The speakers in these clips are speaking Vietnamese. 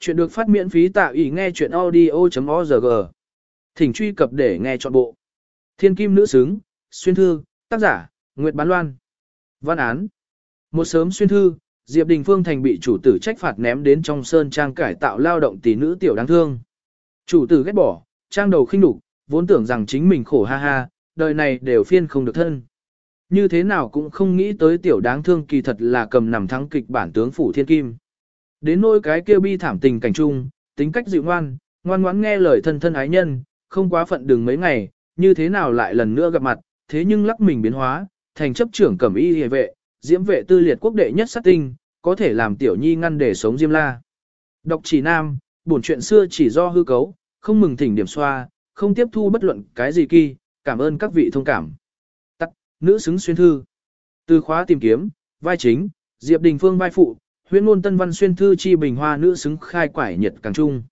Chuyện được phát miễn phí tại ủy nghe chuyện audio.org. Thỉnh truy cập để nghe trọn bộ. Thiên kim nữ xứng, xuyên thư, tác giả, Nguyệt Bán Loan. Văn án. Một sớm xuyên thư, Diệp Đình Phương Thành bị chủ tử trách phạt ném đến trong sơn trang cải tạo lao động tỷ nữ tiểu đáng thương. Chủ tử ghét bỏ, trang đầu khinh đục, vốn tưởng rằng chính mình khổ ha ha, đời này đều phiên không được thân. Như thế nào cũng không nghĩ tới tiểu đáng thương kỳ thật là cầm nằm thắng kịch bản tướng phủ thiên kim. Đến nỗi cái kia bi thảm tình cảnh chung, tính cách dịu ngoan, ngoan ngoãn nghe lời thân thân ái nhân, không quá phận đường mấy ngày, như thế nào lại lần nữa gặp mặt, thế nhưng lắc mình biến hóa, thành chấp trưởng cẩm y hề vệ, diễm vệ tư liệt quốc đệ nhất sát tinh, có thể làm tiểu nhi ngăn để sống diêm la. Độc chỉ nam, buồn chuyện xưa chỉ do hư cấu, không mừng thỉnh điểm xoa, không tiếp thu bất luận cái gì kỳ, cảm ơn các vị thông cảm. Tắt, nữ xứng xuyên thư. Từ khóa tìm kiếm, vai chính, Diệp Đình Phương vai phụ, huyễn ngôn tân văn xuyên thư chi bình hoa nữ xứng khai quải nhiệt càng trung.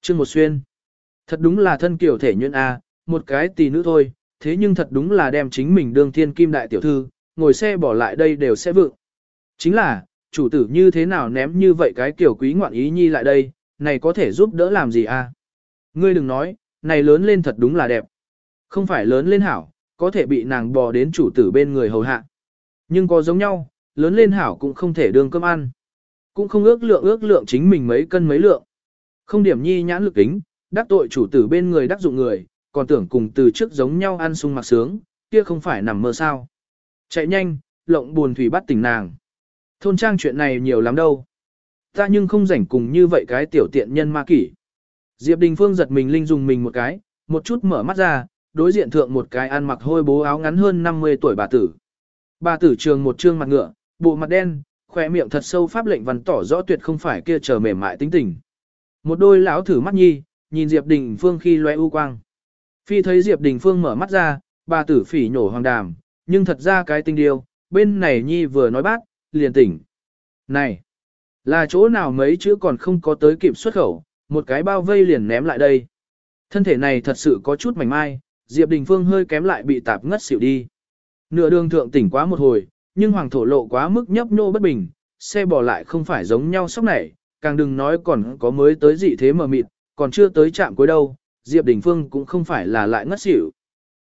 Trương một xuyên. Thật đúng là thân kiểu thể nhuyễn A, một cái tỷ nữ thôi, thế nhưng thật đúng là đem chính mình đương thiên kim đại tiểu thư, ngồi xe bỏ lại đây đều sẽ vượng. Chính là, chủ tử như thế nào ném như vậy cái kiểu quý ngoạn ý nhi lại đây, này có thể giúp đỡ làm gì a? Ngươi đừng nói, này lớn lên thật đúng là đẹp. Không phải lớn lên hảo, có thể bị nàng bò đến chủ tử bên người hầu hạ. Nhưng có giống nhau, lớn lên hảo cũng không thể đương cơm ăn. Cũng không ước lượng ước lượng chính mình mấy cân mấy lượng. Không điểm nhi nhãn lực kính đắc tội chủ tử bên người đắc dụng người, còn tưởng cùng từ trước giống nhau ăn sung mặc sướng, kia không phải nằm mơ sao. Chạy nhanh, lộng buồn thủy bắt tỉnh nàng. Thôn trang chuyện này nhiều lắm đâu. Ta nhưng không rảnh cùng như vậy cái tiểu tiện nhân ma kỷ. Diệp Đình Phương giật mình linh dùng mình một cái, một chút mở mắt ra, đối diện thượng một cái ăn mặc hôi bố áo ngắn hơn 50 tuổi bà tử. Bà tử trường một trương mặt ngựa, bộ mặt đen, khoe miệng thật sâu pháp lệnh văn tỏ rõ tuyệt không phải kia chờ mềm mại tính tình. Một đôi lão thử mắt nhi, nhìn Diệp Đình Phương khi loe u quang. Phi thấy Diệp Đình Phương mở mắt ra, bà tử phỉ nhổ hoàng đàm, nhưng thật ra cái tinh điều, bên này nhi vừa nói bác, liền tỉnh. Này, là chỗ nào mấy chữ còn không có tới kịp xuất khẩu, một cái bao vây liền ném lại đây. Thân thể này thật sự có chút mảnh mai, Diệp Đình Phương hơi kém lại bị tạp ngất xỉu đi. Nửa đường thượng tỉnh quá một hồi, nhưng hoàng thổ lộ quá mức nhấp nhô bất bình, xe bỏ lại không phải giống nhau sóc này, càng đừng nói còn có mới tới dị thế mờ mịt, còn chưa tới chạm cuối đâu, Diệp Đình Phương cũng không phải là lại ngất xỉu.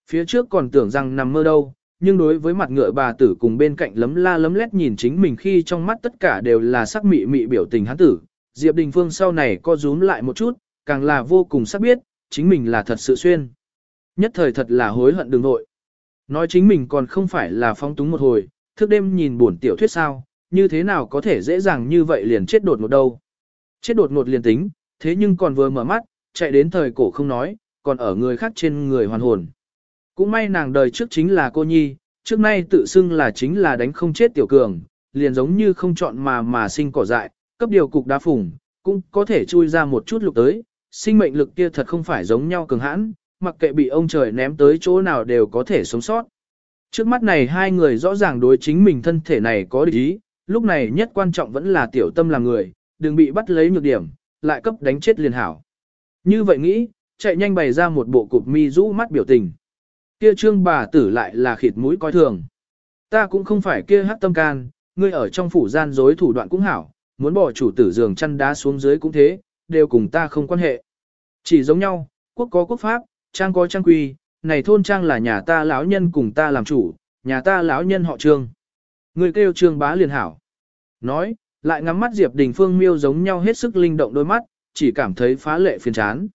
Phía trước còn tưởng rằng nằm mơ đâu, nhưng đối với mặt ngựa bà tử cùng bên cạnh lấm la lấm lét nhìn chính mình khi trong mắt tất cả đều là sắc mị mị biểu tình hắn tử, Diệp Đình Phương sau này co rúm lại một chút, càng là vô cùng sắc biết, chính mình là thật sự xuyên. Nhất thời thật là hối hận đường nội. Nói chính mình còn không phải là phong túng một hồi, thức đêm nhìn buồn tiểu thuyết sao, như thế nào có thể dễ dàng như vậy liền chết đột ngột đâu. Chết đột ngột liền tính, thế nhưng còn vừa mở mắt, chạy đến thời cổ không nói, còn ở người khác trên người hoàn hồn. Cũng may nàng đời trước chính là cô nhi, trước nay tự xưng là chính là đánh không chết tiểu cường, liền giống như không chọn mà mà sinh cỏ dại, cấp điều cục đá phủng, cũng có thể chui ra một chút lục tới, sinh mệnh lực kia thật không phải giống nhau cường hãn, mặc kệ bị ông trời ném tới chỗ nào đều có thể sống sót. Trước mắt này hai người rõ ràng đối chính mình thân thể này có địch ý, lúc này nhất quan trọng vẫn là tiểu tâm là người, đừng bị bắt lấy nhược điểm, lại cấp đánh chết liền hảo. Như vậy nghĩ, chạy nhanh bày ra một bộ cục mi rũ mắt biểu tình. Kia trương bà tử lại là khịt mũi coi thường. Ta cũng không phải kia hát tâm can, ngươi ở trong phủ gian dối thủ đoạn cũng hảo, muốn bỏ chủ tử giường chăn đá xuống dưới cũng thế, đều cùng ta không quan hệ. Chỉ giống nhau, quốc có quốc pháp, trang có trang quy, này thôn trang là nhà ta lão nhân cùng ta làm chủ, nhà ta lão nhân họ trương. Người kêu trương bá liền hảo. Nói, lại ngắm mắt Diệp Đình Phương miêu giống nhau hết sức linh động đôi mắt, chỉ cảm thấy phá lệ phiền chán.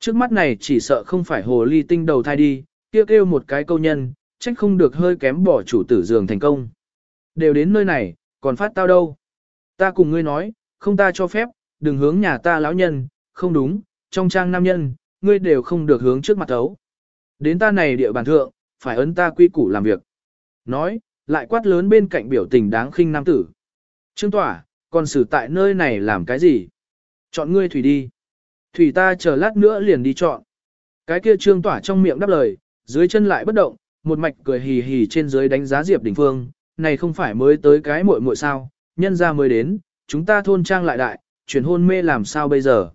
Trước mắt này chỉ sợ không phải hồ ly tinh đầu thai đi, kêu kêu một cái câu nhân, trách không được hơi kém bỏ chủ tử giường thành công. Đều đến nơi này, còn phát tao đâu. Ta cùng ngươi nói, không ta cho phép, đừng hướng nhà ta lão nhân, không đúng, trong trang nam nhân, ngươi đều không được hướng trước mặt ấu. Đến ta này địa bàn thượng, phải ấn ta quy củ làm việc. Nói, lại quát lớn bên cạnh biểu tình đáng khinh nam tử. Trương tỏa, còn xử tại nơi này làm cái gì? Chọn ngươi thủy đi. Thủy ta chờ lát nữa liền đi chọn. Cái kia trương tỏa trong miệng đáp lời, dưới chân lại bất động, một mạch cười hì hì trên dưới đánh giá Diệp Đình Phương, này không phải mới tới cái muội muội sao, nhân ra mới đến, chúng ta thôn trang lại đại, chuyển hôn mê làm sao bây giờ.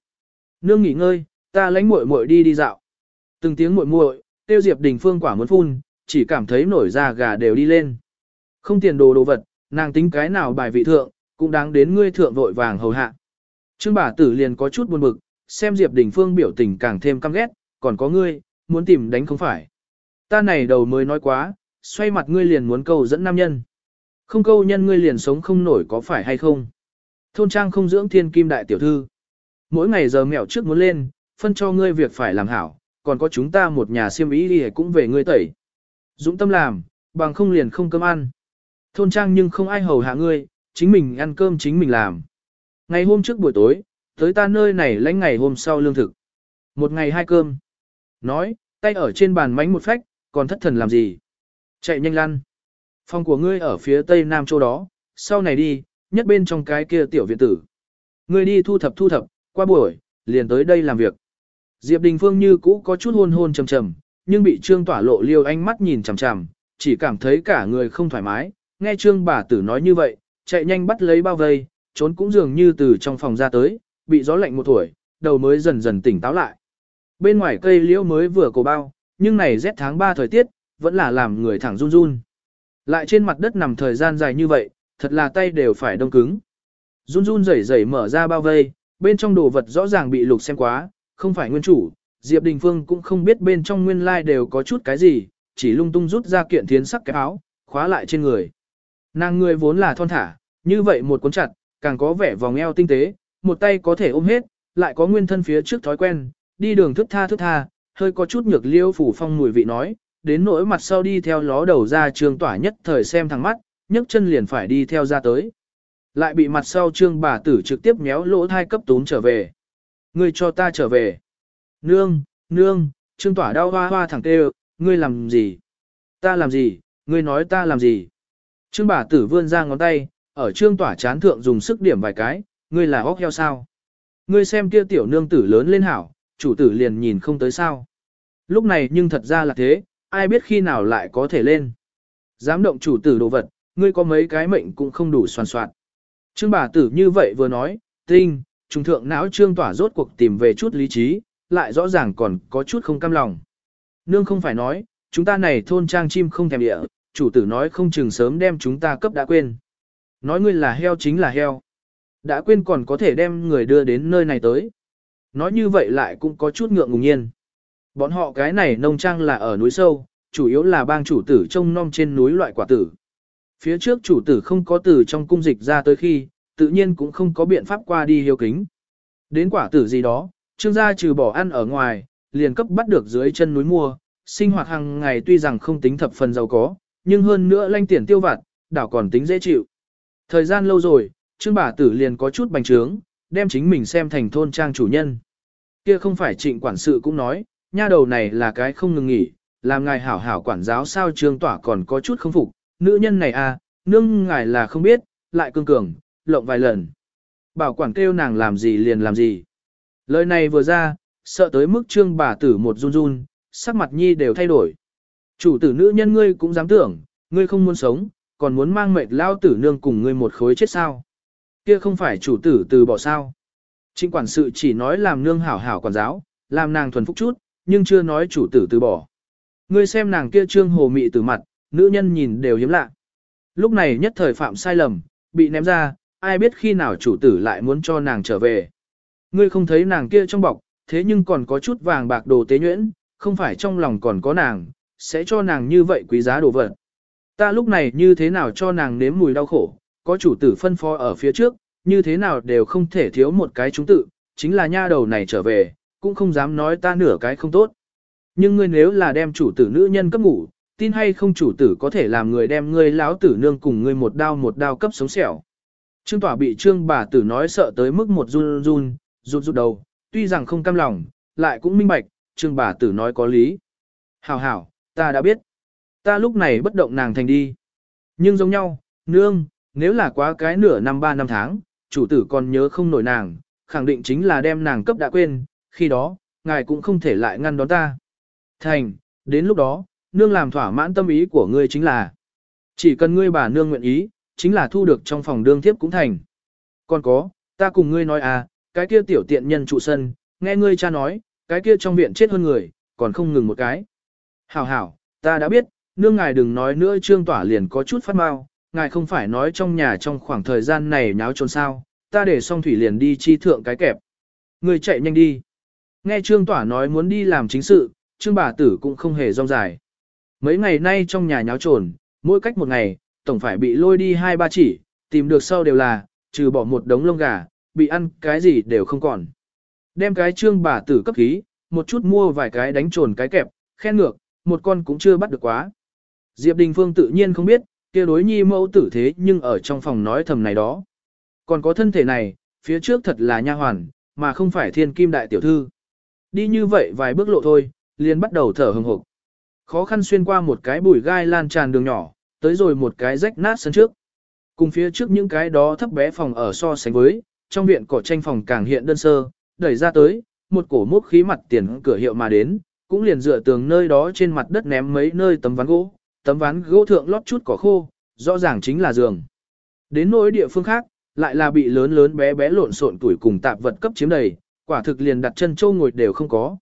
Nương nghỉ ngơi, ta lãnh muội muội đi đi dạo. Từng tiếng muội muội, tiêu Diệp Đình Phương quả muốn phun, chỉ cảm thấy nổi da gà đều đi lên. Không tiền đồ đồ vật, nàng tính cái nào bài vị thượng, cũng đáng đến ngươi thượng vội vàng hầu hạ. Trương bà tử liền có chút buồn bực, xem Diệp Đình Phương biểu tình càng thêm căm ghét, còn có ngươi, muốn tìm đánh không phải. Ta này đầu mới nói quá, xoay mặt ngươi liền muốn câu dẫn nam nhân. Không câu nhân ngươi liền sống không nổi có phải hay không. Thôn trang không dưỡng thiên kim đại tiểu thư. Mỗi ngày giờ mẹo trước muốn lên, phân cho ngươi việc phải làm hảo, còn có chúng ta một nhà siêm ý đi cũng về ngươi tẩy. Dũng tâm làm, bằng không liền không cơm ăn. Thôn trang nhưng không ai hầu hạ ngươi, chính mình ăn cơm chính mình làm. Ngày hôm trước buổi tối, tới ta nơi này lãnh ngày hôm sau lương thực. Một ngày hai cơm. Nói, tay ở trên bàn mánh một phách, còn thất thần làm gì? Chạy nhanh lăn. Phòng của ngươi ở phía tây nam chỗ đó, sau này đi, nhất bên trong cái kia tiểu viện tử. Ngươi đi thu thập thu thập, qua buổi, liền tới đây làm việc. Diệp Đình Phương như cũ có chút hôn hôn trầm trầm, nhưng bị Trương Tỏa lộ liêu ánh mắt nhìn chằm chằm, chỉ cảm thấy cả người không thoải mái, nghe Trương bà tử nói như vậy, chạy nhanh bắt lấy bao vây, trốn cũng dường như từ trong phòng ra tới, bị gió lạnh một tuổi, đầu mới dần dần tỉnh táo lại. Bên ngoài cây liễu mới vừa cổ bao, nhưng này rét tháng 3 thời tiết, vẫn là làm người thẳng run run. Lại trên mặt đất nằm thời gian dài như vậy, thật là tay đều phải đông cứng. Run run rẩy rẩy mở ra bao vây, bên trong đồ vật rõ ràng bị lục xem quá, không phải nguyên chủ, Diệp Đình Phương cũng không biết bên trong nguyên lai like đều có chút cái gì, chỉ lung tung rút ra kiện thiến sắc cái áo, khóa lại trên người. Nàng người vốn là thon thả, như vậy một cuốn chặt, càng có vẻ vòng eo tinh tế, một tay có thể ôm hết, lại có nguyên thân phía trước thói quen, đi đường thức tha thức tha, hơi có chút nhược liêu phủ phong mùi vị nói, đến nỗi mặt sau đi theo ló đầu ra trường tỏa nhất thời xem thẳng mắt, nhấc chân liền phải đi theo ra tới. Lại bị mặt sau trương bà tử trực tiếp méo lỗ thai cấp tún trở về. Ngươi cho ta trở về. Nương, nương, trương tỏa đau hoa hoa thẳng tê ngươi làm gì? Ta làm gì? Ngươi nói ta làm gì? Trương bà tử vươn ra ngón tay, ở trương tỏa chán thượng dùng sức điểm vài cái, ngươi là óc heo sao? Ngươi xem kia tiểu nương tử lớn lên hảo, chủ tử liền nhìn không tới sao. Lúc này nhưng thật ra là thế, ai biết khi nào lại có thể lên. Dám động chủ tử đồ vật, ngươi có mấy cái mệnh cũng không đủ soàn soạn. Trương bà tử như vậy vừa nói, tinh, trung thượng não trương tỏa rốt cuộc tìm về chút lý trí, lại rõ ràng còn có chút không cam lòng. Nương không phải nói, chúng ta này thôn trang chim không thèm địa, chủ tử nói không chừng sớm đem chúng ta cấp đã quên. Nói ngươi là heo chính là heo. Đã quên còn có thể đem người đưa đến nơi này tới. Nói như vậy lại cũng có chút ngượng ngùng nhiên. Bọn họ cái này nông trang là ở núi sâu, chủ yếu là bang chủ tử trông nom trên núi loại quả tử. Phía trước chủ tử không có tử trong cung dịch ra tới khi, tự nhiên cũng không có biện pháp qua đi hiếu kính. Đến quả tử gì đó, trương gia trừ bỏ ăn ở ngoài, liền cấp bắt được dưới chân núi mua, sinh hoạt hàng ngày tuy rằng không tính thập phần giàu có, nhưng hơn nữa lanh tiền tiêu vặt, đảo còn tính dễ chịu. Thời gian lâu rồi, trương bà tử liền có chút bành trướng, đem chính mình xem thành thôn trang chủ nhân. Kia không phải trịnh quản sự cũng nói, nha đầu này là cái không ngừng nghỉ, làm ngài hảo hảo quản giáo sao trương tỏa còn có chút không phục, nữ nhân này à, nương ngài là không biết, lại cương cường, lộng vài lần. Bảo quản kêu nàng làm gì liền làm gì. Lời này vừa ra, sợ tới mức trương bà tử một run run, sắc mặt nhi đều thay đổi. Chủ tử nữ nhân ngươi cũng dám tưởng, ngươi không muốn sống, còn muốn mang mệt lao tử nương cùng ngươi một khối chết sao. Kia không phải chủ tử từ bỏ sao. Trịnh quản sự chỉ nói làm nương hảo hảo quản giáo, làm nàng thuần phúc chút, nhưng chưa nói chủ tử từ bỏ. Ngươi xem nàng kia trương hồ mị từ mặt, nữ nhân nhìn đều hiếm lạ. Lúc này nhất thời phạm sai lầm, bị ném ra, ai biết khi nào chủ tử lại muốn cho nàng trở về. Ngươi không thấy nàng kia trong bọc, thế nhưng còn có chút vàng bạc đồ tế nhuyễn, không phải trong lòng còn có nàng, sẽ cho nàng như vậy quý giá đồ vật. Ta lúc này như thế nào cho nàng nếm mùi đau khổ, có chủ tử phân phó ở phía trước, như thế nào đều không thể thiếu một cái chúng tự, chính là nha đầu này trở về, cũng không dám nói ta nửa cái không tốt. Nhưng ngươi nếu là đem chủ tử nữ nhân cấp ngủ, tin hay không chủ tử có thể làm người đem ngươi lão tử nương cùng ngươi một đao một đao cấp sống sẹo. Trương tỏa bị trương bà tử nói sợ tới mức một run run, rụt rụt đầu, tuy rằng không cam lòng, lại cũng minh bạch, trương bà tử nói có lý. Hảo hảo, ta đã biết. Ta lúc này bất động nàng thành đi. Nhưng giống nhau, nương, nếu là quá cái nửa năm ba năm tháng, chủ tử còn nhớ không nổi nàng, khẳng định chính là đem nàng cấp đã quên, khi đó, ngài cũng không thể lại ngăn đón ta. Thành, đến lúc đó, nương làm thỏa mãn tâm ý của ngươi chính là, chỉ cần ngươi bà nương nguyện ý, chính là thu được trong phòng đương thiếp cũng thành. Còn có, ta cùng ngươi nói à, cái kia tiểu tiện nhân trụ sân, nghe ngươi cha nói, cái kia trong viện chết hơn người, còn không ngừng một cái. Hảo hảo, ta đã biết, nương ngài đừng nói nữa trương tỏa liền có chút phát mau, ngài không phải nói trong nhà trong khoảng thời gian này nháo trồn sao, ta để xong thủy liền đi chi thượng cái kẹp. Người chạy nhanh đi. Nghe Trương Tỏa nói muốn đi làm chính sự, Trương bà tử cũng không hề rong dài. Mấy ngày nay trong nhà nháo trồn, mỗi cách một ngày, tổng phải bị lôi đi hai ba chỉ, tìm được sau đều là, trừ bỏ một đống lông gà, bị ăn cái gì đều không còn. Đem cái trương bà tử cấp khí, một chút mua vài cái đánh trồn cái kẹp, khen ngược, một con cũng chưa bắt được quá. Diệp Đình Phương tự nhiên không biết, kia đối nhi mẫu tử thế nhưng ở trong phòng nói thầm này đó. Còn có thân thể này, phía trước thật là nha hoàn, mà không phải thiên kim đại tiểu thư. Đi như vậy vài bước lộ thôi, liền bắt đầu thở hừng hực. Khó khăn xuyên qua một cái bụi gai lan tràn đường nhỏ, tới rồi một cái rách nát sân trước. Cùng phía trước những cái đó thấp bé phòng ở so sánh với, trong viện cỏ tranh phòng càng hiện đơn sơ, đẩy ra tới, một cổ mốc khí mặt tiền cửa hiệu mà đến, cũng liền dựa tường nơi đó trên mặt đất ném mấy nơi tấm ván gỗ, tấm ván gỗ thượng lót chút cỏ khô, rõ ràng chính là giường. Đến nỗi địa phương khác, lại là bị lớn lớn bé bé lộn xộn tuổi cùng tạp vật cấp chiếm đầy, quả thực liền đặt chân châu ngồi đều không có.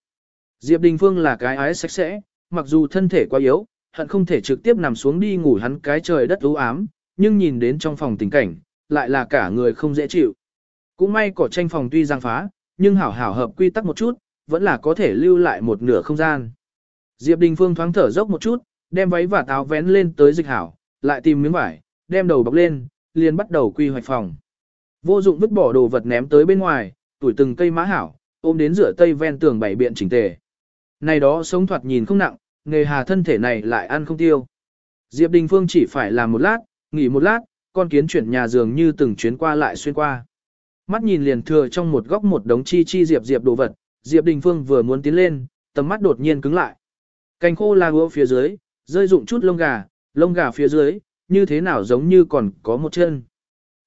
Diệp Đình Phương là cái ái sạch sẽ, mặc dù thân thể quá yếu, hận không thể trực tiếp nằm xuống đi ngủ hắn cái trời đất u ám, nhưng nhìn đến trong phòng tình cảnh, lại là cả người không dễ chịu. Cũng may cỏ tranh phòng tuy giang phá, nhưng hảo hảo hợp quy tắc một chút, vẫn là có thể lưu lại một nửa không gian. Diệp Đình Phương thoáng thở dốc một chút, đem váy và táo vén lên tới dịch hảo, lại tìm miếng vải, đem đầu bọc lên, liền bắt đầu quy hoạch phòng. Vô dụng vứt bỏ đồ vật ném tới bên ngoài, tuổi từng cây mã hảo, ôm đến rửa tây ven tường bảy biện chỉnh tề. Này đó sống thoạt nhìn không nặng, nghề hà thân thể này lại ăn không tiêu. Diệp Đình Phương chỉ phải làm một lát, nghỉ một lát, con kiến chuyển nhà giường như từng chuyến qua lại xuyên qua. Mắt nhìn liền thừa trong một góc một đống chi chi diệp diệp đồ vật, Diệp Đình Phương vừa muốn tiến lên, tầm mắt đột nhiên cứng lại. Cành khô la gỗ phía dưới, rơi dụng chút lông gà, lông gà phía dưới, như thế nào giống như còn có một chân.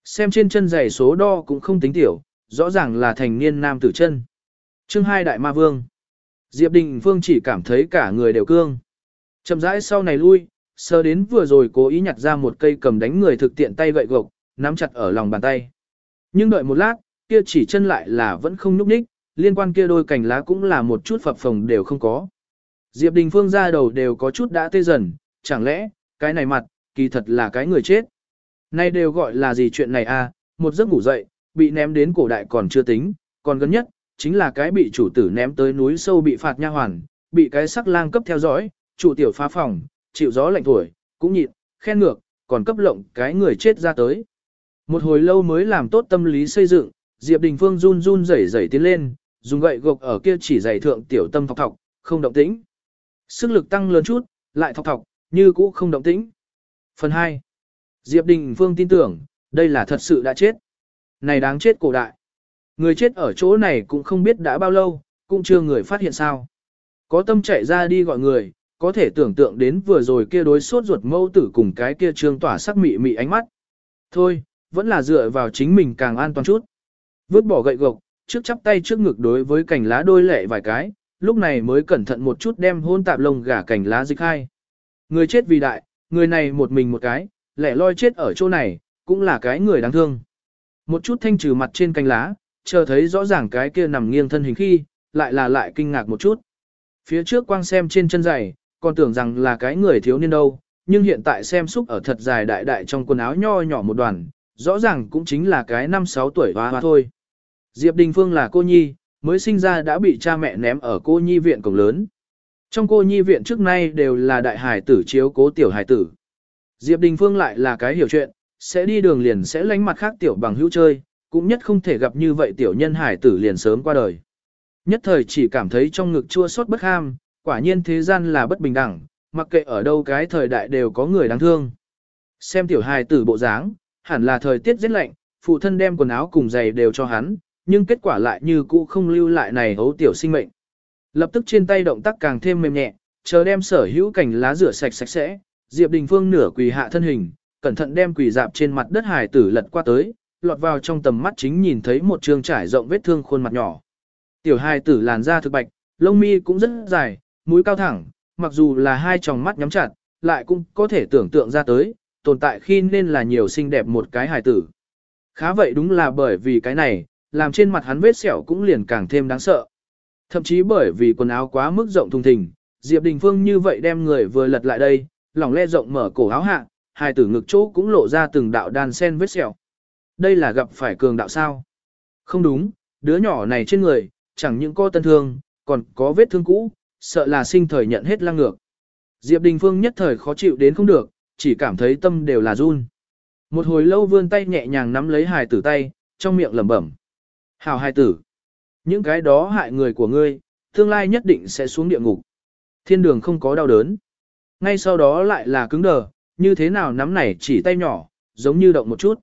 Xem trên chân giày số đo cũng không tính tiểu, rõ ràng là thành niên nam tử chân. Chương hai đại ma vương. Diệp Đình Phương chỉ cảm thấy cả người đều cương. Chậm rãi sau này lui, sơ đến vừa rồi cố ý nhặt ra một cây cầm đánh người thực tiện tay gậy gộc, nắm chặt ở lòng bàn tay. Nhưng đợi một lát, kia chỉ chân lại là vẫn không nhúc nhích, liên quan kia đôi cành lá cũng là một chút phập phồng đều không có. Diệp Đình Phương ra đầu đều có chút đã tê dần, chẳng lẽ, cái này mặt, kỳ thật là cái người chết. Nay đều gọi là gì chuyện này à, một giấc ngủ dậy, bị ném đến cổ đại còn chưa tính, còn gần nhất, chính là cái bị chủ tử ném tới núi sâu bị phạt nha hoàn, bị cái sắc lang cấp theo dõi, chủ tiểu phá phòng, chịu gió lạnh thổi, cũng nhịn, khen ngược, còn cấp lộng cái người chết ra tới. Một hồi lâu mới làm tốt tâm lý xây dựng, Diệp Đình Phương run run rẩy rẩy tiến lên, dùng gậy gộc ở kia chỉ giày thượng tiểu tâm thọc thọc, không động tĩnh. Sức lực tăng lớn chút, lại thọc thọc, như cũ không động tĩnh. Phần 2. Diệp Đình Phương tin tưởng, đây là thật sự đã chết. Này đáng chết cổ đại. Người chết ở chỗ này cũng không biết đã bao lâu, cũng chưa người phát hiện sao. Có tâm chạy ra đi gọi người, có thể tưởng tượng đến vừa rồi kia đối sốt ruột mâu tử cùng cái kia trương tỏa sắc mị mị ánh mắt. Thôi, vẫn là dựa vào chính mình càng an toàn chút. Vứt bỏ gậy gộc, trước chắp tay trước ngực đối với cành lá đôi lệ vài cái, lúc này mới cẩn thận một chút đem hôn tạp lông gà cành lá dịch hai. Người chết vì đại, người này một mình một cái, lẻ loi chết ở chỗ này, cũng là cái người đáng thương. Một chút thanh trừ mặt trên cành lá, chờ thấy rõ ràng cái kia nằm nghiêng thân hình khi, lại là lại kinh ngạc một chút. Phía trước quang xem trên chân giày, còn tưởng rằng là cái người thiếu niên đâu, nhưng hiện tại xem xúc ở thật dài đại đại trong quần áo nho nhỏ một đoàn, rõ ràng cũng chính là cái năm sáu tuổi hoa hoa thôi. Diệp Đình Phương là cô nhi, mới sinh ra đã bị cha mẹ ném ở cô nhi viện cổng lớn. Trong cô nhi viện trước nay đều là đại hải tử chiếu cố tiểu hải tử. Diệp Đình Phương lại là cái hiểu chuyện, sẽ đi đường liền sẽ lánh mặt khác tiểu bằng hữu chơi, cũng nhất không thể gặp như vậy tiểu nhân hải tử liền sớm qua đời. Nhất thời chỉ cảm thấy trong ngực chua xót bất ham, quả nhiên thế gian là bất bình đẳng, mặc kệ ở đâu cái thời đại đều có người đáng thương. Xem tiểu hài tử bộ dáng, hẳn là thời tiết rất lạnh, phụ thân đem quần áo cùng giày đều cho hắn, nhưng kết quả lại như cũ không lưu lại này hấu tiểu sinh mệnh. Lập tức trên tay động tác càng thêm mềm nhẹ, chờ đem sở hữu cành lá rửa sạch sạch sẽ, Diệp Đình Phương nửa quỳ hạ thân hình, cẩn thận đem quỳ dạp trên mặt đất hài tử lật qua tới, lọt vào trong tầm mắt chính nhìn thấy một trường trải rộng vết thương khuôn mặt nhỏ. Tiểu hài tử làn da thực bạch, lông mi cũng rất dài, mũi cao thẳng, mặc dù là hai tròng mắt nhắm chặt, lại cũng có thể tưởng tượng ra tới, tồn tại khi nên là nhiều xinh đẹp một cái hài tử. Khá vậy đúng là bởi vì cái này, làm trên mặt hắn vết sẹo cũng liền càng thêm đáng sợ. Thậm chí bởi vì quần áo quá mức rộng thùng thình, Diệp Đình Phương như vậy đem người vừa lật lại đây, lỏng le rộng mở cổ áo hạ, hài tử ngực chỗ cũng lộ ra từng đạo đàn sen vết sẹo. Đây là gặp phải cường đạo sao? Không đúng, đứa nhỏ này trên người, chẳng những có tân thương, còn có vết thương cũ, sợ là sinh thời nhận hết lăng ngược. Diệp Đình Phương nhất thời khó chịu đến không được, chỉ cảm thấy tâm đều là run. Một hồi lâu vươn tay nhẹ nhàng nắm lấy hài tử tay, trong miệng lẩm bẩm. Hào hài tử, những cái đó hại người của ngươi, tương lai nhất định sẽ xuống địa ngục. Thiên đường không có đau đớn. Ngay sau đó lại là cứng đờ, như thế nào nắm này chỉ tay nhỏ, giống như động một chút.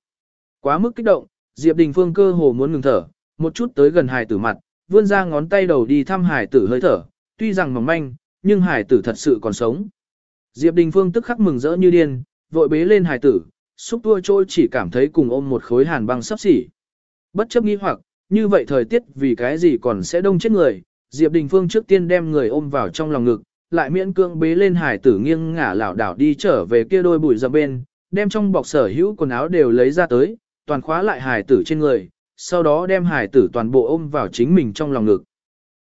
Quá mức kích động, Diệp Đình Phương cơ hồ muốn ngừng thở, một chút tới gần hài tử mặt, vươn ra ngón tay đầu đi thăm hài tử hơi thở, tuy rằng mỏng manh, nhưng hài tử thật sự còn sống. Diệp Đình Phương tức khắc mừng rỡ như điên, vội bế lên hài tử, xúc tua trôi chỉ cảm thấy cùng ôm một khối hàn băng sắp xỉ. Bất chấp nghi hoặc, như vậy thời tiết vì cái gì còn sẽ đông chết người, Diệp Đình Phương trước tiên đem người ôm vào trong lòng ngực, lại miễn cưỡng bế lên hải tử nghiêng ngả lảo đảo đi trở về kia đôi bụi ra bên, đem trong bọc sở hữu quần áo đều lấy ra tới, toàn khóa lại hải tử trên người, sau đó đem hải tử toàn bộ ôm vào chính mình trong lòng ngực.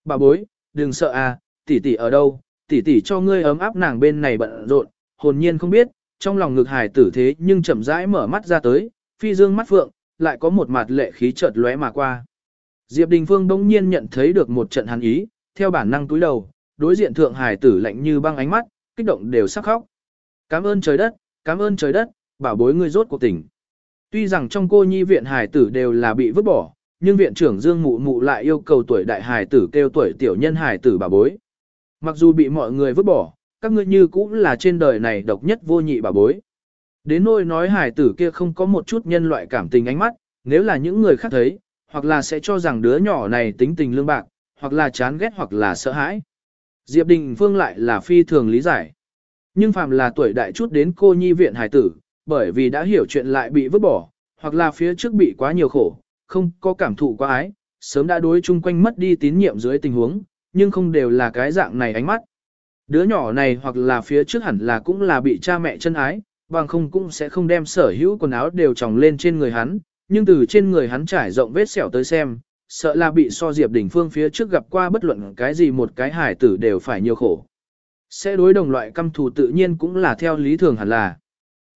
Bà bối, đừng sợ à, tỷ tỷ ở đâu, tỷ tỷ cho ngươi ấm áp nàng bên này bận rộn, hồn nhiên không biết, trong lòng ngực hải tử thế nhưng chậm rãi mở mắt ra tới, phi dương mắt phượng, lại có một mặt lệ khí chợt lóe mà qua. Diệp Đình Phương đông nhiên nhận thấy được một trận hàn ý, theo bản năng túi đầu, đối diện thượng hải tử lạnh như băng ánh mắt, kích động đều sắc khóc. Cảm ơn trời đất, cảm ơn trời đất, bảo bối ngươi rốt cuộc tỉnh. Tuy rằng trong cô nhi viện hải tử đều là bị vứt bỏ, nhưng viện trưởng Dương Mụ Mụ lại yêu cầu tuổi đại hải tử kêu tuổi tiểu nhân hải tử bà bối. Mặc dù bị mọi người vứt bỏ, các ngươi như cũng là trên đời này độc nhất vô nhị bà bối. Đến nỗi nói hải tử kia không có một chút nhân loại cảm tình ánh mắt, nếu là những người khác thấy, hoặc là sẽ cho rằng đứa nhỏ này tính tình lương bạc, hoặc là chán ghét hoặc là sợ hãi. Diệp Đình Phương lại là phi thường lý giải. Nhưng phàm là tuổi đại chút đến cô nhi viện hải tử, bởi vì đã hiểu chuyện lại bị vứt bỏ, hoặc là phía trước bị quá nhiều khổ, không có cảm thụ quá ái, sớm đã đối chung quanh mất đi tín nhiệm dưới tình huống, nhưng không đều là cái dạng này ánh mắt. Đứa nhỏ này hoặc là phía trước hẳn là cũng là bị cha mẹ chân ái, bằng không cũng sẽ không đem sở hữu quần áo đều tròng lên trên người hắn, nhưng từ trên người hắn trải rộng vết sẹo tới xem, sợ là bị so Diệp Đình Phương phía trước gặp qua bất luận cái gì một cái hải tử đều phải nhiều khổ. Sẽ đối đồng loại căm thù tự nhiên cũng là theo lý thường hẳn là.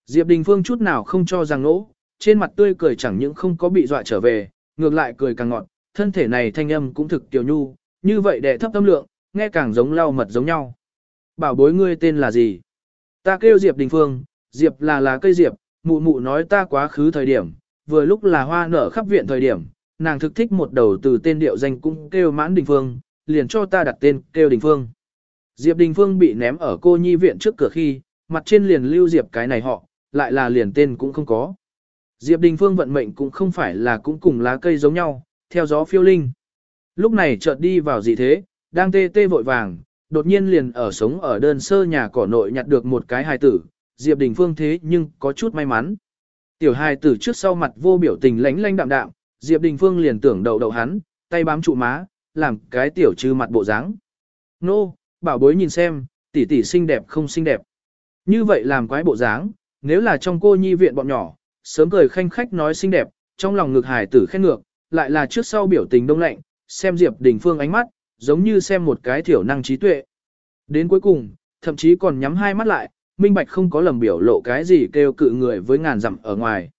Diệp Đình Phương chút nào không cho rằng nỗ, trên mặt tươi cười chẳng những không có bị dọa trở về, ngược lại cười càng ngọt, thân thể này thanh âm cũng thực tiểu nhu, như vậy để thấp tâm lượng, nghe càng giống lau mật giống nhau. Bảo bối ngươi tên là gì? Ta kêu Diệp Đình Phương, Diệp là lá cây Diệp, mụ mụ nói ta quá khứ thời điểm, vừa lúc là hoa nở khắp viện thời điểm, nàng thực thích một đầu từ tên điệu danh cũng kêu mãn đình phương, liền cho ta đặt tên kêu đình phương. Diệp Đình Phương bị ném ở cô nhi viện trước cửa khi, mặt trên liền lưu Diệp cái này họ, lại là liền tên cũng không có. Diệp Đình Phương vận mệnh cũng không phải là cũng cùng lá cây giống nhau, theo gió phiêu linh. Lúc này chợt đi vào dị thế, đang tê tê vội vàng, đột nhiên liền ở sống ở đơn sơ nhà cỏ nội nhặt được một cái hài tử, Diệp Đình Phương thế nhưng có chút may mắn. Tiểu hài tử trước sau mặt vô biểu tình lánh lánh đạm đạm, Diệp Đình Phương liền tưởng đầu đầu hắn, tay bám trụ má, làm cái tiểu trư mặt bộ dáng. Nô, bảo bối nhìn xem, tỷ tỷ xinh đẹp không xinh đẹp. Như vậy làm quái bộ dáng, nếu là trong cô nhi viện bọn nhỏ, sớm cười khanh khách nói xinh đẹp, trong lòng ngực hài tử khen ngược, lại là trước sau biểu tình đông lạnh, xem Diệp Đình Phương ánh mắt, giống như xem một cái thiểu năng trí tuệ. Đến cuối cùng, thậm chí còn nhắm hai mắt lại, minh bạch không có lầm biểu lộ cái gì kêu cự người với ngàn dặm ở ngoài.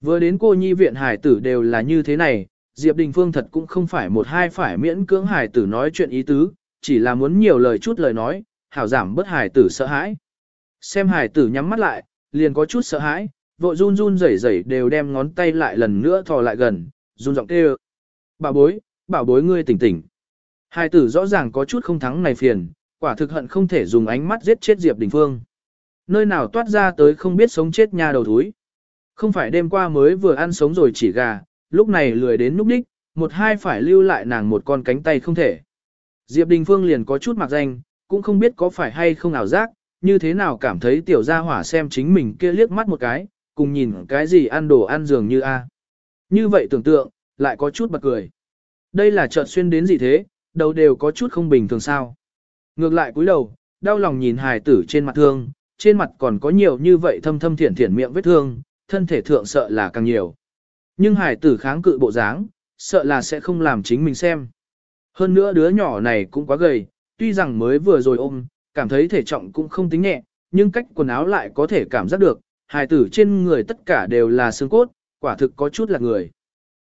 Vừa đến cô nhi viện hải tử đều là như thế này, Diệp Đình Phương thật cũng không phải một hai phải miễn cưỡng hải tử nói chuyện ý tứ, chỉ là muốn nhiều lời chút lời nói, hảo giảm bớt hải tử sợ hãi. Xem hải tử nhắm mắt lại, liền có chút sợ hãi, vội run run rẩy rẩy đều đem ngón tay lại lần nữa thò lại gần, run giọng kêu. Bảo bối, bảo bối ngươi tỉnh tỉnh. hai tử rõ ràng có chút không thắng này phiền, quả thực hận không thể dùng ánh mắt giết chết Diệp Đình Phương. Nơi nào toát ra tới không biết sống chết nha đầu thúi. Không phải đêm qua mới vừa ăn sống rồi chỉ gà, lúc này lười đến núp đích, một hai phải lưu lại nàng một con cánh tay không thể. Diệp Đình Phương liền có chút mặc danh, cũng không biết có phải hay không ảo giác, như thế nào cảm thấy tiểu gia hỏa xem chính mình kia liếc mắt một cái, cùng nhìn cái gì ăn đồ ăn dường như a. Như vậy tưởng tượng, lại có chút bật cười. Đây là chợt xuyên đến gì thế, đầu đều có chút không bình thường sao. Ngược lại cúi đầu, đau lòng nhìn hài tử trên mặt thương, trên mặt còn có nhiều như vậy thâm thâm thiển thiển miệng vết thương, thân thể thượng sợ là càng nhiều. Nhưng hải tử kháng cự bộ dáng, sợ là sẽ không làm chính mình xem. Hơn nữa đứa nhỏ này cũng quá gầy, tuy rằng mới vừa rồi ôm, cảm thấy thể trọng cũng không tính nhẹ, nhưng cách quần áo lại có thể cảm giác được, hài tử trên người tất cả đều là xương cốt, quả thực có chút là người.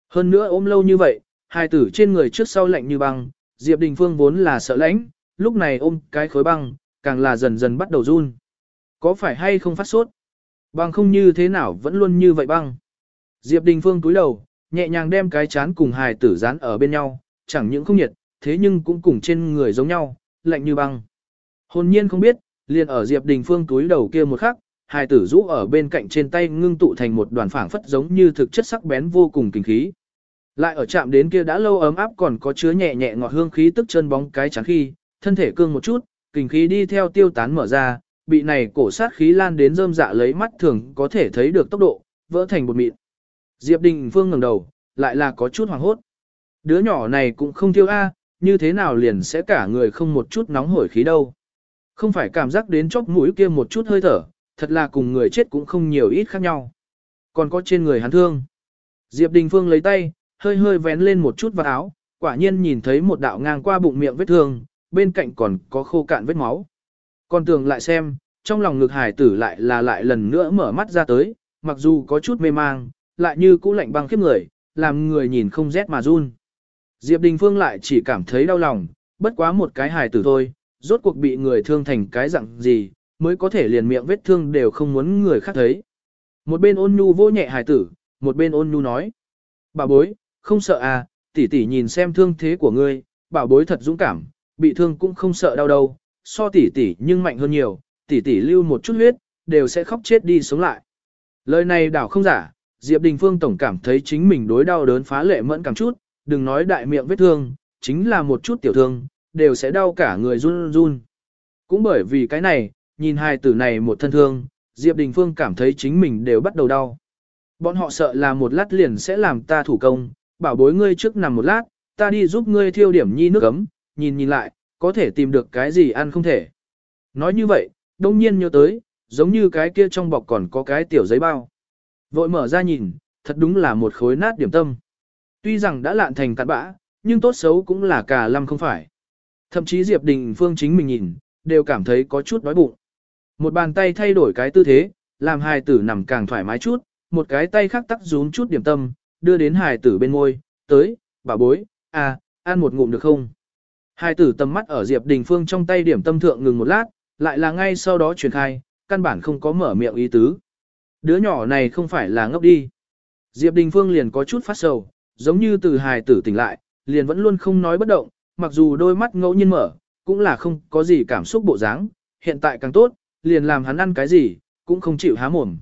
Hơn nữa ôm lâu như vậy, hài tử trên người trước sau lạnh như băng, Diệp Đình Phương vốn là sợ lãnh, lúc này ôm cái khối băng, càng là dần dần bắt đầu run. Có phải hay không phát sốt? Băng không như thế nào vẫn luôn như vậy băng. Diệp Đình Phương túi đầu, nhẹ nhàng đem cái chán cùng hài tử dán ở bên nhau, chẳng những không nhiệt, thế nhưng cũng cùng trên người giống nhau, lạnh như băng. Hồn nhiên không biết, liền ở Diệp Đình Phương túi đầu kia một khắc, hai tử rũ ở bên cạnh trên tay ngưng tụ thành một đoàn phảng phất giống như thực chất sắc bén vô cùng kinh khí. Lại ở chạm đến kia đã lâu ấm áp còn có chứa nhẹ nhẹ ngọt hương khí tức chân bóng cái chán khi, thân thể cương một chút, kinh khí đi theo tiêu tán mở ra, bị này cổ sát khí lan đến rơm dạ lấy mắt thường có thể thấy được tốc độ, vỡ thành bột mịn. Diệp Đình Phương ngẩng đầu, lại là có chút hoảng hốt. Đứa nhỏ này cũng không tiêu a, như thế nào liền sẽ cả người không một chút nóng hổi khí đâu. Không phải cảm giác đến chóp mũi kia một chút hơi thở, thật là cùng người chết cũng không nhiều ít khác nhau. Còn có trên người hắn thương. Diệp Đình Phương lấy tay, hơi hơi vén lên một chút vào áo, quả nhiên nhìn thấy một đạo ngang qua bụng miệng vết thương, bên cạnh còn có khô cạn vết máu. Còn tưởng lại xem, trong lòng ngực hải tử lại là lại lần nữa mở mắt ra tới, mặc dù có chút mê mang, lại như cũ lạnh băng khiếp người, làm người nhìn không rét mà run. Diệp Đình Phương lại chỉ cảm thấy đau lòng, bất quá một cái hài tử thôi, rốt cuộc bị người thương thành cái dạng gì, mới có thể liền miệng vết thương đều không muốn người khác thấy. Một bên ôn nhu vô nhẹ hài tử, một bên ôn nhu nói. Bà bối, không sợ à, tỷ tỷ nhìn xem thương thế của ngươi, bảo bối thật dũng cảm, bị thương cũng không sợ đau đâu, so tỷ tỷ nhưng mạnh hơn nhiều, tỷ tỷ lưu một chút huyết, đều sẽ khóc chết đi sống lại. Lời này đảo không giả, Diệp Đình Phương tổng cảm thấy chính mình đối đau đớn phá lệ mẫn cảm chút, đừng nói đại miệng vết thương, chính là một chút tiểu thương, đều sẽ đau cả người run run. Cũng bởi vì cái này, nhìn hai tử này một thân thương, Diệp Đình Phương cảm thấy chính mình đều bắt đầu đau. Bọn họ sợ là một lát liền sẽ làm ta thủ công, bảo bối ngươi trước nằm một lát, ta đi giúp ngươi thiêu điểm nhi nước ấm, nhìn nhìn lại, có thể tìm được cái gì ăn không thể. Nói như vậy, đông nhiên nhớ tới, giống như cái kia trong bọc còn có cái tiểu giấy bao. Vội mở ra nhìn, thật đúng là một khối nát điểm tâm. Tuy rằng đã lạn thành cặn bã, nhưng tốt xấu cũng là cả lâm không phải. Thậm chí Diệp Đình Phương chính mình nhìn, đều cảm thấy có chút đói bụng. Một bàn tay thay đổi cái tư thế, làm hài tử nằm càng thoải mái chút, một cái tay khác tắc rún chút điểm tâm, đưa đến hài tử bên môi, tới, bà bối, à, ăn một ngụm được không? Hài tử tầm mắt ở Diệp Đình Phương trong tay điểm tâm thượng ngừng một lát, lại là ngay sau đó truyền khai, căn bản không có mở miệng ý tứ. Đứa nhỏ này không phải là ngốc đi. Diệp Đình Phương liền có chút phát sầu, giống như từ hài tử tỉnh lại, liền vẫn luôn không nói bất động, mặc dù đôi mắt ngẫu nhiên mở, cũng là không có gì cảm xúc bộ dáng, hiện tại càng tốt, liền làm hắn ăn cái gì, cũng không chịu há mồm.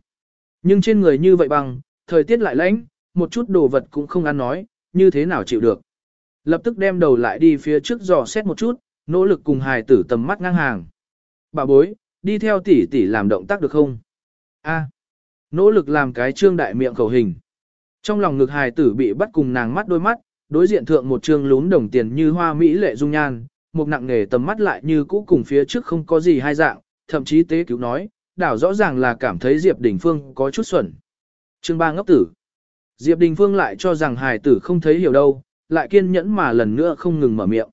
Nhưng trên người như vậy bằng, thời tiết lại lạnh, một chút đồ vật cũng không ăn nói, như thế nào chịu được. Lập tức đem đầu lại đi phía trước dò xét một chút, nỗ lực cùng hài tử tầm mắt ngang hàng. Bà bối, đi theo tỷ tỷ làm động tác được không? A. nỗ lực làm cái trương đại miệng khẩu hình. Trong lòng ngực hài tử bị bắt cùng nàng mắt đôi mắt, đối diện thượng một trương lún đồng tiền như hoa mỹ lệ dung nhan, một nặng nghề tầm mắt lại như cũ cùng phía trước không có gì hai dạng, thậm chí tế cứu nói, đảo rõ ràng là cảm thấy Diệp Đình Phương có chút xuẩn. Chương ba ngốc tử. Diệp Đình Phương lại cho rằng hài tử không thấy hiểu đâu, lại kiên nhẫn mà lần nữa không ngừng mở miệng.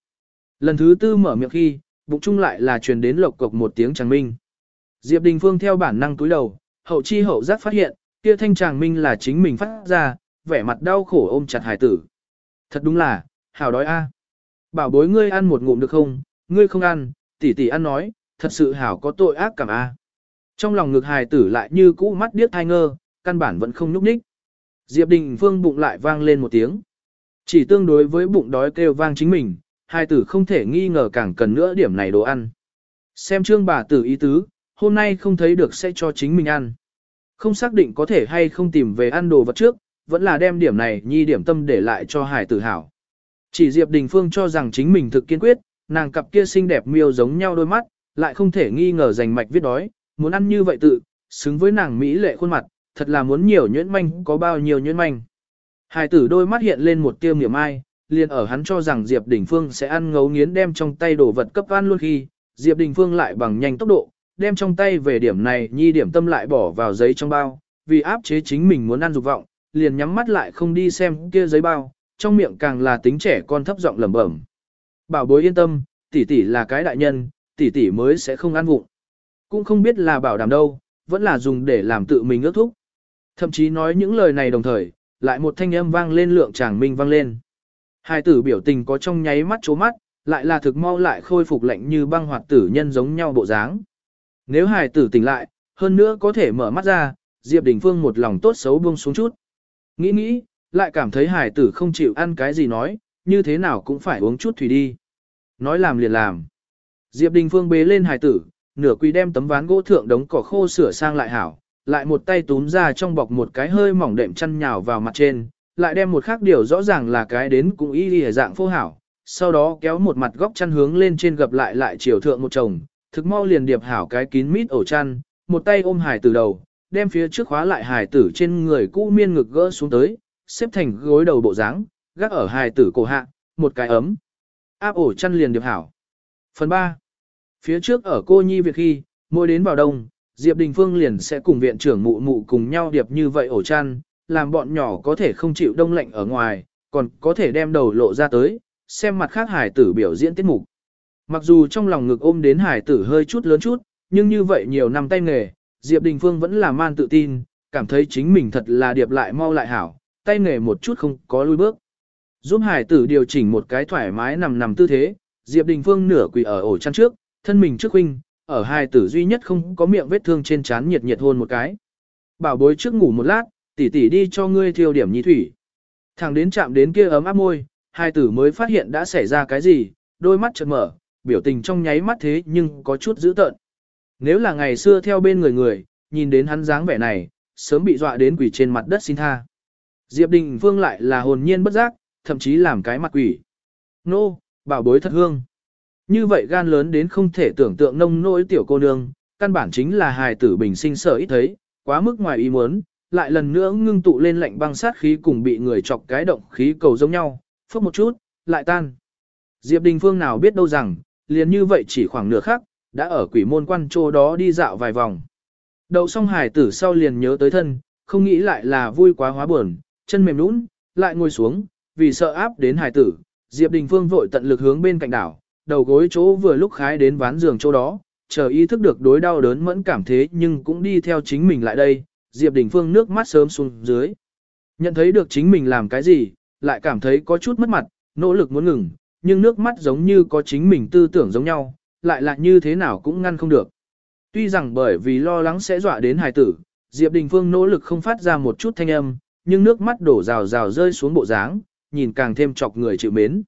Lần thứ tư mở miệng khi, bụng chung lại là truyền đến lộc cộc một tiếng tràng minh. Diệp Đình Phương theo bản năng túi đầu, hậu chi hậu giác phát hiện, kia thanh tràng minh là chính mình phát ra, vẻ mặt đau khổ ôm chặt hài tử. Thật đúng là, hào đói a. Bảo bối ngươi ăn một ngụm được không, ngươi không ăn, tỷ tỷ ăn nói, thật sự hảo có tội ác cảm a. Trong lòng ngực hài tử lại như cũ mắt điếc thai ngơ, căn bản vẫn không nhúc nhích. Diệp Đình Phương bụng lại vang lên một tiếng. Chỉ tương đối với bụng đói kêu vang chính mình, hai tử không thể nghi ngờ càng cần nữa điểm này đồ ăn. Xem trương bà tử ý tứ, hôm nay không thấy được sẽ cho chính mình ăn. Không xác định có thể hay không tìm về ăn đồ vật trước, vẫn là đem điểm này nhi điểm tâm để lại cho hải tử hảo. Chỉ Diệp Đình Phương cho rằng chính mình thực kiên quyết, nàng cặp kia xinh đẹp miêu giống nhau đôi mắt, lại không thể nghi ngờ giành mạch viết đói, muốn ăn như vậy tự, xứng với nàng mỹ lệ khuôn mặt, thật là muốn nhiều nhuyễn manh có bao nhiêu nhuyễn manh. Hải tử đôi mắt hiện lên một tiêu niệm ai, liền ở hắn cho rằng Diệp Đình Phương sẽ ăn ngấu nghiến đem trong tay đồ vật cấp ăn luôn khi, Diệp Đình Phương lại bằng nhanh tốc độ, đem trong tay về điểm này nhi điểm tâm lại bỏ vào giấy trong bao, vì áp chế chính mình muốn ăn dục vọng, liền nhắm mắt lại không đi xem kia giấy bao, trong miệng càng là tính trẻ con thấp giọng lẩm bẩm. Bảo bối yên tâm, tỷ tỷ là cái đại nhân, tỷ tỷ mới sẽ không ăn vụng. Cũng không biết là bảo đảm đâu, vẫn là dùng để làm tự mình ước thúc. Thậm chí nói những lời này đồng thời, lại một thanh âm vang lên lượng chàng minh vang lên. Hai tử biểu tình có trong nháy mắt chố mắt, lại là thực mau lại khôi phục lạnh như băng hoạt tử nhân giống nhau bộ dáng. Nếu hài tử tỉnh lại, hơn nữa có thể mở mắt ra, Diệp Đình Phương một lòng tốt xấu buông xuống chút. Nghĩ nghĩ, lại cảm thấy Hải tử không chịu ăn cái gì nói, như thế nào cũng phải uống chút thủy đi. Nói làm liền làm. Diệp Đình Phương bế lên Hải tử, nửa quỳ đem tấm ván gỗ thượng đống cỏ khô sửa sang lại hảo, lại một tay túm ra trong bọc một cái hơi mỏng đệm chăn nhào vào mặt trên, lại đem một khác điều rõ ràng là cái đến cũng y đi dạng phô hảo, sau đó kéo một mặt góc chăn hướng lên trên gập lại lại chiều thượng một chồng, thực mau liền điệp hảo cái kín mít ổ chăn, một tay ôm hải tử đầu, đem phía trước khóa lại hải tử trên người cũ miên ngực gỡ xuống tới, xếp thành gối đầu bộ dáng, gác ở hải tử cổ hạ, một cái ấm. Áp ổ chăn liền điệp hảo. Phần 3. Phía trước ở cô nhi việc khi, mỗi đến vào đông, Diệp Đình Phương liền sẽ cùng viện trưởng mụ mụ cùng nhau điệp như vậy ổ chăn, làm bọn nhỏ có thể không chịu đông lạnh ở ngoài, còn có thể đem đầu lộ ra tới, xem mặt khác hải tử biểu diễn tiết mục. Mặc dù trong lòng ngực ôm đến hải tử hơi chút lớn chút, nhưng như vậy nhiều năm tay nghề, Diệp Đình Phương vẫn là man tự tin, cảm thấy chính mình thật là điệp lại mau lại hảo, tay nghề một chút không có lui bước. Giúp hải tử điều chỉnh một cái thoải mái nằm nằm tư thế, Diệp Đình Phương nửa quỳ ở ổ chăn trước, thân mình trước huynh, ở hải tử duy nhất không có miệng vết thương trên trán nhiệt nhiệt hôn một cái. Bảo bối trước ngủ một lát, tỷ tỷ đi cho ngươi thiêu điểm nhi thủy. Thằng đến chạm đến kia ấm áp môi, hai tử mới phát hiện đã xảy ra cái gì, đôi mắt chợt mở, biểu tình trong nháy mắt thế nhưng có chút dữ tợn. Nếu là ngày xưa theo bên người người, nhìn đến hắn dáng vẻ này, sớm bị dọa đến quỷ trên mặt đất xin tha. Diệp Đình Phương lại là hồn nhiên bất giác, thậm chí làm cái mặt quỷ. Nô, bảo bối thật hương. Như vậy gan lớn đến không thể tưởng tượng nông nỗi tiểu cô nương, căn bản chính là hài tử bình sinh sở ít thấy, quá mức ngoài ý muốn, lại lần nữa ngưng tụ lên lạnh băng sát khí cùng bị người chọc cái động khí cầu giống nhau, phước một chút, lại tan. Diệp Đình Phương nào biết đâu rằng, liền như vậy chỉ khoảng nửa khắc, đã ở quỷ môn quan trô đó đi dạo vài vòng. Đậu xong hải tử sau liền nhớ tới thân, không nghĩ lại là vui quá hóa buồn, chân mềm nũng, lại ngồi xuống, vì sợ áp đến hải tử, Diệp Đình Phương vội tận lực hướng bên cạnh đảo, đầu gối chỗ vừa lúc khái đến ván giường chỗ đó, chờ ý thức được đối đau đớn mẫn cảm thế nhưng cũng đi theo chính mình lại đây, Diệp Đình Phương nước mắt sớm xuống dưới. Nhận thấy được chính mình làm cái gì, lại cảm thấy có chút mất mặt, nỗ lực muốn ngừng, nhưng nước mắt giống như có chính mình tư tưởng giống nhau, lại là như thế nào cũng ngăn không được. Tuy rằng bởi vì lo lắng sẽ dọa đến hài tử, Diệp Đình Phương nỗ lực không phát ra một chút thanh âm, nhưng nước mắt đổ rào rào rơi xuống bộ dáng, nhìn càng thêm chọc người chịu mến.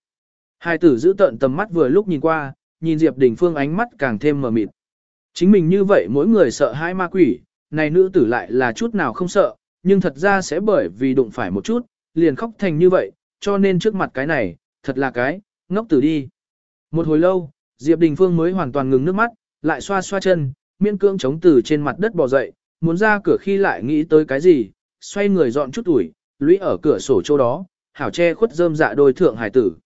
Hài tử giữ tận tầm mắt vừa lúc nhìn qua, nhìn Diệp Đình Phương ánh mắt càng thêm mờ mịt. Chính mình như vậy mỗi người sợ hai ma quỷ, này nữ tử lại là chút nào không sợ, nhưng thật ra sẽ bởi vì đụng phải một chút, liền khóc thành như vậy, cho nên trước mặt cái này, thật là cái, ngốc tử đi. Một hồi lâu, Diệp Đình Phương mới hoàn toàn ngừng nước mắt, lại xoa xoa chân, miễn cưỡng chống từ trên mặt đất bò dậy, muốn ra cửa khi lại nghĩ tới cái gì, xoay người dọn chút ủi, lũy ở cửa sổ chỗ đó, hảo che khuất rơm dạ đôi thượng hải tử.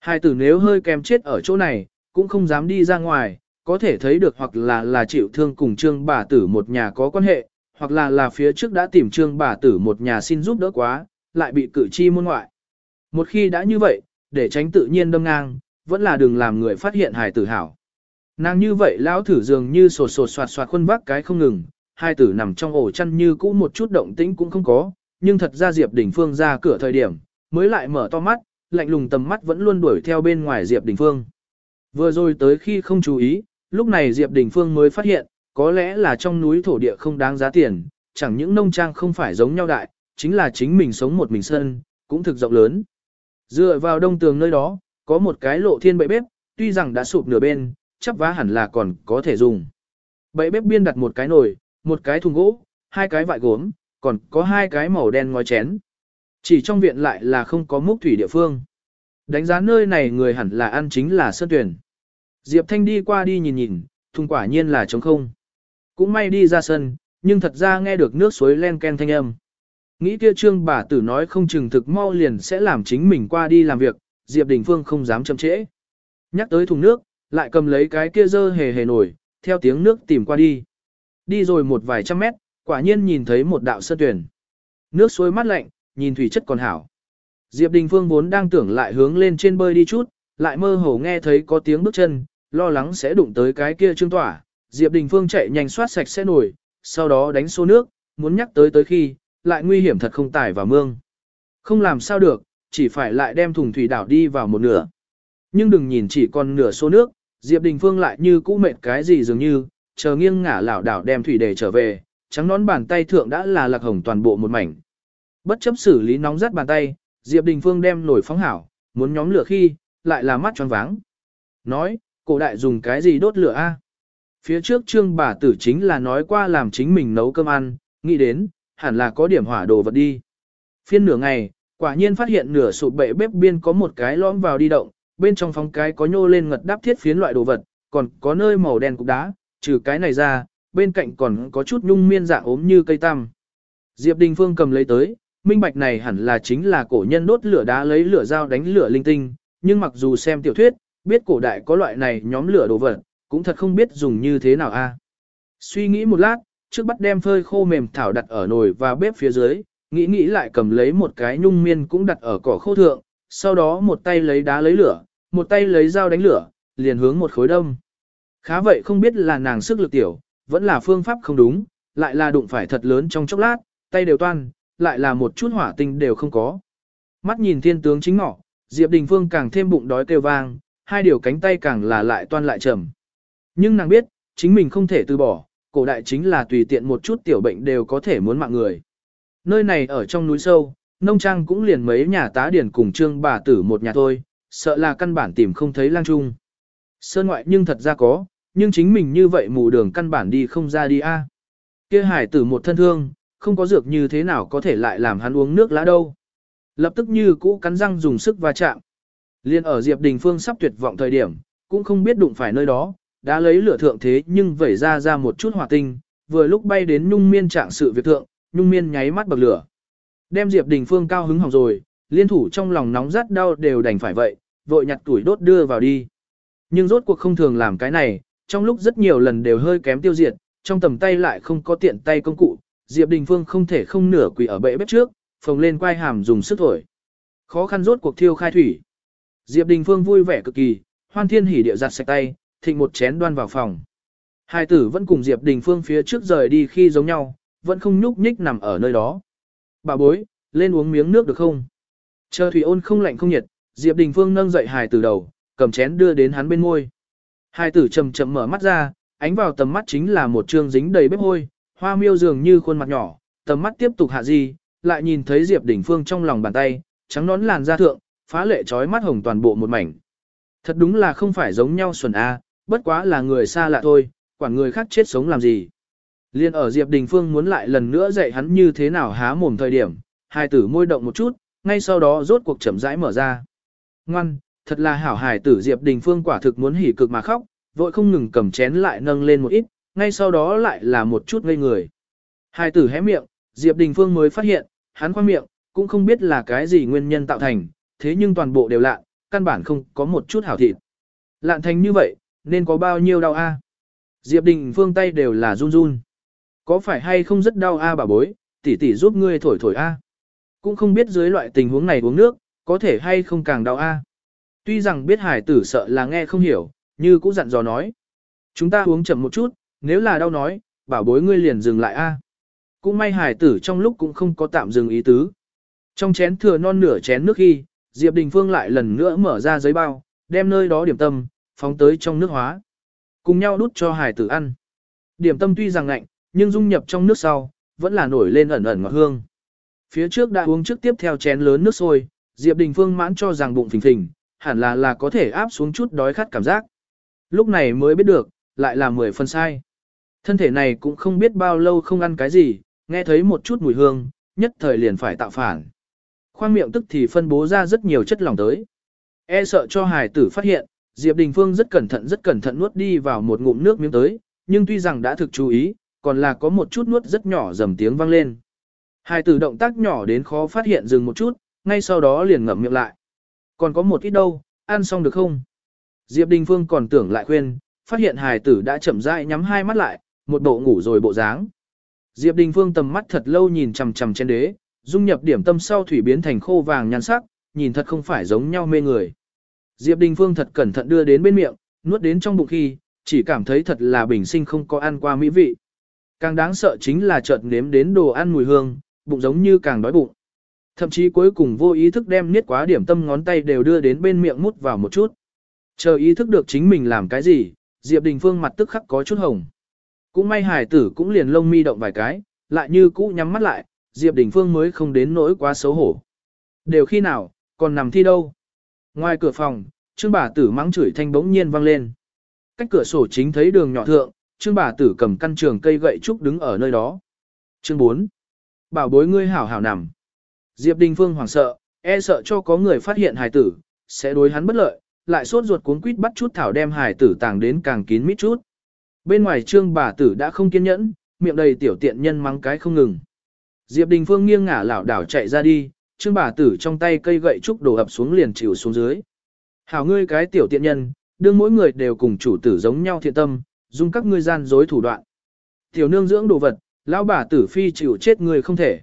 Hải tử nếu hơi kèm chết ở chỗ này, cũng không dám đi ra ngoài, có thể thấy được hoặc là là chịu thương cùng trương bà tử một nhà có quan hệ, hoặc là là phía trước đã tìm trương bà tử một nhà xin giúp đỡ quá, lại bị cử chi môn ngoại. Một khi đã như vậy, để tránh tự nhiên đâm ngang, vẫn là đừng làm người phát hiện hài tử hảo. Nàng như vậy lão thử dường như sột sột soạt soạt khuôn vác cái không ngừng, hai tử nằm trong ổ chăn như cũ một chút động tĩnh cũng không có, nhưng thật ra Diệp Đình Phương ra cửa thời điểm, mới lại mở to mắt, lạnh lùng tầm mắt vẫn luôn đuổi theo bên ngoài Diệp Đình Phương. Vừa rồi tới khi không chú ý, lúc này Diệp Đình Phương mới phát hiện, có lẽ là trong núi thổ địa không đáng giá tiền, chẳng những nông trang không phải giống nhau đại, chính là chính mình sống một mình sân, cũng thực rộng lớn. Dựa vào đông tường nơi đó, có một cái lộ thiên bậy bếp, tuy rằng đã sụp nửa bên, chắp vá hẳn là còn có thể dùng. Bậy bếp biên đặt một cái nồi, một cái thùng gỗ, hai cái vại gốm, còn có hai cái màu đen ngói chén. Chỉ trong viện lại là không có múc thủy địa phương. Đánh giá nơi này người hẳn là ăn chính là sơn tuyển. Diệp Thanh đi qua đi nhìn nhìn, thùng quả nhiên là trống không. Cũng may đi ra sân, nhưng thật ra nghe được nước suối len ken thanh âm. Nghĩ kia trương bà tử nói không chừng thực mau liền sẽ làm chính mình qua đi làm việc, Diệp Đình Phương không dám chậm trễ. Nhắc tới thùng nước, lại cầm lấy cái kia dơ hề hề nổi, theo tiếng nước tìm qua đi. Đi rồi một vài trăm mét, quả nhiên nhìn thấy một đạo sơn tuyển. Nước suối mát lạnh, nhìn thủy chất còn hảo. Diệp Đình Phương vốn đang tưởng lại hướng lên trên bơi đi chút, lại mơ hồ nghe thấy có tiếng bước chân, lo lắng sẽ đụng tới cái kia trương tỏa. Diệp Đình Phương chạy nhanh soát sạch sẽ nổi, sau đó đánh xô nước, muốn nhắc tới tới khi, lại nguy hiểm thật không tải vào mương. Không làm sao được, chỉ phải lại đem thùng thủy đảo đi vào một nửa. Nhưng đừng nhìn chỉ còn nửa số nước, Diệp Đình Phương lại như cũ mệt cái gì dường như, chờ nghiêng ngả lảo đảo đem thủy để trở về, trắng nón bàn tay thượng đã là lạc hồng toàn bộ một mảnh. Bất chấp xử lý nóng rát bàn tay, Diệp Đình Phương đem nổi phóng hảo, muốn nhóm lửa khi, lại là mắt tròn váng. Nói, cổ đại dùng cái gì đốt lửa a? Phía trước trương bà tử chính là nói qua làm chính mình nấu cơm ăn, nghĩ đến, hẳn là có điểm hỏa đồ vật đi. Phiên nửa ngày, quả nhiên phát hiện nửa sụp bệ bếp biên có một cái lõm vào đi động, bên trong phòng cái có nhô lên ngật đắp thiết phiến loại đồ vật, còn có nơi màu đen cục đá, trừ cái này ra, bên cạnh còn có chút nhung miên dạng ốm như cây tăm. Diệp Đình Phương cầm lấy tới, minh bạch này hẳn là chính là cổ nhân đốt lửa đá lấy lửa dao đánh lửa linh tinh, nhưng mặc dù xem tiểu thuyết, biết cổ đại có loại này nhóm lửa đồ vật, cũng thật không biết dùng như thế nào a. Suy nghĩ một lát, trước bắt đem phơi khô mềm thảo đặt ở nồi và bếp phía dưới, nghĩ nghĩ lại cầm lấy một cái nhung miên cũng đặt ở cỏ khô thượng, sau đó một tay lấy đá lấy lửa, một tay lấy dao đánh lửa, liền hướng một khối đông. Khá vậy không biết là nàng sức lực tiểu, vẫn là phương pháp không đúng, lại là đụng phải thật lớn trong chốc lát, tay đều toan, lại là một chút hỏa tinh đều không có. Mắt nhìn thiên tướng chính ngọ, Diệp Đình Phương càng thêm bụng đói kêu vang, hai điều cánh tay càng là lại toan lại trầm. Nhưng nàng biết, chính mình không thể từ bỏ, cổ đại chính là tùy tiện một chút tiểu bệnh đều có thể muốn mạng người. Nơi này ở trong núi sâu, nông trang cũng liền mấy nhà tá điển cùng trương bà tử một nhà thôi, sợ là căn bản tìm không thấy lang trung. Sơn ngoại nhưng thật ra có, nhưng chính mình như vậy mù đường căn bản đi không ra đi a. À. Kia hải tử một thân thương, không có dược như thế nào có thể lại làm hắn uống nước lá đâu. Lập tức như cũ cắn răng dùng sức va chạm. Liên ở Diệp Đình Phương sắp tuyệt vọng thời điểm, cũng không biết đụng phải nơi đó, đã lấy lửa thượng thế nhưng vẩy ra ra một chút hỏa tinh, vừa lúc bay đến nhung miên trạng sự việc thượng, nhung miên nháy mắt bậc lửa. Đem Diệp Đình Phương cao hứng hỏng rồi, liên thủ trong lòng nóng rát đau đều đành phải vậy, vội nhặt tuổi đốt đưa vào đi. Nhưng rốt cuộc không thường làm cái này, trong lúc rất nhiều lần đều hơi kém tiêu diệt, trong tầm tay lại không có tiện tay công cụ, Diệp Đình Phương không thể không nửa quỳ ở bệ bếp trước, phồng lên quai hàm dùng sức thổi. Khó khăn rốt cuộc thiêu khai thủy. Diệp Đình Phương vui vẻ cực kỳ, hoan thiên hỉ điệu giặt sạch tay, thịnh một chén đoan vào phòng. Hai tử vẫn cùng Diệp Đình Phương phía trước rời đi khi giống nhau, vẫn không nhúc nhích nằm ở nơi đó. Bà bối, lên uống miếng nước được không? Chờ thủy ôn không lạnh không nhiệt, Diệp Đình Phương nâng dậy hài tử đầu, cầm chén đưa đến hắn bên môi. Hài tử chậm chậm mở mắt ra, ánh vào tầm mắt chính là một trương dính đầy bếp hôi, hoa miêu dường như khuôn mặt nhỏ, tầm mắt tiếp tục hạ di, lại nhìn thấy Diệp Đình Phương trong lòng bàn tay, trắng nón làn da thượng, phá lệ trói mắt hồng toàn bộ một mảnh. Thật đúng là không phải giống nhau xuẩn A, bất quá là người xa lạ thôi, quản người khác chết sống làm gì. Liên ở Diệp Đình Phương muốn lại lần nữa dạy hắn như thế nào há mồm thời điểm, hai tử môi động một chút, ngay sau đó rốt cuộc chậm rãi mở ra. Ngoan, thật là hảo hài tử Diệp Đình Phương quả thực muốn hỉ cực mà khóc, vội không ngừng cầm chén lại nâng lên một ít, ngay sau đó lại là một chút ngây người. Hài tử hé miệng, Diệp Đình Phương mới phát hiện, hắn khoang miệng, cũng không biết là cái gì nguyên nhân tạo thành, thế nhưng toàn bộ đều lạ, căn bản không có một chút hảo thịt. Lạn thành như vậy, nên có bao nhiêu đau a? Diệp Đình Phương tay đều là run run. Có phải hay không rất đau a bà bối, tỷ tỷ giúp ngươi thổi thổi a. Cũng không biết dưới loại tình huống này uống nước, có thể hay không càng đau a. Tuy rằng biết hải tử sợ là nghe không hiểu, như cũng dặn dò nói. Chúng ta uống chậm một chút, nếu là đau nói, bảo bối ngươi liền dừng lại a. Cũng may hải tử trong lúc cũng không có tạm dừng ý tứ. Trong chén thừa non nửa chén nước khi, Diệp Đình Phương lại lần nữa mở ra giấy bao, đem nơi đó điểm tâm, phóng tới trong nước hóa. Cùng nhau đút cho hải tử ăn. Điểm tâm tuy rằng lạnh, nhưng dung nhập trong nước sau, vẫn là nổi lên ẩn ẩn ngọt hương. Phía trước đã uống trước tiếp theo chén lớn nước sôi, Diệp Đình Phương mãn cho rằng bụng phình phình, hẳn là là có thể áp xuống chút đói khát cảm giác. Lúc này mới biết được, lại là mười phần sai. Thân thể này cũng không biết bao lâu không ăn cái gì, nghe thấy một chút mùi hương, nhất thời liền phải tạo phản. Khoang miệng tức thì phân bố ra rất nhiều chất lỏng tới. E sợ cho hài tử phát hiện, Diệp Đình Phương rất cẩn thận rất cẩn thận nuốt đi vào một ngụm nước miếng tới, nhưng tuy rằng đã thực chú ý, còn là có một chút nuốt rất nhỏ dầm tiếng vang lên. Hai tử động tác nhỏ đến khó phát hiện dừng một chút, ngay sau đó liền ngậm miệng lại. Còn có một ít đâu, ăn xong được không? Diệp Đình Phương còn tưởng lại khuyên, phát hiện hài tử đã chậm rãi nhắm hai mắt lại, một bộ ngủ rồi bộ dáng. Diệp Đình Phương tầm mắt thật lâu nhìn chằm chằm trên đế, dung nhập điểm tâm sau thủy biến thành khô vàng nhan sắc, nhìn thật không phải giống nhau mê người. Diệp Đình Phương thật cẩn thận đưa đến bên miệng, nuốt đến trong bụng khi, chỉ cảm thấy thật là bình sinh không có ăn qua mỹ vị. Càng đáng sợ chính là chợt nếm đến đồ ăn mùi hương, bụng giống như càng đói bụng. Thậm chí cuối cùng vô ý thức đem niết quá điểm tâm ngón tay đều đưa đến bên miệng mút vào một chút. Chờ ý thức được chính mình làm cái gì, Diệp Đình Phương mặt tức khắc có chút hồng. Cũng may hải tử cũng liền lông mi động vài cái, lại như cũ nhắm mắt lại, Diệp Đình Phương mới không đến nỗi quá xấu hổ. Đều khi nào, còn nằm thi đâu. Ngoài cửa phòng, Trương bà tử mắng chửi thanh bỗng nhiên vang lên. Cách cửa sổ chính thấy đường nhỏ thượng, Trương bà tử cầm căn trường cây gậy trúc đứng ở nơi đó. Chương 4. Bảo bối ngươi hảo hảo nằm. Diệp Đình Phương hoảng sợ, e sợ cho có người phát hiện hài tử, sẽ đối hắn bất lợi, lại sốt ruột cuốn quýt bắt chút thảo đem hài tử tàng đến càng kín mít chút. Bên ngoài trương bà tử đã không kiên nhẫn, miệng đầy tiểu tiện nhân mắng cái không ngừng. Diệp Đình Phương nghiêng ngả lảo đảo chạy ra đi, trương bà tử trong tay cây gậy trúc đổ ập xuống liền chịu xuống dưới. Hảo ngươi cái tiểu tiện nhân, đương mỗi người đều cùng chủ tử giống nhau thiện tâm, dùng các ngươi gian dối thủ đoạn. Tiểu nương dưỡng đồ vật, lão bà tử phi chịu chết người không thể.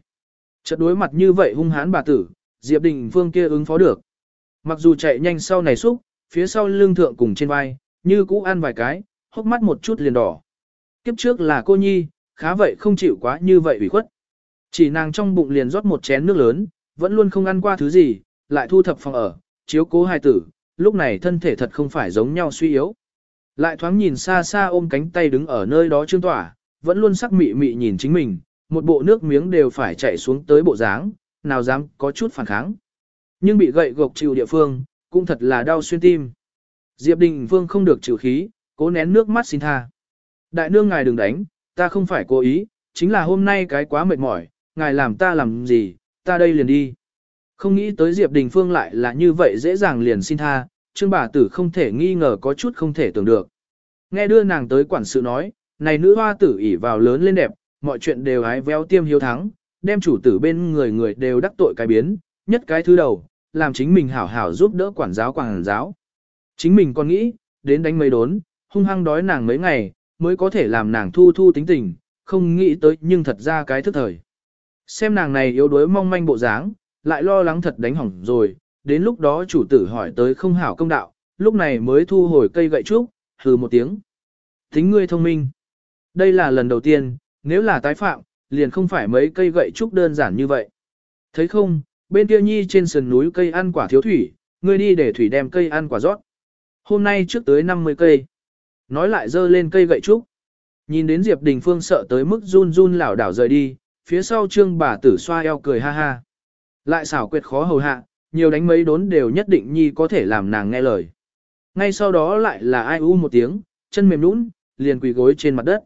Chợt đối mặt như vậy hung hãn bà tử, Diệp Đình Phương kia ứng phó được. Mặc dù chạy nhanh sau này xúc, phía sau lưng thượng cùng trên vai, như cũ ăn vài cái, hốc mắt một chút liền đỏ. Kiếp trước là cô nhi, khá vậy không chịu quá như vậy ủy khuất. Chỉ nàng trong bụng liền rót một chén nước lớn, vẫn luôn không ăn qua thứ gì, lại thu thập phòng ở, chiếu cố hai tử, lúc này thân thể thật không phải giống nhau suy yếu. Lại thoáng nhìn xa xa ôm cánh tay đứng ở nơi đó trương tỏa, vẫn luôn sắc mị mị nhìn chính mình, một bộ nước miếng đều phải chạy xuống tới bộ dáng, nào dám có chút phản kháng. Nhưng bị gậy gộc chịu địa phương, cũng thật là đau xuyên tim. Diệp Đình Phương không được chịu khí, cố nén nước mắt xin tha. Đại nương ngài đừng đánh, ta không phải cố ý, chính là hôm nay cái quá mệt mỏi, ngài làm ta làm gì, ta đây liền đi. Không nghĩ tới Diệp Đình Phương lại là như vậy dễ dàng liền xin tha, Trương bà tử không thể nghi ngờ có chút không thể tưởng được. Nghe đưa nàng tới quản sự nói, này nữ hoa tử ỉ vào lớn lên đẹp, mọi chuyện đều hái véo tiêm hiếu thắng, đem chủ tử bên người người đều đắc tội cái biến, nhất cái thứ đầu, làm chính mình hảo hảo giúp đỡ quản giáo quản giáo. Chính mình còn nghĩ, đến đánh mấy đốn, hung hăng đói nàng mấy ngày, mới có thể làm nàng thu thu tính tình, không nghĩ tới nhưng thật ra cái thức thời. Xem nàng này yếu đuối mong manh bộ dáng, lại lo lắng thật đánh hỏng rồi, đến lúc đó chủ tử hỏi tới không hảo công đạo, lúc này mới thu hồi cây gậy trúc, hừ một tiếng. Tính ngươi thông minh. Đây là lần đầu tiên, nếu là tái phạm, liền không phải mấy cây gậy trúc đơn giản như vậy. Thấy không, bên kia nhi trên sườn núi cây ăn quả thiếu thủy, ngươi đi để thủy đem cây ăn quả rót. Hôm nay trước tới 50 cây. Nói lại dơ lên cây gậy trúc. Nhìn đến Diệp Đình Phương sợ tới mức run run lảo đảo rời đi, phía sau trương bà tử xoa eo cười ha ha. Lại xảo quyệt khó hầu hạ, nhiều đánh mấy đốn đều nhất định nhi có thể làm nàng nghe lời. Ngay sau đó lại là ai u một tiếng, chân mềm nũng, liền quỳ gối trên mặt đất.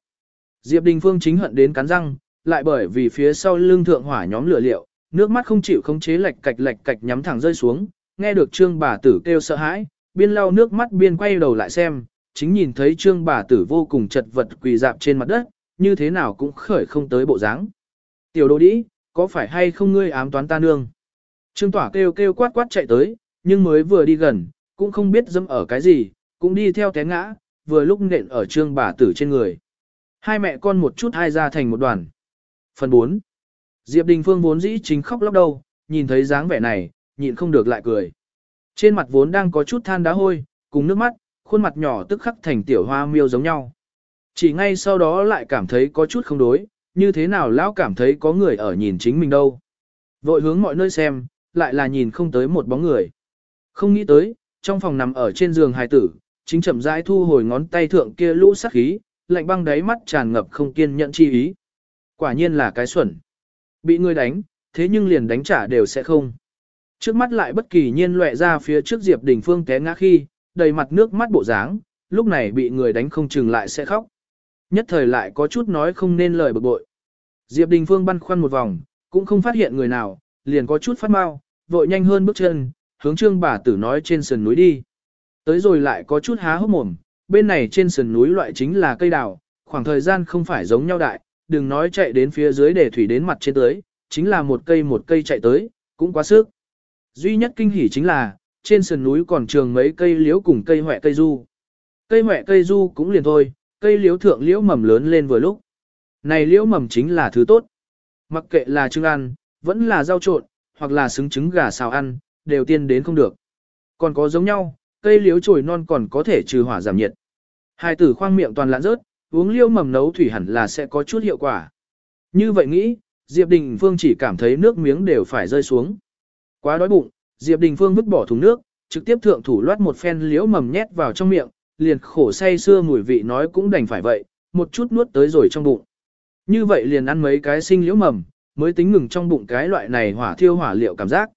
Diệp Đình Phương chính hận đến cắn răng, lại bởi vì phía sau lưng thượng hỏa nhóm lửa liệu, nước mắt không chịu khống chế lệch cạch lệch cạch nhắm thẳng rơi xuống, nghe được trương bà tử kêu sợ hãi, biên lau nước mắt biên quay đầu lại xem, chính nhìn thấy trương bà tử vô cùng chật vật quỳ dạp trên mặt đất, như thế nào cũng khởi không tới bộ dáng. Tiểu đồ đĩ, có phải hay không ngươi ám toán ta nương? Trương tỏa kêu kêu quát quát chạy tới, nhưng mới vừa đi gần, cũng không biết dẫm ở cái gì, cũng đi theo té ngã, vừa lúc nện ở trương bà tử trên người. Hai mẹ con một chút hai ra thành một đoàn. Phần 4. Diệp Đình Phương vốn dĩ chính khóc lóc đâu, nhìn thấy dáng vẻ này, nhịn không được lại cười. Trên mặt vốn đang có chút than đá hôi, cùng nước mắt, khuôn mặt nhỏ tức khắc thành tiểu hoa miêu giống nhau. Chỉ ngay sau đó lại cảm thấy có chút không đối, như thế nào lão cảm thấy có người ở nhìn chính mình đâu. Vội hướng mọi nơi xem, lại là nhìn không tới một bóng người. Không nghĩ tới, trong phòng nằm ở trên giường hài tử, chính chậm rãi thu hồi ngón tay thượng kia lũ sắc khí, lạnh băng đáy mắt tràn ngập không kiên nhẫn chi ý. Quả nhiên là cái xuẩn. Bị người đánh, thế nhưng liền đánh trả đều sẽ không. Trước mắt lại bất kỳ nhiên lệ ra phía trước Diệp Đình Phương té ngã khi, đầy mặt nước mắt bộ dáng, lúc này bị người đánh không chừng lại sẽ khóc. Nhất thời lại có chút nói không nên lời bực bội. Diệp Đình Phương băn khoăn một vòng, cũng không phát hiện người nào, liền có chút phát mau, vội nhanh hơn bước chân, hướng trương bà tử nói trên sườn núi đi. Tới rồi lại có chút há hốc mồm, bên này trên sườn núi loại chính là cây đào, khoảng thời gian không phải giống nhau đại, đừng nói chạy đến phía dưới để thủy đến mặt trên tới, chính là một cây một cây chạy tới, cũng quá sức. Duy nhất kinh hỉ chính là, trên sườn núi còn trường mấy cây liễu cùng cây hỏe cây du. Cây hỏe cây du cũng liền thôi, cây liễu thượng liễu mầm lớn lên vừa lúc. Này liễu mầm chính là thứ tốt. Mặc kệ là trưng ăn, vẫn là rau trộn, hoặc là xứng trứng gà xào ăn, đều tiên đến không được. Còn có giống nhau, cây liễu chồi non còn có thể trừ hỏa giảm nhiệt. Hai tử khoang miệng toàn lạn rớt, uống liễu mầm nấu thủy hẳn là sẽ có chút hiệu quả. Như vậy nghĩ, Diệp Đình Phương chỉ cảm thấy nước miếng đều phải rơi xuống. Quá đói bụng, Diệp Đình Phương vứt bỏ thùng nước, trực tiếp thượng thủ loát một phen liễu mầm nhét vào trong miệng, liền khổ say xưa mùi vị nói cũng đành phải vậy, một chút nuốt tới rồi trong bụng. Như vậy liền ăn mấy cái sinh liễu mầm, mới tính ngừng trong bụng cái loại này hỏa thiêu hỏa liệu cảm giác.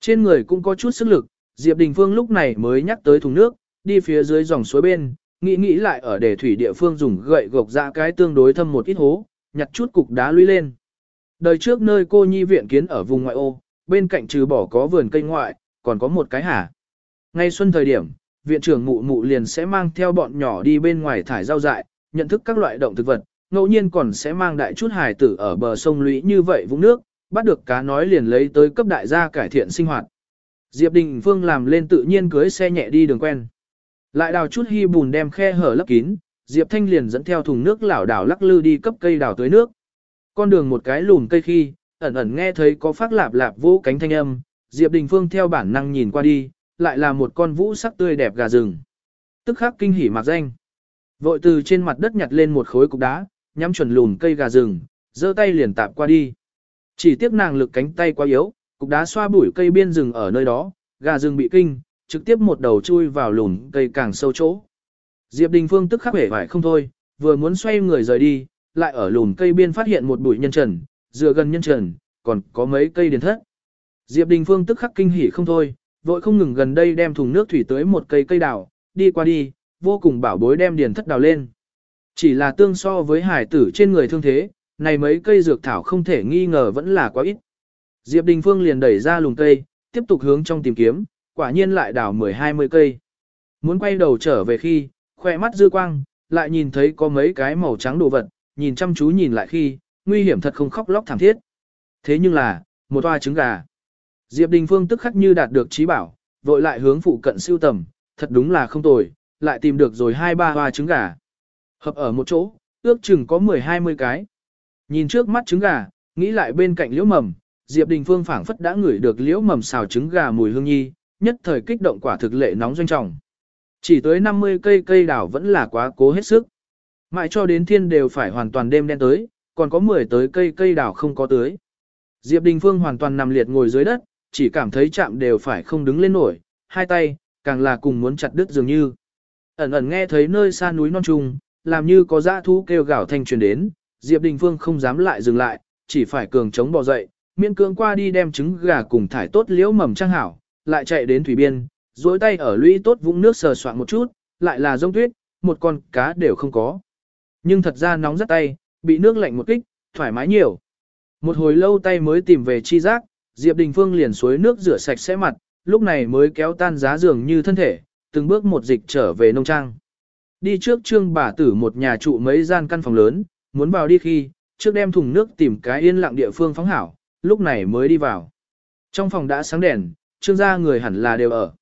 Trên người cũng có chút sức lực, Diệp Đình Phương lúc này mới nhắc tới thùng nước, đi phía dưới dòng suối bên, nghĩ nghĩ lại ở để thủy địa phương dùng gậy gộc ra cái tương đối thâm một ít hố, nhặt chút cục đá lũy lên. Đời trước nơi cô nhi viện kiến ở vùng ngoại ô, bên cạnh trừ bỏ có vườn cây ngoại, còn có một cái hả. Ngay xuân thời điểm, viện trưởng mụ mụ liền sẽ mang theo bọn nhỏ đi bên ngoài thải rau dại, nhận thức các loại động thực vật, ngẫu nhiên còn sẽ mang đại chút hài tử ở bờ sông lũy như vậy vũng nước, bắt được cá nói liền lấy tới cấp đại gia cải thiện sinh hoạt. Diệp Đình Phương làm lên tự nhiên cưới xe nhẹ đi đường quen. Lại đào chút hy bùn đem khe hở lấp kín, Diệp Thanh liền dẫn theo thùng nước lảo đảo lắc lư đi cấp cây đào tới nước. Con đường một cái lùm cây khi, ẩn ẩn nghe thấy có phát lạp lạp vũ cánh thanh âm, Diệp Đình Phương theo bản năng nhìn qua đi, lại là một con vũ sắc tươi đẹp gà rừng. Tức khắc kinh hỉ mặc danh. Vội từ trên mặt đất nhặt lên một khối cục đá, nhắm chuẩn lùn cây gà rừng, giơ tay liền tạp qua đi. Chỉ tiếc nàng lực cánh tay quá yếu, cục đá xoa bụi cây biên rừng ở nơi đó, gà rừng bị kinh, trực tiếp một đầu chui vào lùn cây càng sâu chỗ. Diệp Đình Phương tức khắc vẻ vải không thôi, vừa muốn xoay người rời đi, lại ở lùn cây biên phát hiện một bụi nhân trần, dựa gần nhân trần, còn có mấy cây điền thất. Diệp Đình Phương tức khắc kinh hỉ không thôi, vội không ngừng gần đây đem thùng nước thủy tới một cây cây đào, đi qua đi, vô cùng bảo bối đem điền thất đào lên. Chỉ là tương so với hải tử trên người thương thế, này mấy cây dược thảo không thể nghi ngờ vẫn là quá ít. Diệp Đình Phương liền đẩy ra lùm cây, tiếp tục hướng trong tìm kiếm, quả nhiên lại đào 10-20 cây. Muốn quay đầu trở về khi, khoe mắt dư quang, lại nhìn thấy có mấy cái màu trắng đồ vật, nhìn chăm chú nhìn lại khi, nguy hiểm thật không khóc lóc thảm thiết. Thế nhưng là, một toa trứng gà. Diệp Đình Phương tức khắc như đạt được trí bảo, vội lại hướng phụ cận siêu tầm, thật đúng là không tồi, lại tìm được rồi hai ba hoa trứng gà. Hợp ở một chỗ, ước chừng có 10-20 cái. Nhìn trước mắt trứng gà, nghĩ lại bên cạnh liễu mầm, Diệp Đình Phương phảng phất đã ngửi được liễu mầm xào trứng gà mùi hương nhi, nhất thời kích động quả thực lệ nóng doanh trọng. Chỉ tới 50 cây cây đào vẫn là quá cố hết sức. Mãi cho đến thiên đều phải hoàn toàn đêm đen tới, còn có 10 tới cây cây đào không có tới. Diệp Đình Phương hoàn toàn nằm liệt ngồi dưới đất, chỉ cảm thấy chạm đều phải không đứng lên nổi, hai tay, càng là cùng muốn chặt đứt dường như. Ẩn ẩn nghe thấy nơi xa núi non trùng, làm như có dã thú kêu gào thanh truyền đến, Diệp Đình Phương không dám lại dừng lại, chỉ phải cường chống bò dậy, miễn cưỡng qua đi đem trứng gà cùng thải tốt liễu mầm trang hảo, lại chạy đến thủy biên, duỗi tay ở lũy tốt vũng nước sờ soạn một chút, lại là rông tuyết, một con cá đều không có. Nhưng thật ra nóng rất tay, bị nước lạnh một kích, thoải mái nhiều. Một hồi lâu tay mới tìm về chi giác, Diệp Đình Phương liền suối nước rửa sạch sẽ mặt, lúc này mới kéo tan giá giường như thân thể, từng bước một dịch trở về nông trang. Đi trước trương bà tử một nhà trụ mấy gian căn phòng lớn, muốn vào đi khi, trước đem thùng nước tìm cái yên lặng địa phương phóng hảo, lúc này mới đi vào. Trong phòng đã sáng đèn, trương gia người hẳn là đều ở.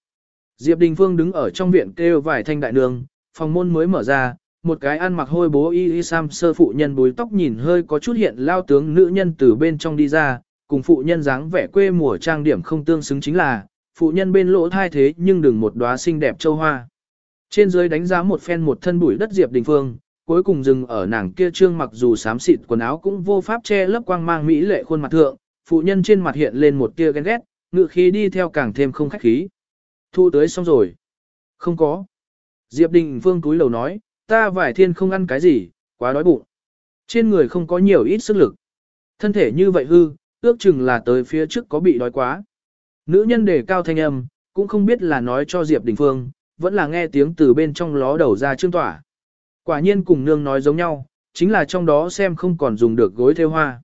Diệp Đình Phương đứng ở trong viện kêu vài thanh đại nương, phòng môn mới mở ra, một cái ăn mặc hôi bố y y sam sơ phụ nhân búi tóc nhìn hơi có chút hiện lao tướng nữ nhân từ bên trong đi ra, cùng phụ nhân dáng vẻ quê mùa trang điểm không tương xứng chính là, phụ nhân bên lỗ thai thế nhưng đừng một đóa xinh đẹp châu hoa. Trên dưới đánh giá một phen một thân bụi đất Diệp Đình Phương, cuối cùng dừng ở nàng kia trương mặc dù xám xịt quần áo cũng vô pháp che lấp quang mang mỹ lệ khuôn mặt thượng, phụ nhân trên mặt hiện lên một tia ghen ghét, ngự khí đi theo càng thêm không khách khí. Thu tới xong rồi. Không có. Diệp Đình Phương túi lầu nói, ta vải thiên không ăn cái gì, quá đói bụng. Trên người không có nhiều ít sức lực. Thân thể như vậy hư, ước chừng là tới phía trước có bị đói quá. Nữ nhân đề cao thanh âm, cũng không biết là nói cho Diệp Đình Phương, vẫn là nghe tiếng từ bên trong ló đầu ra trương tỏa. Quả nhiên cùng nương nói giống nhau, chính là trong đó xem không còn dùng được gối theo hoa.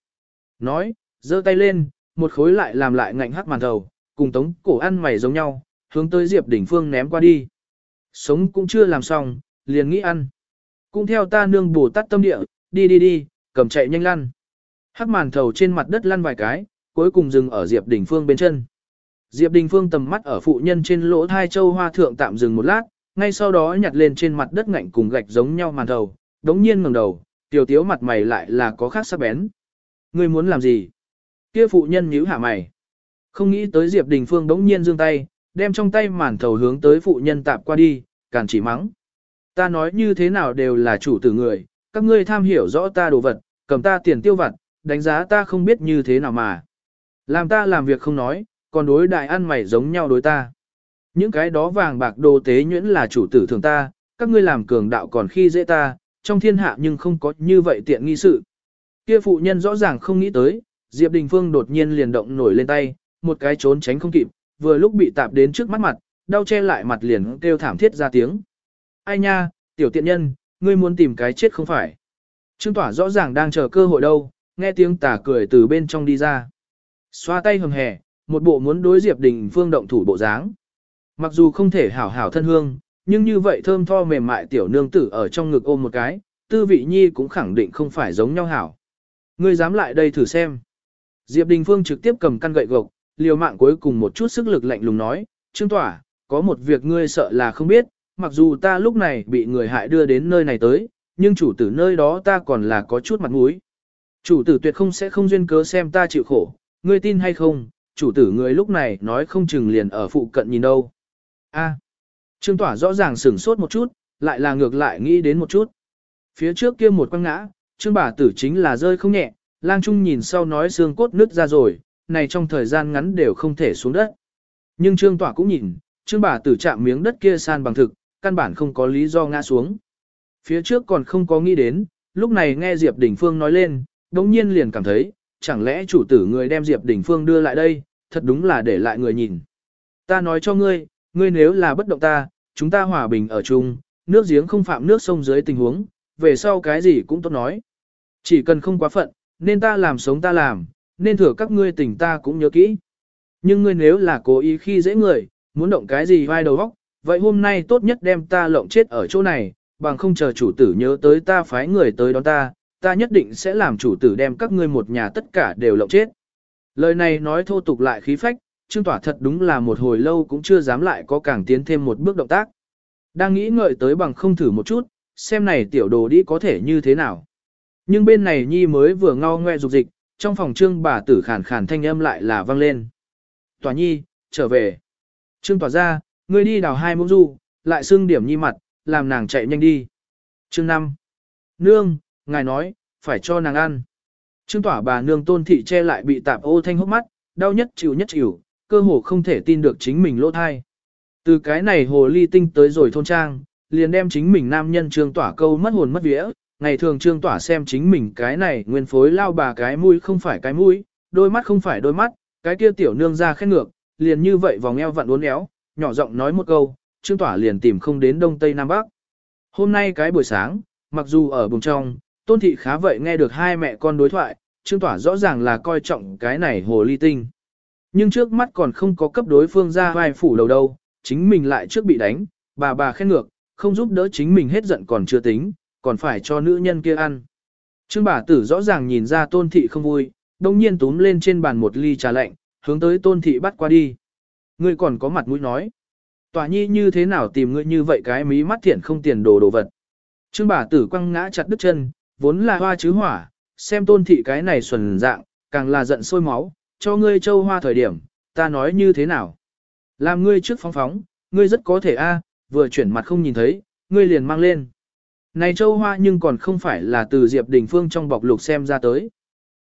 Nói, giơ tay lên, một khối lại làm lại ngạnh hắc màn thầu, cùng tống cổ ăn mày giống nhau, hướng tới Diệp đỉnh Phương ném qua đi. Sống cũng chưa làm xong, liền nghĩ ăn. Cũng theo ta nương bổ tát tâm địa, đi đi đi, cầm chạy nhanh lăn. Hắc màn thầu trên mặt đất lăn vài cái, cuối cùng dừng ở Diệp đỉnh Phương bên chân. Diệp Đình Phương tầm mắt ở phụ nhân trên lỗ thai châu hoa thượng tạm dừng một lát, ngay sau đó nhặt lên trên mặt đất ngạnh cùng gạch giống nhau màn thầu, đống nhiên ngẩng đầu, tiểu tiếu mặt mày lại là có khác sắc bén. Ngươi muốn làm gì? Kia phụ nhân nhíu hạ mày. Không nghĩ tới Diệp Đình Phương đống nhiên giương tay, đem trong tay màn thầu hướng tới phụ nhân tạp qua đi, càn chỉ mắng. Ta nói như thế nào đều là chủ tử người, các ngươi tham hiểu rõ ta đồ vật, cầm ta tiền tiêu vặt, đánh giá ta không biết như thế nào mà. Làm ta làm việc không nói, còn đối đại ăn mày giống nhau đối ta. Những cái đó vàng bạc đồ tế nhuyễn là chủ tử thường ta, các ngươi làm cường đạo còn khi dễ ta, trong thiên hạ nhưng không có như vậy tiện nghi sự. Kia phụ nhân rõ ràng không nghĩ tới, Diệp Đình Phương đột nhiên liền động nổi lên tay, một cái trốn tránh không kịp, vừa lúc bị tạp đến trước mắt mặt, đau che lại mặt liền kêu thảm thiết ra tiếng. Ai nha, tiểu tiện nhân, ngươi muốn tìm cái chết không phải. Trương Tỏa rõ ràng đang chờ cơ hội đâu, nghe tiếng tà cười từ bên trong đi ra. Xoa tay hầm hẻ, một bộ muốn đối Diệp Đình Phương động thủ bộ dáng. Mặc dù không thể hảo hảo thân hương, nhưng như vậy thơm tho mềm mại tiểu nương tử ở trong ngực ôm một cái, tư vị nhi cũng khẳng định không phải giống nhau hảo. Ngươi dám lại đây thử xem. Diệp Đình Phương trực tiếp cầm căn gậy gộc, liều mạng cuối cùng một chút sức lực lạnh lùng nói, Trương Tỏa, có một việc ngươi sợ là không biết, mặc dù ta lúc này bị người hại đưa đến nơi này tới, nhưng chủ tử nơi đó ta còn là có chút mặt mũi. Chủ tử tuyệt không sẽ không duyên cớ xem ta chịu khổ, ngươi tin hay không, chủ tử người lúc này nói không chừng liền ở phụ cận nhìn đâu. A. Trương Tỏa rõ ràng sửng sốt một chút, lại là ngược lại nghĩ đến một chút. Phía trước kia một quăng ngã, Trương bà tử chính là rơi không nhẹ, lang trung nhìn sau nói xương cốt nứt ra rồi, này trong thời gian ngắn đều không thể xuống đất. Nhưng Trương Tỏa cũng nhìn, Trương bà tử chạm miếng đất kia san bằng thực, căn bản không có lý do ngã xuống. Phía trước còn không có nghĩ đến, lúc này nghe Diệp Đình Phương nói lên, đống nhiên liền cảm thấy, chẳng lẽ chủ tử người đem Diệp Đình Phương đưa lại đây, thật đúng là để lại người nhìn. Ta nói cho ngươi, ngươi nếu là bất động ta, chúng ta hòa bình ở chung, nước giếng không phạm nước sông dưới tình huống, về sau cái gì cũng tốt nói. Chỉ cần không quá phận, nên ta làm sống ta làm, nên thừa các ngươi tình ta cũng nhớ kỹ. Nhưng ngươi nếu là cố ý khi dễ người, muốn động cái gì vai đầu góc, vậy hôm nay tốt nhất đem ta lộng chết ở chỗ này, bằng không chờ chủ tử nhớ tới ta phái người tới đón ta, ta nhất định sẽ làm chủ tử đem các ngươi một nhà tất cả đều lộng chết. Lời này nói thô tục lại khí phách, Trương Tỏa thật đúng là một hồi lâu cũng chưa dám lại có càng tiến thêm một bước động tác. Đang nghĩ ngợi tới bằng không thử một chút, xem này tiểu đồ đi có thể như thế nào. Nhưng bên này Nhi mới vừa ngao ngoe dục dịch, trong phòng trương bà tử khàn khàn thanh âm lại là vang lên. Tỏa Nhi, trở về. Trương Tỏa ra, ngươi đi đào hai muỗng du, lại xưng điểm Nhi mặt, làm nàng chạy nhanh đi. trương năm, Nương, ngài nói, phải cho nàng ăn. Trương Tỏa bà nương tôn thị che lại bị tạp ô thanh hốc mắt, đau nhất chịu nhất chịu, cơ hồ không thể tin được chính mình lỗ thai. Từ cái này hồ ly tinh tới rồi thôn trang, liền đem chính mình nam nhân trương tỏa câu mất hồn mất vía, ngày thường trương tỏa xem chính mình cái này nguyên phối lao bà cái mũi không phải cái mũi, đôi mắt không phải đôi mắt, cái kia tiểu nương ra khét ngược, liền như vậy vòng eo vặn uốn éo, nhỏ giọng nói một câu, trương tỏa liền tìm không đến đông tây nam bắc. Hôm nay cái buổi sáng, mặc dù ở bùng trong, tôn thị khá vậy nghe được hai mẹ con đối thoại, trương tỏa rõ ràng là coi trọng cái này hồ ly tinh. Nhưng trước mắt còn không có cấp đối phương ra vai phủ đầu đâu, chính mình lại trước bị đánh, bà bà khen ngược, không giúp đỡ chính mình hết giận còn chưa tính, còn phải cho nữ nhân kia ăn. Trương bà tử rõ ràng nhìn ra tôn thị không vui, đồng nhiên túm lên trên bàn một ly trà lạnh, hướng tới tôn thị bắt qua đi. Ngươi còn có mặt mũi nói. Tòa nhi như thế nào tìm ngươi như vậy cái mí mắt thiện không tiền đồ đồ vật. Trương bà tử quăng ngã chặt đứt chân, vốn là hoa chứ hỏa, xem tôn thị cái này xuẩn dạng, càng là giận sôi máu, cho ngươi châu hoa thời điểm, ta nói như thế nào? Làm ngươi trước phóng phóng, ngươi rất có thể a, vừa chuyển mặt không nhìn thấy, ngươi liền mang lên. Này châu hoa nhưng còn không phải là từ Diệp Đình Phương trong bọc lục xem ra tới.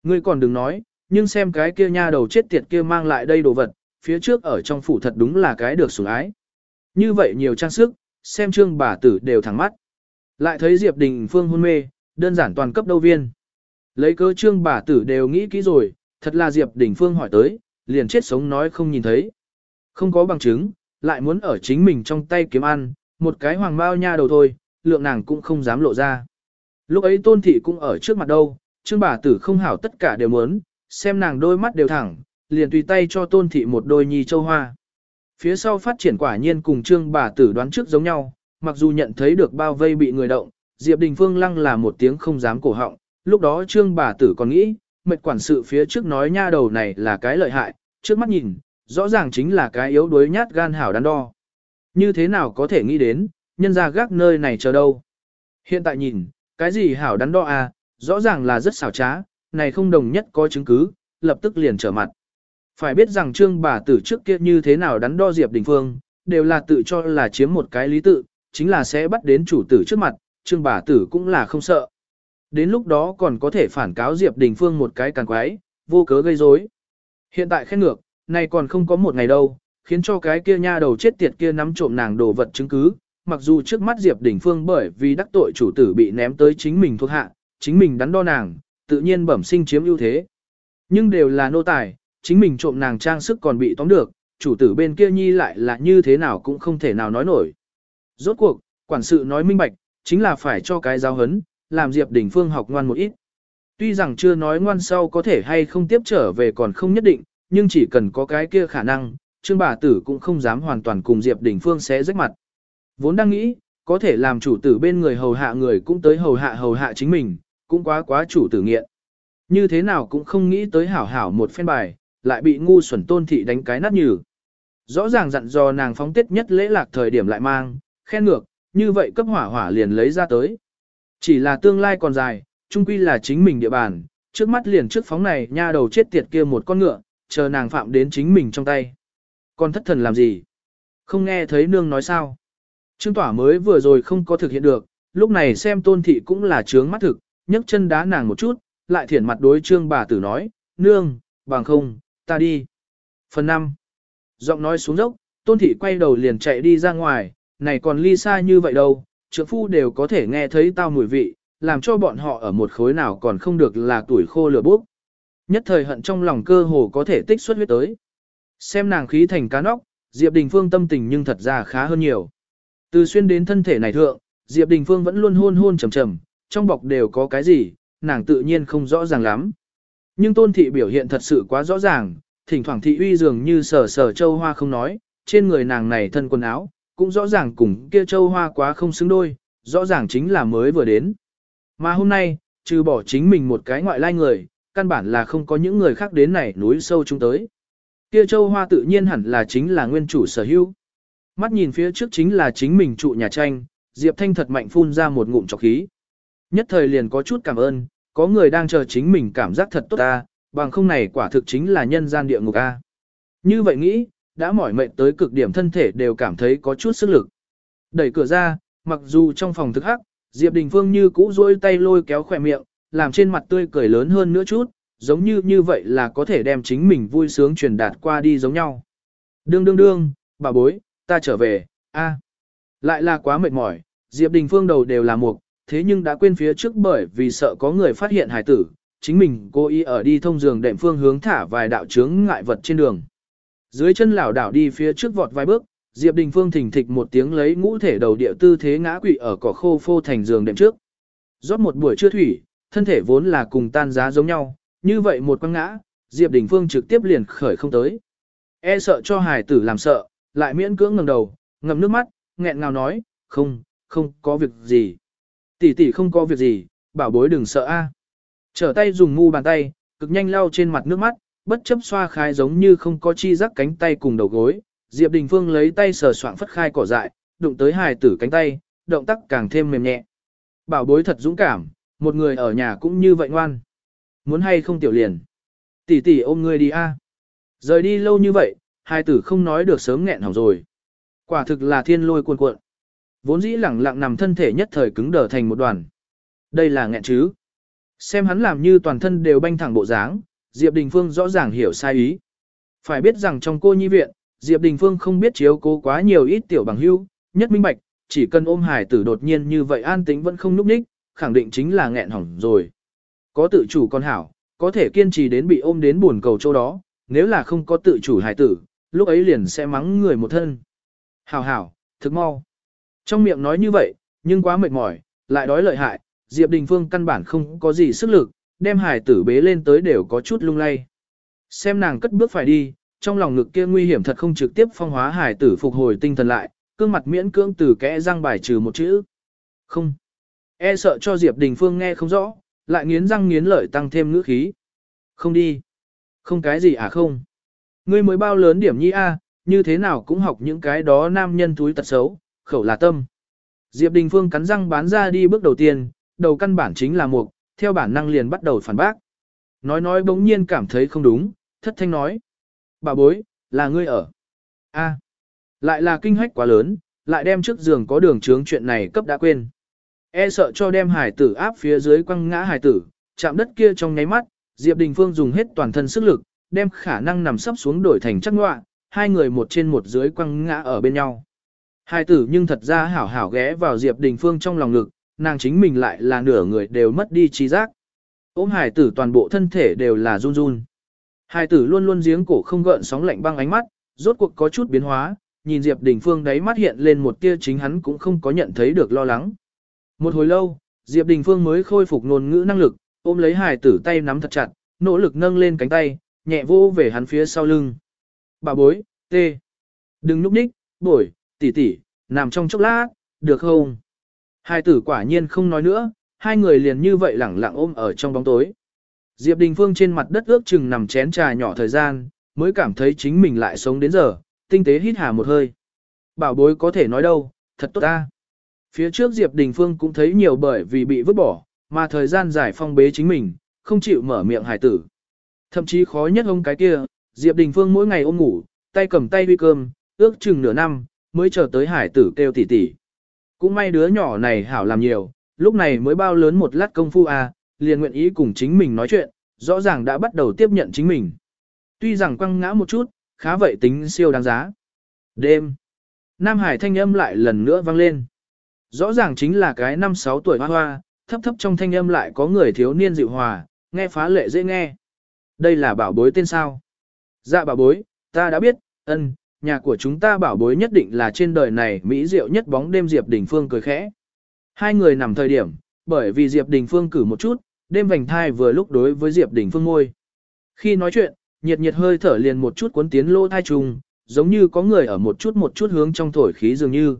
Ngươi còn đừng nói, nhưng xem cái kia nha đầu chết tiệt kia mang lại đây đồ vật, phía trước ở trong phủ thật đúng là cái được sủng ái. Như vậy nhiều trang sức, xem trương bà tử đều thẳng mắt. Lại thấy Diệp Đình Phương hôn mê, đơn giản toàn cấp đâu viên. Lấy cơ trương bà tử đều nghĩ kỹ rồi, thật là Diệp Đình Phương hỏi tới, liền chết sống nói không nhìn thấy. Không có bằng chứng, lại muốn ở chính mình trong tay kiếm ăn, một cái hoàng bao nha đầu thôi, lượng nàng cũng không dám lộ ra. Lúc ấy tôn thị cũng ở trước mặt đâu, trương bà tử không hảo tất cả đều muốn, xem nàng đôi mắt đều thẳng, liền tùy tay cho tôn thị một đôi nhi châu hoa. Phía sau phát triển quả nhiên cùng trương bà tử đoán trước giống nhau, mặc dù nhận thấy được bao vây bị người động, Diệp Đình Phương lăng là một tiếng không dám cổ họng, lúc đó trương bà tử còn nghĩ, mệt quản sự phía trước nói nha đầu này là cái lợi hại, trước mắt nhìn, rõ ràng chính là cái yếu đuối nhát gan hảo đắn đo. Như thế nào có thể nghĩ đến, nhân ra gác nơi này chờ đâu. Hiện tại nhìn, cái gì hảo đắn đo à, rõ ràng là rất xảo trá, này không đồng nhất có chứng cứ, lập tức liền trở mặt. Phải biết rằng trương bà tử trước kia như thế nào đắn đo Diệp Đình Phương, đều là tự cho là chiếm một cái lý tự, chính là sẽ bắt đến chủ tử trước mặt, trương bà tử cũng là không sợ. đến lúc đó còn có thể phản cáo Diệp Đình Phương một cái càng quái, vô cớ gây rối. Hiện tại khen ngược, này còn không có một ngày đâu, khiến cho cái kia nha đầu chết tiệt kia nắm trộm nàng đồ vật chứng cứ, mặc dù trước mắt Diệp Đình Phương bởi vì đắc tội chủ tử bị ném tới chính mình thuộc hạ, chính mình đắn đo nàng, tự nhiên bẩm sinh chiếm ưu thế. Nhưng đều là nô tài, chính mình trộm nàng trang sức còn bị tóm được, chủ tử bên kia nhi lại là như thế nào cũng không thể nào nói nổi. Rốt cuộc, quản sự nói minh bạch, chính là phải cho cái giáo hấn, làm Diệp Đình Phương học ngoan một ít. Tuy rằng chưa nói ngoan sau có thể hay không tiếp trở về còn không nhất định, nhưng chỉ cần có cái kia khả năng, Trương bà tử cũng không dám hoàn toàn cùng Diệp Đình Phương sẽ rách mặt. Vốn đang nghĩ, có thể làm chủ tử bên người hầu hạ người cũng tới hầu hạ hầu hạ chính mình, cũng quá quá chủ tử nghiện. Như thế nào cũng không nghĩ tới hảo hảo một phen bài, lại bị ngu xuẩn tôn thị đánh cái nát nhừ. Rõ ràng dặn dò nàng phóng tiết nhất lễ lạc thời điểm lại mang, khen ngược, như vậy cấp hỏa hỏa liền lấy ra tới. Chỉ là tương lai còn dài, chung quy là chính mình địa bàn, trước mắt liền trước phóng này nha đầu chết tiệt kia một con ngựa, chờ nàng phạm đến chính mình trong tay. con thất thần làm gì? Không nghe thấy nương nói sao? Trương tỏa mới vừa rồi không có thực hiện được, lúc này xem tôn thị cũng là trướng mắt thực, nhấc chân đá nàng một chút, lại thiển mặt đối trương bà tử nói, nương, bằng không, ta đi. Phần 5. Giọng nói xuống dốc, tôn thị quay đầu liền chạy đi ra ngoài, này còn ly xa như vậy đâu, trượng phu đều có thể nghe thấy tao mùi vị, làm cho bọn họ ở một khối nào còn không được là tuổi khô lửa bốc. Nhất thời hận trong lòng cơ hồ có thể tích xuất huyết tới. Xem nàng khí thành cá nóc, Diệp Đình Phương tâm tình nhưng thật ra khá hơn nhiều. Từ xuyên đến thân thể này thượng, Diệp Đình Phương vẫn luôn hôn hôn trầm trầm, trong bọc đều có cái gì, nàng tự nhiên không rõ ràng lắm. Nhưng tôn thị biểu hiện thật sự quá rõ ràng, thỉnh thoảng thị uy dường như sở sở châu hoa không nói, trên người nàng này thân quần áo, cũng rõ ràng cùng kia châu hoa quá không xứng đôi, rõ ràng chính là mới vừa đến. Mà hôm nay, trừ bỏ chính mình một cái ngoại lai người, căn bản là không có những người khác đến này núi sâu chúng tới. Kia châu hoa tự nhiên hẳn là chính là nguyên chủ sở hữu. Mắt nhìn phía trước chính là chính mình trụ nhà tranh, Diệp Thanh thật mạnh phun ra một ngụm trọc khí. Nhất thời liền có chút cảm ơn, có người đang chờ chính mình cảm giác thật tốt ta, bằng không này quả thực chính là nhân gian địa ngục a. Như vậy nghĩ, đã mỏi mệt tới cực điểm thân thể đều cảm thấy có chút sức lực. Đẩy cửa ra, mặc dù trong phòng thức hắc, Diệp Đình Phương như cũ duỗi tay lôi kéo khỏe miệng, làm trên mặt tươi cười lớn hơn nữa chút, giống như như vậy là có thể đem chính mình vui sướng truyền đạt qua đi giống nhau. Đương đương đương, bà bối, ta trở về, a, à. Lại là quá mệt mỏi, Diệp Đình Phương đầu đều là mục, thế nhưng đã quên phía trước bởi vì sợ có người phát hiện hài tử, chính mình cố ý ở đi thông giường đệm phương hướng thả vài đạo chướng ngại vật trên đường. Dưới chân lảo đảo đi phía trước vọt vài bước, Diệp Đình Phương thỉnh thịch một tiếng lấy ngũ thể đầu địa tư thế ngã quỵ ở cỏ khô phô thành giường đệm trước. Rót một buổi trưa thủy, thân thể vốn là cùng tan giá giống nhau, như vậy một quăng ngã, Diệp Đình Phương trực tiếp liền khởi không tới. E sợ cho hài tử làm sợ, lại miễn cưỡng ngẩng đầu, ngậm nước mắt, nghẹn ngào nói, không, không có việc gì. Tỷ tỷ không có việc gì, bảo bối đừng sợ a. Trở tay dùng mu bàn tay, cực nhanh lau trên mặt nước mắt, bất chấp xoa khai giống như không có chi rắc cánh tay cùng đầu gối. Diệp Đình Phương lấy tay sờ soạng phất khai cỏ dại, đụng tới hài tử cánh tay, động tác càng thêm mềm nhẹ. Bảo bối thật dũng cảm, một người ở nhà cũng như vậy ngoan. Muốn hay không tiểu liền. Tỷ tỷ ôm người đi a. Rời đi lâu như vậy, hài tử không nói được sớm nghẹn hỏng rồi. Quả thực là thiên lôi cuồn cuộn. Vốn dĩ lẳng lặng nằm thân thể nhất thời cứng đờ thành một đoàn. Đây là nghẹn chứ. Xem hắn làm như toàn thân đều banh thẳng bộ dáng, Diệp Đình Phương rõ ràng hiểu sai ý. Phải biết rằng trong cô nhi viện, Diệp Đình Phương không biết chiếu cố quá nhiều ít tiểu bằng hưu, nhất minh bạch, chỉ cần ôm hải tử đột nhiên như vậy an tĩnh vẫn không núp ních, khẳng định chính là nghẹn hỏng rồi. Có tự chủ con hảo, có thể kiên trì đến bị ôm đến buồn cầu chỗ đó, nếu là không có tự chủ hải tử, lúc ấy liền sẽ mắng người một thân. Hảo hảo, thực mau. Trong miệng nói như vậy, nhưng quá mệt mỏi, lại đói lợi hại, Diệp Đình Phương căn bản không có gì sức lực, đem hải tử bế lên tới đều có chút lung lay. Xem nàng cất bước phải đi, trong lòng ngực kia nguy hiểm thật không trực tiếp phong hóa hải tử phục hồi tinh thần lại, cương mặt miễn cưỡng từ kẽ răng bài trừ một chữ. Không. E sợ cho Diệp Đình Phương nghe không rõ, lại nghiến răng nghiến lợi tăng thêm ngữ khí. Không đi. Không cái gì à không. Ngươi mới bao lớn điểm nhi a, à, như thế nào cũng học những cái đó nam nhân túi tật xấu, khẩu là tâm. Diệp Đình Phương cắn răng bán ra đi bước đầu tiên, đầu căn bản chính là mục, theo bản năng liền bắt đầu phản bác. Nói nói bỗng nhiên cảm thấy không đúng, thất thanh nói. Bà bối, là ngươi ở. a à, lại là kinh hách quá lớn, lại đem trước giường có đường trướng chuyện này cấp đã quên. E sợ cho đem hải tử áp phía dưới quăng ngã hải tử, chạm đất kia trong nháy mắt, Diệp Đình Phương dùng hết toàn thân sức lực, đem khả năng nằm sấp xuống đổi thành chắc ngoạ, hai người một trên một dưới quăng ngã ở bên nhau. Hai tử nhưng thật ra hảo hảo ghé vào Diệp Đình Phương trong lòng ngực, nàng chính mình lại là nửa người đều mất đi trí giác. Ôm hải tử toàn bộ thân thể đều là run run. Hải tử luôn luôn giếng cổ không gợn sóng lạnh băng ánh mắt, rốt cuộc có chút biến hóa, nhìn Diệp Đình Phương đáy mắt hiện lên một tia chính hắn cũng không có nhận thấy được lo lắng. Một hồi lâu, Diệp Đình Phương mới khôi phục ngôn ngữ năng lực, ôm lấy hải tử tay nắm thật chặt, nỗ lực nâng lên cánh tay, nhẹ vô về hắn phía sau lưng. Bà bối, tê. Đừng núp ních, bổi, tỉ tỉ, nằm trong chốc lát, được không? Hai tử quả nhiên không nói nữa, hai người liền như vậy lẳng lặng ôm ở trong bóng tối. Diệp Đình Phương trên mặt đất ước chừng nằm chén trà nhỏ thời gian, mới cảm thấy chính mình lại sống đến giờ, tinh tế hít hà một hơi. Bảo bối có thể nói đâu, thật tốt ta. Phía trước Diệp Đình Phương cũng thấy nhiều bởi vì bị vứt bỏ, mà thời gian giải phong bế chính mình, không chịu mở miệng hải tử. Thậm chí khó nhất ông cái kia, Diệp Đình Phương mỗi ngày ôm ngủ, tay cầm tay huy cơm, ước chừng nửa năm, mới chờ tới hải tử kêu tỉ tỉ. Cũng may đứa nhỏ này hảo làm nhiều, lúc này mới bao lớn một lát công phu à, liền nguyện ý cùng chính mình nói chuyện, rõ ràng đã bắt đầu tiếp nhận chính mình. Tuy rằng quăng ngã một chút, khá vậy tính siêu đáng giá. Đêm, Nam Hải thanh âm lại lần nữa vang lên. Rõ ràng chính là cái năm sáu tuổi hoa hoa, thấp thấp trong thanh âm lại có người thiếu niên dịu hòa, nghe phá lệ dễ nghe. Đây là bảo bối tên sao? Dạ bảo bối, ta đã biết, ân, nhà của chúng ta bảo bối nhất định là trên đời này mỹ diệu nhất bóng đêm Diệp Đình Phương cười khẽ. Hai người nằm thời điểm, bởi vì Diệp Đình Phương cử một chút, đêm vành thai vừa lúc đối với Diệp Đình Phương ngôi. Khi nói chuyện, nhiệt nhiệt hơi thở liền một chút cuốn tiến lô thai trùng, giống như có người ở một chút một chút hướng trong thổi khí dường như.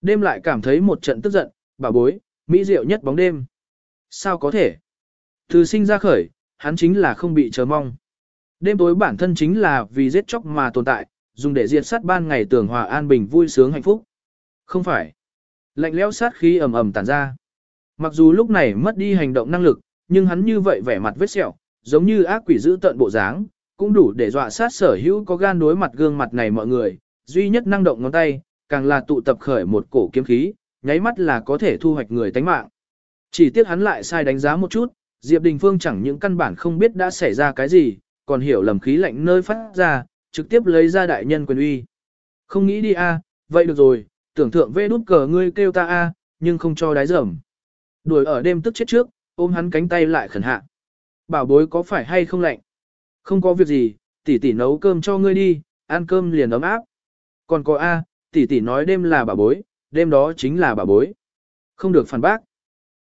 Đêm lại cảm thấy một trận tức giận, bảo bối, mỹ diệu nhất bóng đêm. Sao có thể? Từ sinh ra khởi, hắn chính là không bị chờ mong. Đêm tối bản thân chính là vì giết chóc mà tồn tại, dùng để diệt sát ban ngày tưởng hòa an bình vui sướng hạnh phúc. Không phải. Lạnh lẽo sát khí ầm ầm tản ra. Mặc dù lúc này mất đi hành động năng lực, nhưng hắn như vậy vẻ mặt vết sẹo, giống như ác quỷ giữ tận bộ dáng, cũng đủ để dọa sát sở hữu có gan đối mặt gương mặt này mọi người, duy nhất năng động ngón tay, càng là tụ tập khởi một cổ kiếm khí, nháy mắt là có thể thu hoạch người tánh mạng. Chỉ tiếc hắn lại sai đánh giá một chút, Diệp Đình Phương chẳng những căn bản không biết đã xảy ra cái gì, còn hiểu lầm khí lạnh nơi phát ra, trực tiếp lấy ra đại nhân quyền uy. Không nghĩ đi a, vậy được rồi, tưởng thượng vê đút cờ ngươi kêu ta a, nhưng không cho đái dởm. Đuổi ở đêm tức chết trước, ôm hắn cánh tay lại khẩn hạ. Bảo bối có phải hay không lạnh? Không có việc gì, tỷ tỷ nấu cơm cho ngươi đi, ăn cơm liền ấm áp. Còn có a, tỷ tỷ nói đêm là bảo bối, đêm đó chính là bảo bối. Không được phản bác.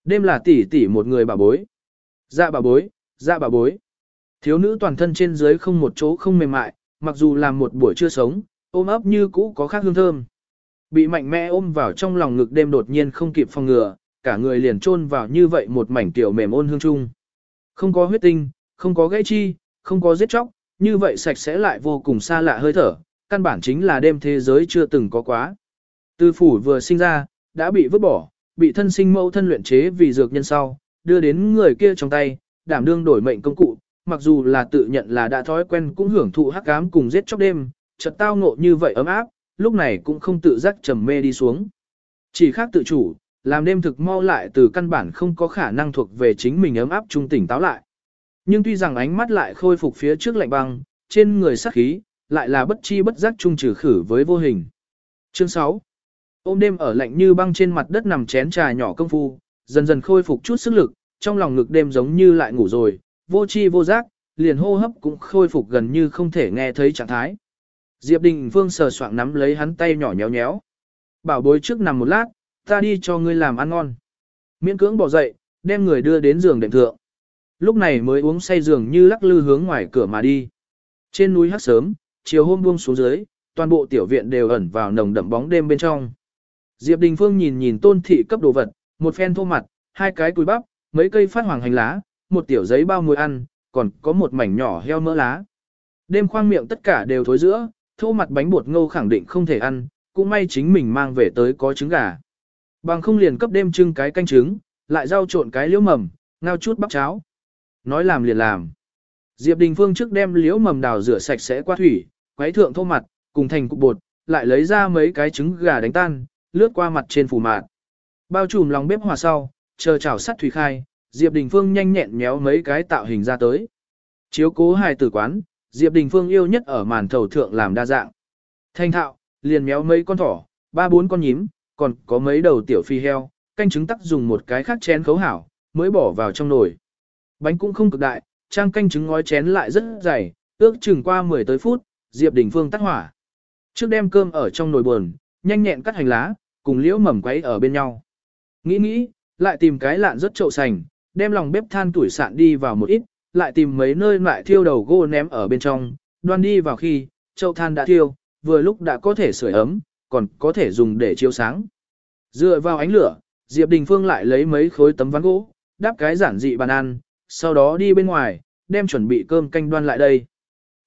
Đêm là tỷ tỷ một người bảo bối. Dạ bảo bối, dạ bảo bối. Thiếu nữ toàn thân trên dưới không một chỗ không mềm mại, mặc dù làm một buổi chưa sống, ôm ấp như cũ có khác hương thơm. Bị mạnh mẽ ôm vào trong lòng ngực đêm đột nhiên không kịp phòng ngừa, cả người liền chôn vào như vậy một mảnh tiểu mềm ôn hương chung. Không có huyết tinh, không có gãy chi, không có giết chóc, như vậy sạch sẽ lại vô cùng xa lạ hơi thở, căn bản chính là đêm thế giới chưa từng có quá. Tư phủ vừa sinh ra, đã bị vứt bỏ, bị thân sinh mẫu thân luyện chế vì dược nhân sau, đưa đến người kia trong tay, đảm đương đổi mệnh công cụ, mặc dù là tự nhận là đã thói quen cũng hưởng thụ hắc ám cùng giết chóc đêm, chợt tao ngộ như vậy ấm áp, lúc này cũng không tự giác trầm mê đi xuống. Chỉ khác tự chủ, làm đêm thực mau lại từ căn bản không có khả năng thuộc về chính mình ấm áp trung tỉnh táo lại. Nhưng tuy rằng ánh mắt lại khôi phục phía trước lạnh băng, trên người sắc khí, lại là bất chi bất giác trung trừ khử với vô hình. Chương 6 Ôm đêm ở lạnh như băng trên mặt đất nằm chén trà nhỏ công phu, dần dần khôi phục chút sức lực, trong lòng ngực đêm giống như lại ngủ rồi, vô chi vô giác, liền hô hấp cũng khôi phục gần như không thể nghe thấy trạng thái. Diệp Đình Phương sờ soạng nắm lấy hắn tay nhỏ nhéo nhéo. Bảo bối trước nằm một lát, ta đi cho ngươi làm ăn ngon. Miễn cưỡng bỏ dậy, đem người đưa đến giường đệm thượng. Lúc này mới uống say giường như lắc lư hướng ngoài cửa mà đi. Trên núi hát sớm, chiều hôm buông xuống dưới, toàn bộ tiểu viện đều ẩn vào nồng đậm bóng đêm bên trong. Diệp Đình Phương nhìn nhìn tôn thị cấp đồ vật, một phen thô mặt, hai cái túi bắp, mấy cây phát hoàng hành lá, một tiểu giấy bao muối ăn, còn có một mảnh nhỏ heo mỡ lá. Đêm khoang miệng tất cả đều thối giữa, thô mặt bánh bột ngô khẳng định không thể ăn, cũng may chính mình mang về tới có trứng gà. Bằng không liền cấp đêm trưng cái canh trứng, lại rau trộn cái liễu mầm, ngao chút bắp cháo. Nói làm liền làm. Diệp Đình Phương trước đem liễu mầm đào rửa sạch sẽ qua thủy, quấy thượng thô mặt, cùng thành cục bột, lại lấy ra mấy cái trứng gà đánh tan, lướt qua mặt trên phủ mạt. Bao trùm lòng bếp hòa sau, chờ chảo sắt thủy khai, Diệp Đình Phương nhanh nhẹn méo mấy cái tạo hình ra tới. Chiếu cố hài tử quán, Diệp Đình Phương yêu nhất ở màn thầu thượng làm đa dạng. Thanh thạo, liền méo mấy con thỏ, ba bốn con nhím, còn có mấy đầu tiểu phi heo, canh trứng tắc dùng một cái khác chén khấu hảo, mới bỏ vào trong nồi. Bánh cũng không cực đại, trang canh trứng ngói chén lại rất dày, ước chừng qua 10 tới phút, Diệp Đình Phương tắt hỏa. Trước đem cơm ở trong nồi buồn, nhanh nhẹn cắt hành lá, cùng liễu mầm quấy ở bên nhau. Nghĩ nghĩ, lại tìm cái lạn rất trậu sành, đem lòng bếp than tuổi sạn đi vào một ít, lại tìm mấy nơi lại thiêu đầu gỗ ném ở bên trong, đoan đi vào khi, chậu than đã thiêu, vừa lúc đã có thể sưởi ấm, còn có thể dùng để chiếu sáng. Dựa vào ánh lửa, Diệp Đình Phương lại lấy mấy khối tấm ván gỗ, đắp cái giản dị bàn ăn, sau đó đi bên ngoài, đem chuẩn bị cơm canh đoan lại đây.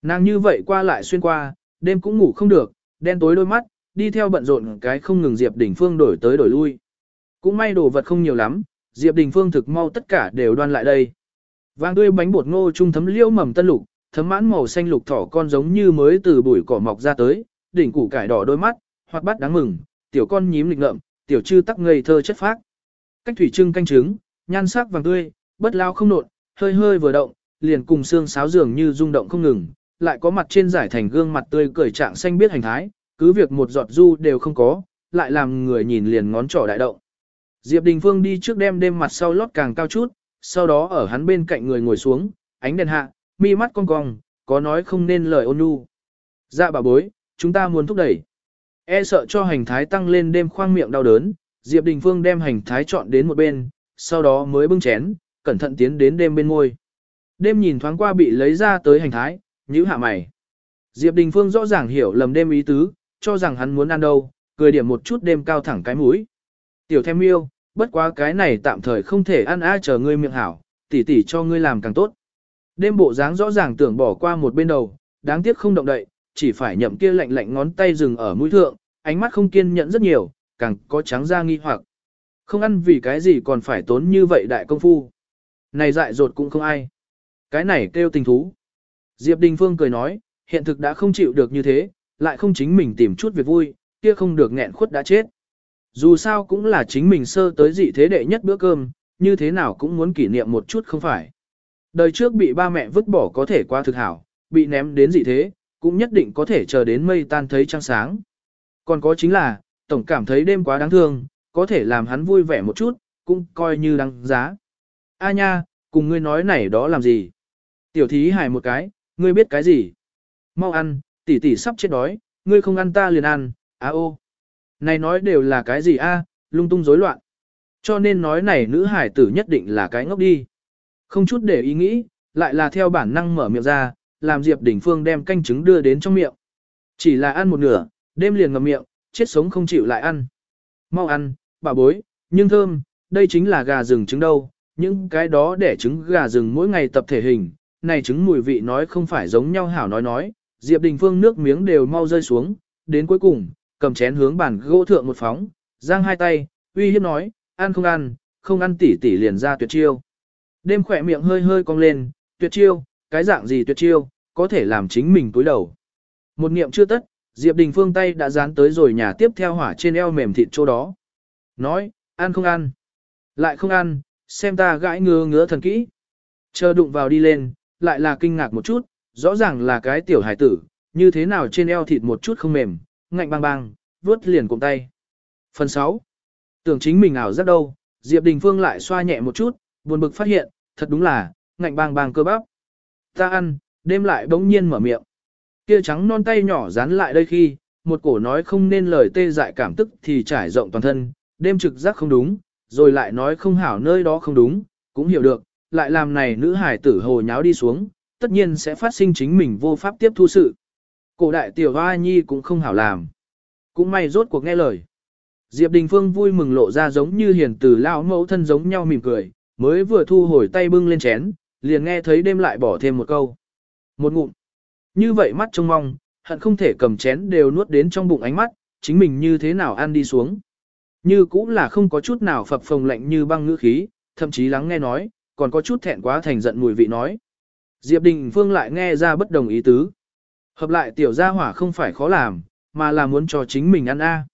Nàng như vậy qua lại xuyên qua, đêm cũng ngủ không được, đen tối đôi mắt, đi theo bận rộn cái không ngừng Diệp Đình Phương đổi tới đổi lui. Cũng may đồ vật không nhiều lắm, Diệp Đình Phương thực mau tất cả đều đoan lại đây. Vàng tươi bánh bột ngô trung thấm liễu mầm tân lục, thấm mãn màu xanh lục thỏ con giống như mới từ bụi cỏ mọc ra tới, đỉnh củ cải đỏ đôi mắt, hoặc bắt đáng mừng, tiểu con nhím lịch ngợm, tiểu chư tắc ngây thơ chất phác. Cách thủy trưng canh trứng, nhan sắc vàng tươi, bất lao không nộn, hơi hơi vừa động, liền cùng xương sáo dường như rung động không ngừng, lại có mặt trên giải thành gương mặt tươi cười trạng xanh biết hành thái, cứ việc một giọt du đều không có, lại làm người nhìn liền ngón trỏ đại động. Diệp Đình Phương đi trước đem đêm mặt sau lót càng cao chút, sau đó ở hắn bên cạnh người ngồi xuống, ánh đèn hạ, mi mắt cong cong, có nói không nên lời ôn nhu. Dạ bà bối, chúng ta muốn thúc đẩy. E sợ cho hành thái tăng lên đêm khoang miệng đau đớn, Diệp Đình Phương đem hành thái chọn đến một bên, sau đó mới bưng chén, cẩn thận tiến đến đêm bên môi. Đêm nhìn thoáng qua bị lấy ra tới hành thái, nhíu hạ mày. Diệp Đình Phương rõ ràng hiểu lầm đêm ý tứ, cho rằng hắn muốn ăn đâu, cười điểm một chút đêm cao thẳng cái mũi. Tiểu thêm yêu, bất quá cái này tạm thời không thể ăn ai chờ ngươi miệng hảo, tỉ tỉ cho ngươi làm càng tốt. Đêm bộ dáng rõ ràng tưởng bỏ qua một bên đầu, đáng tiếc không động đậy, chỉ phải nhậm kia lạnh lạnh ngón tay dừng ở mũi thượng, ánh mắt không kiên nhẫn rất nhiều, càng có trắng da nghi hoặc. Không ăn vì cái gì còn phải tốn như vậy đại công phu. Này dại dột cũng không ai. Cái này kêu tình thú. Diệp Đình Phương cười nói, hiện thực đã không chịu được như thế, lại không chính mình tìm chút việc vui, kia không được nghẹn khuất đã chết. Dù sao cũng là chính mình sơ tới dị thế đệ nhất bữa cơm, như thế nào cũng muốn kỷ niệm một chút không phải. Đời trước bị ba mẹ vứt bỏ có thể qua thực hảo, bị ném đến dị thế, cũng nhất định có thể chờ đến mây tan thấy trăng sáng. Còn có chính là, tổng cảm thấy đêm quá đáng thương, có thể làm hắn vui vẻ một chút, cũng coi như đáng giá. A nha, cùng ngươi nói này đó làm gì? Tiểu thí hài một cái, ngươi biết cái gì? Mau ăn, tỷ tỷ sắp chết đói, ngươi không ăn ta liền ăn, á ô. Này nói đều là cái gì a, lung tung rối loạn. Cho nên nói này nữ hải tử nhất định là cái ngốc đi. Không chút để ý nghĩ, lại là theo bản năng mở miệng ra, làm Diệp đình Phương đem canh trứng đưa đến trong miệng. Chỉ là ăn một nửa, đêm liền ngậm miệng, chết sống không chịu lại ăn. Mau ăn, bà bối, nhưng thơm, đây chính là gà rừng trứng đâu, những cái đó để trứng gà rừng mỗi ngày tập thể hình, này trứng mùi vị nói không phải giống nhau hảo nói nói, Diệp Đình Phương nước miếng đều mau rơi xuống, đến cuối cùng, cầm chén hướng bàn gỗ thượng một phóng, giang hai tay, uy hiếp nói, ăn không ăn, không ăn tỉ tỉ liền ra tuyệt chiêu. Đêm khỏe miệng hơi hơi cong lên, tuyệt chiêu, cái dạng gì tuyệt chiêu, có thể làm chính mình túi đầu. Một niệm chưa tất, Diệp Đình Phương tay đã dán tới rồi nhà tiếp theo hỏa trên eo mềm thịt chỗ đó. Nói, ăn không ăn. Lại không ăn, xem ta gãi ngứa ngứa thần kỹ. Chờ đụng vào đi lên, lại là kinh ngạc một chút, rõ ràng là cái tiểu hải tử, như thế nào trên eo thịt một chút không mềm, ngạnh bang bang, vuốt liền cùng tay. Phần 6. Tưởng chính mình ảo rất đâu, Diệp Đình Phương lại xoa nhẹ một chút, buồn bực phát hiện, thật đúng là, ngạnh bang bang cơ bắp. Ta ăn, đêm lại bỗng nhiên mở miệng. Kia trắng non tay nhỏ dán lại đây khi, một cổ nói không nên lời tê dại cảm tức thì trải rộng toàn thân, đêm trực giác không đúng, rồi lại nói không hảo nơi đó không đúng, cũng hiểu được, lại làm này nữ hải tử hồ nháo đi xuống, tất nhiên sẽ phát sinh chính mình vô pháp tiếp thu sự. Cổ đại tiểu hoa nhi cũng không hảo làm. Cũng may rốt cuộc nghe lời. Diệp Đình Phương vui mừng lộ ra giống như hiền từ lão mẫu thân giống nhau mỉm cười, mới vừa thu hồi tay bưng lên chén, liền nghe thấy đêm lại bỏ thêm một câu. Một ngụm. Như vậy mắt trông mong, hận không thể cầm chén đều nuốt đến trong bụng ánh mắt, chính mình như thế nào ăn đi xuống. Như cũng là không có chút nào phập phồng lạnh như băng ngữ khí, thậm chí lắng nghe nói, còn có chút thẹn quá thành giận mùi vị nói. Diệp Đình Phương lại nghe ra bất đồng ý tứ. Hợp lại tiểu gia hỏa không phải khó làm, mà là muốn cho chính mình ăn a.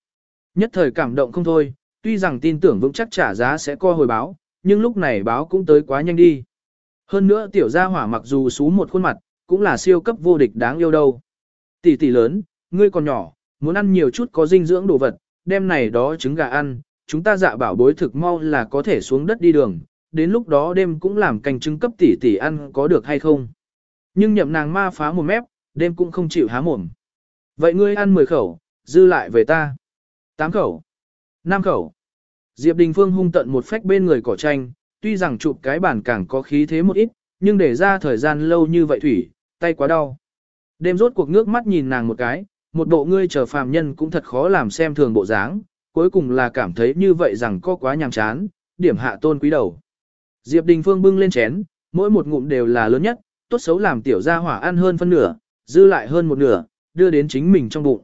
Nhất thời cảm động không thôi, tuy rằng tin tưởng vững chắc trả giá sẽ co hồi báo, nhưng lúc này báo cũng tới quá nhanh đi. Hơn nữa tiểu gia hỏa mặc dù xú một khuôn mặt, cũng là siêu cấp vô địch đáng yêu đâu. Tỷ tỷ lớn, ngươi còn nhỏ, muốn ăn nhiều chút có dinh dưỡng đồ vật, đem này đó trứng gà ăn, chúng ta dạ bảo bối thực mau là có thể xuống đất đi đường, đến lúc đó đêm cũng làm canh trứng cấp tỷ tỷ ăn có được hay không. Nhưng nhậm nàng ma phá một mép, đêm cũng không chịu há mồm. Vậy ngươi ăn 10 khẩu, dư lại về ta. 8 khẩu. 5 khẩu. Diệp Đình Phương hung tận một phách bên người cỏ tranh, tuy rằng chụp cái bản càng có khí thế một ít, nhưng để ra thời gian lâu như vậy thủy, tay quá đau. Đêm rốt cuộc nước mắt nhìn nàng một cái, một bộ ngươi chờ phàm nhân cũng thật khó làm xem thường bộ dáng, cuối cùng là cảm thấy như vậy rằng có quá nhàm chán, điểm hạ tôn quý đầu. Diệp Đình Phương bưng lên chén, mỗi một ngụm đều là lớn nhất, tốt xấu làm tiểu gia hỏa ăn hơn phân nửa, dư lại hơn một nửa, đưa đến chính mình trong bụng.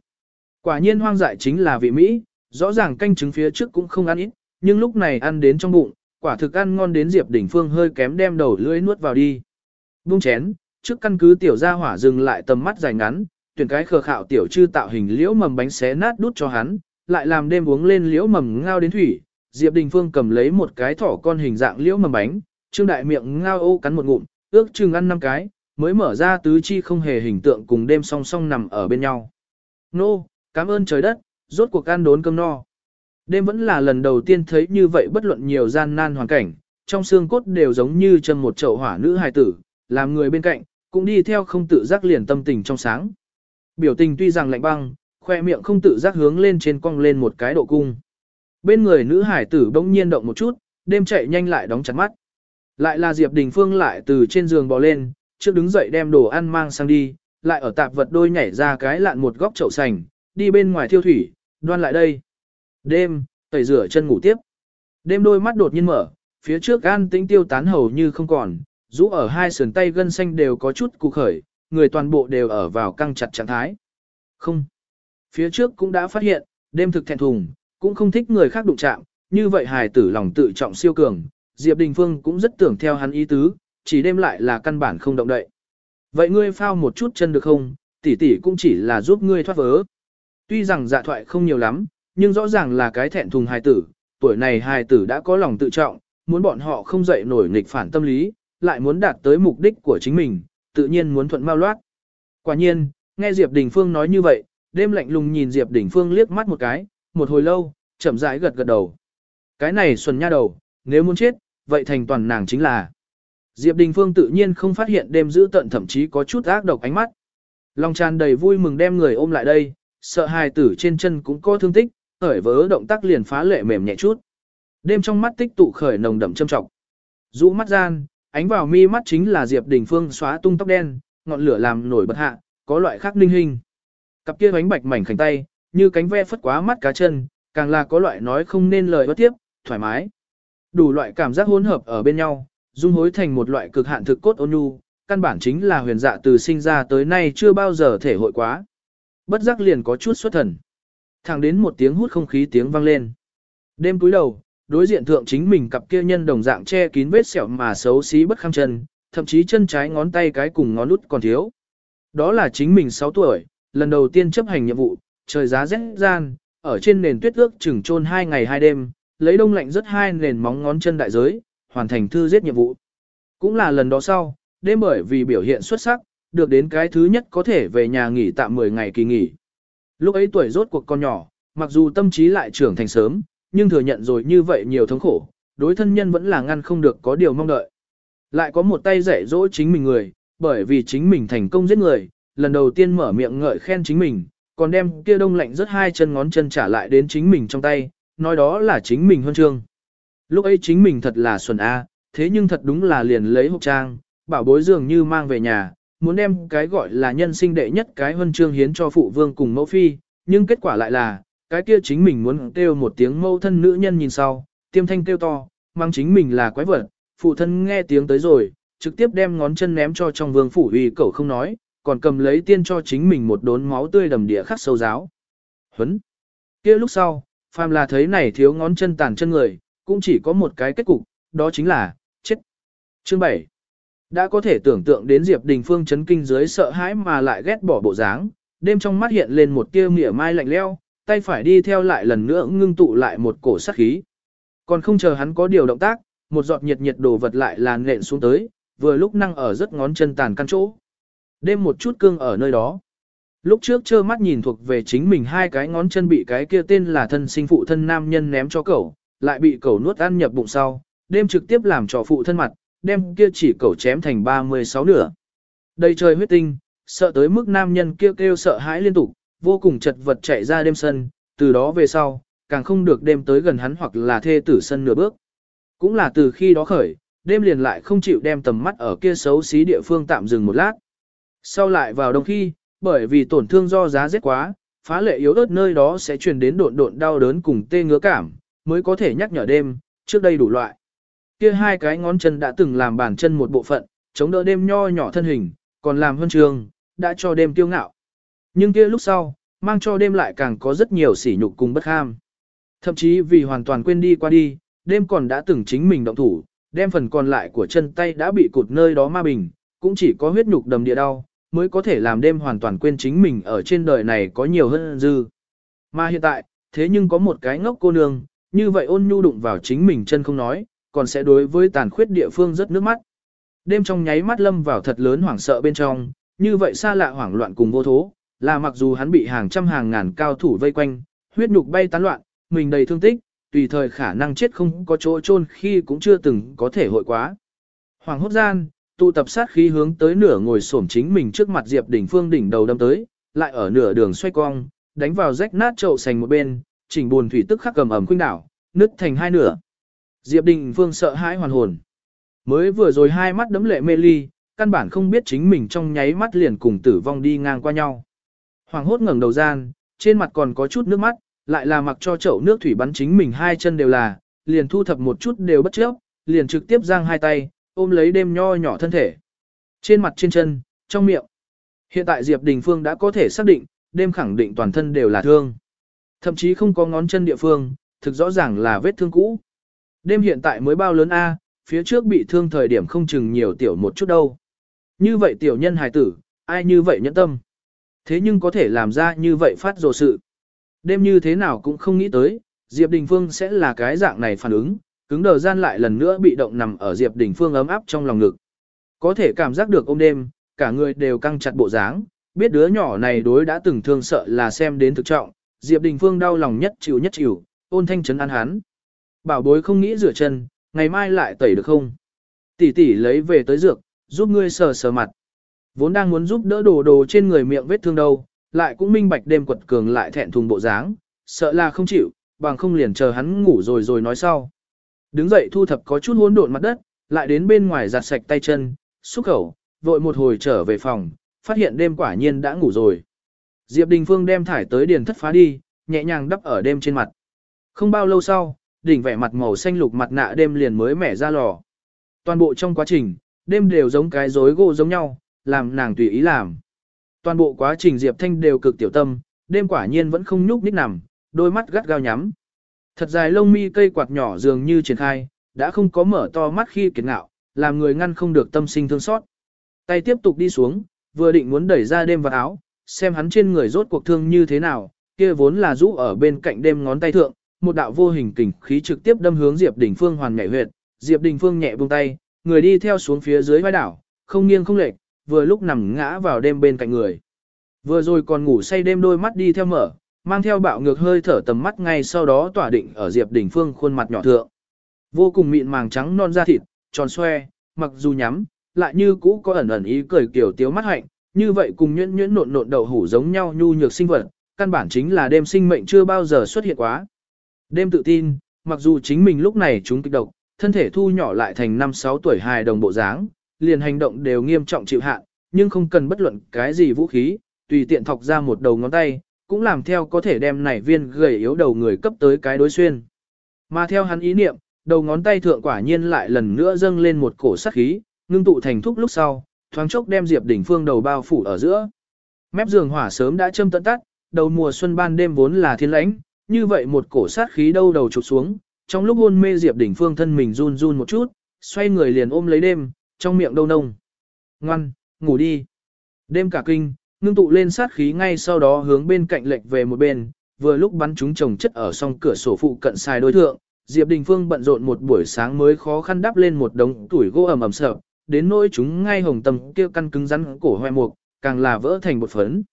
Quả nhiên hoang dại chính là vị Mỹ, rõ ràng canh trứng phía trước cũng không ăn ít, nhưng lúc này ăn đến trong bụng, quả thực ăn ngon đến Diệp Đình Phương hơi kém đem đầu lưỡi nuốt vào đi. Bung chén, trước căn cứ tiểu gia hỏa dừng lại tầm mắt dài ngắn, tuyển cái khờ khạo tiểu chư tạo hình liễu mầm bánh xé nát đút cho hắn, lại làm đêm uống lên liễu mầm ngao đến thủy. Diệp Đình Phương cầm lấy một cái thỏ con hình dạng liễu mầm bánh, trương đại miệng ngao ô cắn một ngụm, ước chừng ăn năm cái, mới mở ra tứ chi không hề hình tượng cùng đêm song song nằm ở bên nhau. Nô, cảm ơn trời đất, rốt cuộc ăn đốn cơm no. Đêm vẫn là lần đầu tiên thấy như vậy bất luận nhiều gian nan hoàn cảnh, trong xương cốt đều giống như chân một chậu hỏa nữ hài tử, làm người bên cạnh, cũng đi theo không tự giác liền tâm tình trong sáng. Biểu tình tuy rằng lạnh băng, khoe miệng không tự giác hướng lên trên cong lên một cái độ cung. Bên người nữ hải tử bỗng nhiên động một chút, đêm chạy nhanh lại đóng chặt mắt. Lại là Diệp Đình Phương lại từ trên giường bò lên, trước đứng dậy đem đồ ăn mang sang đi, lại ở tạp vật đôi nhảy ra cái lạn một góc chậu sành, đi bên ngoài thiêu thủy, đoan lại đây. Đêm, tẩy rửa chân ngủ tiếp. Đêm đôi mắt đột nhiên mở, phía trước gan tĩnh tiêu tán hầu như không còn, rũ ở hai sườn tay gân xanh đều có chút cụ khởi, người toàn bộ đều ở vào căng chặt trạng thái. Không. Phía trước cũng đã phát hiện, đêm thực thẹn thùng, cũng không thích người khác đụng chạm, như vậy hài tử lòng tự trọng siêu cường, Diệp Đình Phương cũng rất tưởng theo hắn ý tứ, chỉ đêm lại là căn bản không động đậy. Vậy ngươi phao một chút chân được không, tỷ tỷ cũng chỉ là giúp ngươi thoát vớ. Tuy rằng dạ thoại không nhiều lắm, nhưng rõ ràng là cái thẹn thùng hài tử, tuổi này hài tử đã có lòng tự trọng, muốn bọn họ không dậy nổi nghịch phản tâm lý, lại muốn đạt tới mục đích của chính mình, tự nhiên muốn thuận mau loát. Quả nhiên, nghe Diệp Đình Phương nói như vậy, đêm lạnh lùng nhìn Diệp Đình Phương liếc mắt một cái, một hồi lâu, chậm rãi gật gật đầu. Cái này xuân nha đầu, nếu muốn chết, vậy thành toàn nàng chính là. Diệp Đình Phương tự nhiên không phát hiện đêm giữ tận thậm chí có chút ác độc ánh mắt. Lòng tràn đầy vui mừng đem người ôm lại đây, sợ hài tử trên chân cũng có thương tích, khởi vớ động tác liền phá lệ mềm nhẹ chút. Đêm trong mắt tích tụ khởi nồng đậm châm trọng. Rũ mắt gian, ánh vào mi mắt chính là Diệp Đình Phương xóa tung tóc đen, ngọn lửa làm nổi bật hạ, có loại khác ninh hình. Cặp kia bánh bạch mảnh khảnh tay, như cánh ve phất quá mắt cá chân, càng là có loại nói không nên lời bất tiếp, thoải mái. Đủ loại cảm giác hỗn hợp ở bên nhau, dung hối thành một loại cực hạn thực cốt ôn nhu, căn bản chính là huyền dạ từ sinh ra tới nay chưa bao giờ thể hội quá. Bất giác liền có chút xuất thần. Thẳng đến một tiếng hút không khí tiếng vang lên. Đêm túi đầu, đối diện thượng chính mình cặp kia nhân đồng dạng che kín vết sẹo mà xấu xí bất kham chân, thậm chí chân trái ngón tay cái cùng ngón út còn thiếu. Đó là chính mình 6 tuổi, lần đầu tiên chấp hành nhiệm vụ, trời giá rét gian, ở trên nền tuyết ước chừng trôn 2 ngày 2 đêm, lấy đông lạnh rất hai nền móng ngón chân đại giới, hoàn thành thư giết nhiệm vụ. Cũng là lần đó sau, đêm bởi vì biểu hiện xuất sắc, được đến cái thứ nhất có thể về nhà nghỉ tạm 10 ngày kỳ nghỉ. Lúc ấy tuổi rốt cuộc con nhỏ, mặc dù tâm trí lại trưởng thành sớm, nhưng thừa nhận rồi như vậy nhiều thống khổ, đối thân nhân vẫn là ngăn không được có điều mong đợi. Lại có một tay dạy dỗ chính mình người, bởi vì chính mình thành công giết người, lần đầu tiên mở miệng ngợi khen chính mình, còn đem kia đông lạnh rất hai chân ngón chân trả lại đến chính mình trong tay, nói đó là chính mình huân chương. Lúc ấy chính mình thật là xuân A, thế nhưng thật đúng là liền lấy hộp trang, bảo bối dường như mang về nhà, muốn đem cái gọi là nhân sinh đệ nhất cái huân chương hiến cho phụ vương cùng mẫu phi, nhưng kết quả lại là, cái kia chính mình muốn kêu một tiếng mẫu thân nữ nhân nhìn sau, tiêm thanh kêu to, mang chính mình là quái vật, phụ thân nghe tiếng tới rồi, trực tiếp đem ngón chân ném cho trong vương phủ uy cậu không nói, còn cầm lấy tiên cho chính mình một đốn máu tươi đầm địa khắc sâu giáo. Huấn! kia lúc sau, phàm là thấy này thiếu ngón chân tàn chân người, cũng chỉ có một cái kết cục, đó chính là, chết. Chương 7 Đã có thể tưởng tượng đến Diệp Đình Phương chấn kinh dưới sợ hãi mà lại ghét bỏ bộ dáng, đêm trong mắt hiện lên một tia mỉa mai lạnh leo, tay phải đi theo lại lần nữa ngưng tụ lại một cổ sát khí. Còn không chờ hắn có điều động tác, một giọt nhiệt nhiệt đồ vật lại làn nện xuống tới, vừa lúc năng ở rất ngón chân tàn căn chỗ. Đêm một chút cương ở nơi đó. Lúc trước trơ mắt nhìn thuộc về chính mình hai cái ngón chân bị cái kia tên là thân sinh phụ thân nam nhân ném cho cậu, lại bị cẩu nuốt ăn nhập bụng sau, đêm trực tiếp làm trò phụ thân mặt, đem kia chỉ cẩu chém thành 36 nửa. Đầy trời huyết tinh, sợ tới mức nam nhân kêu kêu sợ hãi liên tục, vô cùng chật vật chạy ra đêm sân, từ đó về sau, càng không được đêm tới gần hắn hoặc là thê tử sân nửa bước. Cũng là từ khi đó khởi, đêm liền lại không chịu đem tầm mắt ở kia xấu xí địa phương tạm dừng một lát. Sau lại vào đông khi, bởi vì tổn thương do giá rét quá, phá lệ yếu ớt nơi đó sẽ truyền đến độn độn đau đớn cùng tê ngứa cảm, mới có thể nhắc nhở đêm, trước đây đủ loại. Kia hai cái ngón chân đã từng làm bàn chân một bộ phận, chống đỡ đêm nho nhỏ thân hình, còn làm hơn trường, đã cho đêm tiêu ngạo. Nhưng kia lúc sau, mang cho đêm lại càng có rất nhiều sỉ nhục cùng bất ham. Thậm chí vì hoàn toàn quên đi qua đi, đêm còn đã từng chính mình động thủ, đem phần còn lại của chân tay đã bị cụt nơi đó ma bình, cũng chỉ có huyết nhục đầm địa đau, mới có thể làm đêm hoàn toàn quên chính mình ở trên đời này có nhiều hơn dư. Mà hiện tại, thế nhưng có một cái ngốc cô nương, như vậy ôn nhu đụng vào chính mình chân không nói, còn sẽ đối với tàn khuyết địa phương rất nước mắt. Đêm trong nháy mắt lâm vào thật lớn hoảng sợ bên trong, như vậy xa lạ hoảng loạn cùng vô thố, là mặc dù hắn bị hàng trăm hàng ngàn cao thủ vây quanh, huyết nhục bay tán loạn, mình đầy thương tích, tùy thời khả năng chết không có chỗ chôn khi cũng chưa từng có thể hội quá. Hoàng hốt gian, tụ tập sát khí hướng tới nửa ngồi xổm chính mình trước mặt Diệp Đỉnh Phương đỉnh đầu đâm tới, lại ở nửa đường xoay cong, đánh vào rách nát chậu sành một bên, chỉnh buồn thủy tức khắc cầm ẩm khuynh đảo, nứt thành hai nửa. Diệp Đình Phương sợ hãi hoàn hồn. Mới vừa rồi hai mắt đấm lệ mê ly, căn bản không biết chính mình trong nháy mắt liền cùng tử vong đi ngang qua nhau. Hoàng hốt ngẩng đầu gian, trên mặt còn có chút nước mắt, lại là mặc cho chậu nước thủy bắn chính mình hai chân đều là, liền thu thập một chút đều bất chấp, liền trực tiếp giang hai tay, ôm lấy đêm nho nhỏ thân thể. Trên mặt trên chân, trong miệng. Hiện tại Diệp Đình Phương đã có thể xác định, đêm khẳng định toàn thân đều là thương. Thậm chí không có ngón chân địa phương, thực rõ ràng là vết thương cũ. Đêm hiện tại mới bao lớn A, phía trước bị thương thời điểm không chừng nhiều tiểu một chút đâu. Như vậy tiểu nhân hài tử, ai như vậy nhẫn tâm. Thế nhưng có thể làm ra như vậy phát rồ sự. Đêm như thế nào cũng không nghĩ tới, Diệp Đình Phương sẽ là cái dạng này phản ứng, cứng đờ gian lại lần nữa bị động nằm ở Diệp Đình Phương ấm áp trong lòng ngực. Có thể cảm giác được ôm đêm, cả người đều căng chặt bộ dáng, biết đứa nhỏ này đối đã từng thương sợ là xem đến thực trọng, Diệp Đình Phương đau lòng nhất chịu nhất chịu, ôn thanh trấn an hắn. Bảo bối không nghĩ rửa chân, ngày mai lại tẩy được không? Tỷ tỷ lấy về tới dược, giúp ngươi sờ sờ mặt. Vốn đang muốn giúp đỡ đồ đồ trên người miệng vết thương đâu, lại cũng minh bạch đêm quật cường lại thẹn thùng bộ dáng, sợ là không chịu, bằng không liền chờ hắn ngủ rồi rồi nói sau. Đứng dậy thu thập có chút hỗn độn mặt đất, lại đến bên ngoài giặt sạch tay chân, xúc khẩu, vội một hồi trở về phòng, phát hiện đêm quả nhiên đã ngủ rồi. Diệp Đình Phương đem thải tới điền thất phá đi, nhẹ nhàng đắp ở đêm trên mặt. Không bao lâu sau, đỉnh vẻ mặt màu xanh lục mặt nạ đêm liền mới mẻ ra lò. Toàn bộ trong quá trình, đêm đều giống cái rối gỗ giống nhau, làm nàng tùy ý làm. Toàn bộ quá trình Diệp Thanh đều cực tiểu tâm, đêm quả nhiên vẫn không nhúc nhích nằm, đôi mắt gắt gao nhắm. Thật dài lông mi cây quạt nhỏ dường như triển khai, đã không có mở to mắt khi kiệt ngạo, làm người ngăn không được tâm sinh thương xót. Tay tiếp tục đi xuống, vừa định muốn đẩy ra đêm vào áo, xem hắn trên người rốt cuộc thương như thế nào, kia vốn là rũ ở bên cạnh đêm ngón tay thượng, một đạo vô hình kình khí trực tiếp đâm hướng Diệp Đình Phương hoàn nhảy huyệt, Diệp Đình Phương nhẹ buông tay, người đi theo xuống phía dưới vai đảo, không nghiêng không lệch, vừa lúc nằm ngã vào đêm bên cạnh người. Vừa rồi còn ngủ say đêm đôi mắt đi theo mở, mang theo bạo ngược hơi thở tầm mắt ngay sau đó tỏa định ở Diệp Đình Phương khuôn mặt nhỏ thượng. Vô cùng mịn màng trắng non da thịt, tròn xoe, mặc dù nhắm, lại như cũ có ẩn ẩn ý cười kiểu tiếu mắt hạnh, như vậy cùng nhuyễn nhuyễn nộn nộn đậu hủ giống nhau nhu nhược sinh vật, căn bản chính là đêm sinh mệnh chưa bao giờ xuất hiện quá. Đêm tự tin, mặc dù chính mình lúc này chúng kích độc, thân thể thu nhỏ lại thành 5-6 tuổi hài đồng bộ dáng, liền hành động đều nghiêm trọng chịu hạn, nhưng không cần bất luận cái gì vũ khí, tùy tiện thọc ra một đầu ngón tay, cũng làm theo có thể đem nảy viên gầy yếu đầu người cấp tới cái đối xuyên. Mà theo hắn ý niệm, đầu ngón tay thượng quả nhiên lại lần nữa dâng lên một cổ sắc khí, ngưng tụ thành thúc lúc sau, thoáng chốc đem Diệp Đỉnh Phương đầu bao phủ ở giữa. Mép giường hỏa sớm đã châm tận tắt, đầu mùa xuân ban đêm vốn là thiên lãnh, như vậy một cổ sát khí đâu đầu chụp xuống, trong lúc hôn mê Diệp Đỉnh Phương thân mình run run một chút, xoay người liền ôm lấy đêm, trong miệng đâu nông. Ngoan, ngủ đi. Đêm cả kinh, ngưng tụ lên sát khí ngay sau đó hướng bên cạnh lệch về một bên, vừa lúc bắn chúng chồng chất ở song cửa sổ phụ cận xài đối thượng, Diệp Đình Phương bận rộn một buổi sáng mới khó khăn đắp lên một đống tuổi gỗ ẩm ẩm sợ, đến nỗi chúng ngay hồng tầm kia căn cứng rắn cổ hoe mục, càng là vỡ thành một phấn.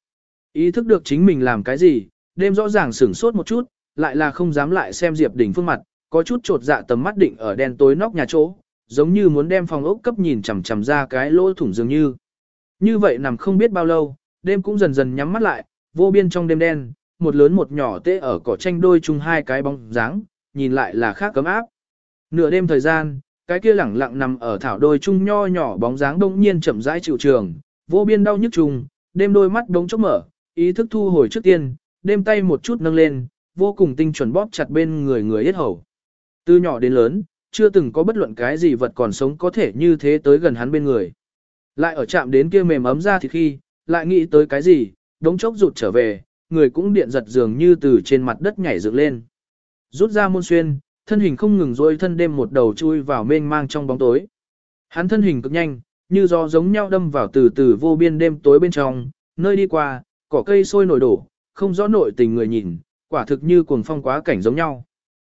Ý thức được chính mình làm cái gì, đêm rõ ràng sửng sốt một chút, lại là không dám lại xem Diệp Đình Phương mặt, có chút trột dạ tầm mắt định ở đen tối nóc nhà chỗ, giống như muốn đem phòng ốc cấp nhìn chằm chằm ra cái lỗ thủng dường như. Như vậy nằm không biết bao lâu, đêm cũng dần dần nhắm mắt lại, vô biên trong đêm đen, một lớn một nhỏ tê ở cỏ tranh đôi chung hai cái bóng dáng, nhìn lại là khác cấm áp. Nửa đêm thời gian, cái kia lẳng lặng nằm ở thảo đôi chung nho nhỏ bóng dáng đông nhiên chậm rãi chịu trường, vô biên đau nhức trùng, đêm đôi mắt đống chốc mở, ý thức thu hồi trước tiên, đêm tay một chút nâng lên, vô cùng tinh chuẩn bóp chặt bên người người yết hầu. Từ nhỏ đến lớn, chưa từng có bất luận cái gì vật còn sống có thể như thế tới gần hắn bên người. Lại ở chạm đến kia mềm ấm ra thì khi, lại nghĩ tới cái gì, đống chốc rụt trở về, người cũng điện giật dường như từ trên mặt đất nhảy dựng lên. Rút ra môn xuyên, thân hình không ngừng dôi thân đêm một đầu chui vào mênh mang trong bóng tối. Hắn thân hình cực nhanh, như gió giống nhau đâm vào từ từ vô biên đêm tối bên trong, nơi đi qua, cỏ cây sôi nổi đổ, không rõ nội tình người nhìn, quả thực như cuồng phong quá cảnh giống nhau.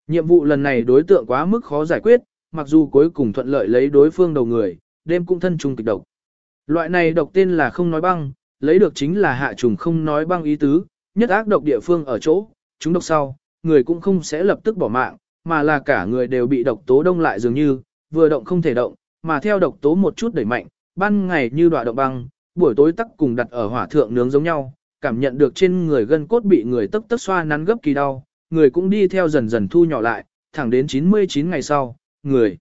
Nhiệm vụ lần này đối tượng quá mức khó giải quyết, mặc dù cuối cùng thuận lợi lấy đối phương đầu người, đêm cũng thân trùng kịch độc. Loại này độc tên là không nói băng, lấy được chính là hạ trùng không nói băng ý tứ, nhất ác độc địa phương ở chỗ, chúng độc sau, người cũng không sẽ lập tức bỏ mạng, mà là cả người đều bị độc tố đông lại dường như, vừa động không thể động, mà theo độc tố một chút đẩy mạnh, ban ngày như đọa động băng, buổi tối tắc cùng đặt ở hỏa thượng nướng giống nhau, cảm nhận được trên người gân cốt bị người tức tức xoa nắn gấp kỳ đau, người cũng đi theo dần dần thu nhỏ lại, thẳng đến 99 ngày sau, người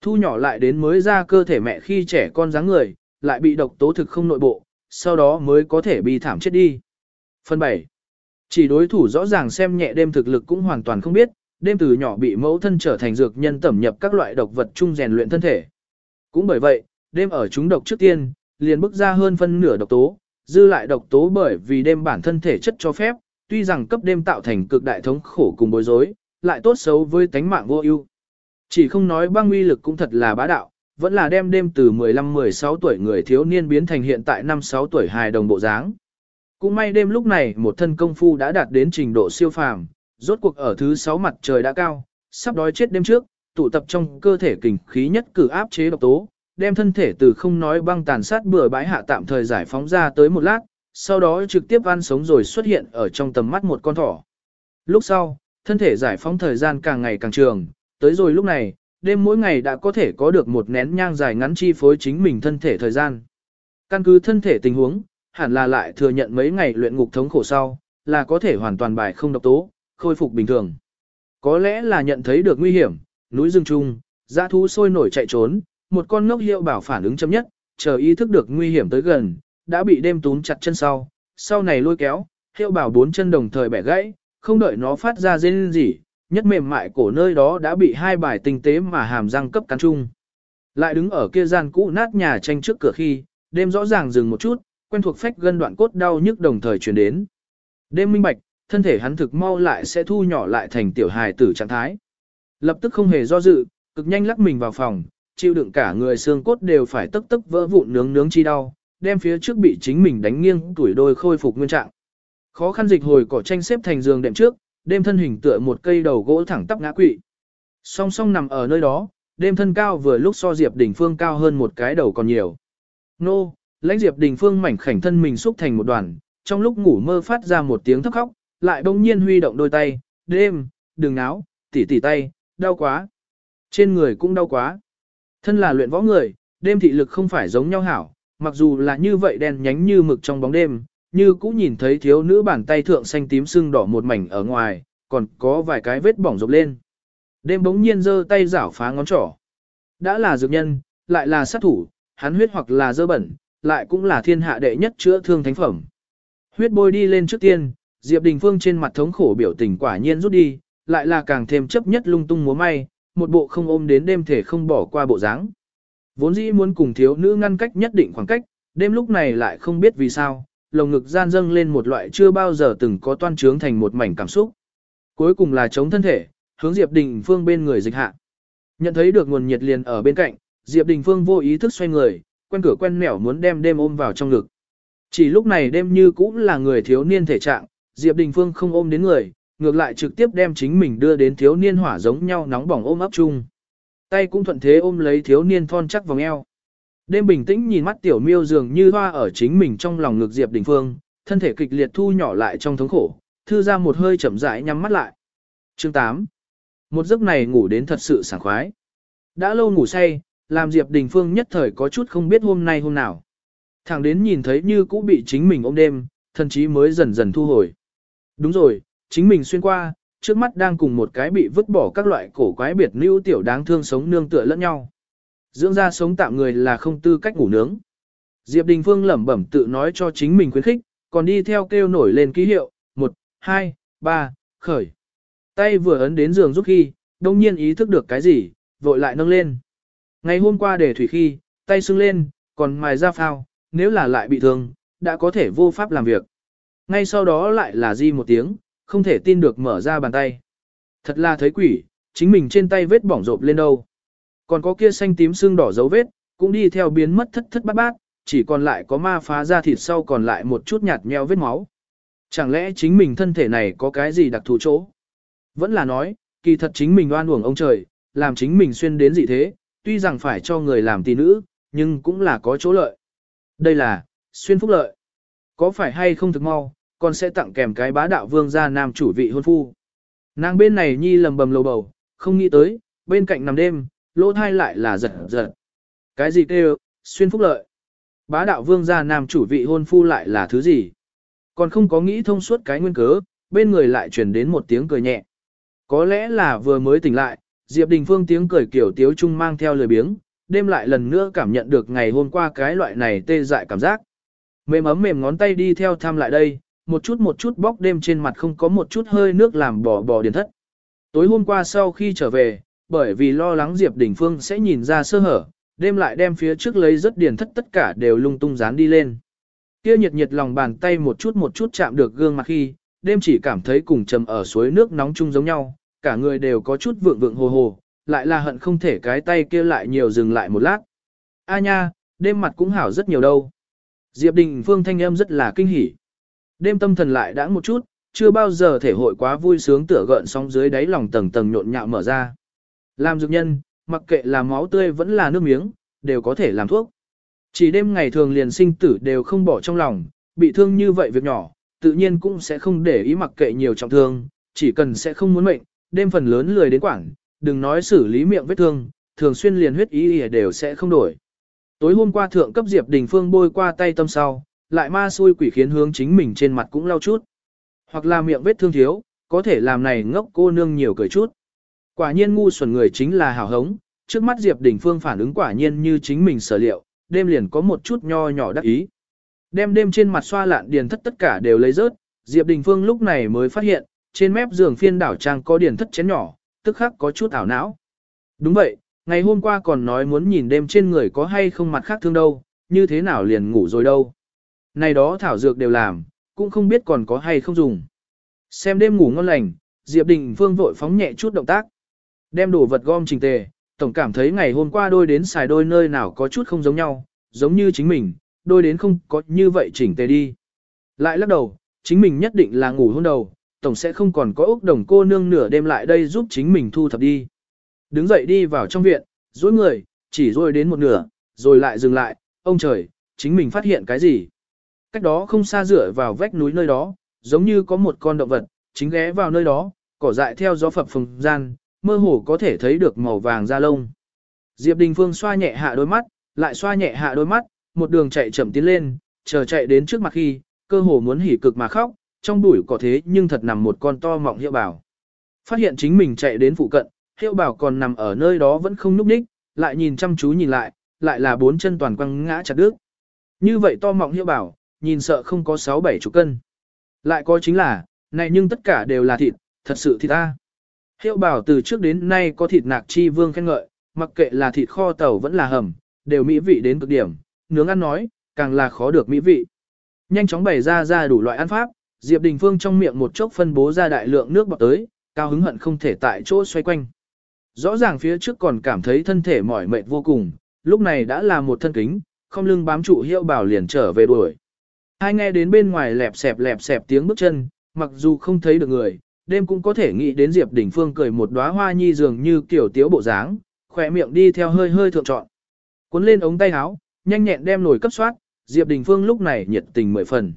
thu nhỏ lại đến mới ra cơ thể mẹ khi trẻ con dáng người, lại bị độc tố thực không nội bộ, sau đó mới có thể bị thảm chết đi. Phần 7. Chỉ đối thủ rõ ràng xem nhẹ đêm thực lực cũng hoàn toàn không biết, đêm từ nhỏ bị mẫu thân trở thành dược nhân tẩm nhập các loại độc vật chung rèn luyện thân thể. Cũng bởi vậy, đêm ở chúng độc trước tiên, liền bức ra hơn phân nửa độc tố, dư lại độc tố bởi vì đêm bản thân thể chất cho phép, tuy rằng cấp đêm tạo thành cực đại thống khổ cùng bối rối, lại tốt xấu với tánh mạng vô ưu. Chỉ không nói băng uy lực cũng thật là bá đạo, vẫn là đem đêm từ 15-16 tuổi người thiếu niên biến thành hiện tại 5-6 tuổi hài đồng bộ dáng. Cũng may đêm lúc này một thân công phu đã đạt đến trình độ siêu phàm, rốt cuộc ở thứ sáu mặt trời đã cao, sắp đói chết đêm trước, tụ tập trong cơ thể kình khí nhất cử áp chế độc tố, đem thân thể từ không nói băng tàn sát bừa bãi hạ tạm thời giải phóng ra tới một lát, sau đó trực tiếp ăn sống rồi xuất hiện ở trong tầm mắt một con thỏ. Lúc sau, thân thể giải phóng thời gian càng ngày càng trường, tới rồi lúc này, đêm mỗi ngày đã có thể có được một nén nhang dài ngắn chi phối chính mình thân thể thời gian. Căn cứ thân thể tình huống, hẳn là lại thừa nhận mấy ngày luyện ngục thống khổ sau, là có thể hoàn toàn bài không độc tố, khôi phục bình thường. Có lẽ là nhận thấy được nguy hiểm, núi rừng trung, dã thú sôi nổi chạy trốn, một con ngốc hiệu bảo phản ứng chậm nhất, chờ ý thức được nguy hiểm tới gần, đã bị đêm túm chặt chân sau, sau này lôi kéo, hiệu bảo bốn chân đồng thời bẻ gãy, không đợi nó phát ra rên gì, nhất mềm mại cổ nơi đó đã bị hai bài tinh tế mà hàm răng cấp cắn chung. Lại đứng ở kia gian cũ nát nhà tranh trước cửa khi, đêm rõ ràng dừng một chút, quen thuộc phách gân đoạn cốt đau nhức đồng thời truyền đến. Đêm minh bạch, thân thể hắn thực mau lại sẽ thu nhỏ lại thành tiểu hài tử trạng thái. Lập tức không hề do dự, cực nhanh lắc mình vào phòng, chịu đựng cả người xương cốt đều phải tức tức vỡ vụn nướng nướng chi đau, đem phía trước bị chính mình đánh nghiêng tuổi đôi khôi phục nguyên trạng. Khó khăn dịch hồi cỏ tranh xếp thành giường đệm trước, đêm thân hình tựa một cây đầu gỗ thẳng tắp ngã quỵ. Song song nằm ở nơi đó, đêm thân cao vừa lúc so Diệp Đình Phương cao hơn một cái đầu còn nhiều. Nô, lãnh Diệp Đình Phương mảnh khảnh thân mình xúc thành một đoàn, trong lúc ngủ mơ phát ra một tiếng thấp khóc, lại bỗng nhiên huy động đôi tay, đêm, đừng náo, tỉ tỉ tay, đau quá. Trên người cũng đau quá. Thân là luyện võ người, đêm thị lực không phải giống nhau hảo, mặc dù là như vậy đen nhánh như mực trong bóng đêm, như cũng nhìn thấy thiếu nữ bàn tay thượng xanh tím sưng đỏ một mảnh ở ngoài, còn có vài cái vết bỏng rộp lên. Đêm bỗng nhiên giơ tay rảo phá ngón trỏ. Đã là dược nhân, lại là sát thủ, hắn huyết hoặc là dơ bẩn, lại cũng là thiên hạ đệ nhất chữa thương thánh phẩm. Huyết bôi đi lên trước tiên, Diệp Đình Phương trên mặt thống khổ biểu tình quả nhiên rút đi, lại là càng thêm chấp nhất lung tung múa may, một bộ không ôm đến đêm thể không bỏ qua bộ dáng. Vốn dĩ muốn cùng thiếu nữ ngăn cách nhất định khoảng cách, đêm lúc này lại không biết vì sao, lồng ngực gian dâng lên một loại chưa bao giờ từng có toan trướng thành một mảnh cảm xúc. Cuối cùng là chống thân thể, hướng Diệp Đình Phương bên người dịch hạ. Nhận thấy được nguồn nhiệt liền ở bên cạnh, Diệp Đình Phương vô ý thức xoay người, quen cửa quen mẻo muốn đem đêm ôm vào trong ngực. Chỉ lúc này đêm như cũng là người thiếu niên thể trạng, Diệp Đình Phương không ôm đến người, ngược lại trực tiếp đem chính mình đưa đến thiếu niên hỏa giống nhau nóng bỏng ôm ấp chung. Tay cũng thuận thế ôm lấy thiếu niên thon chắc vòng eo. Đêm bình tĩnh nhìn mắt tiểu miêu dường như hoa ở chính mình trong lòng ngực Diệp Đình Phương, thân thể kịch liệt thu nhỏ lại trong thống khổ, thư ra một hơi chậm rãi nhắm mắt lại. Chương 8. Một giấc này ngủ đến thật sự sảng khoái. Đã lâu ngủ say, làm Diệp Đình Phương nhất thời có chút không biết hôm nay hôm nào. Thẳng đến nhìn thấy như cũ bị chính mình ôm đêm, thần chí mới dần dần thu hồi. Đúng rồi, chính mình xuyên qua, trước mắt đang cùng một cái bị vứt bỏ các loại cổ quái biệt lưu tiểu đáng thương sống nương tựa lẫn nhau. Dưỡng ra sống tạm người là không tư cách ngủ nướng. Diệp Đình Phương lẩm bẩm tự nói cho chính mình khuyến khích, còn đi theo kêu nổi lên ký hiệu, 1, 2, 3, khởi. Tay vừa ấn đến giường giúp khi, đông nhiên ý thức được cái gì, vội lại nâng lên. Ngày hôm qua để thủy khi, tay sưng lên, còn mài ra phao, nếu là lại bị thương, đã có thể vô pháp làm việc. Ngay sau đó lại là di một tiếng, không thể tin được mở ra bàn tay. Thật là thấy quỷ, chính mình trên tay vết bỏng rộp lên đâu. Còn có kia xanh tím xương đỏ dấu vết, cũng đi theo biến mất thất thất bát bát, chỉ còn lại có ma phá ra thịt sau còn lại một chút nhạt nheo vết máu. Chẳng lẽ chính mình thân thể này có cái gì đặc thù chỗ? Vẫn là nói, kỳ thật chính mình oan uổng ông trời, làm chính mình xuyên đến dị thế, tuy rằng phải cho người làm tỷ nữ, nhưng cũng là có chỗ lợi. Đây là, xuyên phúc lợi. Có phải hay không thực mau, còn sẽ tặng kèm cái bá đạo vương gia nam chủ vị hôn phu. Nàng bên này nhi lầm bầm lầu bầu, không nghĩ tới, bên cạnh nằm đêm, lỗ thai lại là giật giật. Cái gì kêu, xuyên phúc lợi. Bá đạo vương gia nam chủ vị hôn phu lại là thứ gì? Còn không có nghĩ thông suốt cái nguyên cớ, bên người lại truyền đến một tiếng cười nhẹ. Có lẽ là vừa mới tỉnh lại, Diệp Đình Phương tiếng cười kiểu tiếu trung mang theo lời biếng, đêm lại lần nữa cảm nhận được ngày hôm qua cái loại này tê dại cảm giác. Mềm ấm mềm ngón tay đi theo thăm lại đây, một chút một chút bóc đêm trên mặt không có một chút hơi nước làm bỏ bỏ điền thất. Tối hôm qua sau khi trở về, bởi vì lo lắng Diệp Đình Phương sẽ nhìn ra sơ hở, đêm lại đem phía trước lấy rất điền thất tất cả đều lung tung dán đi lên. Kia nhiệt nhiệt lòng bàn tay một chút một chút chạm được gương mặt khi, đêm chỉ cảm thấy cùng trầm ở suối nước nóng chung giống nhau, cả người đều có chút vượng vượng hồ hồ, lại là hận không thể cái tay kia lại nhiều dừng lại một lát. A nha, đêm mặt cũng hảo rất nhiều đâu. Diệp Đình Phương thanh âm rất là kinh hỉ. Đêm tâm thần lại đã một chút, chưa bao giờ thể hội quá vui sướng tựa gợn sóng dưới đáy lòng tầng tầng nhộn nhạo mở ra. Làm dược nhân, mặc kệ là máu tươi vẫn là nước miếng, đều có thể làm thuốc. Chỉ đêm ngày thường liền sinh tử đều không bỏ trong lòng, bị thương như vậy việc nhỏ, tự nhiên cũng sẽ không để ý mặc kệ nhiều trọng thương, chỉ cần sẽ không muốn mệnh, đêm phần lớn lười đến quảng, đừng nói xử lý miệng vết thương, thường xuyên liền huyết ý đều sẽ không đổi. Tối hôm qua thượng cấp Diệp Đình Phương bôi qua tay tâm sau, lại ma xui quỷ khiến hướng chính mình trên mặt cũng lau chút. Hoặc là miệng vết thương thiếu, có thể làm này ngốc cô nương nhiều cười chút. Quả nhiên ngu xuẩn người chính là hào hống, trước mắt Diệp Đình Phương phản ứng quả nhiên như chính mình sở liệu, đêm liền có một chút nho nhỏ đắc ý. Đem đêm trên mặt xoa lạn điền thất tất cả đều lấy rớt, Diệp Đình Phương lúc này mới phát hiện, trên mép giường phiên đảo trang có điền thất chén nhỏ, tức khắc có chút ảo não. Đúng vậy, ngày hôm qua còn nói muốn nhìn đêm trên người có hay không mặt khác thương đâu, như thế nào liền ngủ rồi đâu. Này đó thảo dược đều làm, cũng không biết còn có hay không dùng. Xem đêm ngủ ngon lành, Diệp Đình Phương vội phóng nhẹ chút động tác. Đem đồ vật gom trình tề, tổng cảm thấy ngày hôm qua đôi đến xài đôi nơi nào có chút không giống nhau, giống như chính mình, đôi đến không có như vậy chỉnh tề đi. Lại lắc đầu, chính mình nhất định là ngủ hôn đầu, tổng sẽ không còn có ốc đồng cô nương nửa đêm lại đây giúp chính mình thu thập đi. Đứng dậy đi vào trong viện, dối người, chỉ rồi đến một nửa, rồi lại dừng lại, ông trời, chính mình phát hiện cái gì. Cách đó không xa rửa vào vách núi nơi đó, giống như có một con động vật, chính ghé vào nơi đó, cỏ dại theo gió phập phồng gian, mơ hồ có thể thấy được màu vàng da lông. Diệp Đình Phương xoa nhẹ hạ đôi mắt, lại xoa nhẹ hạ đôi mắt, một đường chạy chậm tiến lên, chờ chạy đến trước mặt khi, cơ hồ muốn hỉ cực mà khóc, trong bụi cỏ thế nhưng thật nằm một con to mọng hiệu bảo. Phát hiện chính mình chạy đến phụ cận, hiệu bảo còn nằm ở nơi đó vẫn không núp đích, lại nhìn chăm chú nhìn lại, lại là bốn chân toàn quăng ngã chặt đứt. Như vậy to mọng hiệu bảo, nhìn sợ không có 6-7 chục cân. Lại có chính là, này nhưng tất cả đều là thịt, thật sự thịt ta. Hiệu bảo từ trước đến nay có thịt nạc chi vương khen ngợi, mặc kệ là thịt kho tàu vẫn là hầm, đều mỹ vị đến cực điểm, nướng ăn nói, càng là khó được mỹ vị. Nhanh chóng bày ra ra đủ loại ăn pháp, Diệp Đình Phương trong miệng một chốc phân bố ra đại lượng nước bọt tới, cao hứng hận không thể tại chỗ xoay quanh. Rõ ràng phía trước còn cảm thấy thân thể mỏi mệt vô cùng, lúc này đã là một thân kính, không lưng bám trụ hiệu bảo liền trở về đuổi. Hai nghe đến bên ngoài lẹp xẹp lẹp xẹp tiếng bước chân, mặc dù không thấy được người, đêm cũng có thể nghĩ đến Diệp Đình Phương cười một đóa hoa nhi dường như kiểu tiếu bộ dáng, khỏe miệng đi theo hơi hơi thượng trọn. Cuốn lên ống tay áo, nhanh nhẹn đem nồi cấp soát, Diệp Đình Phương lúc này nhiệt tình mười phần.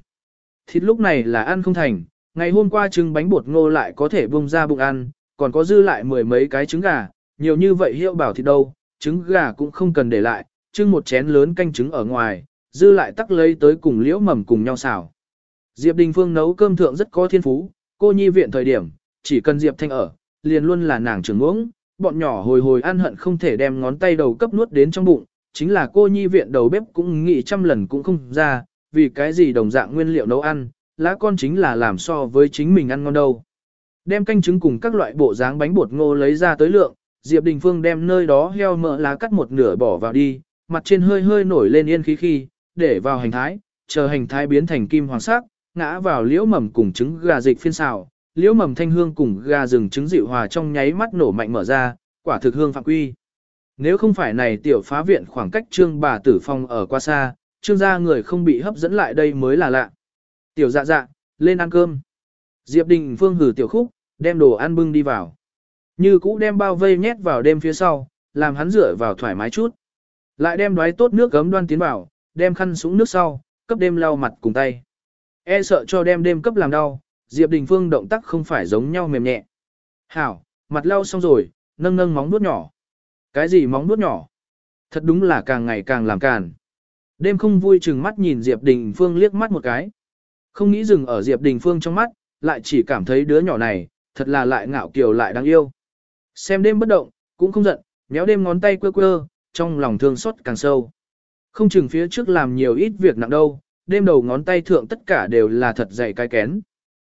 Thịt lúc này là ăn không thành, ngày hôm qua trứng bánh bột ngô lại có thể bung ra bụng ăn, còn có dư lại mười mấy cái trứng gà, nhiều như vậy hiệu bảo thì đâu, trứng gà cũng không cần để lại, trưng một chén lớn canh trứng ở ngoài, dư lại tắc lấy tới cùng liễu mầm cùng nhau xào. Diệp Đình Phương nấu cơm thượng rất có thiên phú, cô nhi viện thời điểm, chỉ cần Diệp Thanh ở, liền luôn là nàng trưởng uống, bọn nhỏ hồi hồi ăn hận không thể đem ngón tay đầu cấp nuốt đến trong bụng, chính là cô nhi viện đầu bếp cũng nghĩ trăm lần cũng không ra, vì cái gì đồng dạng nguyên liệu nấu ăn, lá con chính là làm so với chính mình ăn ngon đâu. Đem canh trứng cùng các loại bộ dáng bánh bột ngô lấy ra tới lượng, Diệp Đình Phương đem nơi đó heo mỡ lá cắt một nửa bỏ vào đi, mặt trên hơi hơi nổi lên yên khí khi, để vào hành thái, chờ hành thái biến thành kim hoàng sắc, ngã vào liễu mầm cùng trứng gà dịch phiên xào, liễu mầm thanh hương cùng gà rừng trứng dịu hòa trong nháy mắt nổ mạnh mở ra, quả thực hương phạm quy. Nếu không phải này tiểu phá viện khoảng cách trương bà tử phong ở qua xa, trương gia người không bị hấp dẫn lại đây mới là lạ. Tiểu dạ dạ, lên ăn cơm. Diệp Đình Phương hử tiểu khúc, đem đồ ăn bưng đi vào. Như cũ đem bao vây nhét vào đêm phía sau, làm hắn rửa vào thoải mái chút. Lại đem đoái tốt nước gấm đoan tiến vào, đem khăn súng nước sau, cấp đêm lau mặt cùng tay. E sợ cho đem đêm cấp làm đau, Diệp Đình Phương động tác không phải giống nhau mềm nhẹ. Hảo, mặt lau xong rồi, nâng nâng móng nuốt nhỏ. Cái gì móng nuốt nhỏ? Thật đúng là càng ngày càng làm càn. Đêm không vui chừng mắt nhìn Diệp Đình Phương liếc mắt một cái. Không nghĩ dừng ở Diệp Đình Phương trong mắt, lại chỉ cảm thấy đứa nhỏ này, thật là lại ngạo kiều lại đáng yêu. Xem đêm bất động, cũng không giận, méo đêm ngón tay quơ quơ, trong lòng thương xót càng sâu. Không chừng phía trước làm nhiều ít việc nặng đâu, đêm đầu ngón tay thượng tất cả đều là thật dày cái kén.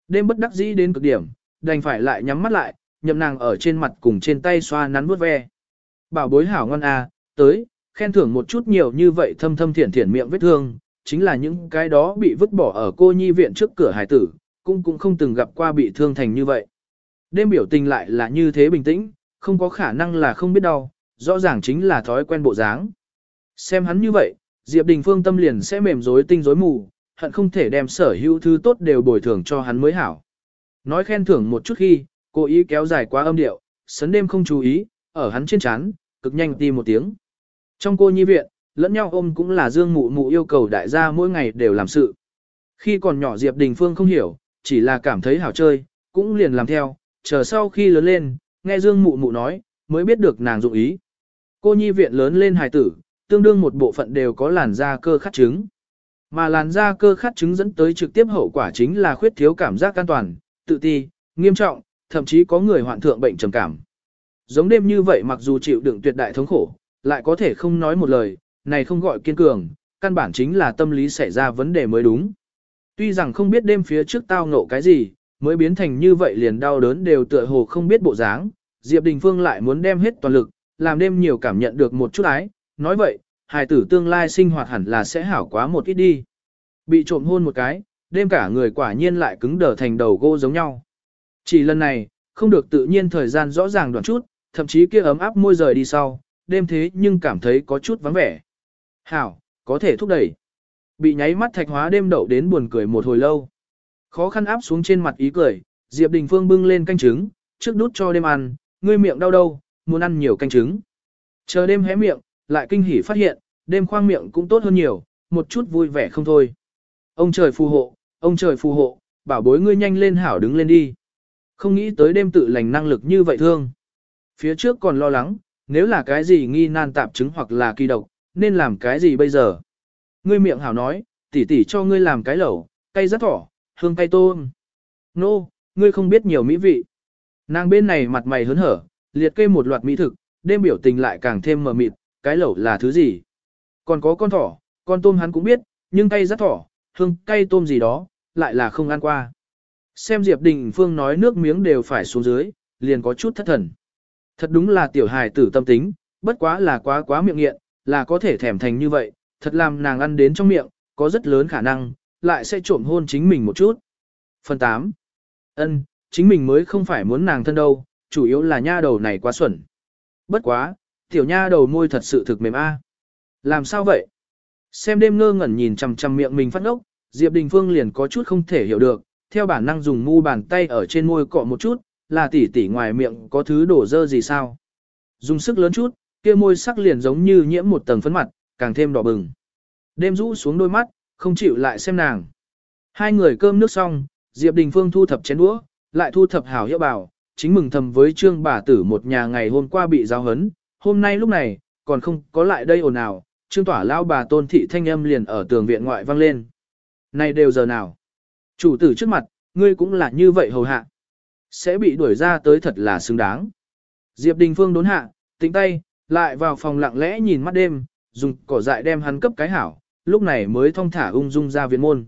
Đêm bất đắc dĩ đến cực điểm, đành phải lại nhắm mắt lại, nhậm nàng ở trên mặt cùng trên tay xoa nắn vuốt ve. Bảo bối hảo ngon à, tới, khen thưởng một chút nhiều như vậy thâm thâm thiển thiển miệng vết thương, chính là những cái đó bị vứt bỏ ở cô nhi viện trước cửa hải tử, cũng cũng không từng gặp qua bị thương thành như vậy. Đêm biểu tình lại là như thế bình tĩnh, không có khả năng là không biết đau, rõ ràng chính là thói quen bộ dáng. Xem hắn như vậy, Diệp Đình Phương tâm liền sẽ mềm rối tinh rối mù, hận không thể đem sở hữu thứ tốt đều bồi thường cho hắn mới hảo. Nói khen thưởng một chút khi, cố ý kéo dài quá âm điệu, sấn đêm không chú ý, ở hắn trên chán, cực nhanh ti một tiếng. Trong cô nhi viện, lẫn nhau ôm cũng là Dương Mụ Mụ yêu cầu đại gia mỗi ngày đều làm sự. Khi còn nhỏ Diệp Đình Phương không hiểu, chỉ là cảm thấy hảo chơi, cũng liền làm theo, chờ sau khi lớn lên, nghe Dương Mụ Mụ nói, mới biết được nàng dụng ý. Cô nhi viện lớn lên hài tử, tương đương một bộ phận đều có làn da cơ khát trứng. Mà làn da cơ khát trứng dẫn tới trực tiếp hậu quả chính là khuyết thiếu cảm giác an toàn, tự ti, nghiêm trọng, thậm chí có người hoạn thượng bệnh trầm cảm. Giống đêm như vậy mặc dù chịu đựng tuyệt đại thống khổ, lại có thể không nói một lời, này không gọi kiên cường, căn bản chính là tâm lý xảy ra vấn đề mới đúng. Tuy rằng không biết đêm phía trước tao ngộ cái gì, mới biến thành như vậy liền đau đớn đều tựa hồ không biết bộ dáng, Diệp Đình Phương lại muốn đem hết toàn lực, làm đêm nhiều cảm nhận được một chút ái, nói vậy, hài tử tương lai sinh hoạt hẳn là sẽ hảo quá một ít đi. Bị trộm hôn một cái, đêm cả người quả nhiên lại cứng đờ thành đầu gô giống nhau. Chỉ lần này, không được tự nhiên thời gian rõ ràng đoạn chút, thậm chí kia ấm áp môi rời đi sau, đêm thế nhưng cảm thấy có chút vắng vẻ. Hảo, có thể thúc đẩy. Bị nháy mắt thạch hóa đêm đậu đến buồn cười một hồi lâu. Khó khăn áp xuống trên mặt ý cười, Diệp Đình Phương bưng lên canh trứng, trước đút cho đêm ăn, ngươi miệng đau đâu, muốn ăn nhiều canh trứng. Chờ đêm hé miệng, lại kinh hỉ phát hiện, đêm khoang miệng cũng tốt hơn nhiều, một chút vui vẻ không thôi. Ông trời phù hộ, ông trời phù hộ, bảo bối ngươi nhanh lên hảo đứng lên đi. Không nghĩ tới đêm tự lành năng lực như vậy thương. Phía trước còn lo lắng, nếu là cái gì nghi nan tạp chứng hoặc là kỳ độc, nên làm cái gì bây giờ? Ngươi miệng hảo nói, tỉ tỉ cho ngươi làm cái lẩu, cay rất thỏ, hương cay tôm. Nô, no, ngươi không biết nhiều mỹ vị. Nàng bên này mặt mày hớn hở, liệt kê một loạt mỹ thực, đêm biểu tình lại càng thêm mờ mịt, cái lẩu là thứ gì? Còn có con thỏ, con tôm hắn cũng biết, nhưng cay rất thỏ, hương cay tôm gì đó, lại là không ăn qua. Xem Diệp Đình Phương nói nước miếng đều phải xuống dưới, liền có chút thất thần. Thật đúng là tiểu hài tử tâm tính, bất quá là quá quá miệng nghiện, là có thể thèm thành như vậy, thật làm nàng ăn đến trong miệng, có rất lớn khả năng, lại sẽ trộm hôn chính mình một chút. Phần 8. ân chính mình mới không phải muốn nàng thân đâu, chủ yếu là nha đầu này quá xuẩn. Bất quá, tiểu nha đầu môi thật sự thực mềm a. Làm sao vậy? Xem đêm ngơ ngẩn nhìn chằm chằm miệng mình phát ốc, Diệp Đình Phương liền có chút không thể hiểu được, theo bản năng dùng mu bàn tay ở trên môi cọ một chút, là tỉ tỉ ngoài miệng có thứ đổ dơ gì sao. Dùng sức lớn chút, kia môi sắc liền giống như nhiễm một tầng phấn mặt, càng thêm đỏ bừng. Đêm rũ xuống đôi mắt, không chịu lại xem nàng. Hai người cơm nước xong, Diệp Đình Phương thu thập chén đũa, lại thu thập hảo hiệu bảo, chính mừng thầm với trương bà tử một nhà ngày hôm qua bị giao hấn, hôm nay lúc này, còn không có lại đây ồn ào, trương tỏa lao bà tôn thị thanh âm liền ở tường viện ngoại vang lên. Này đều giờ nào? Chủ tử trước mặt, ngươi cũng là như vậy hầu hạ. Sẽ bị đuổi ra tới thật là xứng đáng. Diệp Đình Phương đốn hạ, tính tay, lại vào phòng lặng lẽ nhìn mắt đêm, dùng cỏ dại đem hắn cấp cái hảo, lúc này mới thong thả ung dung ra viện môn.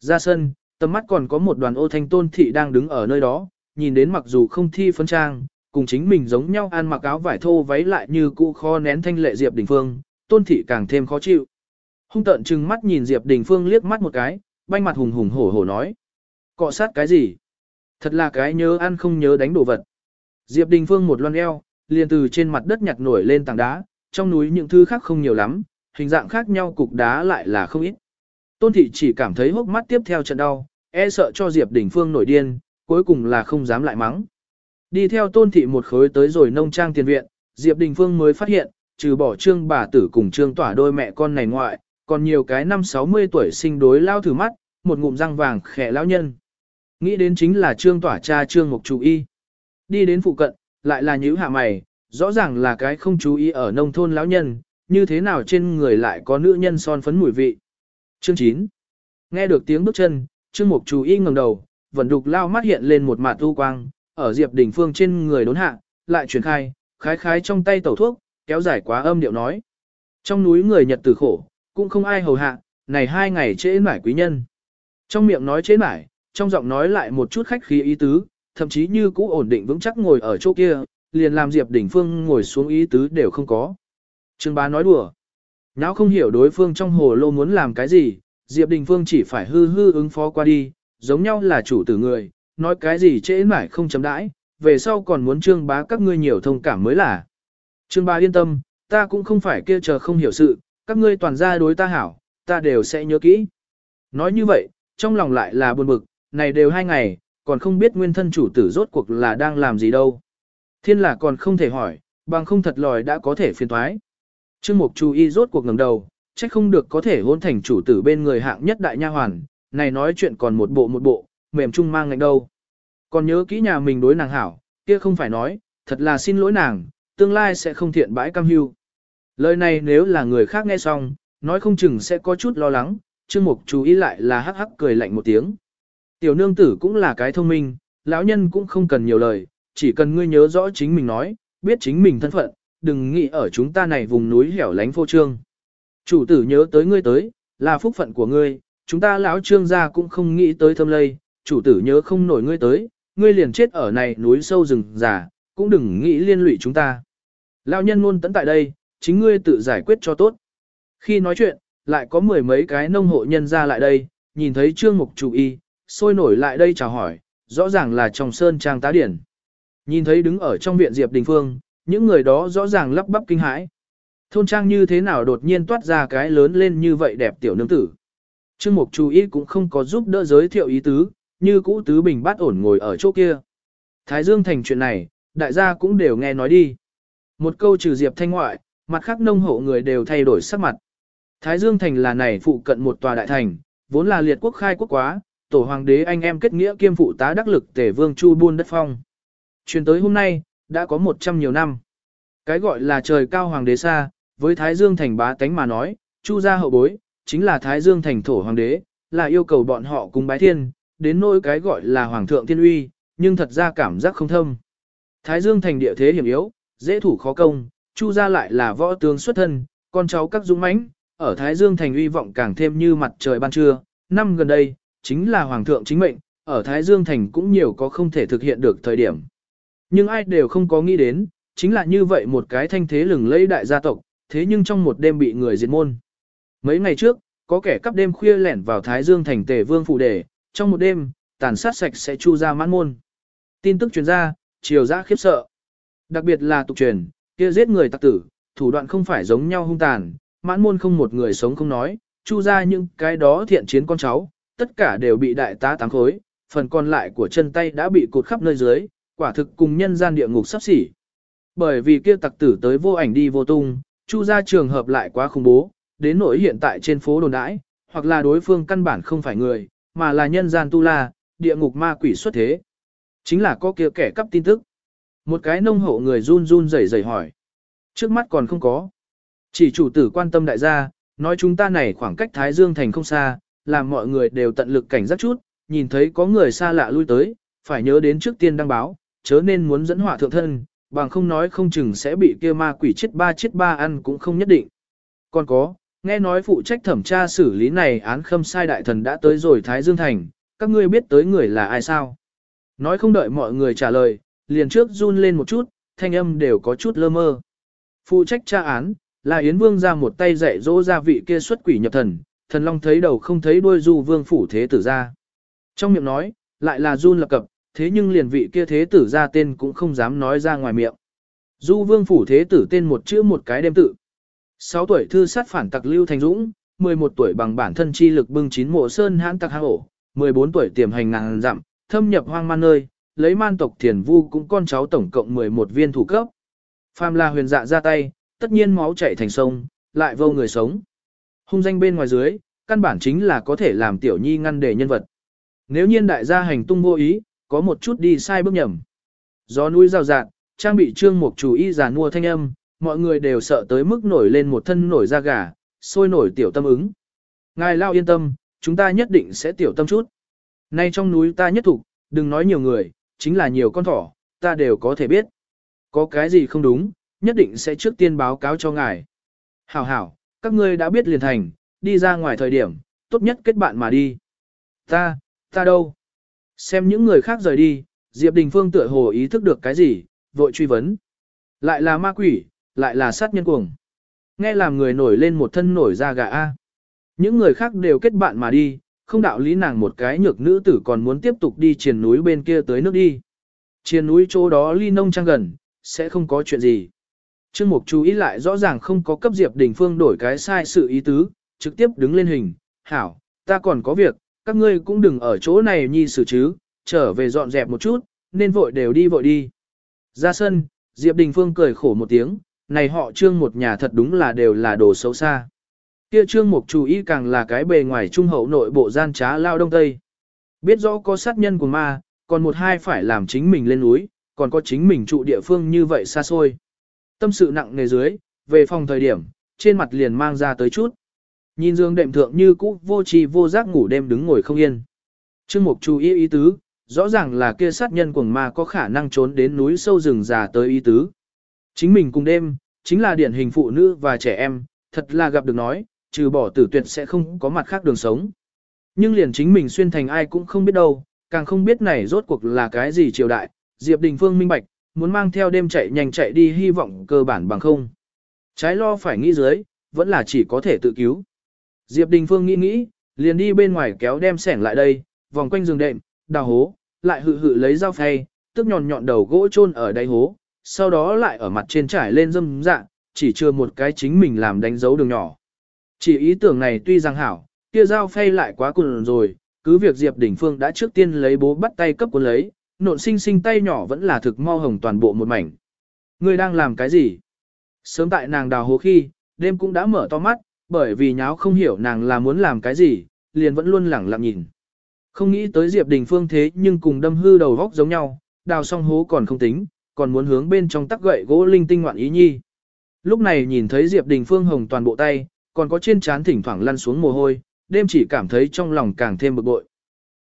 Ra sân, tầm mắt còn có một đoàn ô thanh tôn thị đang đứng ở nơi đó, nhìn đến mặc dù không thi phân trang, cùng chính mình giống nhau ăn mặc áo vải thô váy lại như cũ kho nén thanh lệ Diệp Đình Phương, tôn thị càng thêm khó chịu. Hung tận trừng mắt nhìn Diệp Đình Phương liếc mắt một cái, banh mặt hùng hùng hổ hổ nói. Cọ sát cái gì? Thật là cái nhớ ăn không nhớ đánh đồ vật. Diệp Đình Phương một loan eo, liền từ trên mặt đất nhặt nổi lên tảng đá, trong núi những thứ khác không nhiều lắm, hình dạng khác nhau cục đá lại là không ít. Tôn thị chỉ cảm thấy hốc mắt tiếp theo trận đau, e sợ cho Diệp Đình Phương nổi điên, cuối cùng là không dám lại mắng. Đi theo tôn thị một khối tới rồi nông trang tiền viện, Diệp Đình Phương mới phát hiện, trừ bỏ trương bà tử cùng trương tỏa đôi mẹ con này ngoại, còn nhiều cái năm 60 tuổi sinh đối lao thử mắt, một ngụm răng vàng khẽ lão nhân. Nghĩ đến chính là trương tỏa cha trương mục chủ y. Đi đến phụ cận, lại là nhữ hạ mày, rõ ràng là cái không chú ý ở nông thôn lão nhân, như thế nào trên người lại có nữ nhân son phấn mùi vị. Chương 9 Nghe được tiếng bước chân, trương mục chú y ngẩng đầu, vẫn đục lao mắt hiện lên một mạt tu quang, ở Diệp Đình Phương trên người đốn hạ, lại chuyển khai, khái khái trong tay tẩu thuốc, kéo dài quá âm điệu nói. Trong núi người Nhật tử khổ, cũng không ai hầu hạ, này hai ngày trễ mải quý nhân. Trong miệng nói trễ mải, trong giọng nói lại một chút khách khí ý tứ, thậm chí như cũ ổn định vững chắc ngồi ở chỗ kia, liền làm Diệp Đình Phương ngồi xuống ý tứ đều không có. Trương bá nói đùa. Nháo không hiểu đối phương trong hồ lô muốn làm cái gì, Diệp Đình Phương chỉ phải hư hư ứng phó qua đi, giống nhau là chủ tử người, nói cái gì trễ mãi không chấm đãi, về sau còn muốn trương bá các ngươi nhiều thông cảm mới là. Trương bá yên tâm, ta cũng không phải kia chờ không hiểu sự, các ngươi toàn ra đối ta hảo, ta đều sẽ nhớ kỹ. Nói như vậy, trong lòng lại là buồn bực, này đều hai ngày, còn không biết nguyên thân chủ tử rốt cuộc là đang làm gì đâu. Thiên là còn không thể hỏi, bằng không thật lòi đã có thể phiền thoái. Trương Mục chú ý rốt cuộc ngẩng đầu, chắc không được có thể hôn thành chủ tử bên người hạng nhất đại nha hoàn, này nói chuyện còn một bộ một bộ, mềm chung mang ngạnh đâu. Còn nhớ kỹ nhà mình đối nàng hảo, kia không phải nói, thật là xin lỗi nàng, tương lai sẽ không thiện bãi cam hưu. Lời này nếu là người khác nghe xong, nói không chừng sẽ có chút lo lắng, Trương Mục chú ý lại là hắc hắc cười lạnh một tiếng. Tiểu nương tử cũng là cái thông minh, lão nhân cũng không cần nhiều lời, chỉ cần ngươi nhớ rõ chính mình nói, biết chính mình thân phận, đừng nghĩ ở chúng ta này vùng núi hẻo lánh phô trương. Chủ tử nhớ tới ngươi tới, là phúc phận của ngươi, chúng ta lão trương gia cũng không nghĩ tới thâm lây, chủ tử nhớ không nổi ngươi tới, ngươi liền chết ở này núi sâu rừng già, cũng đừng nghĩ liên lụy chúng ta. Lão nhân luôn tấn tại đây, chính ngươi tự giải quyết cho tốt. Khi nói chuyện, lại có mười mấy cái nông hộ nhân ra lại đây, nhìn thấy trương mục chủ y, sôi nổi lại đây chào hỏi, rõ ràng là trong sơn trang tá điển. Nhìn thấy đứng ở trong viện Diệp Đình Phương, những người đó rõ ràng lắp bắp kinh hãi. Thôn trang như thế nào đột nhiên toát ra cái lớn lên như vậy đẹp tiểu nương tử. Trương Mục chú ý cũng không có giúp đỡ giới thiệu ý tứ, như cũ tứ bình bát ổn ngồi ở chỗ kia. Thái Dương thành chuyện này, đại gia cũng đều nghe nói đi. Một câu trừ Diệp Thanh ngoại, mặt khác nông hộ người đều thay đổi sắc mặt. Thái Dương thành là này phụ cận một tòa đại thành, vốn là liệt quốc khai quốc quá, tổ hoàng đế anh em kết nghĩa kiêm phụ tá đắc lực tể vương Chu Buôn đất phong. Truyền tới hôm nay, đã có 100 nhiều năm. Cái gọi là trời cao hoàng đế xa, với Thái Dương thành bá tánh mà nói, Chu gia hậu bối, chính là Thái Dương thành thổ hoàng đế, là yêu cầu bọn họ cùng bái thiên, đến nỗi cái gọi là hoàng thượng thiên uy, nhưng thật ra cảm giác không thâm. Thái Dương thành địa thế hiểm yếu, dễ thủ khó công, Chu gia lại là võ tướng xuất thân, con cháu các dũng mãnh, ở Thái Dương thành uy vọng càng thêm như mặt trời ban trưa. Năm gần đây, chính là hoàng thượng chính mệnh, ở Thái Dương thành cũng nhiều có không thể thực hiện được thời điểm. Nhưng ai đều không có nghĩ đến, chính là như vậy một cái thanh thế lừng lẫy đại gia tộc, thế nhưng trong một đêm bị người diệt môn. Mấy ngày trước, có kẻ cắp đêm khuya lẻn vào Thái Dương thành tề vương phủ đề, trong một đêm, tàn sát sạch sẽ chu ra mãn môn. Tin tức truyền ra, triều dã khiếp sợ. Đặc biệt là tục truyền, kia giết người tặc tử, thủ đoạn không phải giống nhau hung tàn, mãn môn không một người sống không nói, chu ra những cái đó thiện chiến con cháu, tất cả đều bị đại tá tám khối, phần còn lại của chân tay đã bị cột khắp nơi dưới, quả thực cùng nhân gian địa ngục sắp xỉ. Bởi vì kia tặc tử tới vô ảnh đi vô tung, chu ra trường hợp lại quá khủng bố, đến nỗi hiện tại trên phố đồn đãi, hoặc là đối phương căn bản không phải người, mà là nhân gian tu la, địa ngục ma quỷ xuất thế. Chính là có kia kẻ cắp tin tức. Một cái nông hộ người run run rẩy rẩy hỏi. Trước mắt còn không có. Chỉ chủ tử quan tâm đại gia, nói chúng ta này khoảng cách Thái Dương thành không xa, làm mọi người đều tận lực cảnh giác chút, nhìn thấy có người xa lạ lui tới, phải nhớ đến trước tiên đăng báo, chớ nên muốn dẫn họa thượng thân, bằng không nói không chừng sẽ bị kia ma quỷ chết ba chết ba ăn cũng không nhất định. Còn có, nghe nói phụ trách thẩm tra xử lý này án khâm sai đại thần đã tới rồi Thái Dương Thành, các ngươi biết tới người là ai sao? Nói không đợi mọi người trả lời, liền trước run lên một chút, thanh âm đều có chút lơ mơ. Phụ trách tra án, là Yến Vương ra một tay dạy dỗ ra vị kia xuất quỷ nhập thần, thần long thấy đầu không thấy đuôi du vương phủ thế tử ra. Trong miệng nói, lại là run lập cập, thế nhưng liền vị kia thế tử ra tên cũng không dám nói ra ngoài miệng. Du vương phủ thế tử tên một chữ một cái đêm tự. 6 tuổi thư sát phản tặc Lưu Thành Dũng, 11 tuổi bằng bản thân chi lực bưng chín mộ sơn hãn tặc hang ổ, 14 tuổi tiềm hành ngàn dặm, thâm nhập hoang man nơi, lấy man tộc thiền vu cũng con cháu tổng cộng 11 viên thủ cấp. Phàm là huyền dạ ra tay, tất nhiên máu chảy thành sông, lại vô người sống. Hung danh bên ngoài dưới, căn bản chính là có thể làm tiểu nhi ngăn đề nhân vật. Nếu nhiên đại gia hành tung vô ý, có một chút đi sai bước nhầm. Gió núi rào rạt, trang bị trương mục chủ y giả mua thanh âm, mọi người đều sợ tới mức nổi lên một thân nổi da gà, sôi nổi tiểu tâm ứng. Ngài lao yên tâm, chúng ta nhất định sẽ tiểu tâm chút. Nay trong núi ta nhất thủ, đừng nói nhiều người, chính là nhiều con thỏ, ta đều có thể biết. Có cái gì không đúng, nhất định sẽ trước tiên báo cáo cho ngài. Hảo hảo, các ngươi đã biết liền thành, đi ra ngoài thời điểm, tốt nhất kết bạn mà đi. Ta, ta đâu? Xem những người khác rời đi, Diệp Đình Phương tựa hồ ý thức được cái gì, vội truy vấn. Lại là ma quỷ, lại là sát nhân cuồng. Nghe làm người nổi lên một thân nổi da gà A. Những người khác đều kết bạn mà đi, không đạo lý nàng một cái nhược nữ tử còn muốn tiếp tục đi triền núi bên kia tới nước đi. Triền núi chỗ đó ly nông trang gần, sẽ không có chuyện gì. Trương Mục chú ý lại rõ ràng không có cấp Diệp Đình Phương đổi cái sai sự ý tứ, trực tiếp đứng lên hình, hảo, ta còn có việc, các ngươi cũng đừng ở chỗ này nhi xử chứ, trở về dọn dẹp một chút, nên vội đều đi vội đi. Ra sân, Diệp Đình Phương cười khổ một tiếng, này họ trương một nhà thật đúng là đều là đồ xấu xa. Kia trương mục chú ý càng là cái bề ngoài trung hậu nội bộ gian trá lao đông tây. Biết rõ có sát nhân của ma, còn một hai phải làm chính mình lên núi, còn có chính mình trụ địa phương như vậy xa xôi. Tâm sự nặng nề dưới, về phòng thời điểm, trên mặt liền mang ra tới chút. Nhìn dương đệm thượng như cũ vô trì vô giác ngủ đêm đứng ngồi không yên. Trương mục chú ý ý tứ, rõ ràng là kia sát nhân cuồng ma có khả năng trốn đến núi sâu rừng già tới ý tứ. Chính mình cùng đêm, chính là điển hình phụ nữ và trẻ em, thật là gặp được nói, trừ bỏ tử tuyệt sẽ không có mặt khác đường sống. Nhưng liền chính mình xuyên thành ai cũng không biết đâu, càng không biết này rốt cuộc là cái gì triều đại, Diệp Đình Phương minh bạch, muốn mang theo đêm chạy nhanh chạy đi hy vọng cơ bản bằng không. Trái lo phải nghĩ dưới, vẫn là chỉ có thể tự cứu. Diệp Đình Phương nghĩ nghĩ, liền đi bên ngoài kéo đem sẻng lại đây, vòng quanh giường đệm, đào hố, lại hự hự lấy dao phay, tức nhọn nhọn đầu gỗ chôn ở đáy hố, sau đó lại ở mặt trên trải lên dâm dạ, chỉ chưa một cái chính mình làm đánh dấu đường nhỏ. Chỉ ý tưởng này tuy rằng hảo, kia dao phay lại quá cuồng rồi, cứ việc Diệp Đình Phương đã trước tiên lấy bố bắt tay cấp cuốn lấy, nộn sinh sinh tay nhỏ vẫn là thực mau hồng toàn bộ một mảnh. Ngươi đang làm cái gì? Sớm tại nàng đào hố khi, đêm cũng đã mở to mắt, bởi vì nháo không hiểu nàng là muốn làm cái gì, liền vẫn luôn lẳng lặng nhìn. Không nghĩ tới Diệp Đình Phương thế nhưng cùng đâm hư đầu góc giống nhau, đào xong hố còn không tính, còn muốn hướng bên trong tắc gậy gỗ linh tinh ngoạn ý nhi. Lúc này nhìn thấy Diệp Đình Phương hồng toàn bộ tay, còn có trên trán thỉnh thoảng lăn xuống mồ hôi, đêm chỉ cảm thấy trong lòng càng thêm bực bội.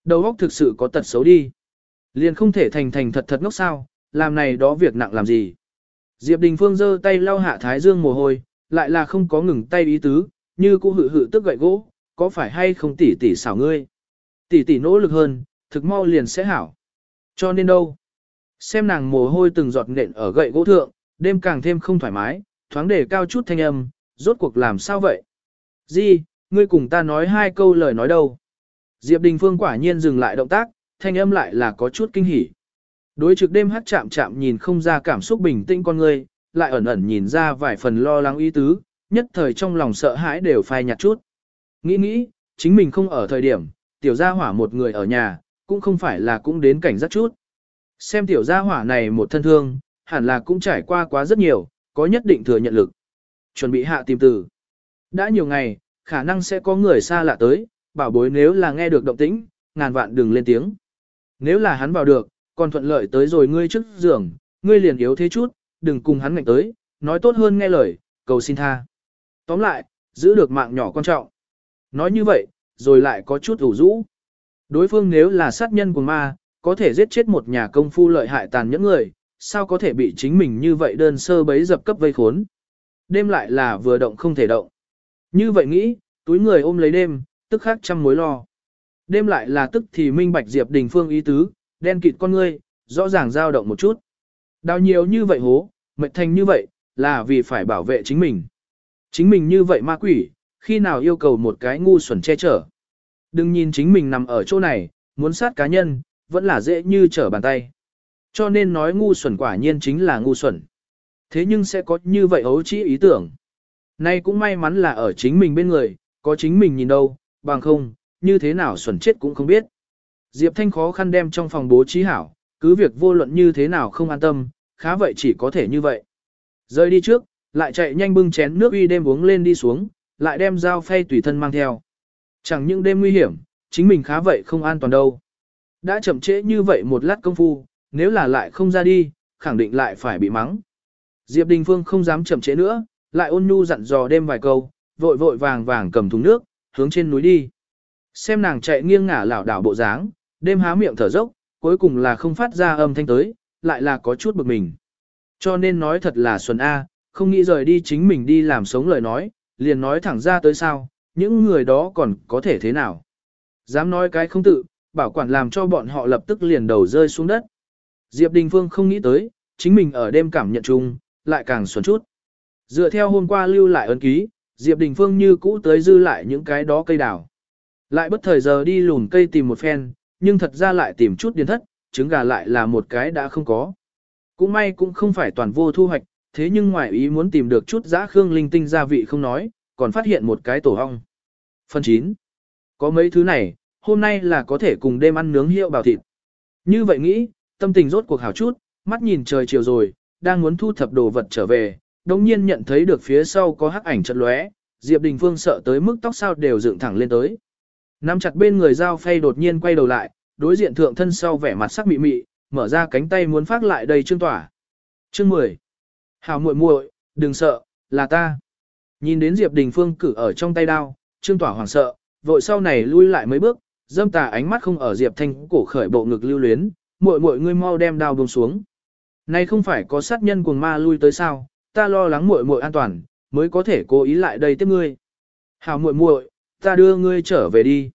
Đầu óc thực sự có tật xấu đi. Liền không thể thành thành thật thật ngốc sao, làm này đó việc nặng làm gì. Diệp Đình Phương giơ tay lau hạ thái dương mồ hôi, lại là không có ngừng tay ý tứ, như cô hự hự tức gậy gỗ, có phải hay không tỉ tỉ xảo ngươi. Tỉ tỉ nỗ lực hơn, thực mau liền sẽ hảo. Cho nên đâu? Xem nàng mồ hôi từng giọt nện ở gậy gỗ thượng, đêm càng thêm không thoải mái, thoáng để cao chút thanh âm, rốt cuộc làm sao vậy? Di, ngươi cùng ta nói hai câu lời nói đâu? Diệp Đình Phương quả nhiên dừng lại động tác, thanh âm lại là có chút kinh hỉ. Đối trực đêm hát chạm chạm nhìn không ra cảm xúc bình tĩnh con ngươi, lại ẩn ẩn nhìn ra vài phần lo lắng ý tứ, nhất thời trong lòng sợ hãi đều phai nhạt chút. Nghĩ nghĩ, chính mình không ở thời điểm, tiểu gia hỏa một người ở nhà, cũng không phải là cũng đến cảnh giác chút. Xem tiểu gia hỏa này một thân thương, hẳn là cũng trải qua quá rất nhiều, có nhất định thừa nhận lực. Chuẩn bị hạ tìm từ. Đã nhiều ngày, khả năng sẽ có người xa lạ tới, bảo bối nếu là nghe được động tĩnh, ngàn vạn đừng lên tiếng. Nếu là hắn vào được, còn thuận lợi tới rồi ngươi trước giường, ngươi liền yếu thế chút, đừng cùng hắn ngạnh tới, nói tốt hơn nghe lời, cầu xin tha. Tóm lại, giữ được mạng nhỏ quan trọng. Nói như vậy, rồi lại có chút ủ rũ. Đối phương nếu là sát nhân của ma, có thể giết chết một nhà công phu lợi hại tàn nhẫn người, sao có thể bị chính mình như vậy đơn sơ bấy dập cấp vây khốn. Đêm lại là vừa động không thể động. Như vậy nghĩ, túi người ôm lấy đêm, tức khắc trăm mối lo. Đêm lại là tức thì minh bạch Diệp Đình Phương ý tứ, đen kịt con ngươi, rõ ràng dao động một chút. Đào nhiều như vậy hố, mệt thành như vậy, là vì phải bảo vệ chính mình. Chính mình như vậy ma quỷ, khi nào yêu cầu một cái ngu xuẩn che chở. Đừng nhìn chính mình nằm ở chỗ này, muốn sát cá nhân, vẫn là dễ như trở bàn tay. Cho nên nói ngu xuẩn quả nhiên chính là ngu xuẩn. Thế nhưng sẽ có như vậy ấu trĩ ý tưởng. Nay cũng may mắn là ở chính mình bên người, có chính mình nhìn đâu, bằng không, như thế nào xuẩn chết cũng không biết. Diệp Thanh khó khăn đem trong phòng bố trí hảo, cứ việc vô luận như thế nào không an tâm, khá vậy chỉ có thể như vậy. Rơi đi trước, lại chạy nhanh bưng chén nước uy đêm uống lên đi xuống, lại đem dao phay tùy thân mang theo. Chẳng những đêm nguy hiểm, chính mình khá vậy không an toàn đâu. Đã chậm trễ như vậy một lát công phu, nếu là lại không ra đi, khẳng định lại phải bị mắng. Diệp Đình Phương không dám chậm trễ nữa, lại ôn nhu dặn dò đêm vài câu, vội vội vàng vàng cầm thùng nước, hướng trên núi đi. Xem nàng chạy nghiêng ngả lảo đảo bộ dáng, đêm há miệng thở dốc, cuối cùng là không phát ra âm thanh tới, lại là có chút bực mình. Cho nên nói thật là Xuân A, không nghĩ rời đi chính mình đi làm sống lời nói, liền nói thẳng ra tới sao, những người đó còn có thể thế nào. Dám nói cái không tự, bảo quản làm cho bọn họ lập tức liền đầu rơi xuống đất. Diệp Đình Phương không nghĩ tới, chính mình ở đêm cảm nhận chung, lại càng xuẩn chút. Dựa theo hôm qua lưu lại ấn ký, Diệp Đình Phương như cũ tới dư lại những cái đó cây đào. Lại bất thời giờ đi lùn cây tìm một phen, nhưng thật ra lại tìm chút điền thất, trứng gà lại là một cái đã không có. Cũng may cũng không phải toàn vô thu hoạch, thế nhưng ngoài ý muốn tìm được chút giã khương linh tinh gia vị không nói, còn phát hiện một cái tổ hong. Phần 9. Có mấy thứ này, hôm nay là có thể cùng đêm ăn nướng hiệu bào thịt. Như vậy nghĩ, tâm tình rốt cuộc hảo chút, mắt nhìn trời chiều rồi, đang muốn thu thập đồ vật trở về, đồng nhiên nhận thấy được phía sau có hắc ảnh chật lóe, Diệp Đình Phương sợ tới mức tóc sao đều dựng thẳng lên tới. Nắm chặt bên người dao phay đột nhiên quay đầu lại, đối diện thượng thân sau vẻ mặt sắc mị mị, mở ra cánh tay muốn phát lại đầy trương tỏa. Chương 10. Hảo muội muội, đừng sợ, là ta. Nhìn đến Diệp Đình Phương cử ở trong tay đao, trương tỏa hoảng sợ, vội sau này lui lại mấy bước, dâm tà ánh mắt không ở Diệp Thanh cổ khởi bộ ngực lưu luyến, muội muội ngươi mau đem đao buông xuống. Này không phải có sát nhân cuồng ma lui tới sao, ta lo lắng muội muội an toàn, mới có thể cố ý lại đây tiếp ngươi. Hảo muội muội, ta đưa ngươi trở về đi.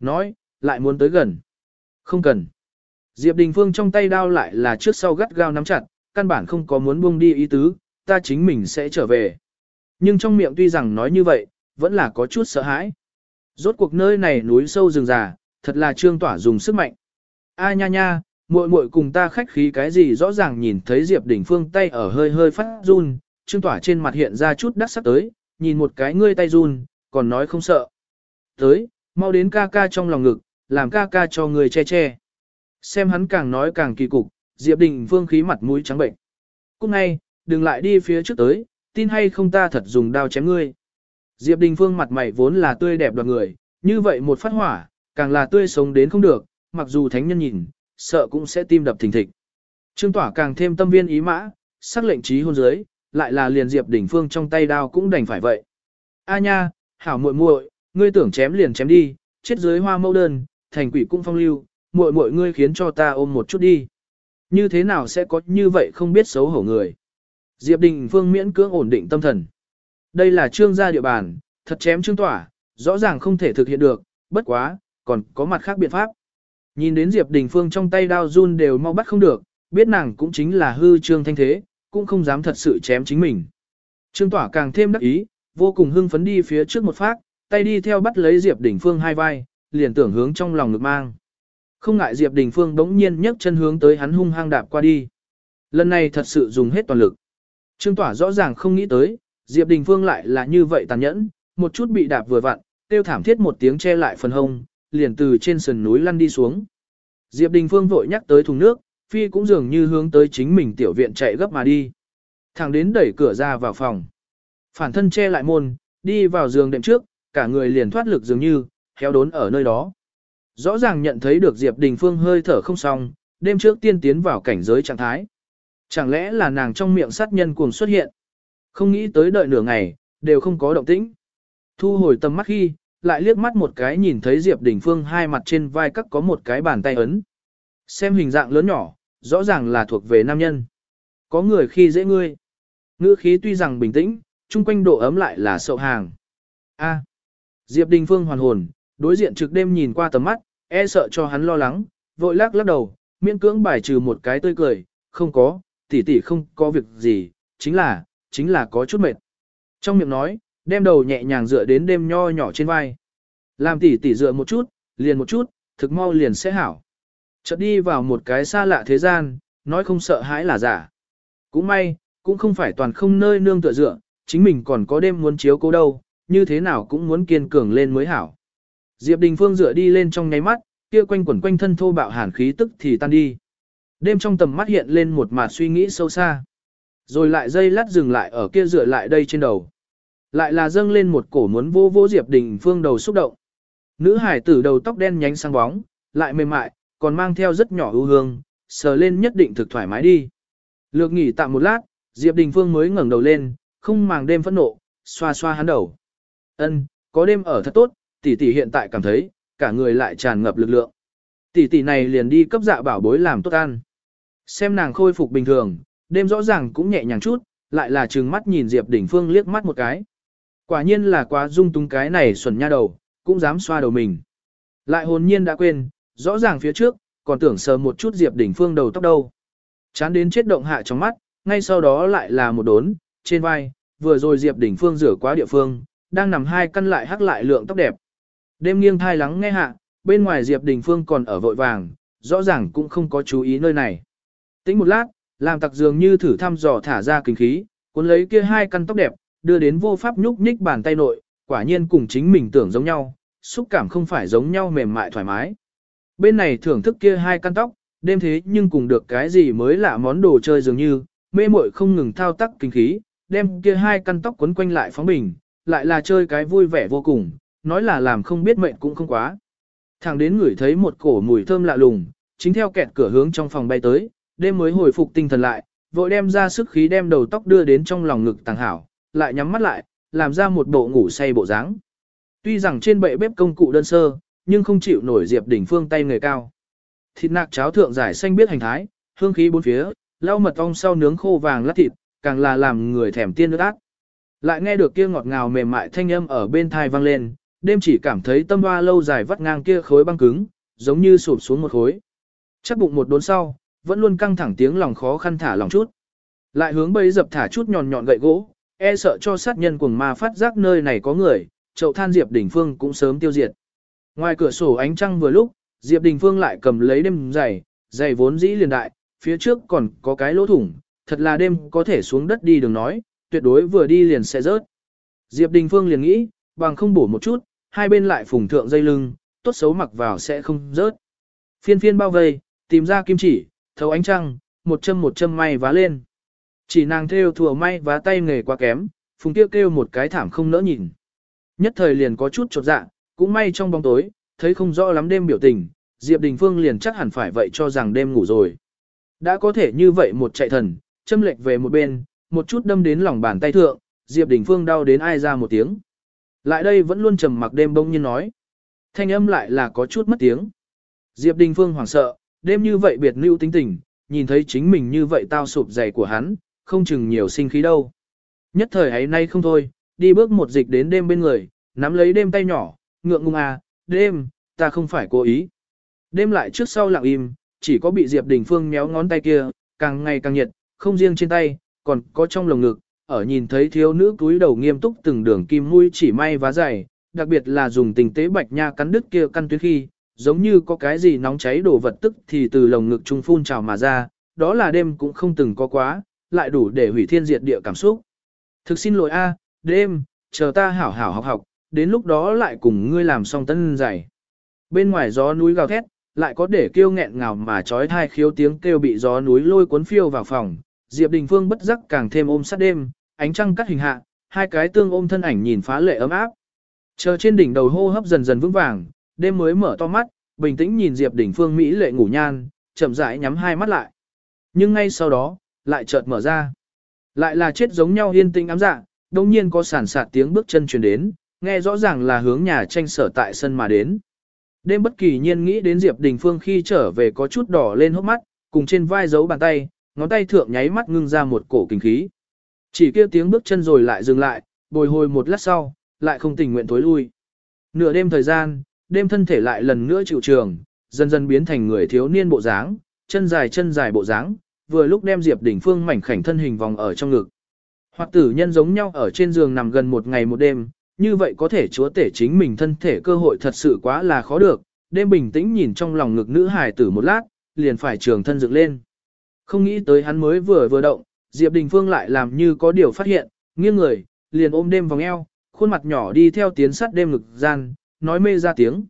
Nói, lại muốn tới gần. Không cần. Diệp Đình Phương trong tay đao lại là trước sau gắt gao nắm chặt, căn bản không có muốn buông đi ý tứ, ta chính mình sẽ trở về. Nhưng trong miệng tuy rằng nói như vậy, vẫn là có chút sợ hãi. Rốt cuộc nơi này núi sâu rừng già, thật là trương tỏa dùng sức mạnh. A nha nha, muội muội cùng ta khách khí cái gì rõ ràng nhìn thấy Diệp Đình Phương tay ở hơi hơi phát run, trương tỏa trên mặt hiện ra chút đắc sắc tới, nhìn một cái ngươi tay run, còn nói không sợ. Tới, mau đến ca ca trong lòng ngực, làm ca ca cho người che che. Xem hắn càng nói càng kỳ cục, Diệp Đình Phương khí mặt mũi trắng bệnh. Cũng ngay, đừng lại đi phía trước tới, tin hay không ta thật dùng đao chém ngươi. Diệp Đình Phương mặt mày vốn là tươi đẹp đoạt người, như vậy một phát hỏa, càng là tươi sống đến không được, mặc dù thánh nhân nhìn, sợ cũng sẽ tim đập thình thịch. Trương Tỏa càng thêm tâm viên ý mã, sắc lệnh trí hôn giới, lại là liền Diệp Đình Phương trong tay đao cũng đành phải vậy. A nha, hảo muội muội, ngươi tưởng chém liền chém đi, chết dưới hoa mẫu đơn, thành quỷ cũng phong lưu, muội muội ngươi khiến cho ta ôm một chút đi. Như thế nào sẽ có như vậy không biết xấu hổ người. Diệp Đình Phương miễn cưỡng ổn định tâm thần. Đây là trương gia địa bàn, thật chém trương tỏa, rõ ràng không thể thực hiện được, bất quá, còn có mặt khác biện pháp. Nhìn đến Diệp Đình Phương trong tay đao run đều mau bắt không được, biết nàng cũng chính là hư trương thanh thế, cũng không dám thật sự chém chính mình. Trương tỏa càng thêm đắc ý, vô cùng hưng phấn đi phía trước một phát, tay đi theo bắt lấy Diệp Đình Phương hai vai, liền tưởng hướng trong lòng ngực mang. Không ngại Diệp Đình Phương đống nhiên nhấc chân hướng tới hắn hung hăng đạp qua đi. Lần này thật sự dùng hết toàn lực. Trương Tỏa rõ ràng không nghĩ tới, Diệp Đình Phương lại là như vậy tàn nhẫn, một chút bị đạp vừa vặn, tiêu thảm thiết một tiếng che lại phần hông, liền từ trên sườn núi lăn đi xuống. Diệp Đình Phương vội nhắc tới thùng nước, Phi cũng dường như hướng tới chính mình tiểu viện chạy gấp mà đi. Thẳng đến đẩy cửa ra vào phòng. Phản thân che lại môn, đi vào giường đệm trước, cả người liền thoát lực dường như, héo đốn ở nơi đó. Rõ ràng nhận thấy được Diệp Đình Phương hơi thở không xong, đêm trước tiên tiến vào cảnh giới trạng thái. Chẳng lẽ là nàng trong miệng sát nhân cuồng xuất hiện? Không nghĩ tới đợi nửa ngày, đều không có động tĩnh. Thu hồi tầm mắt khi, lại liếc mắt một cái nhìn thấy Diệp Đình Phương hai mặt trên vai các có một cái bàn tay ấn. Xem hình dạng lớn nhỏ, rõ ràng là thuộc về nam nhân. Có người khi dễ ngươi. Ngữ khí tuy rằng bình tĩnh, chung quanh độ ấm lại là sậu hàng. A. Diệp Đình Phương hoàn hồn, đối diện trực đêm nhìn qua tầm mắt, e sợ cho hắn lo lắng, vội lắc lắc đầu, miễn cưỡng bài trừ một cái tươi cười, không có, tỷ tỷ không có việc gì, chính là, chính là có chút mệt. Trong miệng nói, đem đầu nhẹ nhàng dựa đến đêm nho nhỏ trên vai. Làm tỷ tỷ dựa một chút, liền một chút, thực mau liền sẽ hảo. Chợt đi vào một cái xa lạ thế gian, nói không sợ hãi là giả. Cũng may, cũng không phải toàn không nơi nương tựa dựa, chính mình còn có đêm muốn chiếu cố đâu, như thế nào cũng muốn kiên cường lên mới hảo. Diệp Đình Phương dựa đi lên trong nháy mắt, kia quanh quẩn quanh thân thô bạo hàn khí tức thì tan đi. Đêm trong tầm mắt hiện lên một mạt suy nghĩ sâu xa. Rồi lại dây lát dừng lại ở kia dựa lại đây trên đầu. Lại là dâng lên một cổ muốn vô vô Diệp Đình Phương đầu xúc động. Nữ hải tử đầu tóc đen nhánh sáng bóng, lại mềm mại, còn mang theo rất nhỏ ưu hương, sờ lên nhất định thực thoải mái đi. Lược nghỉ tạm một lát, Diệp Đình Phương mới ngẩng đầu lên, không màng đêm phẫn nộ, xoa xoa hắn đầu. Ân, có đêm ở thật tốt, tỷ tỷ hiện tại cảm thấy, cả người lại tràn ngập lực lượng. Tỷ tỷ này liền đi cấp dạ bảo bối làm tốt ăn. Xem nàng khôi phục bình thường, đêm rõ ràng cũng nhẹ nhàng chút, lại là trừng mắt nhìn Diệp Đình Phương liếc mắt một cái. Quả nhiên là quá dung túng cái này xuẩn nha đầu, cũng dám xoa đầu mình. Lại hồn nhiên đã quên, rõ ràng phía trước, còn tưởng sờ một chút Diệp Đình Phương đầu tóc đâu. Chán đến chết động hạ trong mắt, ngay sau đó lại là một đốn, trên vai, vừa rồi Diệp Đình Phương rửa quá địa phương, đang nằm hai căn lại hắc lại lượng tóc đẹp. Đêm nghiêng thai lắng nghe hạ, bên ngoài Diệp Đình Phương còn ở vội vàng, rõ ràng cũng không có chú ý nơi này. Tính một lát, làm tặc dường như thử thăm dò thả ra kinh khí, cuốn lấy kia hai căn tóc đẹp, đưa đến vô pháp nhúc nhích bàn tay nội, quả nhiên cùng chính mình tưởng giống nhau, xúc cảm không phải giống nhau mềm mại thoải mái. Bên này thưởng thức kia hai căn tóc, đêm thế nhưng cùng được cái gì mới lạ món đồ chơi dường như, mê muội không ngừng thao tác kinh khí, đem kia hai căn tóc quấn quanh lại phóng bình, lại là chơi cái vui vẻ vô cùng, nói là làm không biết mệnh cũng không quá. Thằng đến ngửi thấy một cổ mùi thơm lạ lùng, chính theo kẹt cửa hướng trong phòng bay tới, đêm mới hồi phục tinh thần lại, vội đem ra sức khí đem đầu tóc đưa đến trong lòng ngực tàng hảo, lại nhắm mắt lại, làm ra một bộ ngủ say bộ dáng. Tuy rằng trên bệ bếp công cụ đơn sơ, nhưng không chịu nổi Diệp Đỉnh Phương tay người cao. Thịt nạc cháo thượng giải xanh biết hành thái, hương khí bốn phía, lau mật ong sau nướng khô vàng lát thịt, càng là làm người thèm tiên nước ác. Lại nghe được kia ngọt ngào mềm mại thanh âm ở bên thai vang lên, đêm chỉ cảm thấy tâm hoa lâu dài vắt ngang kia khối băng cứng, giống như sụp xuống một khối. Chắc bụng một đốn sau, vẫn luôn căng thẳng tiếng lòng khó khăn thả lòng chút. Lại hướng bấy dập thả chút nhọn nhọn gậy gỗ, e sợ cho sát nhân cuồng ma phát giác nơi này có người, chậu than Diệp Đình Phương cũng sớm tiêu diệt. Ngoài cửa sổ ánh trăng vừa lúc, Diệp Đình Phương lại cầm lấy đêm giày, giày vốn dĩ liền đại, phía trước còn có cái lỗ thủng, thật là đêm có thể xuống đất đi đừng nói, tuyệt đối vừa đi liền sẽ rớt. Diệp Đình Phương liền nghĩ, bằng không bổ một chút, hai bên lại phùng thượng dây lưng, tốt xấu mặc vào sẽ không rớt. Phiên phiên bao vây, tìm ra kim chỉ, thấu ánh trăng, một châm một châm may vá lên. Chỉ nàng theo thừa may vá tay nghề quá kém, phùng tiêu kêu một cái thảm không nỡ nhìn. Nhất thời liền có chút chột dạ, cũng may trong bóng tối, thấy không rõ lắm đêm biểu tình, Diệp Đình Phương liền chắc hẳn phải vậy cho rằng đêm ngủ rồi. Đã có thể như vậy một chạy thần, châm lệch về một bên, một chút đâm đến lòng bàn tay thượng, Diệp Đình Phương đau đến ai ra một tiếng. Lại đây vẫn luôn trầm mặc đêm bông nhiên nói. Thanh âm lại là có chút mất tiếng. Diệp Đình Phương hoảng sợ, đêm như vậy biệt lưu tính tình, nhìn thấy chính mình như vậy tao sụp dày của hắn, không chừng nhiều sinh khí đâu. Nhất thời ấy nay không thôi, đi bước một dịch đến đêm bên người, nắm lấy đêm tay nhỏ, ngượng ngùng à, đêm, ta không phải cố ý. Đêm lại trước sau lặng im, chỉ có bị Diệp Đình Phương méo ngón tay kia, càng ngày càng nhiệt, không riêng trên tay, còn có trong lồng ngực, ở nhìn thấy thiếu nữ túi đầu nghiêm túc từng đường kim mũi chỉ may vá dày, đặc biệt là dùng tình tế bạch nha cắn đứt kia căn tuyến khi, giống như có cái gì nóng cháy đổ vật tức thì từ lồng ngực trung phun trào mà ra, đó là đêm cũng không từng có quá, lại đủ để hủy thiên diệt địa cảm xúc. Thực xin lỗi a, đêm, chờ ta hảo hảo học học, đến lúc đó lại cùng ngươi làm xong tân giày. Bên ngoài gió núi gào thét, lại có để kêu nghẹn ngào mà trói thai khiếu tiếng kêu bị gió núi lôi cuốn phiêu vào phòng. Diệp Đình Phương bất giác càng thêm ôm sát đêm, ánh trăng cắt hình hạ, hai cái tương ôm thân ảnh nhìn phá lệ ấm áp. Chờ trên đỉnh đầu hô hấp dần dần vững vàng, đêm mới mở to mắt, bình tĩnh nhìn Diệp Đình Phương Mỹ lệ ngủ nhan, chậm rãi nhắm hai mắt lại. Nhưng ngay sau đó, lại chợt mở ra. Lại là chết giống nhau yên tĩnh ám dạ, đồng nhiên có sản sạt tiếng bước chân truyền đến, nghe rõ ràng là hướng nhà tranh sở tại sân mà đến. Đêm bất kỳ nhiên nghĩ đến Diệp Đình Phương khi trở về có chút đỏ lên hốc mắt, cùng trên vai giấu bàn tay, ngón tay thượng nháy mắt ngưng ra một cổ kinh khí. Chỉ kia tiếng bước chân rồi lại dừng lại, bồi hồi một lát sau, lại không tình nguyện tối lui. Nửa đêm thời gian, đêm thân thể lại lần nữa chịu trường, dần dần biến thành người thiếu niên bộ dáng, chân dài chân dài bộ dáng, vừa lúc đem Diệp đỉnh Phương mảnh khảnh thân hình vòng ở trong ngực. Hoặc tử nhân giống nhau ở trên giường nằm gần một ngày một đêm, như vậy có thể chúa tể chính mình thân thể cơ hội thật sự quá là khó được, đêm bình tĩnh nhìn trong lòng ngực nữ hài tử một lát, liền phải trường thân dựng lên. Không nghĩ tới hắn mới vừa vừa động, Diệp Đình Phương lại làm như có điều phát hiện, nghiêng người, liền ôm đêm vòng eo, khuôn mặt nhỏ đi theo tiến sát đêm ngực gian, nói mê ra tiếng.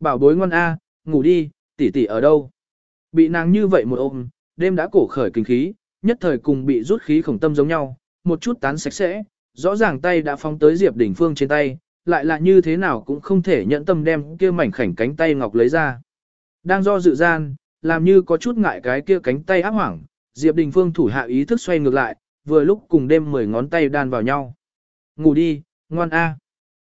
Bảo bối ngon a, ngủ đi, tỷ tỷ ở đâu? Bị nàng như vậy một ôm, đêm đã cổ khởi kinh khí, nhất thời cùng bị rút khí khổng tâm giống nhau, một chút tán sạch sẽ, rõ ràng tay đã phóng tới Diệp Đình Phương trên tay, lại là như thế nào cũng không thể nhận tâm đem kia mảnh khảnh cánh tay ngọc lấy ra. Đang do dự gian, làm như có chút ngại cái kia cánh tay áp hoảng, Diệp Đình Phương thủ hạ ý thức xoay ngược lại, vừa lúc cùng đêm mười ngón tay đan vào nhau. Ngủ đi, ngoan a.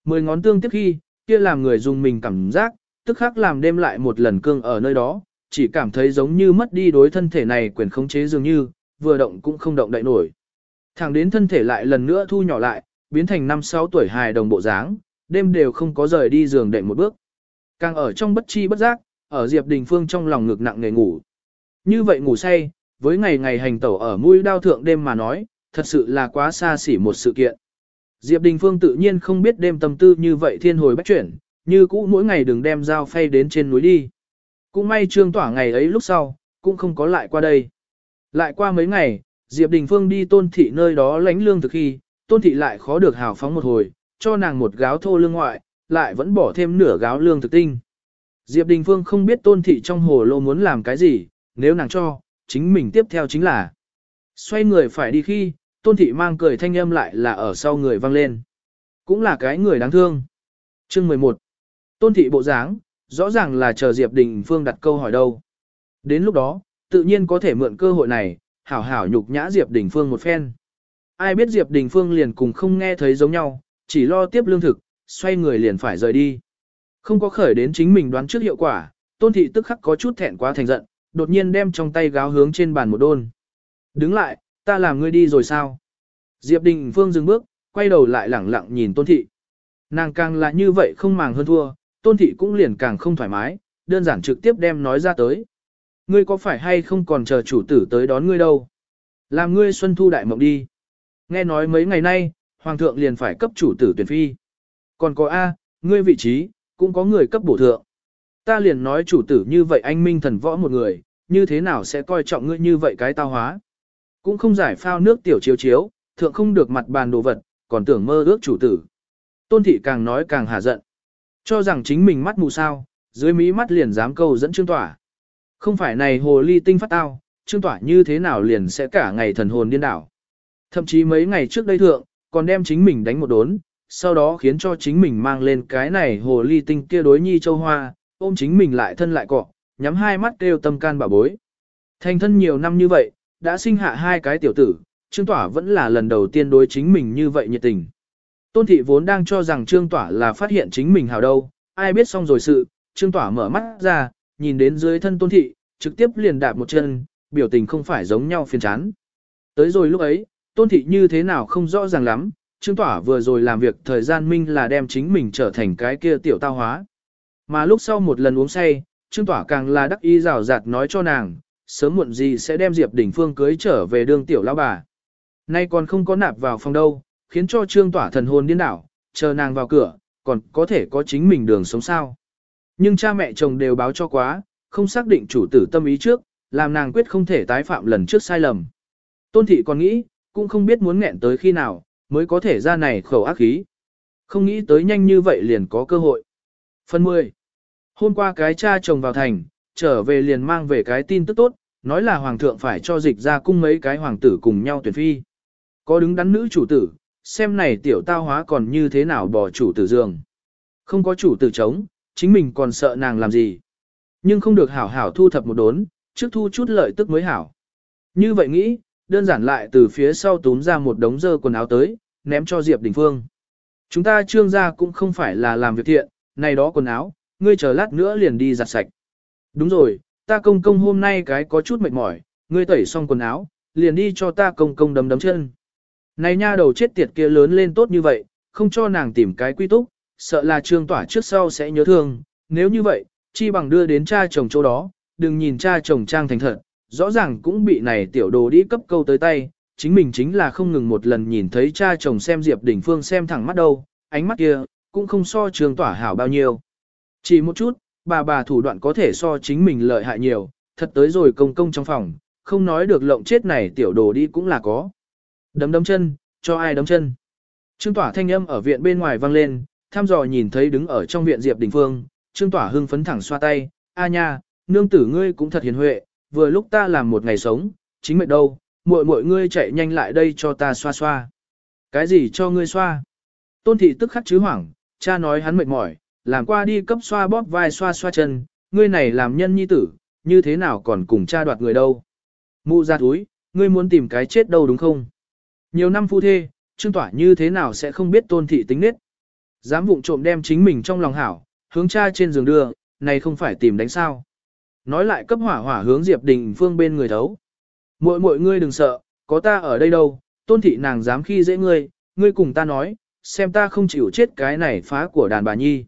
Mười ngón tương tiếp khi, kia làm người dùng mình cảm giác, tức khắc làm đêm lại một lần cương ở nơi đó, chỉ cảm thấy giống như mất đi đối thân thể này quyền khống chế dường như, vừa động cũng không động đậy nổi. Thẳng đến thân thể lại lần nữa thu nhỏ lại, biến thành năm sáu tuổi hài đồng bộ dáng, đêm đều không có rời đi giường đệm một bước. Càng ở trong bất chi bất giác, ở Diệp Đình Phương trong lòng ngực nặng nề ngủ. Như vậy ngủ say, với ngày ngày hành tẩu ở mũi đao thượng đêm mà nói, thật sự là quá xa xỉ một sự kiện. Diệp Đình Phương tự nhiên không biết đêm tâm tư như vậy thiên hồi bách chuyển, như cũ mỗi ngày đừng đem dao phay đến trên núi đi. Cũng may trương tỏa ngày ấy lúc sau, cũng không có lại qua đây. Lại qua mấy ngày, Diệp Đình Phương đi tôn thị nơi đó lánh lương thực khi, tôn thị lại khó được hào phóng một hồi, cho nàng một gáo thô lương ngoại, lại vẫn bỏ thêm nửa gáo lương thực tinh. Diệp Đình Phương không biết tôn thị trong hồ lô muốn làm cái gì, nếu nàng cho, chính mình tiếp theo chính là. Xoay người phải đi khi, tôn thị mang cười thanh âm lại là ở sau người vang lên. Cũng là cái người đáng thương. Chương 11. Tôn thị bộ dáng, rõ ràng là chờ Diệp Đình Phương đặt câu hỏi đâu. Đến lúc đó, tự nhiên có thể mượn cơ hội này, hảo hảo nhục nhã Diệp Đình Phương một phen. Ai biết Diệp Đình Phương liền cùng không nghe thấy giống nhau, chỉ lo tiếp lương thực, xoay người liền phải rời đi. Không có khởi đến chính mình đoán trước hiệu quả, tôn thị tức khắc có chút thẹn quá thành giận, đột nhiên đem trong tay gáo hướng trên bàn một đôn. Đứng lại, ta làm ngươi đi rồi sao? Diệp Đình Phương dừng bước, quay đầu lại lẳng lặng nhìn tôn thị. Nàng càng là như vậy không màng hơn thua, tôn thị cũng liền càng không thoải mái, đơn giản trực tiếp đem nói ra tới. Ngươi có phải hay không còn chờ chủ tử tới đón ngươi đâu? Làm ngươi xuân thu đại mộng đi. Nghe nói mấy ngày nay, hoàng thượng liền phải cấp chủ tử tuyển phi. Còn có A, ngươi vị trí, cũng có người cấp bổ thượng. Ta liền nói chủ tử như vậy anh minh thần võ một người, như thế nào sẽ coi trọng ngươi như vậy cái tao hóa. Cũng không giải phao nước tiểu chiếu chiếu, thượng không được mặt bàn đồ vật, còn tưởng mơ ước chủ tử. Tôn thị càng nói càng hà giận. Cho rằng chính mình mắt mù sao, dưới mí mắt liền dám câu dẫn trương tỏa. Không phải này hồ ly tinh phát tao, trương tỏa như thế nào liền sẽ cả ngày thần hồn điên đảo. Thậm chí mấy ngày trước đây thượng, còn đem chính mình đánh một đốn, sau đó khiến cho chính mình mang lên cái này hồ ly tinh kia đối nhi châu hoa, ôm chính mình lại thân lại cọ, nhắm hai mắt kêu tâm can bà bối. Thành thân nhiều năm như vậy, đã sinh hạ hai cái tiểu tử, Trương Tỏa vẫn là lần đầu tiên đối chính mình như vậy nhiệt tình. Tôn thị vốn đang cho rằng Trương Tỏa là phát hiện chính mình hào đâu, ai biết xong rồi sự, Trương Tỏa mở mắt ra, nhìn đến dưới thân Tôn thị, trực tiếp liền đạp một chân, biểu tình không phải giống nhau phiền chán. Tới rồi lúc ấy, Tôn thị như thế nào không rõ ràng lắm, Trương Tỏa vừa rồi làm việc thời gian minh là đem chính mình trở thành cái kia tiểu tao hóa. Mà lúc sau một lần uống say, Trương Tỏa càng là đắc ý rào rạt nói cho nàng, sớm muộn gì sẽ đem Diệp Đình Phương cưới trở về đường tiểu lão bà. Nay còn không có nạp vào phòng đâu, khiến cho Trương Tỏa thần hồn điên đảo, chờ nàng vào cửa, còn có thể có chính mình đường sống sao. Nhưng cha mẹ chồng đều báo cho quá, không xác định chủ tử tâm ý trước, làm nàng quyết không thể tái phạm lần trước sai lầm. Tôn thị còn nghĩ, cũng không biết muốn nghẹn tới khi nào, mới có thể ra này khẩu ác khí. Không nghĩ tới nhanh như vậy liền có cơ hội. Phần 10. Hôm qua cái cha chồng vào thành, trở về liền mang về cái tin tức tốt, nói là hoàng thượng phải cho dịch ra cung mấy cái hoàng tử cùng nhau tuyển phi. Có đứng đắn nữ chủ tử, xem này tiểu tao hóa còn như thế nào bỏ chủ tử giường. Không có chủ tử chống, chính mình còn sợ nàng làm gì. Nhưng không được hảo hảo thu thập một đốn, trước thu chút lợi tức mới hảo. Như vậy nghĩ, đơn giản lại từ phía sau túm ra một đống dơ quần áo tới, ném cho Diệp Đình Phương. Chúng ta trương gia cũng không phải là làm việc thiện, này đó quần áo, ngươi chờ lát nữa liền đi giặt sạch. Đúng rồi, ta công công hôm nay cái có chút mệt mỏi, ngươi tẩy xong quần áo, liền đi cho ta công công đấm đấm chân. Này nha đầu chết tiệt kia lớn lên tốt như vậy, không cho nàng tìm cái quy túc, sợ là trương tỏa trước sau sẽ nhớ thương, nếu như vậy, chi bằng đưa đến cha chồng chỗ đó, đừng nhìn cha chồng trang thành thật, rõ ràng cũng bị này tiểu đồ đi cấp câu tới tay, chính mình chính là không ngừng một lần nhìn thấy cha chồng xem Diệp Đình Phương xem thẳng mắt đâu, ánh mắt kia, cũng không so trường tỏa hảo bao nhiêu. Chỉ một chút, bà bà thủ đoạn có thể so chính mình lợi hại nhiều, thật tới rồi công công trong phòng, không nói được lộng chết này tiểu đồ đi cũng là có. Đấm đấm chân, cho ai đấm chân. Trương tỏa thanh âm ở viện bên ngoài vang lên, thăm dò nhìn thấy đứng ở trong viện Diệp Đình Phương, Trương tỏa hưng phấn thẳng xoa tay, a nha, nương tử ngươi cũng thật hiền huệ, vừa lúc ta làm một ngày sống, chính mệt đâu, muội muội ngươi chạy nhanh lại đây cho ta xoa xoa. Cái gì cho ngươi xoa? Tôn thị tức khắc chứ hoảng, cha nói hắn mệt mỏi, làm qua đi cấp xoa bóp vai xoa xoa chân, ngươi này làm nhân nhi tử, như thế nào còn cùng cha đoạt người đâu? Mụ ra túi, ngươi muốn tìm cái chết đâu đúng không? Nhiều năm phu thê, trương tỏa như thế nào sẽ không biết tôn thị tính nết? Dám vụng trộm đem chính mình trong lòng hảo, hướng cha trên giường đưa, này không phải tìm đánh sao? Nói lại cấp hỏa hỏa hướng Diệp Đình Phương bên người thấu. Muội muội ngươi đừng sợ, có ta ở đây đâu, tôn thị nàng dám khi dễ ngươi, ngươi cùng ta nói, xem ta không chịu chết cái này phá của đàn bà nhi.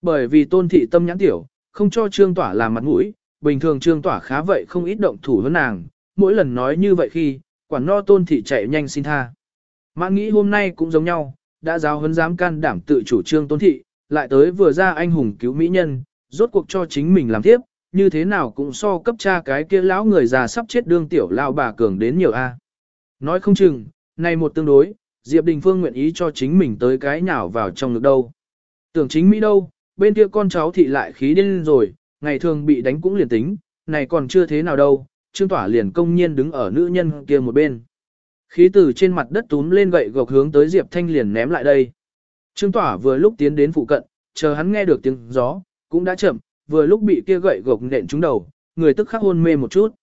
Bởi vì tôn thị tâm nhãn tiểu, không cho trương tỏa làm mặt mũi, bình thường trương tỏa khá vậy không ít động thủ hơn nàng, mỗi lần nói như vậy khi, quản no tôn thị chạy nhanh xin tha. Mãn nghĩ hôm nay cũng giống nhau, đã giáo huấn dám can đảm tự chủ trương tôn thị, lại tới vừa ra anh hùng cứu mỹ nhân, rốt cuộc cho chính mình làm tiếp, như thế nào cũng so cấp cha cái kia lão người già sắp chết đương tiểu lao bà cường đến nhiều a. Nói không chừng, này một tương đối, Diệp Đình Phương nguyện ý cho chính mình tới cái nhào vào trong ngực đâu. Tưởng chính Mỹ đâu, bên kia con cháu thị lại khí điên rồi, ngày thường bị đánh cũng liền tính, này còn chưa thế nào đâu, Trương Tỏa liền công nhiên đứng ở nữ nhân kia một bên. Khí từ trên mặt đất túm lên gậy gộc hướng tới Diệp Thanh liền ném lại đây. Trương Tỏa vừa lúc tiến đến phụ cận, chờ hắn nghe được tiếng gió, cũng đã chậm, vừa lúc bị kia gậy gộc nện trúng đầu, người tức khắc hôn mê một chút.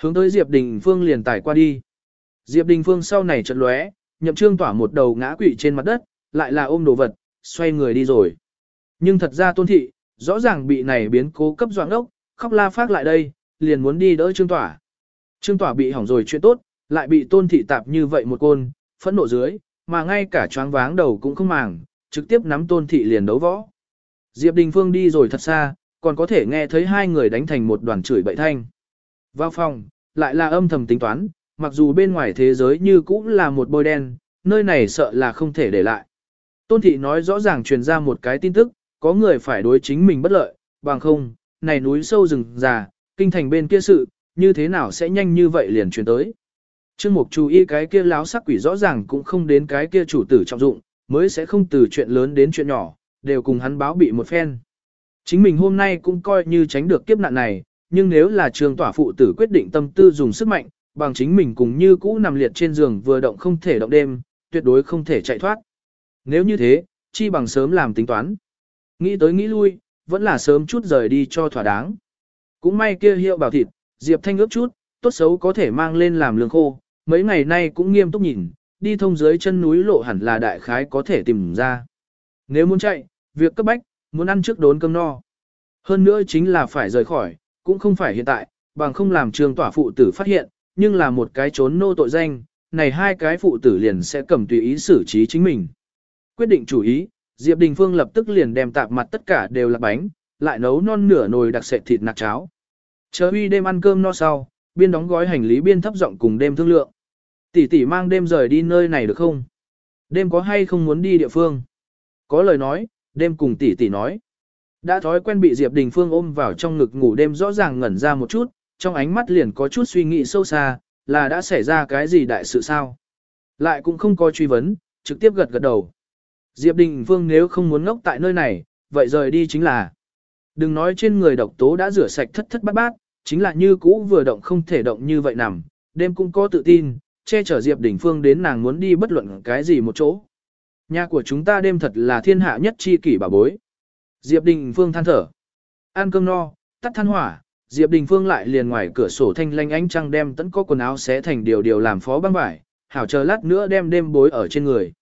Hướng tới Diệp Đình Phương liền tải qua đi. Diệp Đình Phương sau này chợt lóe, nhậm trương tỏa một đầu ngã quỵ trên mặt đất, lại là ôm đồ vật, xoay người đi rồi. Nhưng thật ra tôn thị, rõ ràng bị này biến cố cấp doạng ốc, khóc la phát lại đây, liền muốn đi đỡ trương tỏa. Trương tỏa bị hỏng rồi chuyện tốt, lại bị tôn thị tạp như vậy một côn, phẫn nộ dưới, mà ngay cả choáng váng đầu cũng không màng, trực tiếp nắm tôn thị liền đấu võ. Diệp Đình Phương đi rồi thật xa, còn có thể nghe thấy hai người đánh thành một đoàn chửi bậy thanh. Vào phòng, lại là âm thầm tính toán, mặc dù bên ngoài thế giới như cũng là một bôi đen, nơi này sợ là không thể để lại. Tôn thị nói rõ ràng truyền ra một cái tin tức, có người phải đối chính mình bất lợi, bằng không, này núi sâu rừng già, kinh thành bên kia sự, như thế nào sẽ nhanh như vậy liền truyền tới. Trương Mục chú ý cái kia láo sắc quỷ rõ ràng cũng không đến cái kia chủ tử trọng dụng, mới sẽ không từ chuyện lớn đến chuyện nhỏ, đều cùng hắn báo bị một phen. Chính mình hôm nay cũng coi như tránh được kiếp nạn này, nhưng nếu là trường tỏa phụ tử quyết định tâm tư dùng sức mạnh, bằng chính mình cùng như cũ nằm liệt trên giường vừa động không thể động đêm, tuyệt đối không thể chạy thoát. Nếu như thế, chi bằng sớm làm tính toán. Nghĩ tới nghĩ lui, vẫn là sớm chút rời đi cho thỏa đáng. Cũng may kia hiệu bảo thịt, Diệp Thanh ước chút, tốt xấu có thể mang lên làm lương khô, mấy ngày nay cũng nghiêm túc nhìn, đi thông dưới chân núi lộ hẳn là đại khái có thể tìm ra. Nếu muốn chạy, việc cấp bách, muốn ăn trước đốn cơm no. Hơn nữa chính là phải rời khỏi, cũng không phải hiện tại, bằng không làm trường tỏa phụ tử phát hiện, nhưng là một cái trốn nô tội danh, này hai cái phụ tử liền sẽ cầm tùy ý xử trí chính mình. Quyết định chủ ý, Diệp Đình Phương lập tức liền đem tạp mặt tất cả đều là bánh, lại nấu non nửa nồi đặc sệt thịt nạc cháo. Chờ uy đêm ăn cơm no sau, biên đóng gói hành lý biên thấp giọng cùng đêm thương lượng. Tỷ tỷ mang đêm rời đi nơi này được không? Đêm có hay không muốn đi địa phương? Có lời nói, đêm cùng tỷ tỷ nói. Đã thói quen bị Diệp Đình Phương ôm vào trong ngực ngủ đêm rõ ràng ngẩn ra một chút, trong ánh mắt liền có chút suy nghĩ sâu xa, là đã xảy ra cái gì đại sự sao? Lại cũng không có truy vấn, trực tiếp gật gật đầu. Diệp Đình Phương nếu không muốn ngốc tại nơi này, vậy rời đi chính là. Đừng nói trên người độc tố đã rửa sạch thất thất bát bát, chính là như cũ vừa động không thể động như vậy nằm, đêm cũng có tự tin, che chở Diệp Đình Phương đến nàng muốn đi bất luận cái gì một chỗ. Nhà của chúng ta đêm thật là thiên hạ nhất chi kỷ bà bối. Diệp Đình Phương than thở. Ăn cơm no, tắt than hỏa, Diệp Đình Phương lại liền ngoài cửa sổ thanh lanh ánh trăng đem tẫn có quần áo xé thành điều điều làm phó băng vải, hảo chờ lát nữa đem đêm bối ở trên người.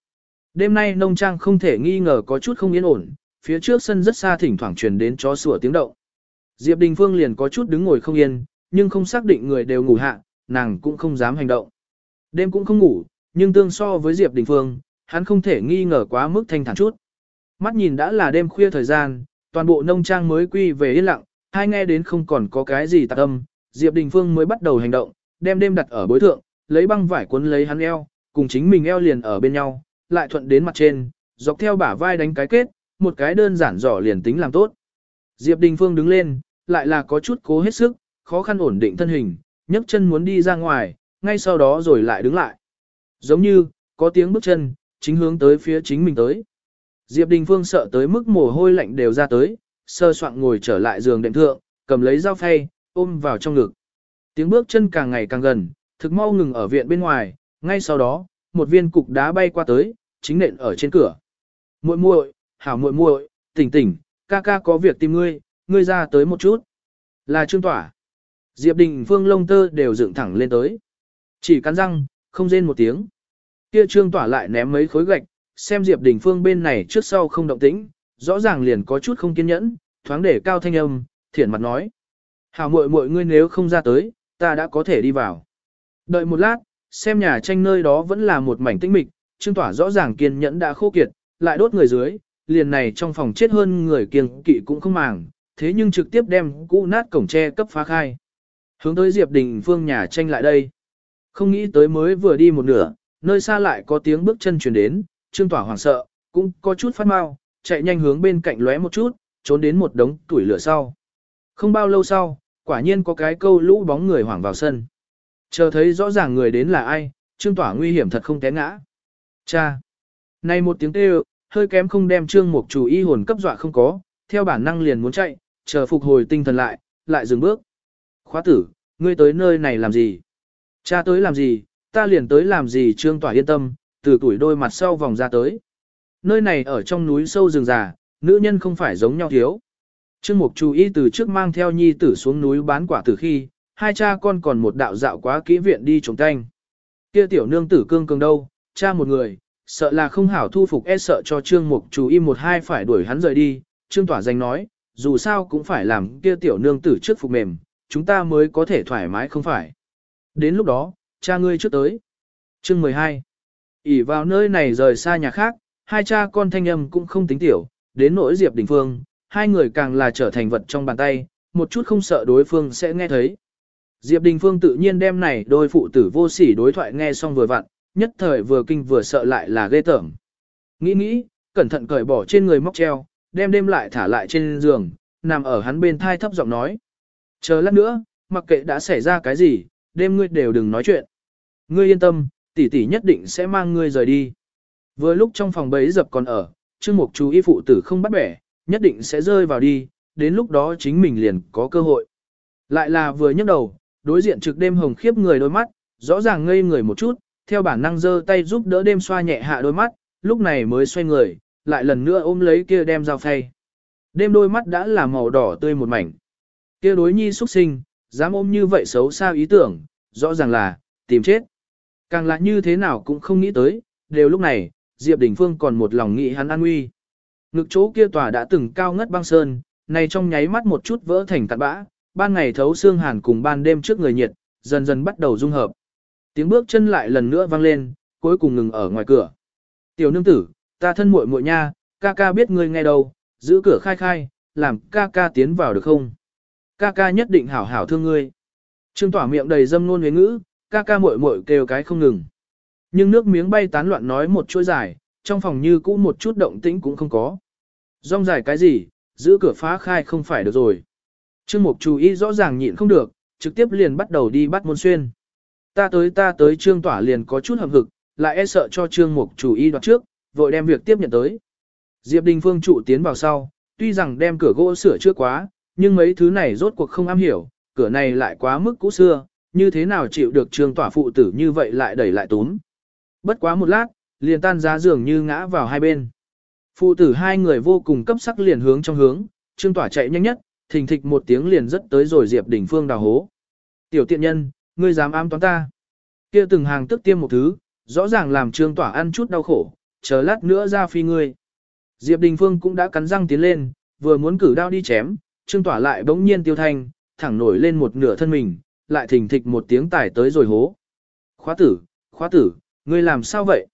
Đêm nay nông trang không thể nghi ngờ có chút không yên ổn, phía trước sân rất xa thỉnh thoảng truyền đến chó sủa tiếng động. Diệp Đình Phương liền có chút đứng ngồi không yên, nhưng không xác định người đều ngủ hạ, nàng cũng không dám hành động. Đêm cũng không ngủ, nhưng tương so với Diệp Đình Phương, hắn không thể nghi ngờ quá mức thanh thản chút. Mắt nhìn đã là đêm khuya thời gian, toàn bộ nông trang mới quy về yên lặng, hai nghe đến không còn có cái gì tạc âm, Diệp Đình Phương mới bắt đầu hành động, đem đêm đặt ở bối thượng, lấy băng vải cuốn lấy hắn eo, cùng chính mình eo liền ở bên nhau, lại thuận đến mặt trên, dọc theo bả vai đánh cái kết, một cái đơn giản dò liền tính làm tốt. Diệp Đình Phương đứng lên, lại là có chút cố hết sức, khó khăn ổn định thân hình, nhấc chân muốn đi ra ngoài, ngay sau đó rồi lại đứng lại. Giống như, có tiếng bước chân, chính hướng tới phía chính mình tới. Diệp Đình Phương sợ tới mức mồ hôi lạnh đều ra tới, sơ soạn ngồi trở lại giường đệm thượng, cầm lấy dao phay, ôm vào trong ngực. Tiếng bước chân càng ngày càng gần, thực mau ngừng ở viện bên ngoài, ngay sau đó, một viên cục đá bay qua tới, chính nện ở trên cửa. Muội muội, hảo muội muội, tỉnh tỉnh, ca ca có việc tìm ngươi, ngươi ra tới một chút. Là Trương Tỏa. Diệp Đình Phương lông tơ đều dựng thẳng lên tới. Chỉ cắn răng, không rên một tiếng. Kia Trương Tỏa lại ném mấy khối gạch, xem Diệp Đình Phương bên này trước sau không động tĩnh, rõ ràng liền có chút không kiên nhẫn, thoáng để cao thanh âm, thiển mặt nói. Hảo muội muội ngươi nếu không ra tới, ta đã có thể đi vào. Đợi một lát, xem nhà tranh nơi đó vẫn là một mảnh tĩnh mịch, Trương Tỏa rõ ràng kiên nhẫn đã khô kiệt, lại đốt người dưới, liền này trong phòng chết hơn người kiêng kỵ cũng không màng, thế nhưng trực tiếp đem cũ nát cổng tre cấp phá khai. Hướng tới Diệp Đình Phương nhà tranh lại đây. Không nghĩ tới mới vừa đi một nửa, nơi xa lại có tiếng bước chân truyền đến, Trương Tỏa hoảng sợ, cũng có chút phát mau, chạy nhanh hướng bên cạnh lóe một chút, trốn đến một đống tuổi lửa sau. Không bao lâu sau, quả nhiên có cái câu lũ bóng người hoảng vào sân. Chờ thấy rõ ràng người đến là ai, Trương Tỏa nguy hiểm thật không té ngã. Cha! Này một tiếng kêu, hơi kém không đem Trương Mục chủ y hồn cấp dọa không có, theo bản năng liền muốn chạy, chờ phục hồi tinh thần lại, lại dừng bước. Khóa tử, ngươi tới nơi này làm gì? Cha tới làm gì, ta liền tới làm gì Trương Tỏa yên tâm, từ tuổi đôi mặt sau vòng ra tới. Nơi này ở trong núi sâu rừng già, nữ nhân không phải giống nhau thiếu. Trương Mục chú ý từ trước mang theo nhi tử xuống núi bán quả tử khi, hai cha con còn một đạo dạo quá kỹ viện đi trồng canh. Kia tiểu nương tử cương cường đâu, cha một người, sợ là không hảo thu phục e sợ cho Trương Mục chú ý một hai phải đuổi hắn rời đi. Trương Tỏa danh nói, dù sao cũng phải làm kia tiểu nương tử trước phục mềm, chúng ta mới có thể thoải mái không phải. Đến lúc đó, cha ngươi trước tới. Chương 12 ỉ vào nơi này rời xa nhà khác, hai cha con thanh âm cũng không tính tiểu, đến nỗi Diệp Đình Phương, hai người càng là trở thành vật trong bàn tay, một chút không sợ đối phương sẽ nghe thấy. Diệp Đình Phương tự nhiên đem này đôi phụ tử vô sỉ đối thoại nghe xong vừa vặn, nhất thời vừa kinh vừa sợ lại là ghê tởm. Nghĩ nghĩ, cẩn thận cởi bỏ trên người móc treo, đem đêm lại thả lại trên giường, nằm ở hắn bên thai thấp giọng nói. Chờ lát nữa, mặc kệ đã xảy ra cái gì, đêm ngươi đều đừng nói chuyện. Ngươi yên tâm, tỷ tỷ nhất định sẽ mang ngươi rời đi. Vừa lúc trong phòng bấy dập còn ở, Trương Mục chú ý phụ tử không bắt bẻ, nhất định sẽ rơi vào đi, đến lúc đó chính mình liền có cơ hội. Lại là vừa nhấc đầu, đối diện trực đêm hồng khiếp người đôi mắt, rõ ràng ngây người một chút, theo bản năng giơ tay giúp đỡ đêm xoa nhẹ hạ đôi mắt, lúc này mới xoay người, lại lần nữa ôm lấy kia đem dao phay. Đêm đôi mắt đã là màu đỏ tươi một mảnh. Kia đối nhi xuất sinh, dám ôm như vậy xấu xa ý tưởng, rõ ràng là, tìm chết. Càng là như thế nào cũng không nghĩ tới, đều lúc này, Diệp Đình Phương còn một lòng nghĩ hắn an nguy. Ngực chỗ kia tòa đã từng cao ngất băng sơn, này trong nháy mắt một chút vỡ thành tạt bã, ban ngày thấu xương hàn cùng ban đêm trước người nhiệt, dần dần bắt đầu dung hợp. Tiếng bước chân lại lần nữa vang lên, cuối cùng ngừng ở ngoài cửa. Tiểu nương tử, ta thân muội muội nha, ca ca biết ngươi nghe đâu, giữ cửa khai khai, làm ca ca tiến vào được không? Ca ca nhất định hảo hảo thương ngươi. Trương tỏa miệng đầy dâm nôn huyến ngữ, ca ca muội muội kêu cái không ngừng. Nhưng nước miếng bay tán loạn nói một chuỗi dài, trong phòng như cũ một chút động tĩnh cũng không có. Rong dài cái gì, giữ cửa phá khai không phải được rồi. Trương Mục chú ý rõ ràng nhịn không được, trực tiếp liền bắt đầu đi bắt môn xuyên. Ta tới ta tới Trương Tỏa liền có chút hậm hực, lại e sợ cho Trương Mục chủ y đoạt trước, vội đem việc tiếp nhận tới. Diệp Đình Phương trụ tiến vào sau, Tuy rằng đem cửa gỗ sửa chưa quá, nhưng mấy thứ này rốt cuộc không am hiểu, cửa này lại quá mức cũ xưa, như thế nào chịu được trương tỏa phụ tử như vậy lại đẩy lại túm. Bất quá một lát, liền tan giá giường như ngã vào hai bên. Phụ tử hai người vô cùng cấp sắc liền hướng trong hướng, trương tỏa chạy nhanh nhất, thình thịch một tiếng liền rất tới rồi Diệp Đình Phương đào hố. Tiểu tiện nhân, ngươi dám ám toán ta. Kia từng hàng tức tiêm một thứ, rõ ràng làm trương tỏa ăn chút đau khổ, chờ lát nữa ra phi ngươi. Diệp Đình Phương cũng đã cắn răng tiến lên, vừa muốn cử đao đi chém, trương tỏa lại bỗng nhiên tiêu thanh, thẳng nổi lên một nửa thân mình, lại thình thịch một tiếng tải tới rồi hố. Khóa tử, khóa tử, ngươi làm sao vậy?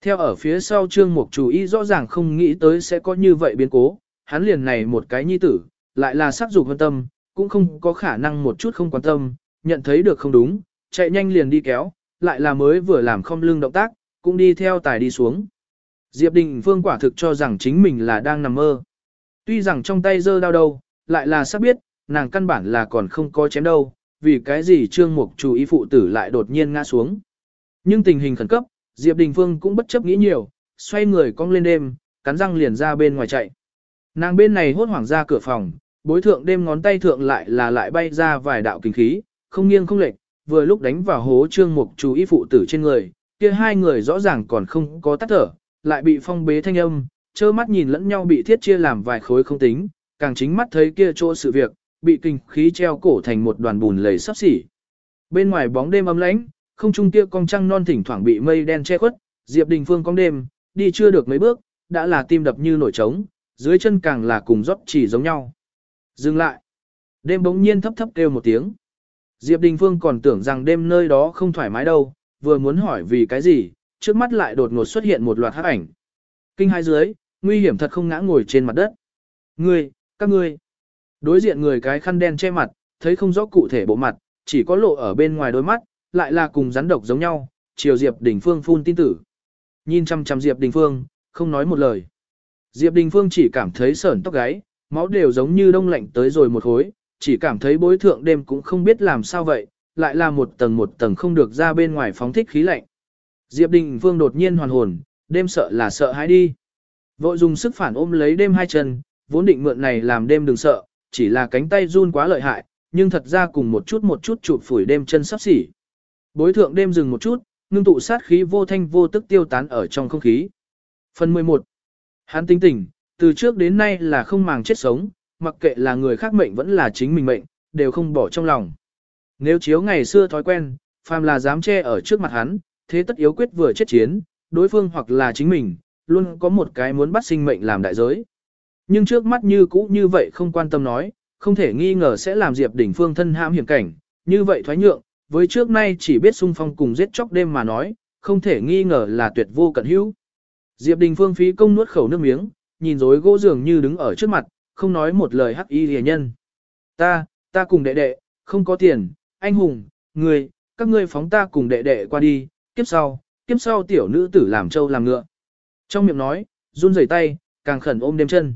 Theo ở phía sau trương mục chủ ý rõ ràng không nghĩ tới sẽ có như vậy biến cố, hắn liền này một cái nhi tử, lại là sắc dục quan tâm, cũng không có khả năng một chút không quan tâm, nhận thấy được không đúng, chạy nhanh liền đi kéo, lại là mới vừa làm không lưng động tác, cũng đi theo tài đi xuống. Diệp Đình Phương quả thực cho rằng chính mình là đang nằm mơ. Tuy rằng trong tay dơ đau đâu, lại là sắp biết, nàng căn bản là còn không có chém đâu, vì cái gì trương mục chủ ý phụ tử lại đột nhiên ngã xuống. Nhưng tình hình khẩn cấp, Diệp Đình Phương cũng bất chấp nghĩ nhiều, xoay người cong lên đêm, cắn răng liền ra bên ngoài chạy. Nàng bên này hốt hoảng ra cửa phòng, bối thượng đêm ngón tay thượng lại là lại bay ra vài đạo kinh khí, không nghiêng không lệch, vừa lúc đánh vào hố trương mục chú ý phụ tử trên người, kia hai người rõ ràng còn không có tắt thở, lại bị phong bế thanh âm, trơ mắt nhìn lẫn nhau bị thiết chia làm vài khối không tính, càng chính mắt thấy kia chỗ sự việc, bị kinh khí treo cổ thành một đoàn bùn lầy sắp xỉ. Bên ngoài bóng đêm ấm lãnh, không trung kia con trăng non thỉnh thoảng bị mây đen che khuất, Diệp Đình Phương cong đêm, đi chưa được mấy bước, đã là tim đập như nổi trống, dưới chân càng là cùng rót chỉ giống nhau. Dừng lại. Đêm bỗng nhiên thấp thấp kêu một tiếng. Diệp Đình Phương còn tưởng rằng đêm nơi đó không thoải mái đâu, vừa muốn hỏi vì cái gì, trước mắt lại đột ngột xuất hiện một loạt hắc ảnh. Kinh hai dưới, nguy hiểm thật không ngã ngồi trên mặt đất. Ngươi, các ngươi. Đối diện người cái khăn đen che mặt, thấy không rõ cụ thể bộ mặt, chỉ có lộ ở bên ngoài đôi mắt, lại là cùng rắn độc giống nhau, chiều Diệp Đình Phương phun tin tử. Nhìn chăm chăm Diệp Đình Phương, không nói một lời. Diệp Đình Phương chỉ cảm thấy sởn tóc gáy, máu đều giống như đông lạnh tới rồi một hối, chỉ cảm thấy bối thượng đêm cũng không biết làm sao vậy, lại là một tầng một tầng không được ra bên ngoài phóng thích khí lạnh. Diệp Đình Phương đột nhiên hoàn hồn, đêm sợ là sợ hãi đi. Vội dùng sức phản ôm lấy đêm hai chân, vốn định mượn này làm đêm đừng sợ, chỉ là cánh tay run quá lợi hại, nhưng thật ra cùng một chút một chút chụp phủi đêm chân sắp xỉ. Bối thượng đêm dừng một chút, ngưng tụ sát khí vô thanh vô tức tiêu tán ở trong không khí. Phần 11. Hắn tính tỉnh, từ trước đến nay là không màng chết sống, mặc kệ là người khác mệnh vẫn là chính mình mệnh, đều không bỏ trong lòng. Nếu chiếu ngày xưa thói quen, phàm là dám che ở trước mặt hắn, thế tất yếu quyết vừa chết chiến, đối phương hoặc là chính mình, luôn có một cái muốn bắt sinh mệnh làm đại giới. Nhưng trước mắt như cũ như vậy không quan tâm nói, không thể nghi ngờ sẽ làm Diệp Đỉnh Phương thân ham hiểm cảnh, như vậy thoái nhượng, với trước nay chỉ biết xung phong cùng giết chóc đêm mà nói, không thể nghi ngờ là tuyệt vô cận hữu. Diệp Đình Phương phí công nuốt khẩu nước miếng, nhìn rối gỗ dường như đứng ở trước mặt, không nói một lời hắc y rìa nhân. Ta, ta cùng đệ đệ, không có tiền, anh hùng, người, các ngươi phóng ta cùng đệ đệ qua đi, kiếp sau, kiếp sau tiểu nữ tử làm trâu làm ngựa. Trong miệng nói, run rẩy tay, càng khẩn ôm đêm chân.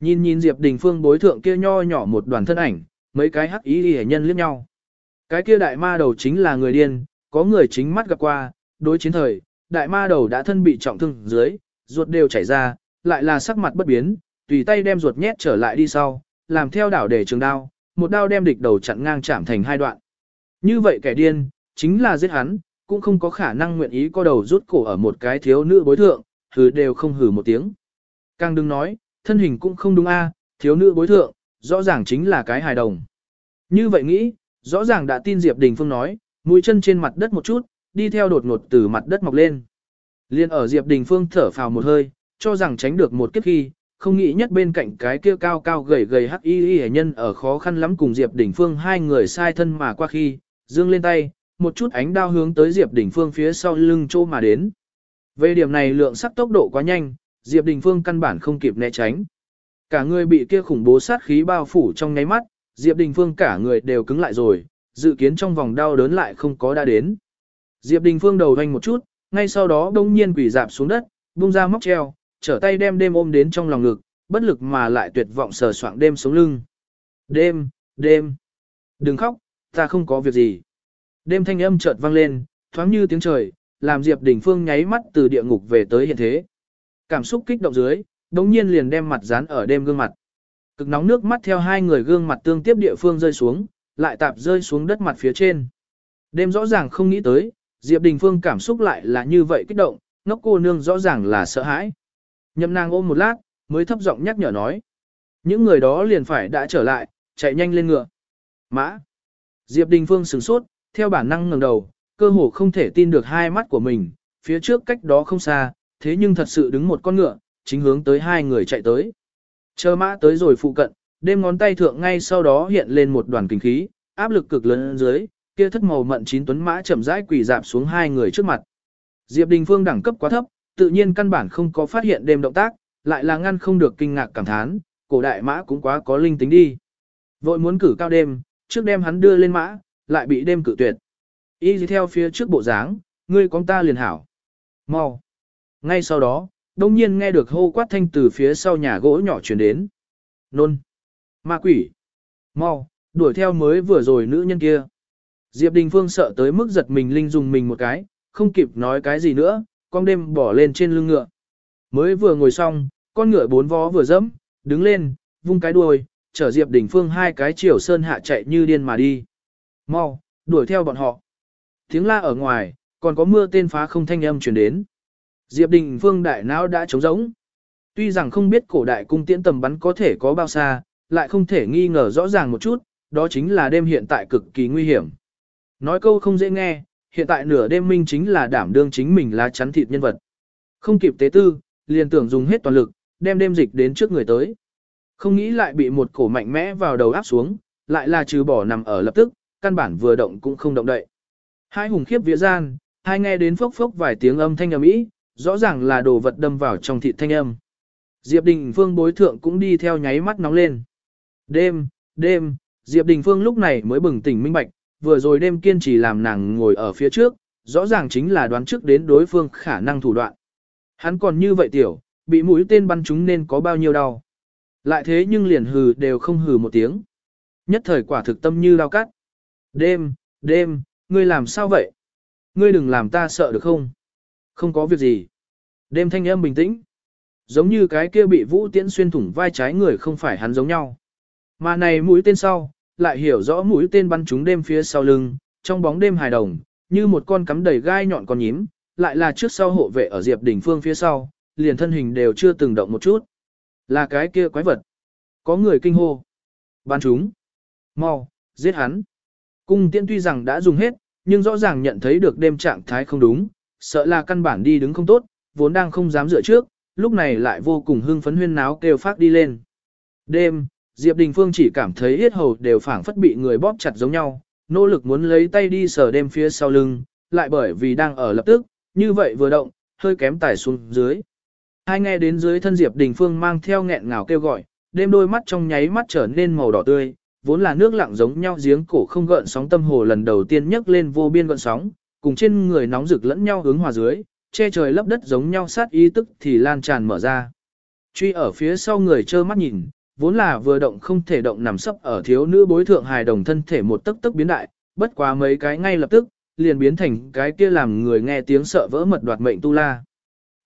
Nhìn nhìn Diệp Đình Phương bối thượng kia nho nhỏ một đoàn thân ảnh, mấy cái hắc ý y nhân liếc nhau. Cái kia đại ma đầu chính là người điên, có người chính mắt gặp qua, đối chiến thời, đại ma đầu đã thân bị trọng thương dưới, ruột đều chảy ra, lại là sắc mặt bất biến, tùy tay đem ruột nhét trở lại đi sau, làm theo đảo để trường đao, một đao đem địch đầu chặn ngang chạm thành hai đoạn. Như vậy kẻ điên, chính là giết hắn, cũng không có khả năng nguyện ý co đầu rút cổ ở một cái thiếu nữ bối thượng, hừ đều không hừ một tiếng. Càng đừng nói, thân hình cũng không đúng a, thiếu nữ bối thượng, rõ ràng chính là cái hài đồng. Như vậy nghĩ, rõ ràng đã tin Diệp Đình Phương nói, mũi chân trên mặt đất một chút, đi theo đột ngột từ mặt đất mọc lên. Liên ở Diệp Đình Phương thở phào một hơi, cho rằng tránh được một kiếp khi, không nghĩ nhất bên cạnh cái kia cao cao gầy gầy hắc y y nhân ở khó khăn lắm cùng Diệp Đình Phương hai người sai thân mà qua khi, dương lên tay, một chút ánh đao hướng tới Diệp Đình Phương phía sau lưng chỗ mà đến. Về điểm này lượng sắc tốc độ quá nhanh, Diệp Đình Phương căn bản không kịp né tránh. Cả người bị kia khủng bố sát khí bao phủ trong nháy mắt, Diệp Đình Phương cả người đều cứng lại rồi, dự kiến trong vòng đau đớn lại không có đã đến. Diệp Đình Phương đầu hoành một chút, ngay sau đó đông nhiên quỷ dạp xuống đất, bung ra móc treo, trở tay đem đêm ôm đến trong lòng ngực, bất lực mà lại tuyệt vọng sờ soạng đêm sống lưng. Đêm, đêm, đừng khóc, ta không có việc gì. Đêm thanh âm chợt vang lên, thoáng như tiếng trời, làm Diệp Đình Phương nháy mắt từ địa ngục về tới hiện thế. Cảm xúc kích động dưới, đống nhiên liền đem mặt dán ở đêm gương mặt. Cực nóng nước mắt theo hai người gương mặt tương tiếp địa phương rơi xuống, lại tạp rơi xuống đất mặt phía trên. Đêm rõ ràng không nghĩ tới, Diệp Đình Phương cảm xúc lại là như vậy kích động, ngốc cô nương rõ ràng là sợ hãi. Nhậm nàng ôm một lát, mới thấp giọng nhắc nhở nói. Những người đó liền phải đã trở lại, chạy nhanh lên ngựa. Mã. Diệp Đình Phương sửng sốt, theo bản năng ngẩng đầu, cơ hồ không thể tin được hai mắt của mình, phía trước cách đó không xa, thế nhưng thật sự đứng một con ngựa, chính hướng tới hai người chạy tới. Chờ mã tới rồi phụ cận, đêm ngón tay thượng ngay sau đó hiện lên một đoàn kinh khí, áp lực cực lớn dưới, kia thất màu mận chín tuấn mã chậm rãi quỳ dạp xuống hai người trước mặt. Diệp Đình Phương đẳng cấp quá thấp, tự nhiên căn bản không có phát hiện đêm động tác, lại là ngăn không được kinh ngạc cảm thán, cổ đại mã cũng quá có linh tính đi. Vội muốn cử cao đêm, trước đêm hắn đưa lên mã, lại bị đêm cử tuyệt. Y theo phía trước bộ dáng, ngươi con ta liền hảo. Mau. Ngay sau đó, đông nhiên nghe được hô quát thanh từ phía sau nhà gỗ nhỏ chuyển đến. Nôn. Ma quỷ. Mau, đuổi theo mới vừa rồi nữ nhân kia. Diệp Đình Phương sợ tới mức giật mình linh dùng mình một cái, không kịp nói cái gì nữa, con đêm bỏ lên trên lưng ngựa. Mới vừa ngồi xong, con ngựa bốn vó vừa dẫm, đứng lên, vung cái đuôi, chở Diệp Đình Phương hai cái chiều sơn hạ chạy như điên mà đi. Mau, đuổi theo bọn họ. Tiếng la ở ngoài, còn có mưa tên phá không thanh âm truyền đến. Diệp Đình Phương đại não đã trống rỗng. Tuy rằng không biết cổ đại cung tiễn tầm bắn có thể có bao xa, lại không thể nghi ngờ rõ ràng một chút, đó chính là đêm hiện tại cực kỳ nguy hiểm. Nói câu không dễ nghe, hiện tại nửa đêm minh chính là đảm đương chính mình là chắn thịt nhân vật. Không kịp tế tư, liền tưởng dùng hết toàn lực, đem đêm dịch đến trước người tới. Không nghĩ lại bị một cổ mạnh mẽ vào đầu áp xuống, lại là trừ bỏ nằm ở lập tức, căn bản vừa động cũng không động đậy. Hai hùng khiếp vía gian, hai nghe đến phốc phốc vài tiếng âm thanh ầm ĩ, rõ ràng là đồ vật đâm vào trong thịt thanh âm. Diệp Đình Phương bối thượng cũng đi theo nháy mắt nóng lên. Đêm, đêm, Diệp Đình Phương lúc này mới bừng tỉnh minh bạch, vừa rồi đêm kiên trì làm nàng ngồi ở phía trước, rõ ràng chính là đoán trước đến đối phương khả năng thủ đoạn. Hắn còn như vậy tiểu, bị mũi tên bắn trúng nên có bao nhiêu đau. Lại thế nhưng liền hừ đều không hừ một tiếng. Nhất thời quả thực tâm như lao cắt. Đêm, đêm, ngươi làm sao vậy? Ngươi đừng làm ta sợ được không? Không có việc gì. Đêm thanh âm bình tĩnh. Giống như cái kia bị vũ tiễn xuyên thủng vai trái người không phải hắn giống nhau. Mà này mũi tên sau, lại hiểu rõ mũi tên bắn trúng đêm phía sau lưng, trong bóng đêm hài đồng, như một con cắm đầy gai nhọn con nhím, lại là trước sau hộ vệ ở Diệp Đỉnh Phương phía sau, liền thân hình đều chưa từng động một chút. Là cái kia quái vật. Có người kinh hô. Bắn chúng. Mau, giết hắn. Cung tiễn tuy rằng đã dùng hết, nhưng rõ ràng nhận thấy được đêm trạng thái không đúng, sợ là căn bản đi đứng không tốt, vốn đang không dám dựa trước, lúc này lại vô cùng hưng phấn huyên náo kêu phát đi lên. Đêm, Diệp Đình Phương chỉ cảm thấy yết hầu đều phảng phất bị người bóp chặt giống nhau, nỗ lực muốn lấy tay đi sờ đêm phía sau lưng, lại bởi vì đang ở lập tức, như vậy vừa động, hơi kém tải xuống dưới. Hai nghe đến dưới thân Diệp Đình Phương mang theo nghẹn ngào kêu gọi, đêm đôi mắt trong nháy mắt trở nên màu đỏ tươi, vốn là nước lặng giống nhau giếng cổ không gợn sóng tâm hồ lần đầu tiên nhấc lên vô biên gợn sóng, cùng trên người nóng rực lẫn nhau hướng hòa dưới, che trời lấp đất giống nhau sát ý tức thì lan tràn mở ra. Truy ở phía sau người trơ mắt nhìn, vốn là vừa động không thể động nằm sấp ở thiếu nữ bối thượng hài đồng thân thể một tấc tấc biến đại, bất quá mấy cái ngay lập tức, liền biến thành cái kia làm người nghe tiếng sợ vỡ mật đoạt mệnh tu la.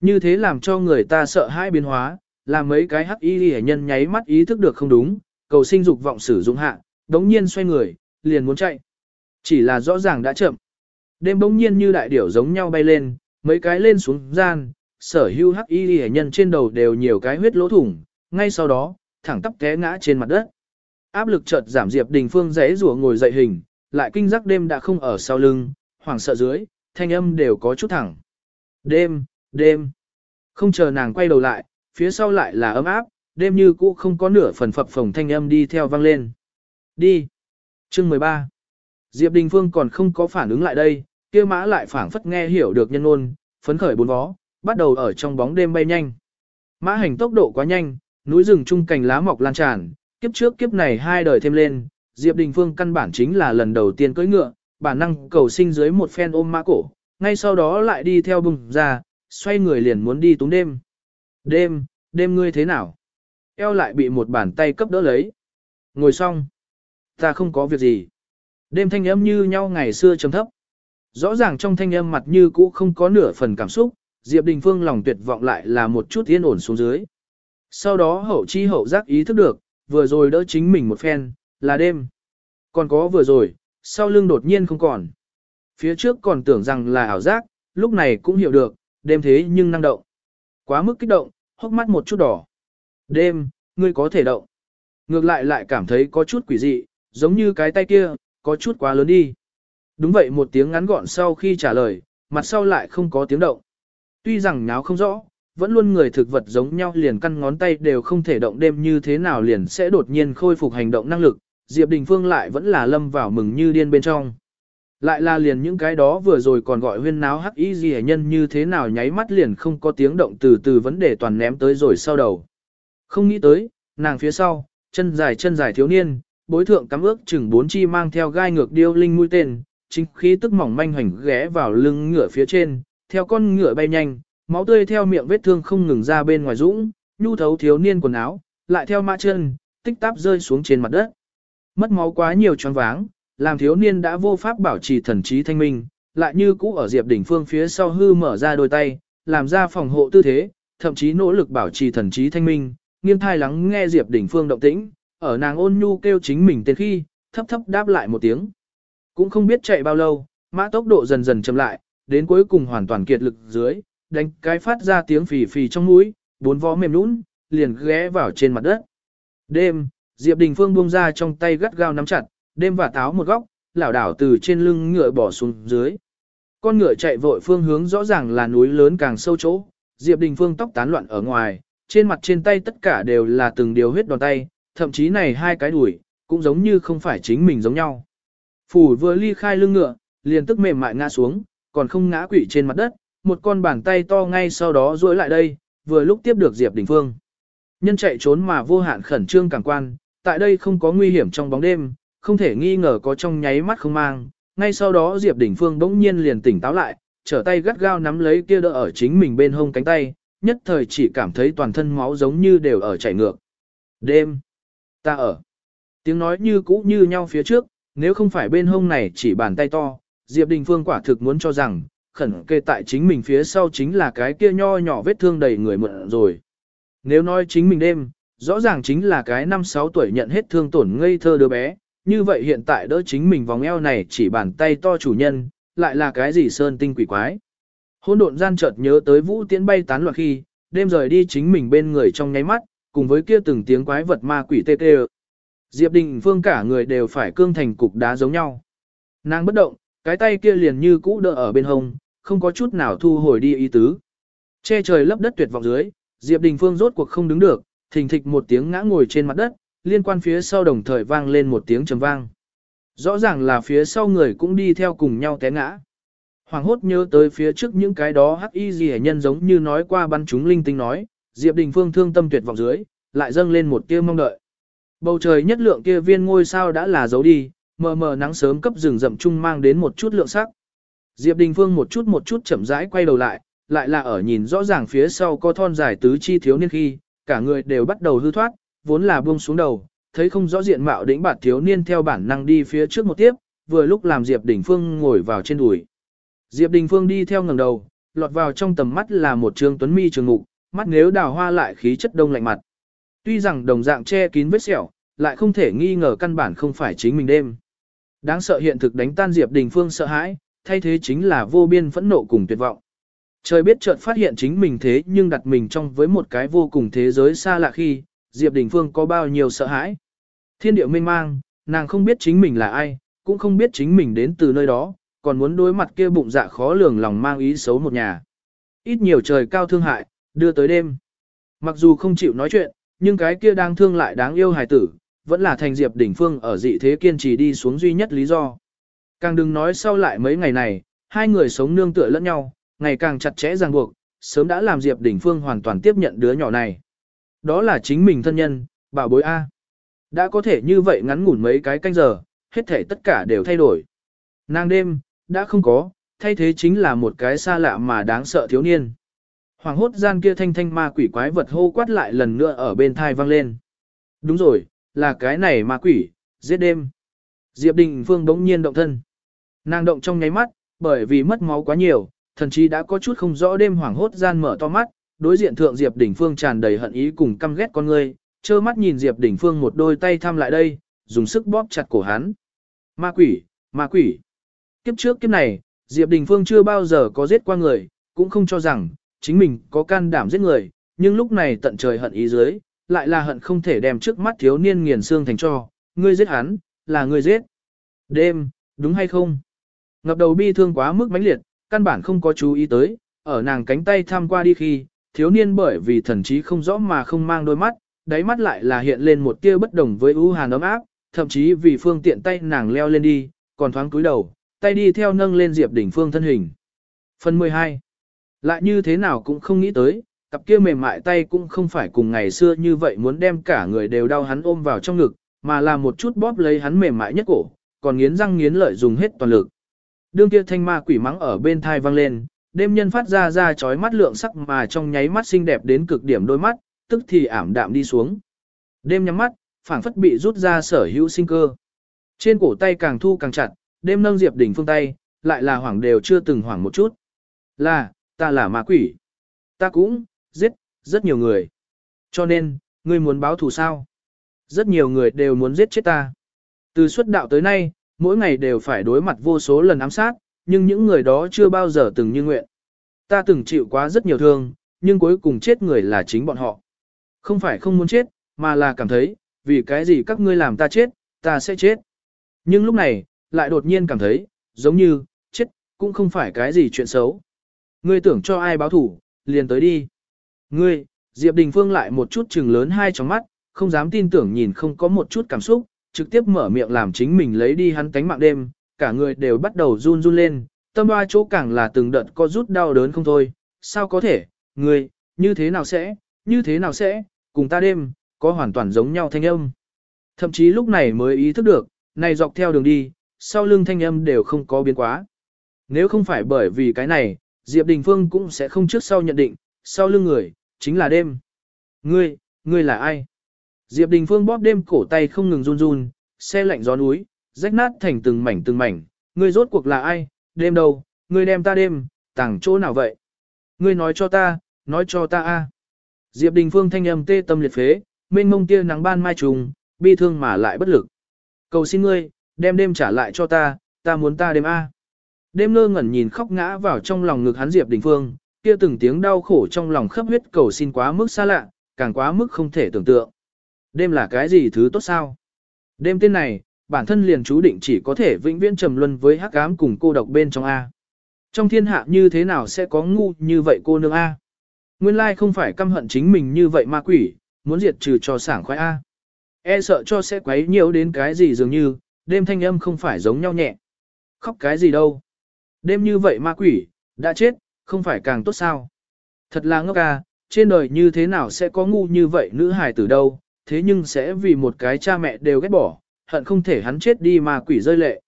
Như thế làm cho người ta sợ hãi biến hóa, làm mấy cái hắc y hệ nhân nháy mắt ý thức được không đúng, cầu sinh dục vọng sử dụng hạ, đống nhiên xoay người, liền muốn chạy. Chỉ là rõ ràng đã chậm. Đêm bỗng nhiên như đại điểu giống nhau bay lên, mấy cái lên xuống gian, sở hưu hắc y hệ nhân trên đầu đều nhiều cái huyết lỗ thủng, ngay sau đó, thẳng tắp té ngã trên mặt đất. Áp lực chợt giảm Diệp Đình Phương rẽ rủa ngồi dậy hình, lại kinh giác đêm đã không ở sau lưng, hoảng sợ dưới, thanh âm đều có chút thẳng. Đêm, đêm. Không chờ nàng quay đầu lại, phía sau lại là ấm áp, đêm như cũ không có nửa phần phập phồng thanh âm đi theo vang lên. Đi. Chương 13. Diệp Đình Phương còn không có phản ứng lại đây, kia mã lại phảng phất nghe hiểu được nhân ôn, phấn khởi bốn vó, bắt đầu ở trong bóng đêm bay nhanh. Mã hành tốc độ quá nhanh, núi rừng chung cành lá mọc lan tràn, kiếp trước kiếp này hai đời thêm lên, Diệp Đình Phương căn bản chính là lần đầu tiên cưỡi ngựa, bản năng cầu sinh dưới một phen ôm mã cổ, ngay sau đó lại đi theo bùng ra, xoay người liền muốn đi túng đêm. Đêm, đêm ngươi thế nào? Eo lại bị một bàn tay cấp đỡ lấy. Ngồi xong. Ta không có việc gì. Đêm thanh ấm như nhau ngày xưa trầm thấp. Rõ ràng trong thanh âm mặt như cũ không có nửa phần cảm xúc, Diệp Đình Phương lòng tuyệt vọng lại là một chút yên ổn xuống dưới. Sau đó hậu chi hậu giác ý thức được, vừa rồi đỡ chính mình một phen, là đêm. Còn có vừa rồi, sau lưng đột nhiên không còn. Phía trước còn tưởng rằng là ảo giác, lúc này cũng hiểu được, đêm thế nhưng năng động. Quá mức kích động, hốc mắt một chút đỏ. Đêm, ngươi có thể động. Ngược lại lại cảm thấy có chút quỷ dị, giống như cái tay kia, có chút quá lớn đi. Đúng vậy một tiếng ngắn gọn sau khi trả lời, mặt sau lại không có tiếng động. Tuy rằng náo không rõ, vẫn luôn người thực vật giống nhau liền căn ngón tay đều không thể động đêm như thế nào liền sẽ đột nhiên khôi phục hành động năng lực, Diệp Đình Phương lại vẫn là lâm vào mừng như điên bên trong. Lại là liền những cái đó vừa rồi còn gọi huyên náo hắc y gì nhân như thế nào nháy mắt liền không có tiếng động từ từ vấn đề toàn ném tới rồi sau đầu. Không nghĩ tới, nàng phía sau, chân dài chân dài thiếu niên, bối thượng cắm ước chừng bốn chi mang theo gai ngược điêu linh mũi tên, chính khí tức mỏng manh hoành ghé vào lưng ngựa phía trên, theo con ngựa bay nhanh, máu tươi theo miệng vết thương không ngừng ra bên ngoài dũng, nhu thấu thiếu niên quần áo, lại theo mã chân, tích táp rơi xuống trên mặt đất. Mất máu quá nhiều choáng váng, làm thiếu niên đã vô pháp bảo trì thần trí thanh minh, lại như cũ ở Diệp Đỉnh Phương phía sau hư mở ra đôi tay, làm ra phòng hộ tư thế, thậm chí nỗ lực bảo trì thần trí thanh minh, nghiêng thai lắng nghe Diệp Đỉnh Phương động tĩnh, ở nàng ôn nhu kêu chính mình tên khi, thấp thấp đáp lại một tiếng. Cũng không biết chạy bao lâu, mã tốc độ dần dần chậm lại, đến cuối cùng hoàn toàn kiệt lực dưới, đánh cái phát ra tiếng phì phì trong mũi, bốn vó mềm nũng, liền ghé vào trên mặt đất. Đêm, Diệp Đình Phương buông ra trong tay gắt gao nắm chặt, đêm và táo một góc, lảo đảo từ trên lưng ngựa bỏ xuống dưới. Con ngựa chạy vội phương hướng rõ ràng là núi lớn càng sâu chỗ, Diệp Đình Phương tóc tán loạn ở ngoài, trên mặt trên tay tất cả đều là từng điều huyết đòn tay, thậm chí này hai cái đuổi, cũng giống như không phải chính mình giống nhau. Phủ vừa ly khai lưng ngựa, liền tức mềm mại ngã xuống, còn không ngã quỵ trên mặt đất, một con bàn tay to ngay sau đó duỗi lại đây, vừa lúc tiếp được Diệp Đình Phương. Nhân chạy trốn mà vô hạn khẩn trương càng quan, tại đây không có nguy hiểm trong bóng đêm, không thể nghi ngờ có trong nháy mắt không mang. Ngay sau đó Diệp Đình Phương bỗng nhiên liền tỉnh táo lại, trở tay gắt gao nắm lấy kia đỡ ở chính mình bên hông cánh tay, nhất thời chỉ cảm thấy toàn thân máu giống như đều ở chảy ngược. Đêm, ta ở. Tiếng nói như cũ như nhau phía trước, nếu không phải bên hông này chỉ bàn tay to, Diệp Đình Phương quả thực muốn cho rằng, khẩn kê tại chính mình phía sau chính là cái kia nho nhỏ vết thương đầy người mượn rồi. Nếu nói chính mình đêm, rõ ràng chính là cái năm sáu tuổi nhận hết thương tổn ngây thơ đứa bé, như vậy hiện tại đỡ chính mình vòng eo này chỉ bàn tay to chủ nhân, lại là cái gì sơn tinh quỷ quái. Hôn độn gian chợt nhớ tới vũ tiễn bay tán loạn khi, đêm rời đi chính mình bên người trong nháy mắt, cùng với kia từng tiếng quái vật ma quỷ tê tê. Diệp Đình Phương cả người đều phải cương thành cục đá giống nhau. Nàng bất động, cái tay kia liền như cũ đỡ ở bên hông, không có chút nào thu hồi đi ý tứ. Che trời lấp đất tuyệt vọng dưới, Diệp Đình Phương rốt cuộc không đứng được, thình thịch một tiếng ngã ngồi trên mặt đất, liên quan phía sau đồng thời vang lên một tiếng trầm vang. Rõ ràng là phía sau người cũng đi theo cùng nhau té ngã. Hoàng hốt nhớ tới phía trước những cái đó hắc y gì nhân giống như nói qua bắn chúng linh tinh nói, Diệp Đình Phương thương tâm tuyệt vọng dưới, lại dâng lên một tia mong đợi. Bầu trời nhất lượng kia viên ngôi sao đã là giấu đi, mờ mờ nắng sớm cấp rừng rậm chung mang đến một chút lượng sắc. Diệp Đình Phương một chút một chút chậm rãi quay đầu lại, lại là ở nhìn rõ ràng phía sau có thon dài tứ chi thiếu niên khi, cả người đều bắt đầu hư thoát, vốn là buông xuống đầu, thấy không rõ diện mạo đỉnh bạt thiếu niên theo bản năng đi phía trước một tiếp, vừa lúc làm Diệp Đình Phương ngồi vào trên đùi. Diệp Đình Phương đi theo ngẩng đầu, lọt vào trong tầm mắt là một trương tuấn mi trường ngục, mắt nếu đào hoa lại khí chất đông lạnh mặt. Tuy rằng đồng dạng che kín vết sẹo, lại không thể nghi ngờ căn bản không phải chính mình đêm. Đáng sợ hiện thực đánh tan Diệp Đình Phương sợ hãi, thay thế chính là vô biên phẫn nộ cùng tuyệt vọng. Trời biết chợt phát hiện chính mình thế nhưng đặt mình trong với một cái vô cùng thế giới xa lạ khi, Diệp Đình Phương có bao nhiêu sợ hãi. Thiên điệu mênh mang, nàng không biết chính mình là ai, cũng không biết chính mình đến từ nơi đó, còn muốn đối mặt kia bụng dạ khó lường lòng mang ý xấu một nhà. Ít nhiều trời cao thương hại, đưa tới đêm. Mặc dù không chịu nói chuyện, nhưng cái kia đang thương lại đáng yêu hài tử, vẫn là thành Diệp đỉnh Phương ở dị thế kiên trì đi xuống duy nhất lý do. Càng đừng nói sau lại mấy ngày này, hai người sống nương tựa lẫn nhau, ngày càng chặt chẽ ràng buộc, sớm đã làm Diệp đỉnh Phương hoàn toàn tiếp nhận đứa nhỏ này. Đó là chính mình thân nhân, bảo bối A. Đã có thể như vậy ngắn ngủn mấy cái canh giờ, hết thể tất cả đều thay đổi. Nàng đêm, đã không có, thay thế chính là một cái xa lạ mà đáng sợ thiếu niên. Hoàng hốt gian kia thanh thanh ma quỷ quái vật hô quát lại lần nữa ở bên thai vang lên. Đúng rồi, là cái này ma quỷ, giết đêm. Diệp Đình Phương bỗng nhiên động thân. Nàng động trong nháy mắt, bởi vì mất máu quá nhiều, thần chí đã có chút không rõ đêm hoảng hốt gian mở to mắt, đối diện thượng Diệp Đình Phương tràn đầy hận ý cùng căm ghét con người, trơ mắt nhìn Diệp Đình Phương một đôi tay thăm lại đây, dùng sức bóp chặt cổ hắn. Ma quỷ, ma quỷ. Kiếp trước kiếp này, Diệp Đình Phương chưa bao giờ có giết qua người, cũng không cho rằng, chính mình có can đảm giết người, nhưng lúc này tận trời hận ý dưới, lại là hận không thể đem trước mắt thiếu niên nghiền xương thành cho, ngươi giết hắn, là ngươi giết. Đêm, đúng hay không? Ngập đầu bi thương quá mức mãnh liệt, căn bản không có chú ý tới, ở nàng cánh tay tham qua đi khi, thiếu niên bởi vì thần trí không rõ mà không mang đôi mắt, đáy mắt lại là hiện lên một tia bất đồng với ưu hàn ấm áp, thậm chí vì phương tiện tay nàng leo lên đi, còn thoáng cúi đầu, tay đi theo nâng lên Diệp Đỉnh Phương thân hình. Phần 12. Lại như thế nào cũng không nghĩ tới, cặp kia mềm mại tay cũng không phải cùng ngày xưa như vậy muốn đem cả người đều đau hắn ôm vào trong ngực, mà là một chút bóp lấy hắn mềm mại nhất cổ, còn nghiến răng nghiến lợi dùng hết toàn lực. Đương kia thanh ma quỷ mắng ở bên thai vang lên, đêm nhân phát ra ra chói mắt lượng sắc mà trong nháy mắt xinh đẹp đến cực điểm đôi mắt, tức thì ảm đạm đi xuống. Đêm nhắm mắt, phảng phất bị rút ra sở hữu sinh cơ. Trên cổ tay càng thu càng chặt, đêm nâng Diệp Đỉnh phương tay, lại là hoảng đều chưa từng hoảng một chút. Là, ta là ma quỷ. Ta cũng, giết, rất nhiều người. Cho nên, ngươi muốn báo thù sao? Rất nhiều người đều muốn giết chết ta. Từ xuất đạo tới nay, mỗi ngày đều phải đối mặt vô số lần ám sát, nhưng những người đó chưa bao giờ từng như nguyện. Ta từng chịu quá rất nhiều thương, nhưng cuối cùng chết người là chính bọn họ. Không phải không muốn chết, mà là cảm thấy, vì cái gì các ngươi làm ta chết, ta sẽ chết. Nhưng lúc này, lại đột nhiên cảm thấy, giống như, chết, cũng không phải cái gì chuyện xấu. Ngươi tưởng cho ai báo thủ, liền tới đi. Ngươi, Diệp Đình Phương lại một chút chừng lớn hai tròng mắt, không dám tin tưởng nhìn không có một chút cảm xúc, trực tiếp mở miệng làm chính mình lấy đi hắn tánh mạng đêm, cả người đều bắt đầu run run lên, tâm ba chỗ càng là từng đợt có rút đau đớn không thôi, sao có thể, ngươi, như thế nào sẽ, như thế nào sẽ, cùng ta đêm, có hoàn toàn giống nhau thanh âm. Thậm chí lúc này mới ý thức được, này dọc theo đường đi, sau lưng thanh âm đều không có biến quá. Nếu không phải bởi vì cái này, Diệp Đình Phương cũng sẽ không trước sau nhận định, sau lưng người, chính là đêm. Ngươi, ngươi là ai? Diệp Đình Phương bóp đêm cổ tay không ngừng run run, xe lạnh gió núi, rách nát thành từng mảnh từng mảnh. Ngươi rốt cuộc là ai? Đêm đâu? Ngươi đem ta đêm, tàng chỗ nào vậy? Ngươi nói cho ta, nói cho ta a. Diệp Đình Phương thanh âm tê tâm liệt phế, mênh mông tia nắng ban mai trùng, bi thương mà lại bất lực. Cầu xin ngươi, đem đêm trả lại cho ta, ta muốn ta đêm a. Đêm ngơ ngẩn nhìn khóc ngã vào trong lòng ngực hắn Diệp Đình Phương, kia từng tiếng đau khổ trong lòng khắp huyết cầu xin quá mức xa lạ, càng quá mức không thể tưởng tượng. Đêm là cái gì thứ tốt sao? Đêm tên này, bản thân liền chú định chỉ có thể vĩnh viễn trầm luân với hắc ám cùng cô độc bên trong A. Trong thiên hạ như thế nào sẽ có ngu như vậy cô nương A? Nguyên lai không phải căm hận chính mình như vậy ma quỷ, muốn diệt trừ cho sảng khoái A. E sợ cho sẽ quấy nhiều đến cái gì dường như, đêm thanh âm không phải giống nhau nhẹ. Khóc cái gì đâu. Đêm như vậy ma quỷ, đã chết, không phải càng tốt sao. Thật là ngốc à, trên đời như thế nào sẽ có ngu như vậy nữ hài từ đâu, thế nhưng sẽ vì một cái cha mẹ đều ghét bỏ, hận không thể hắn chết đi mà quỷ rơi lệ.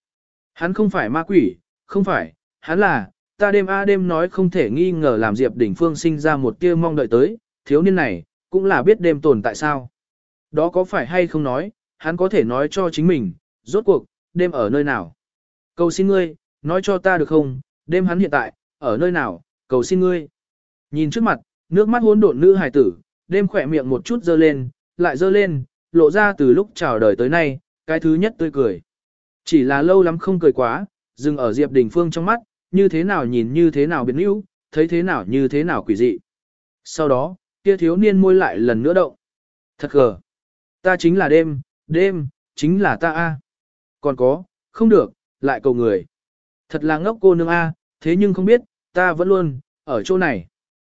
Hắn không phải ma quỷ, không phải, hắn là, ta đêm a đêm nói không thể nghi ngờ làm Diệp Đỉnh Phương sinh ra một tia mong đợi tới, thiếu niên này, cũng là biết đêm tồn tại sao. Đó có phải hay không nói, hắn có thể nói cho chính mình, rốt cuộc, đêm ở nơi nào. Cầu xin ngươi, nói cho ta được không, đêm hắn hiện tại, ở nơi nào, cầu xin ngươi. Nhìn trước mặt, nước mắt hỗn độn nữ hài tử, đêm khỏe miệng một chút dơ lên, lại dơ lên, lộ ra từ lúc chào đời tới nay, cái thứ nhất tươi cười. Chỉ là lâu lắm không cười quá, dừng ở Diệp Đình Phương trong mắt, như thế nào nhìn như thế nào biến yếu, thấy thế nào như thế nào quỷ dị. Sau đó, kia thiếu niên môi lại lần nữa động. Thật gờ. Ta chính là đêm, đêm, chính là ta a. Còn có, không được, lại cầu người. Thật là ngốc cô nương a, thế nhưng không biết, ta vẫn luôn, ở chỗ này.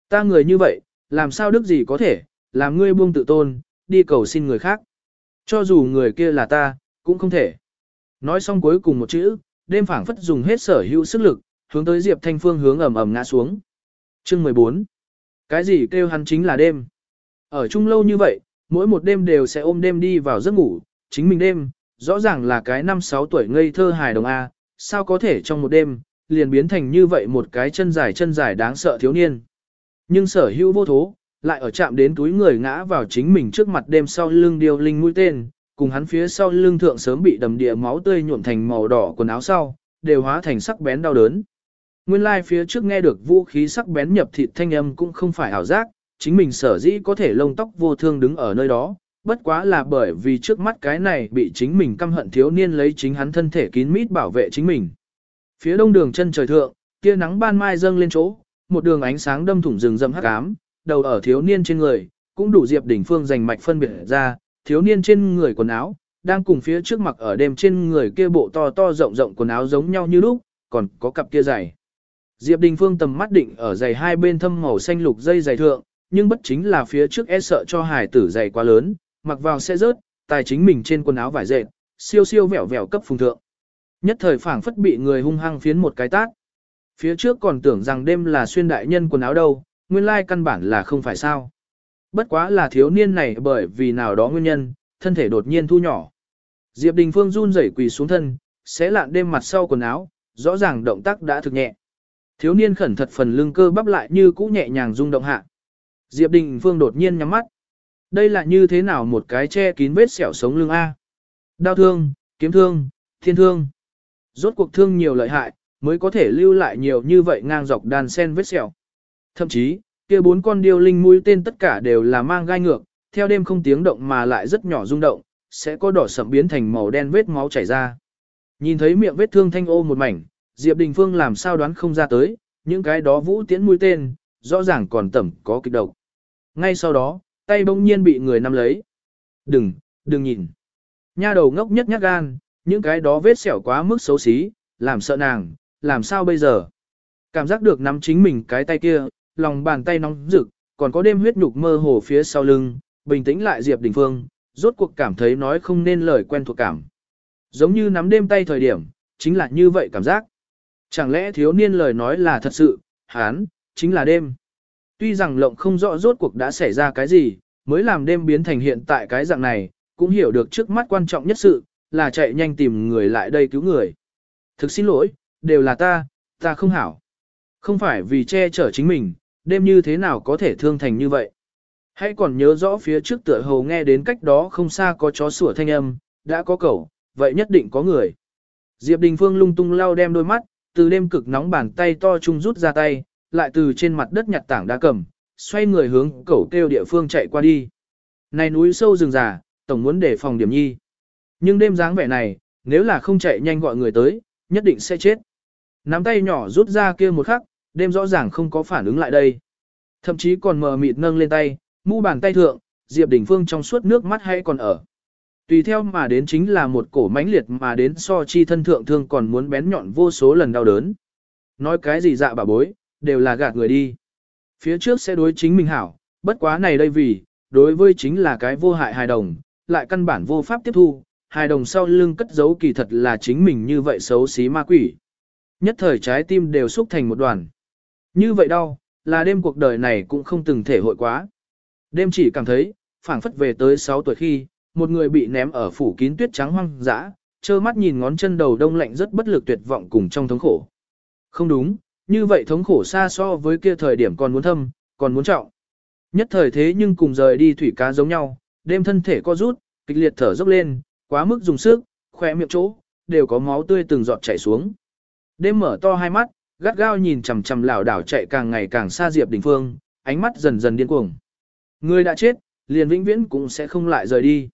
Ta người như vậy, làm sao đức gì có thể, làm ngươi buông tự tôn, đi cầu xin người khác. Cho dù người kia là ta, cũng không thể. Nói xong cuối cùng một chữ, đêm phảng phất dùng hết sở hữu sức lực, hướng tới Diệp Thanh Phương hướng ầm ầm ngã xuống. Chương 14. Cái gì kêu hắn chính là đêm. Ở chung lâu như vậy, mỗi một đêm đều sẽ ôm đêm đi vào giấc ngủ, chính mình đêm, rõ ràng là cái năm sáu tuổi ngây thơ hài đồng A, sao có thể trong một đêm, liền biến thành như vậy một cái chân dài chân dài đáng sợ thiếu niên. Nhưng sở hữu vô thố, lại ở chạm đến túi người ngã vào chính mình trước mặt đêm sau lưng điều linh mũi tên, cùng hắn phía sau lưng thượng sớm bị đầm địa máu tươi nhuộm thành màu đỏ quần áo sau, đều hóa thành sắc bén đau đớn. Nguyên lai like phía trước nghe được vũ khí sắc bén nhập thịt thanh âm cũng không phải ảo giác, chính mình sở dĩ có thể lông tóc vô thương đứng ở nơi đó, bất quá là bởi vì trước mắt cái này bị chính mình căm hận thiếu niên lấy chính hắn thân thể kín mít bảo vệ chính mình. Phía đông đường chân trời thượng, tia nắng ban mai dâng lên chỗ, một đường ánh sáng đâm thủng rừng rậm hắc ám, đầu ở thiếu niên trên người, cũng đủ Diệp Đỉnh Phương giành mạch phân biệt ra, thiếu niên trên người quần áo, đang cùng phía trước mặc ở đêm trên người kia bộ to to rộng rộng quần áo giống nhau như lúc, còn có cặp kia giày. Diệp Đình Phương tầm mắt định ở giày hai bên thâm màu xanh lục dây giày thượng, nhưng bất chính là phía trước e sợ cho hải tử giày quá lớn, mặc vào sẽ rớt, tài chính mình trên quần áo vải dệt, siêu siêu vẹo vẹo cấp phùng thượng. Nhất thời phảng phất bị người hung hăng phiến một cái tát. Phía trước còn tưởng rằng đêm là xuyên đại nhân quần áo đâu, nguyên lai căn bản là không phải sao. Bất quá là thiếu niên này bởi vì nào đó nguyên nhân, thân thể đột nhiên thu nhỏ. Diệp Đình Phương run rẩy quỳ xuống thân, xé lạn đêm mặt sau quần áo, rõ ràng động tác đã thực nhẹ. Thiếu niên khẩn thật phần lưng cơ bắp lại như cũ nhẹ nhàng rung động hạ. Diệp Đình Phương đột nhiên nhắm mắt. Đây là như thế nào một cái che kín vết sẹo sống lưng A. Đau thương, kiếm thương, thiên thương. Rốt cuộc thương nhiều lợi hại, mới có thể lưu lại nhiều như vậy ngang dọc đàn sen vết sẹo. Thậm chí, kia bốn con điêu linh mũi tên tất cả đều là mang gai ngược, theo đêm không tiếng động mà lại rất nhỏ rung động, sẽ có đỏ sậm biến thành màu đen vết máu chảy ra. Nhìn thấy miệng vết thương thanh ô một mảnh, Diệp Đình Phương làm sao đoán không ra tới, những cái đó vũ tiễn mũi tên, rõ ràng còn tẩm có kịch độc. Ngay sau đó, tay bỗng nhiên bị người nắm lấy. Đừng, đừng nhìn. Nha đầu ngốc nhất nhát gan, những cái đó vết sẹo quá mức xấu xí, làm sợ nàng, làm sao bây giờ? Cảm giác được nắm chính mình cái tay kia, lòng bàn tay nóng rực, còn có đêm huyết nhục mơ hồ phía sau lưng, bình tĩnh lại Diệp Đình Phương, rốt cuộc cảm thấy nói không nên lời quen thuộc cảm. Giống như nắm đêm tay thời điểm, chính là như vậy cảm giác. Chẳng lẽ thiếu niên lời nói là thật sự, hán, chính là đêm. Tuy rằng lộng không rõ rốt cuộc đã xảy ra cái gì, mới làm đêm biến thành hiện tại cái dạng này, cũng hiểu được trước mắt quan trọng nhất sự, là chạy nhanh tìm người lại đây cứu người. Thực xin lỗi, đều là ta, ta không hảo. Không phải vì che chở chính mình, đêm như thế nào có thể thương thành như vậy. Hãy còn nhớ rõ phía trước tựa hồ nghe đến cách đó không xa có chó sủa thanh âm, đã có cẩu, vậy nhất định có người. Diệp Đình Phương lung tung lau đem đôi mắt, từ đêm cực nóng bàn tay to chung rút ra tay, lại từ trên mặt đất nhặt tảng đá cầm, xoay người hướng cẩu kêu địa phương chạy qua đi. Này núi sâu rừng già, tổng muốn để phòng điểm nhi. Nhưng đêm dáng vẻ này, nếu là không chạy nhanh gọi người tới, nhất định sẽ chết. Nắm tay nhỏ rút ra kia một khắc, đêm rõ ràng không có phản ứng lại đây. Thậm chí còn mờ mịt nâng lên tay, mu bàn tay thượng, Diệp Đình Phương trong suốt nước mắt hay còn ở. Tùy theo mà đến chính là một cổ mãnh liệt mà đến so chi thân thượng thương còn muốn bén nhọn vô số lần đau đớn. Nói cái gì dạ bà bối, đều là gạt người đi. Phía trước sẽ đối chính mình hảo, bất quá này đây vì, đối với chính là cái vô hại hài đồng, lại căn bản vô pháp tiếp thu, hài đồng sau lưng cất giấu kỳ thật là chính mình như vậy xấu xí ma quỷ. Nhất thời trái tim đều xúc thành một đoàn. Như vậy đau, là đêm cuộc đời này cũng không từng thể hội quá. Đêm chỉ cảm thấy, phảng phất về tới 6 tuổi khi, một người bị ném ở phủ kín tuyết trắng hoang dã, trơ mắt nhìn ngón chân đầu đông lạnh rất bất lực tuyệt vọng cùng trong thống khổ. Không đúng, như vậy thống khổ xa so với kia thời điểm còn muốn thâm, còn muốn trọng. Nhất thời thế nhưng cùng rời đi thủy cá giống nhau, đêm thân thể co rút, kịch liệt thở dốc lên, quá mức dùng sức, khỏe miệng chỗ, đều có máu tươi từng giọt chảy xuống. Đêm mở to hai mắt, gắt gao nhìn chằm chằm lảo đảo chạy càng ngày càng xa Diệp Đình Phương, ánh mắt dần dần điên cuồng. Người đã chết, liền vĩnh viễn cũng sẽ không lại rời đi.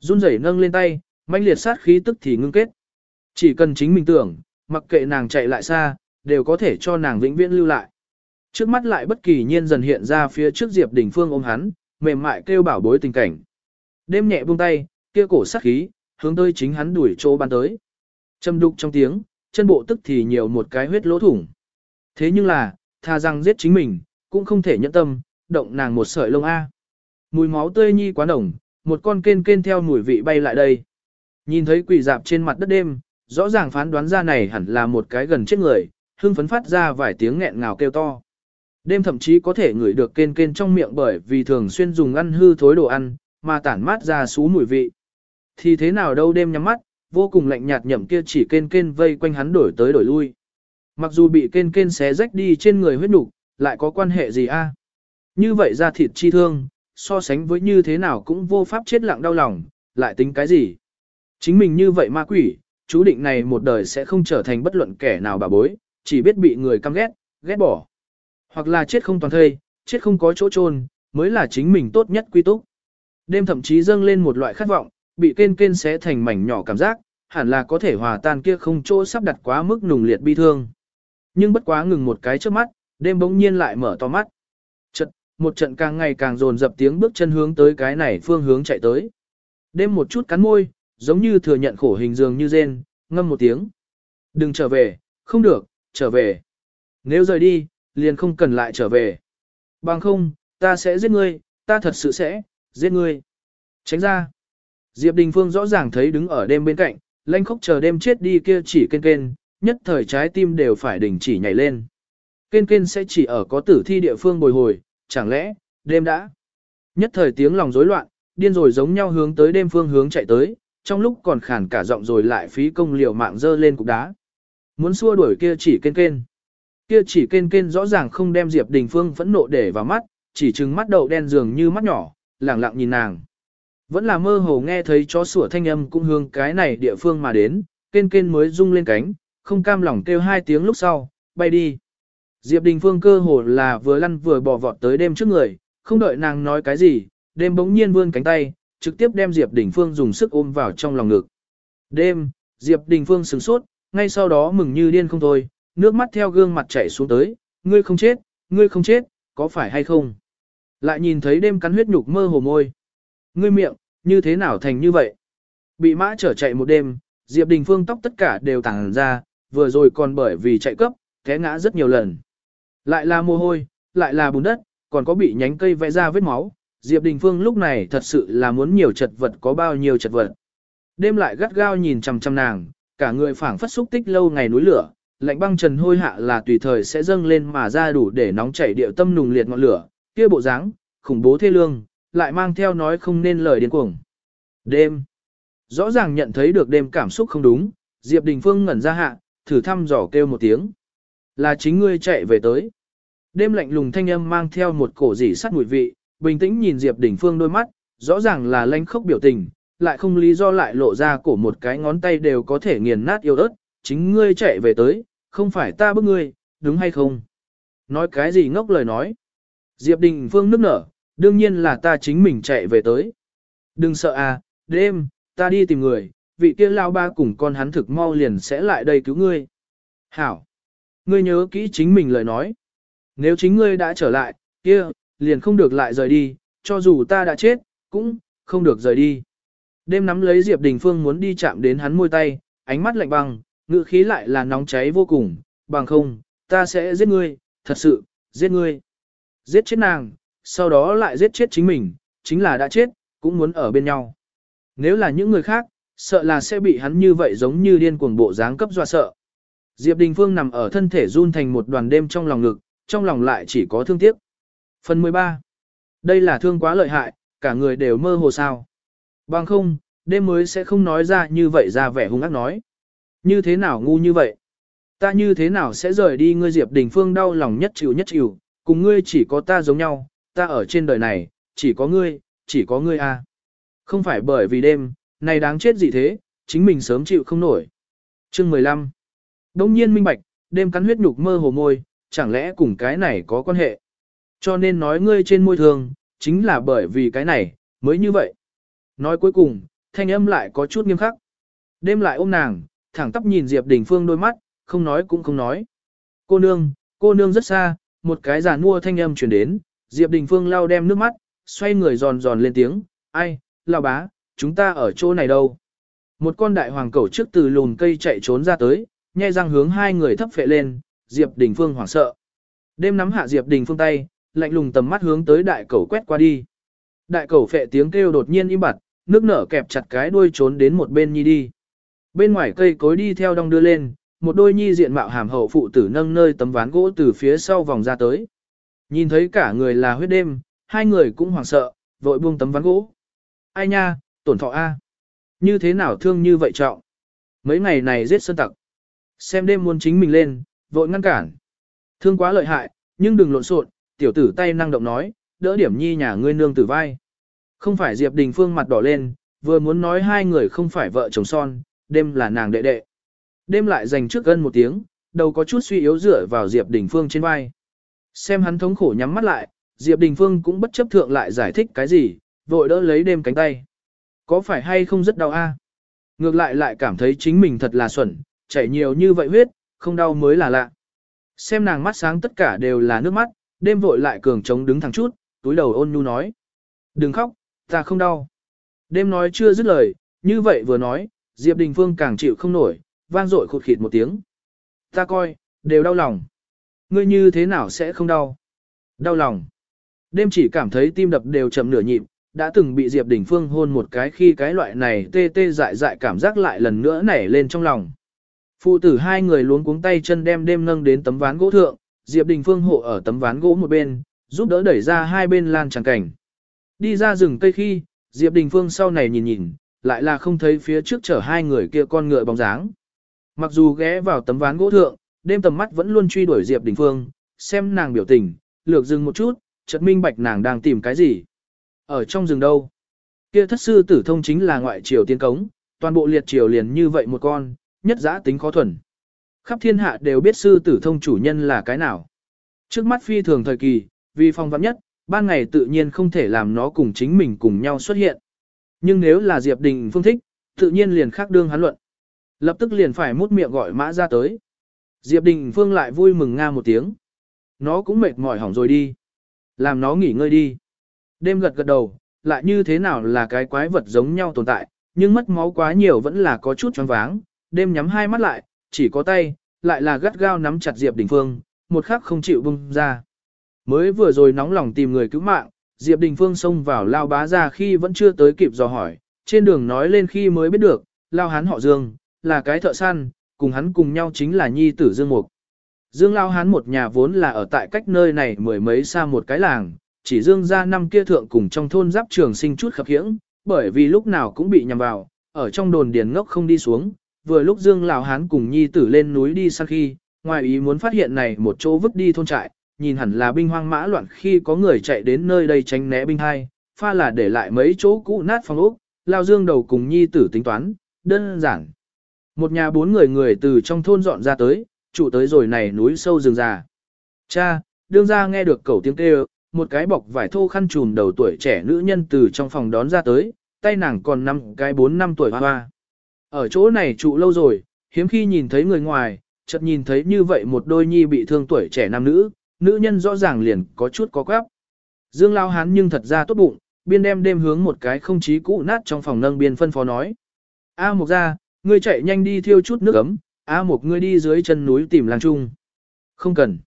Run rẩy nâng lên tay, mãnh liệt sát khí tức thì ngưng kết. Chỉ cần chính mình tưởng, mặc kệ nàng chạy lại xa, đều có thể cho nàng vĩnh viễn lưu lại. Trước mắt lại bất kỳ nhiên dần hiện ra phía trước Diệp Đình Phương ôm hắn, mềm mại kêu bảo bối tình cảnh. Đêm nhẹ buông tay, kia cổ sát khí, hướng tới chính hắn đuổi chỗ ban tới. Châm đục trong tiếng, chân bộ tức thì nhiều một cái huyết lỗ thủng. Thế nhưng là, tha rằng giết chính mình, cũng không thể nhẫn tâm, động nàng một sợi lông A. Mùi máu tươi nhi quá nồng, một con kên kên theo mùi vị bay lại đây. Nhìn thấy quỷ dạp trên mặt đất đêm, rõ ràng phán đoán ra này hẳn là một cái gần chết người, hưng phấn phát ra vài tiếng nghẹn ngào kêu to. Đêm thậm chí có thể ngửi được kên kên trong miệng bởi vì thường xuyên dùng ăn hư thối đồ ăn, mà tản mát ra xú mùi vị. Thì thế nào đâu đêm nhắm mắt, vô cùng lạnh nhạt nhậm kia chỉ kên kên vây quanh hắn đổi tới đổi lui. Mặc dù bị kên kên xé rách đi trên người huyết nục, lại có quan hệ gì a? Như vậy ra thịt chi thương, so sánh với như thế nào cũng vô pháp chết lặng đau lòng, lại tính cái gì? Chính mình như vậy ma quỷ, chú định này một đời sẽ không trở thành bất luận kẻ nào bà bối, chỉ biết bị người căm ghét, ghét bỏ. Hoặc là chết không toàn thây, chết không có chỗ chôn mới là chính mình tốt nhất quy túc. Đêm thậm chí dâng lên một loại khát vọng, bị kên kên xé thành mảnh nhỏ cảm giác, hẳn là có thể hòa tan kia không chỗ sắp đặt quá mức nùng liệt bi thương. Nhưng bất quá ngừng một cái trước mắt, đêm bỗng nhiên lại mở to mắt. Trận, một trận càng ngày càng dồn dập tiếng bước chân hướng tới cái này phương hướng chạy tới. Đêm một chút cắn môi, giống như thừa nhận khổ hình dường như rên, ngâm một tiếng. Đừng trở về, không được, trở về. Nếu rời đi, liền không cần lại trở về. Bằng không, ta sẽ giết ngươi, ta thật sự sẽ, giết ngươi. Tránh ra. Diệp Đình Phương rõ ràng thấy đứng ở đêm bên cạnh, lanh khóc chờ đêm chết đi kia chỉ kên kên, nhất thời trái tim đều phải đình chỉ nhảy lên. Kên kên sẽ chỉ ở có tử thi địa phương bồi hồi, chẳng lẽ, đêm đã. Nhất thời tiếng lòng rối loạn, điên rồi giống nhau hướng tới đêm phương hướng chạy tới, trong lúc còn khản cả giọng rồi lại phí công liều mạng dơ lên cục đá. Muốn xua đuổi kia chỉ kên kên. Kia chỉ kên kên rõ ràng không đem Diệp Đình Phương phẫn nộ để vào mắt, chỉ trừng mắt đầu đen dường như mắt nhỏ, lẳng lặng nhìn nàng. Vẫn là mơ hồ nghe thấy chó sủa thanh âm cũng hướng cái này địa phương mà đến, kên kên mới rung lên cánh, không cam lòng kêu hai tiếng lúc sau, bay đi. Diệp Đình Phương cơ hồ là vừa lăn vừa bò vọt tới đêm trước người, không đợi nàng nói cái gì, đêm bỗng nhiên vươn cánh tay, trực tiếp đem Diệp Đình Phương dùng sức ôm vào trong lòng ngực. Đêm, Diệp Đình Phương sửng sốt, ngay sau đó mừng như điên không thôi, nước mắt theo gương mặt chảy xuống tới, ngươi không chết, ngươi không chết, có phải hay không? Lại nhìn thấy đêm cắn huyết nhục mơ hồ môi. Ngươi miệng, như thế nào thành như vậy? Bị mã trở chạy một đêm, Diệp Đình Phương tóc tất cả đều tàng ra, vừa rồi còn bởi vì chạy cấp, té ngã rất nhiều lần. Lại là mồ hôi, lại là bùn đất, còn có bị nhánh cây vẽ ra vết máu. Diệp Đình Phương lúc này thật sự là muốn nhiều chật vật có bao nhiêu chật vật. Đêm lại gắt gao nhìn chằm chằm nàng, cả người phảng phất xúc tích lâu ngày núi lửa, lạnh băng trần hôi hạ là tùy thời sẽ dâng lên mà ra đủ để nóng chảy điệu tâm nùng liệt ngọn lửa, kia bộ dáng, khủng bố thê lương, lại mang theo nói không nên lời điên cuồng. Đêm. Rõ ràng nhận thấy được đêm cảm xúc không đúng, Diệp Đình Phương ngẩn ra hạ, thử thăm dò kêu một tiếng. Là chính ngươi chạy về tới. Đêm lạnh lùng thanh âm mang theo một cổ dỉ sắt mùi vị, bình tĩnh nhìn Diệp Đình Phương đôi mắt, rõ ràng là lanh khốc biểu tình, lại không lý do lại lộ ra cổ một cái ngón tay đều có thể nghiền nát yêu ớt, chính ngươi chạy về tới, không phải ta bức ngươi, đúng hay không? Nói cái gì ngốc lời nói? Diệp Đình Phương nước nở, đương nhiên là ta chính mình chạy về tới. Đừng sợ à, đêm, ta đi tìm người, vị kia lao ba cùng con hắn thực mau liền sẽ lại đây cứu ngươi. Hảo! Ngươi nhớ kỹ chính mình lời nói. Nếu chính ngươi đã trở lại, kia, liền không được lại rời đi, cho dù ta đã chết, cũng, không được rời đi. Đêm nắm lấy Diệp Đình Phương muốn đi chạm đến hắn môi tay, ánh mắt lạnh băng, ngữ khí lại là nóng cháy vô cùng, bằng không, ta sẽ giết ngươi, thật sự, giết ngươi. Giết chết nàng, sau đó lại giết chết chính mình, chính là đã chết, cũng muốn ở bên nhau. Nếu là những người khác, sợ là sẽ bị hắn như vậy giống như điên cuồng bộ dáng cấp dọa sợ. Diệp Đình Phương nằm ở thân thể run thành một đoàn đêm trong lòng ngực, trong lòng lại chỉ có thương tiếc. Phần 13. Đây là thương quá lợi hại, cả người đều mơ hồ sao. Bằng không, đêm mới sẽ không nói ra như vậy ra vẻ hung ác nói. Như thế nào ngu như vậy? Ta như thế nào sẽ rời đi ngươi Diệp Đình Phương đau lòng nhất chịu nhất chịu, cùng ngươi chỉ có ta giống nhau, ta ở trên đời này, chỉ có ngươi, chỉ có ngươi a. Không phải bởi vì đêm, này đáng chết gì thế, chính mình sớm chịu không nổi. Chương 15 Đông nhiên minh bạch, đêm cắn huyết nhục mơ hồ môi, chẳng lẽ cùng cái này có quan hệ. Cho nên nói ngươi trên môi thường, chính là bởi vì cái này, mới như vậy. Nói cuối cùng, thanh âm lại có chút nghiêm khắc. Đêm lại ôm nàng, thẳng tắp nhìn Diệp Đình Phương đôi mắt, không nói cũng không nói. Cô nương, cô nương rất xa, một cái giàn mua thanh âm chuyển đến, Diệp Đình Phương lau đem nước mắt, xoay người giòn giòn lên tiếng, ai, lao bá, chúng ta ở chỗ này đâu. Một con đại hoàng cẩu trước từ lùn cây chạy trốn ra tới, nhai răng hướng hai người thấp phệ lên, Diệp Đình Phương hoảng sợ. Đêm nắm hạ Diệp Đình Phương tay, lạnh lùng tầm mắt hướng tới đại cẩu quét qua đi. Đại cẩu phệ tiếng kêu đột nhiên im bặt, nước nở kẹp chặt cái đuôi trốn đến một bên nhi đi. Bên ngoài cây cối đi theo đong đưa lên, một đôi nhi diện mạo hàm hậu phụ tử nâng nơi tấm ván gỗ từ phía sau vòng ra tới. Nhìn thấy cả người là huyết đêm, hai người cũng hoảng sợ, vội buông tấm ván gỗ. Ai nha, tổn thọ A. Như thế nào thương như vậy trọng? Mấy ngày này giết sơn tặc. Xem đêm muốn chính mình lên, vội ngăn cản. Thương quá lợi hại, nhưng đừng lộn xộn, tiểu tử tay năng động nói, đỡ điểm nhi nhà ngươi nương tử vai. Không phải Diệp Đình Phương mặt đỏ lên, vừa muốn nói hai người không phải vợ chồng son, đêm là nàng đệ đệ. Đêm lại dành trước gân một tiếng, đầu có chút suy yếu dựa vào Diệp Đình Phương trên vai. Xem hắn thống khổ nhắm mắt lại, Diệp Đình Phương cũng bất chấp thượng lại giải thích cái gì, vội đỡ lấy đêm cánh tay. Có phải hay không rất đau a? Ngược lại lại cảm thấy chính mình thật là xuẩn, chảy nhiều như vậy huyết, không đau mới là lạ. Xem nàng mắt sáng tất cả đều là nước mắt, đêm vội lại cường chống đứng thẳng chút, túi đầu ôn nhu nói. Đừng khóc, ta không đau. Đêm nói chưa dứt lời, như vậy vừa nói, Diệp Đình Phương càng chịu không nổi, vang dội khụt khịt một tiếng. Ta coi, đều đau lòng. Ngươi như thế nào sẽ không đau? Đau lòng. Đêm chỉ cảm thấy tim đập đều chậm nửa nhịp, đã từng bị Diệp Đình Phương hôn một cái khi cái loại này tê tê dại dại cảm giác lại lần nữa nảy lên trong lòng. Phụ tử hai người luống cuống tay chân đem đêm nâng đến tấm ván gỗ thượng, Diệp Đình Phương hộ ở tấm ván gỗ một bên, giúp đỡ đẩy ra hai bên lan tràng cảnh. Đi ra rừng cây khi, Diệp Đình Phương sau này nhìn nhìn, lại là không thấy phía trước chở hai người kia con ngựa bóng dáng. Mặc dù ghé vào tấm ván gỗ thượng, đêm tầm mắt vẫn luôn truy đuổi Diệp Đình Phương, xem nàng biểu tình, lược dừng một chút, chợt minh bạch nàng đang tìm cái gì. Ở trong rừng đâu? Kia thất sư tử thông chính là ngoại triều tiên cống, toàn bộ liệt triều liền như vậy một con, nhất giã tính khó thuần. Khắp thiên hạ đều biết sư tử thông chủ nhân là cái nào. Trước mắt phi thường thời kỳ, vì phong vắn nhất, ban ngày tự nhiên không thể làm nó cùng chính mình cùng nhau xuất hiện. Nhưng nếu là Diệp Đình Phương thích, tự nhiên liền khác đương hắn luận. Lập tức liền phải mút miệng gọi mã ra tới. Diệp Đình Phương lại vui mừng nga một tiếng. Nó cũng mệt mỏi hỏng rồi đi. Làm nó nghỉ ngơi đi. Đêm gật gật đầu, lại như thế nào là cái quái vật giống nhau tồn tại, nhưng mất máu quá nhiều vẫn là có chút choáng váng. Đêm nhắm hai mắt lại, chỉ có tay, lại là gắt gao nắm chặt Diệp Đình Phương, một khắc không chịu bung ra. Mới vừa rồi nóng lòng tìm người cứu mạng, Diệp Đình Phương xông vào lao bá ra khi vẫn chưa tới kịp dò hỏi, trên đường nói lên khi mới biết được, lao hán họ Dương, là cái thợ săn, cùng hắn cùng nhau chính là nhi tử Dương Mục. Dương lao hán một nhà vốn là ở tại cách nơi này mười mấy xa một cái làng, chỉ Dương ra năm kia thượng cùng trong thôn giáp trường sinh chút khập khiễng, bởi vì lúc nào cũng bị nhầm vào, ở trong đồn điền ngốc không đi xuống, vừa lúc Dương lão hán cùng nhi tử lên núi đi săn khi, ngoài ý muốn phát hiện này một chỗ vứt đi thôn trại, nhìn hẳn là binh hoang mã loạn khi có người chạy đến nơi đây tránh né binh hai, pha là để lại mấy chỗ cũ nát phòng ốc, lao dương đầu cùng nhi tử tính toán, đơn giản. Một nhà bốn người người từ trong thôn dọn ra tới, trụ tới rồi này núi sâu rừng già. Cha, đương ra nghe được cẩu tiếng kêu, một cái bọc vải thô khăn trùm đầu tuổi trẻ nữ nhân từ trong phòng đón ra tới, tay nàng còn năm cái bốn năm tuổi hoa hoa. Ở chỗ này trụ lâu rồi, hiếm khi nhìn thấy người ngoài, chợt nhìn thấy như vậy một đôi nhi bị thương tuổi trẻ nam nữ, nữ nhân rõ ràng liền có chút có quáp. Dương Lao Hán nhưng thật ra tốt bụng, biên đem đêm hướng một cái không chí cũ nát trong phòng nâng biên phân phó nói. A Mộc ra, ngươi chạy nhanh đi thiêu chút nước ấm, A Mộc ngươi đi dưới chân núi tìm làng trung. Không cần.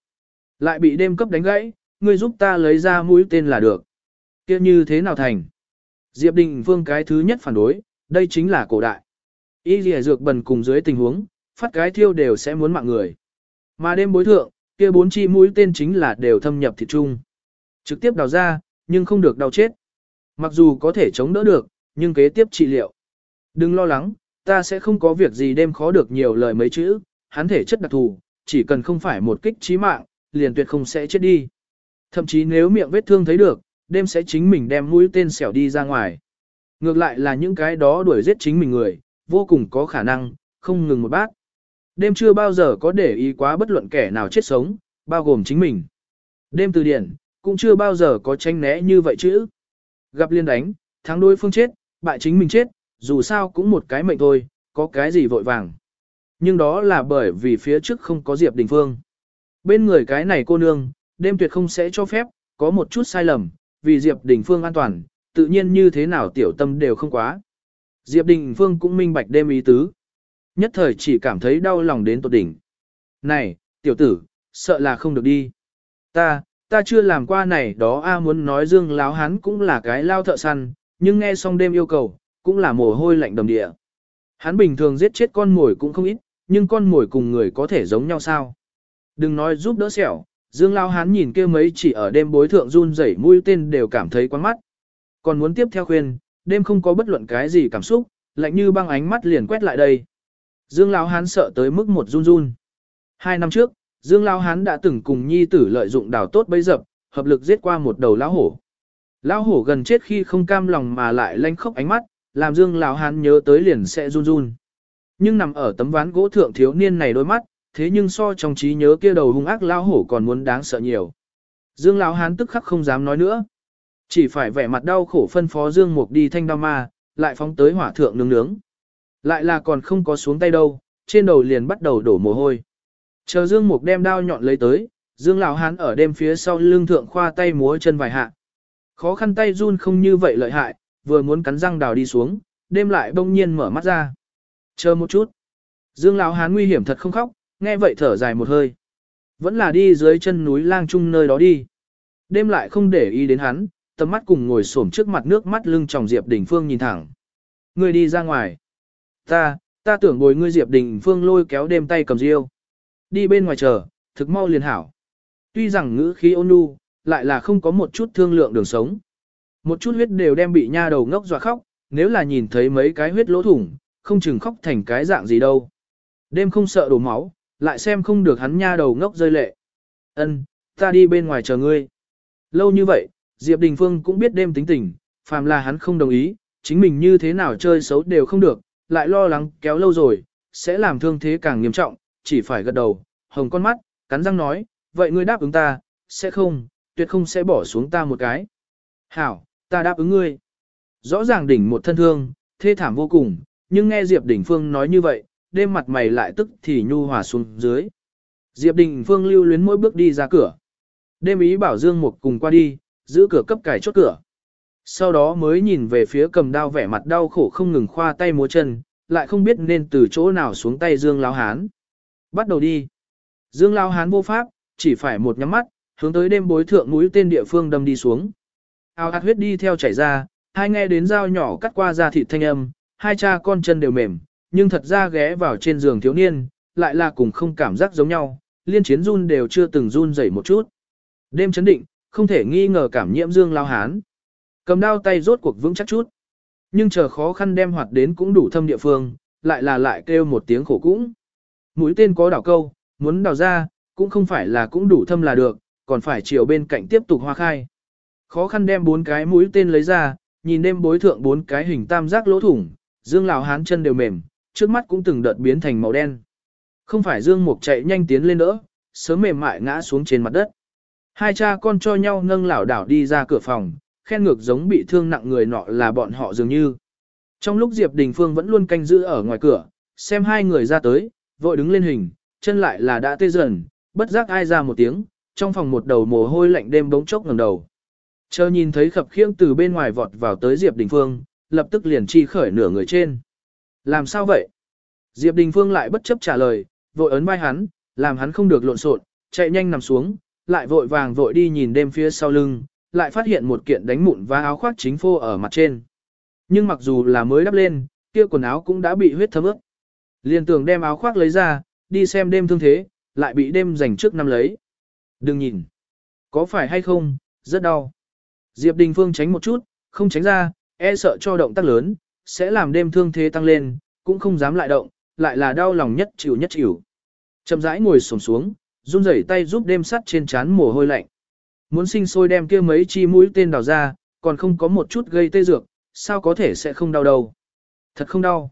Lại bị đêm cấp đánh gãy, ngươi giúp ta lấy ra mũi tên là được. kia như thế nào thành? Diệp Đình Phương cái thứ nhất phản đối, đây chính là cổ đại. Y lìa dược bần cùng dưới tình huống, phát cái thiêu đều sẽ muốn mạng người. Mà đêm bối thượng, kia bốn chi mũi tên chính là đều thâm nhập thịt trung. Trực tiếp đào ra, nhưng không được đau chết. Mặc dù có thể chống đỡ được, nhưng kế tiếp trị liệu. Đừng lo lắng, ta sẽ không có việc gì đêm khó được nhiều lời mấy chữ, hắn thể chất đặc thù, chỉ cần không phải một kích chí mạng, liền tuyệt không sẽ chết đi. Thậm chí nếu miệng vết thương thấy được, đêm sẽ chính mình đem mũi tên xẻo đi ra ngoài. Ngược lại là những cái đó đuổi giết chính mình người, vô cùng có khả năng, không ngừng một bát. Đêm chưa bao giờ có để ý quá bất luận kẻ nào chết sống, bao gồm chính mình. Đêm từ điển, cũng chưa bao giờ có tranh né như vậy chứ. Gặp liên đánh, thắng đối phương chết, bại chính mình chết, dù sao cũng một cái mệnh thôi, có cái gì vội vàng. Nhưng đó là bởi vì phía trước không có Diệp Đình Phương. Bên người cái này cô nương, đêm tuyệt không sẽ cho phép, có một chút sai lầm, vì Diệp Đình Phương an toàn, tự nhiên như thế nào tiểu tâm đều không quá. Diệp Đình Phương cũng minh bạch đêm ý tứ. Nhất thời chỉ cảm thấy đau lòng đến tột đỉnh. Này, tiểu tử, sợ là không được đi. Ta, ta chưa làm qua này đó a muốn nói dương láo hắn cũng là cái lao thợ săn, nhưng nghe xong đêm yêu cầu, cũng là mồ hôi lạnh đầm địa. Hắn bình thường giết chết con mồi cũng không ít, nhưng con mồi cùng người có thể giống nhau sao. Đừng nói giúp đỡ sẹo, dương lao hắn nhìn kia mấy chỉ ở đêm bối thượng run rẩy mũi tên đều cảm thấy quán mắt. Còn muốn tiếp theo khuyên, đêm không có bất luận cái gì cảm xúc, lạnh như băng ánh mắt liền quét lại đây. Dương Lão Hán sợ tới mức một run run. Hai năm trước, Dương Lão Hán đã từng cùng nhi tử lợi dụng đào tốt bấy dập, hợp lực giết qua một đầu lão hổ. Lão hổ gần chết khi không cam lòng mà lại lanh khóc ánh mắt, làm Dương Lão Hán nhớ tới liền sẽ run run. Nhưng nằm ở tấm ván gỗ thượng thiếu niên này đôi mắt, thế nhưng so trong trí nhớ kia đầu hung ác lão hổ còn muốn đáng sợ nhiều. Dương Lão Hán tức khắc không dám nói nữa. Chỉ phải vẻ mặt đau khổ phân phó Dương Mục đi thanh đao ma, lại phóng tới hỏa thượng nướng nướng. Lại là còn không có xuống tay đâu, trên đầu liền bắt đầu đổ mồ hôi. Chờ Dương Mục đem đao nhọn lấy tới, Dương lão hán ở đêm phía sau lưng thượng khoa tay múa chân vài hạ. Khó khăn tay run không như vậy lợi hại, vừa muốn cắn răng đào đi xuống, đêm lại bỗng nhiên mở mắt ra. Chờ một chút. Dương lão hán nguy hiểm thật không khóc, nghe vậy thở dài một hơi. Vẫn là đi dưới chân núi lang trung nơi đó đi. Đêm lại không để ý đến hắn, tầm mắt cùng ngồi xổm trước mặt nước mắt lưng tròng Diệp Đình Phương nhìn thẳng. Người đi ra ngoài. Ta, ta tưởng bồi ngươi Diệp Đình Phương lôi kéo đêm tay cầm riêu. Đi bên ngoài chờ, thực mau liền hảo. Tuy rằng ngữ khí ôn nhu, lại là không có một chút thương lượng đường sống. Một chút huyết đều đem bị nha đầu ngốc dọa khóc, nếu là nhìn thấy mấy cái huyết lỗ thủng, không chừng khóc thành cái dạng gì đâu. Đêm không sợ đổ máu, lại xem không được hắn nha đầu ngốc rơi lệ. Ân, ta đi bên ngoài chờ ngươi. Lâu như vậy, Diệp Đình Phương cũng biết đêm tính tình, phàm là hắn không đồng ý, chính mình như thế nào chơi xấu đều không được, lại lo lắng kéo lâu rồi, sẽ làm thương thế càng nghiêm trọng, chỉ phải gật đầu, hồng con mắt, cắn răng nói, vậy ngươi đáp ứng ta, sẽ không, tuyệt không sẽ bỏ xuống ta một cái. Hảo, ta đáp ứng ngươi. Rõ ràng đỉnh một thân thương, thê thảm vô cùng, nhưng nghe Diệp Đình Phương nói như vậy, đêm mặt mày lại tức thì nhu hòa xuống dưới. Diệp Đình Phương lưu luyến mỗi bước đi ra cửa. Đêm ý bảo Dương Mục cùng qua đi, giữ cửa cấp cải chốt cửa. Sau đó mới nhìn về phía cầm đao vẻ mặt đau khổ không ngừng khoa tay múa chân, lại không biết nên từ chỗ nào xuống tay Dương Lão Hán. Bắt đầu đi. Dương Lão Hán vô pháp, chỉ phải một nhắm mắt, hướng tới đêm bối thượng núi tên địa phương đâm đi xuống. Ao hạt huyết đi theo chảy ra, hai nghe đến dao nhỏ cắt qua da thịt thanh âm, hai cha con chân đều mềm, nhưng thật ra ghé vào trên giường thiếu niên, lại là cùng không cảm giác giống nhau, liên chiến run đều chưa từng run dậy một chút. Đêm chấn định, không thể nghi ngờ cảm nhiễm dương lao hán. Cầm đao tay rốt cuộc vững chắc chút. Nhưng chờ khó khăn đem hoạt đến cũng đủ thâm địa phương, lại là lại kêu một tiếng khổ cũng. Mũi tên có đảo câu, muốn đào ra, cũng không phải là cũng đủ thâm là được, còn phải chiều bên cạnh tiếp tục hoa khai. Khó khăn đem bốn cái mũi tên lấy ra, nhìn đêm bối thượng bốn cái hình tam giác lỗ thủng, dương lão hán chân đều mềm, trước mắt cũng từng đợt biến thành màu đen. Không phải dương mục chạy nhanh tiến lên đỡ, sớm mềm mại ngã xuống trên mặt đất. Hai cha con cho nhau nâng lão đảo đi ra cửa phòng, khen ngược giống bị thương nặng người nọ là bọn họ dường như. Trong lúc Diệp Đình Phương vẫn luôn canh giữ ở ngoài cửa, xem hai người ra tới, vội đứng lên hình, chân lại là đã tê dần, bất giác ai ra một tiếng, trong phòng một đầu mồ hôi lạnh đêm bỗng chốc ngẩng đầu. Chờ nhìn thấy khập khiễng từ bên ngoài vọt vào tới Diệp Đình Phương, lập tức liền chi khởi nửa người trên. Làm sao vậy? Diệp Đình Phương lại bất chấp trả lời, vội ấn vai hắn, làm hắn không được lộn xộn, chạy nhanh nằm xuống, lại vội vàng vội đi nhìn đêm phía sau lưng, lại phát hiện một kiện đánh mụn và áo khoác chính phô ở mặt trên. Nhưng mặc dù là mới đắp lên, kia quần áo cũng đã bị huyết thấm ướt. Liên tưởng đem áo khoác lấy ra, đi xem đêm thương thế, lại bị đêm dành trước năm lấy. Đừng nhìn. Có phải hay không, rất đau. Diệp Đình Phương tránh một chút, không tránh ra, e sợ cho động tác lớn, sẽ làm đêm thương thế tăng lên, cũng không dám lại động, lại là đau lòng nhất chịu nhất chịu. Chậm rãi ngồi xổm xuống, run rẩy tay giúp đêm sắt trên chán mồ hôi lạnh. Muốn sinh sôi đem kia mấy chi mũi tên đào ra, còn không có một chút gây tê dược, sao có thể sẽ không đau đầu. Thật không đau.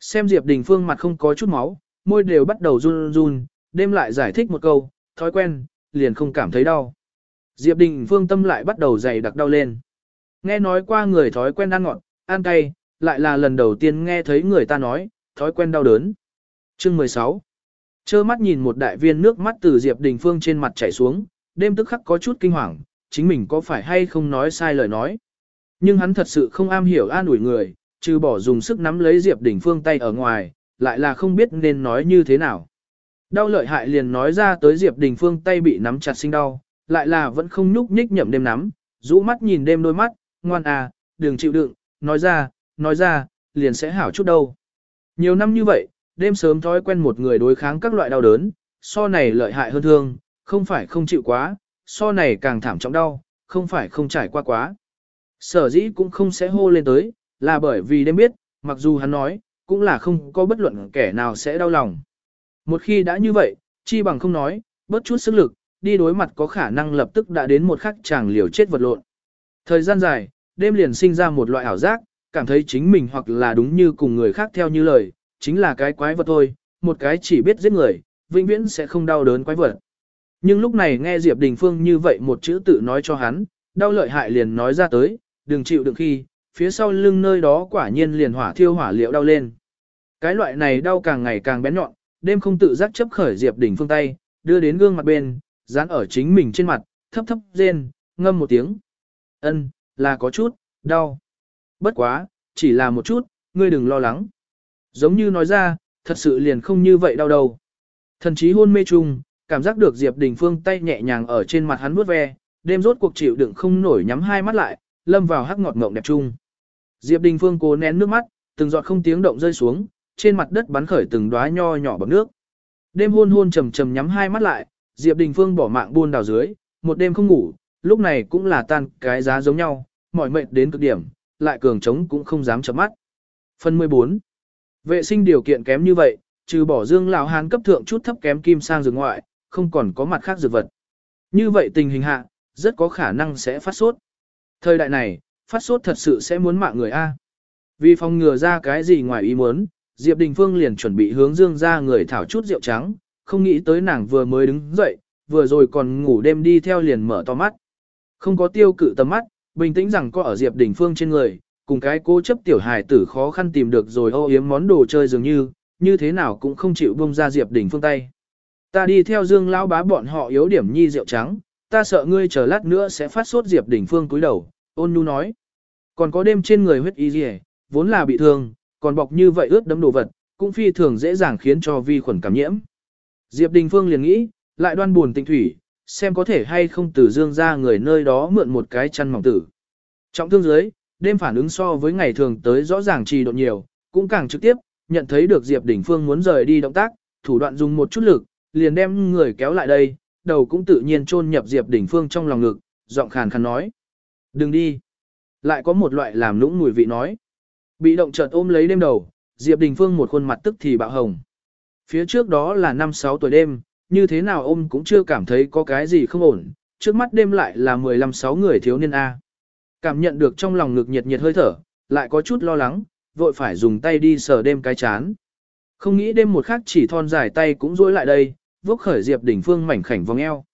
Xem Diệp Đình Phương mặt không có chút máu, môi đều bắt đầu run run, đêm lại giải thích một câu, thói quen, liền không cảm thấy đau. Diệp Đình Phương tâm lại bắt đầu dày đặc đau lên. Nghe nói qua người thói quen ăn ngọt, ăn cay, lại là lần đầu tiên nghe thấy người ta nói, thói quen đau đớn. Chương 16 Chơ mắt nhìn một đại viên nước mắt từ Diệp Đình Phương trên mặt chảy xuống, đêm tức khắc có chút kinh hoàng, chính mình có phải hay không nói sai lời nói. Nhưng hắn thật sự không am hiểu an ủi người, trừ bỏ dùng sức nắm lấy Diệp Đình Phương tay ở ngoài, lại là không biết nên nói như thế nào. Đau lợi hại liền nói ra tới Diệp Đình Phương tay bị nắm chặt sinh đau, lại là vẫn không nhúc nhích nhậm đêm nắm, rũ mắt nhìn đêm đôi mắt, ngoan à, đừng chịu đựng, nói ra, nói ra, liền sẽ hảo chút đâu. Nhiều năm như vậy, đêm sớm thói quen một người đối kháng các loại đau đớn, so này lợi hại hơn thương, không phải không chịu quá, so này càng thảm trọng đau, không phải không trải qua quá. Sở dĩ cũng không sẽ hô lên tới, là bởi vì đêm biết, mặc dù hắn nói, cũng là không có bất luận kẻ nào sẽ đau lòng. Một khi đã như vậy, chi bằng không nói, bớt chút sức lực, đi đối mặt có khả năng lập tức đã đến một khắc chàng liều chết vật lộn. Thời gian dài, đêm liền sinh ra một loại ảo giác, cảm thấy chính mình hoặc là đúng như cùng người khác theo như lời, chính là cái quái vật thôi, một cái chỉ biết giết người, vĩnh viễn sẽ không đau đớn quái vật. Nhưng lúc này nghe Diệp Đình Phương như vậy một chữ tự nói cho hắn, đau lợi hại liền nói ra tới, đừng chịu đựng khi, phía sau lưng nơi đó quả nhiên liền hỏa thiêu hỏa liệu đau lên. Cái loại này đau càng ngày càng bén nhọn, đêm không tự giác chấp khởi Diệp Đình Phương tay, đưa đến gương mặt bên, dán ở chính mình trên mặt, thấp thấp rên, ngâm một tiếng. Ân, là có chút, đau. Bất quá, chỉ là một chút, ngươi đừng lo lắng. Giống như nói ra, thật sự liền không như vậy đau đầu. Thần chí hôn mê chung, cảm giác được Diệp Đình Phương tay nhẹ nhàng ở trên mặt hắn vuốt ve, đêm rốt cuộc chịu đựng không nổi nhắm hai mắt lại, lâm vào hắc ngọt ngộng đẹp chung. Diệp Đình Phương cố nén nước mắt, từng giọt không tiếng động rơi xuống, trên mặt đất bắn khởi từng đóa nho nhỏ bọt nước. Đêm hôn hôn trầm trầm nhắm hai mắt lại, Diệp Đình Phương bỏ mạng buôn đào dưới, một đêm không ngủ, lúc này cũng là tan cái giá giống nhau, mỏi mệt đến cực điểm, lại cường trống cũng không dám chấm mắt. Phần 14. Vệ sinh điều kiện kém như vậy, trừ bỏ dương lão hán cấp thượng chút thấp kém kim sang dược ngoại, không còn có mặt khác dược vật. Như vậy tình hình hạ, rất có khả năng sẽ phát sốt. Thời đại này, phát sốt thật sự sẽ muốn mạng người A. Vì phòng ngừa ra cái gì ngoài ý muốn, Diệp Đình Phương liền chuẩn bị hướng dương ra người thảo chút rượu trắng, không nghĩ tới nàng vừa mới đứng dậy, vừa rồi còn ngủ đêm đi theo liền mở to mắt. Không có tiêu cự tầm mắt, bình tĩnh rằng có ở Diệp Đình Phương trên người, cùng cái cố chấp tiểu hài tử khó khăn tìm được rồi ô yếm món đồ chơi dường như, như thế nào cũng không chịu buông ra Diệp Đình Phương tay. Ta đi theo Dương lão bá bọn họ yếu điểm nhi rượu trắng, ta sợ ngươi chờ lát nữa sẽ phát sốt Diệp Đình Phương cúi đầu, ôn nhu nói. Còn có đêm trên người huyết y gì, vốn là bị thương, còn bọc như vậy ướt đấm đồ vật, cũng phi thường dễ dàng khiến cho vi khuẩn cảm nhiễm. Diệp Đình Phương liền nghĩ, lại đoan buồn tịnh thủy, xem có thể hay không từ dương ra người nơi đó mượn một cái chăn mỏng tử. Trọng thương dưới, đêm phản ứng so với ngày thường tới rõ ràng trì độn nhiều, cũng càng trực tiếp, nhận thấy được Diệp Đình Phương muốn rời đi động tác, thủ đoạn dùng một chút lực, liền đem người kéo lại đây, đầu cũng tự nhiên chôn nhập Diệp Đình Phương trong lòng ngực, giọng khàn khàn nói. Đừng đi. Lại có một loại làm lũng mùi vị nói. Bị động chợt ôm lấy đêm đầu, Diệp Đình Phương một khuôn mặt tức thì bạo hồng. Phía trước đó là năm sáu tuổi đêm, như thế nào ôm cũng chưa cảm thấy có cái gì không ổn, trước mắt đêm lại là 15-6 người thiếu niên A. Cảm nhận được trong lòng ngực nhiệt nhiệt hơi thở, lại có chút lo lắng, vội phải dùng tay đi sờ đêm cái chán. Không nghĩ đêm một khắc chỉ thon dài tay cũng rối lại đây, vốc khởi Diệp Đình Phương mảnh khảnh vòng eo.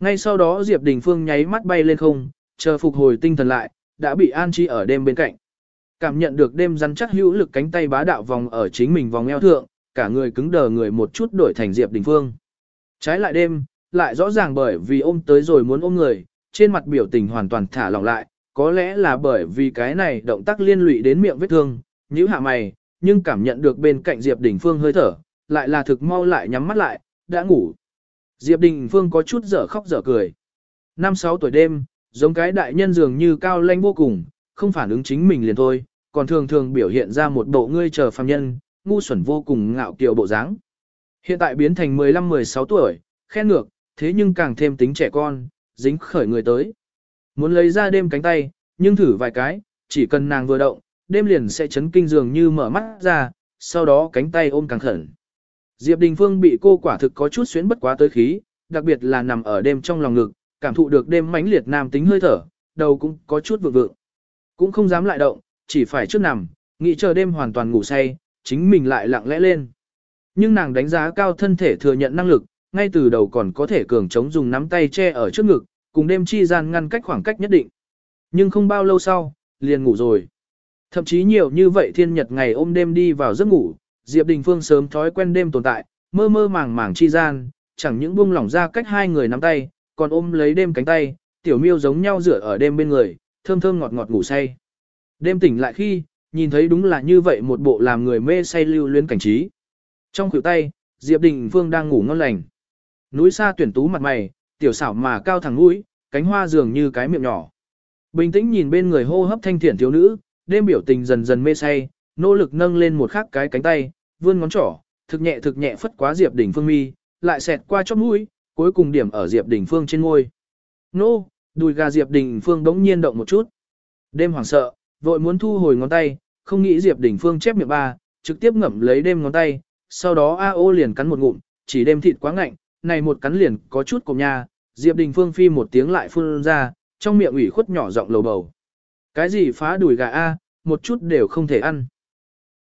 Ngay sau đó Diệp Đình Phương nháy mắt bay lên không, chờ phục hồi tinh thần lại, đã bị an chi ở đêm bên cạnh. Cảm nhận được đêm rắn chắc hữu lực cánh tay bá đạo vòng ở chính mình vòng eo thượng, cả người cứng đờ người một chút đổi thành Diệp Đình Phương. Trái lại đêm, lại rõ ràng bởi vì ôm tới rồi muốn ôm người, trên mặt biểu tình hoàn toàn thả lỏng lại, có lẽ là bởi vì cái này động tác liên lụy đến miệng vết thương, nhíu hạ mày, nhưng cảm nhận được bên cạnh Diệp Đình Phương hơi thở, lại là thực mau lại nhắm mắt lại, đã ngủ. Diệp Đình Phương có chút dở khóc dở cười. Năm sáu tuổi đêm, giống cái đại nhân dường như cao lanh vô cùng, không phản ứng chính mình liền thôi, còn thường thường biểu hiện ra một bộ ngươi chờ phàm nhân, ngu xuẩn vô cùng ngạo kiều bộ dáng. Hiện tại biến thành 15-16 tuổi, khen ngược, thế nhưng càng thêm tính trẻ con, dính khởi người tới. Muốn lấy ra đêm cánh tay, nhưng thử vài cái, chỉ cần nàng vừa động, đêm liền sẽ chấn kinh dường như mở mắt ra, sau đó cánh tay ôm càng khẩn. Diệp Đình Phương bị cô quả thực có chút xuyến bất quá tới khí, đặc biệt là nằm ở đêm trong lòng ngực, cảm thụ được đêm mãnh liệt nam tính hơi thở, đầu cũng có chút vượng vượng. Cũng không dám lại động, chỉ phải trước nằm, nghĩ chờ đêm hoàn toàn ngủ say, chính mình lại lặng lẽ lên. Nhưng nàng đánh giá cao thân thể thừa nhận năng lực, ngay từ đầu còn có thể cường chống dùng nắm tay che ở trước ngực, cùng đêm chi gian ngăn cách khoảng cách nhất định. Nhưng không bao lâu sau, liền ngủ rồi. Thậm chí nhiều như vậy thiên nhật ngày ôm đêm đi vào giấc ngủ, Diệp Đình Phương sớm thói quen đêm tồn tại, mơ mơ màng màng chi gian, chẳng những buông lỏng ra cách hai người nắm tay, còn ôm lấy đêm cánh tay, tiểu miêu giống nhau dựa ở đêm bên người, thơm thơm ngọt ngọt ngủ say. Đêm tỉnh lại khi, nhìn thấy đúng là như vậy một bộ làm người mê say lưu luyến cảnh trí. Trong khuỷu tay, Diệp Đình Phương đang ngủ ngon lành. Núi xa tuyển tú mặt mày, tiểu xảo mà cao thẳng mũi, cánh hoa dường như cái miệng nhỏ. Bình tĩnh nhìn bên người hô hấp thanh thiện thiếu nữ, đêm biểu tình dần dần mê say, nỗ lực nâng lên một khắc cái cánh tay, vươn ngón trỏ, thực nhẹ thực nhẹ phất quá Diệp Đình Phương mi, lại xẹt qua chóp mũi, cuối cùng điểm ở Diệp Đình Phương trên ngôi. Nô, đùi gà Diệp Đình Phương đống nhiên động một chút. Đêm hoảng sợ, vội muốn thu hồi ngón tay, không nghĩ Diệp Đình Phương chép miệng ba, trực tiếp ngậm lấy đêm ngón tay, sau đó A ô liền cắn một ngụm, chỉ đêm thịt quá ngạnh, này một cắn liền có chút cộm nha, Diệp Đình Phương phi một tiếng lại phun ra, trong miệng ủy khuất nhỏ giọng lầu bầu. Cái gì phá đùi gà A, một chút đều không thể ăn.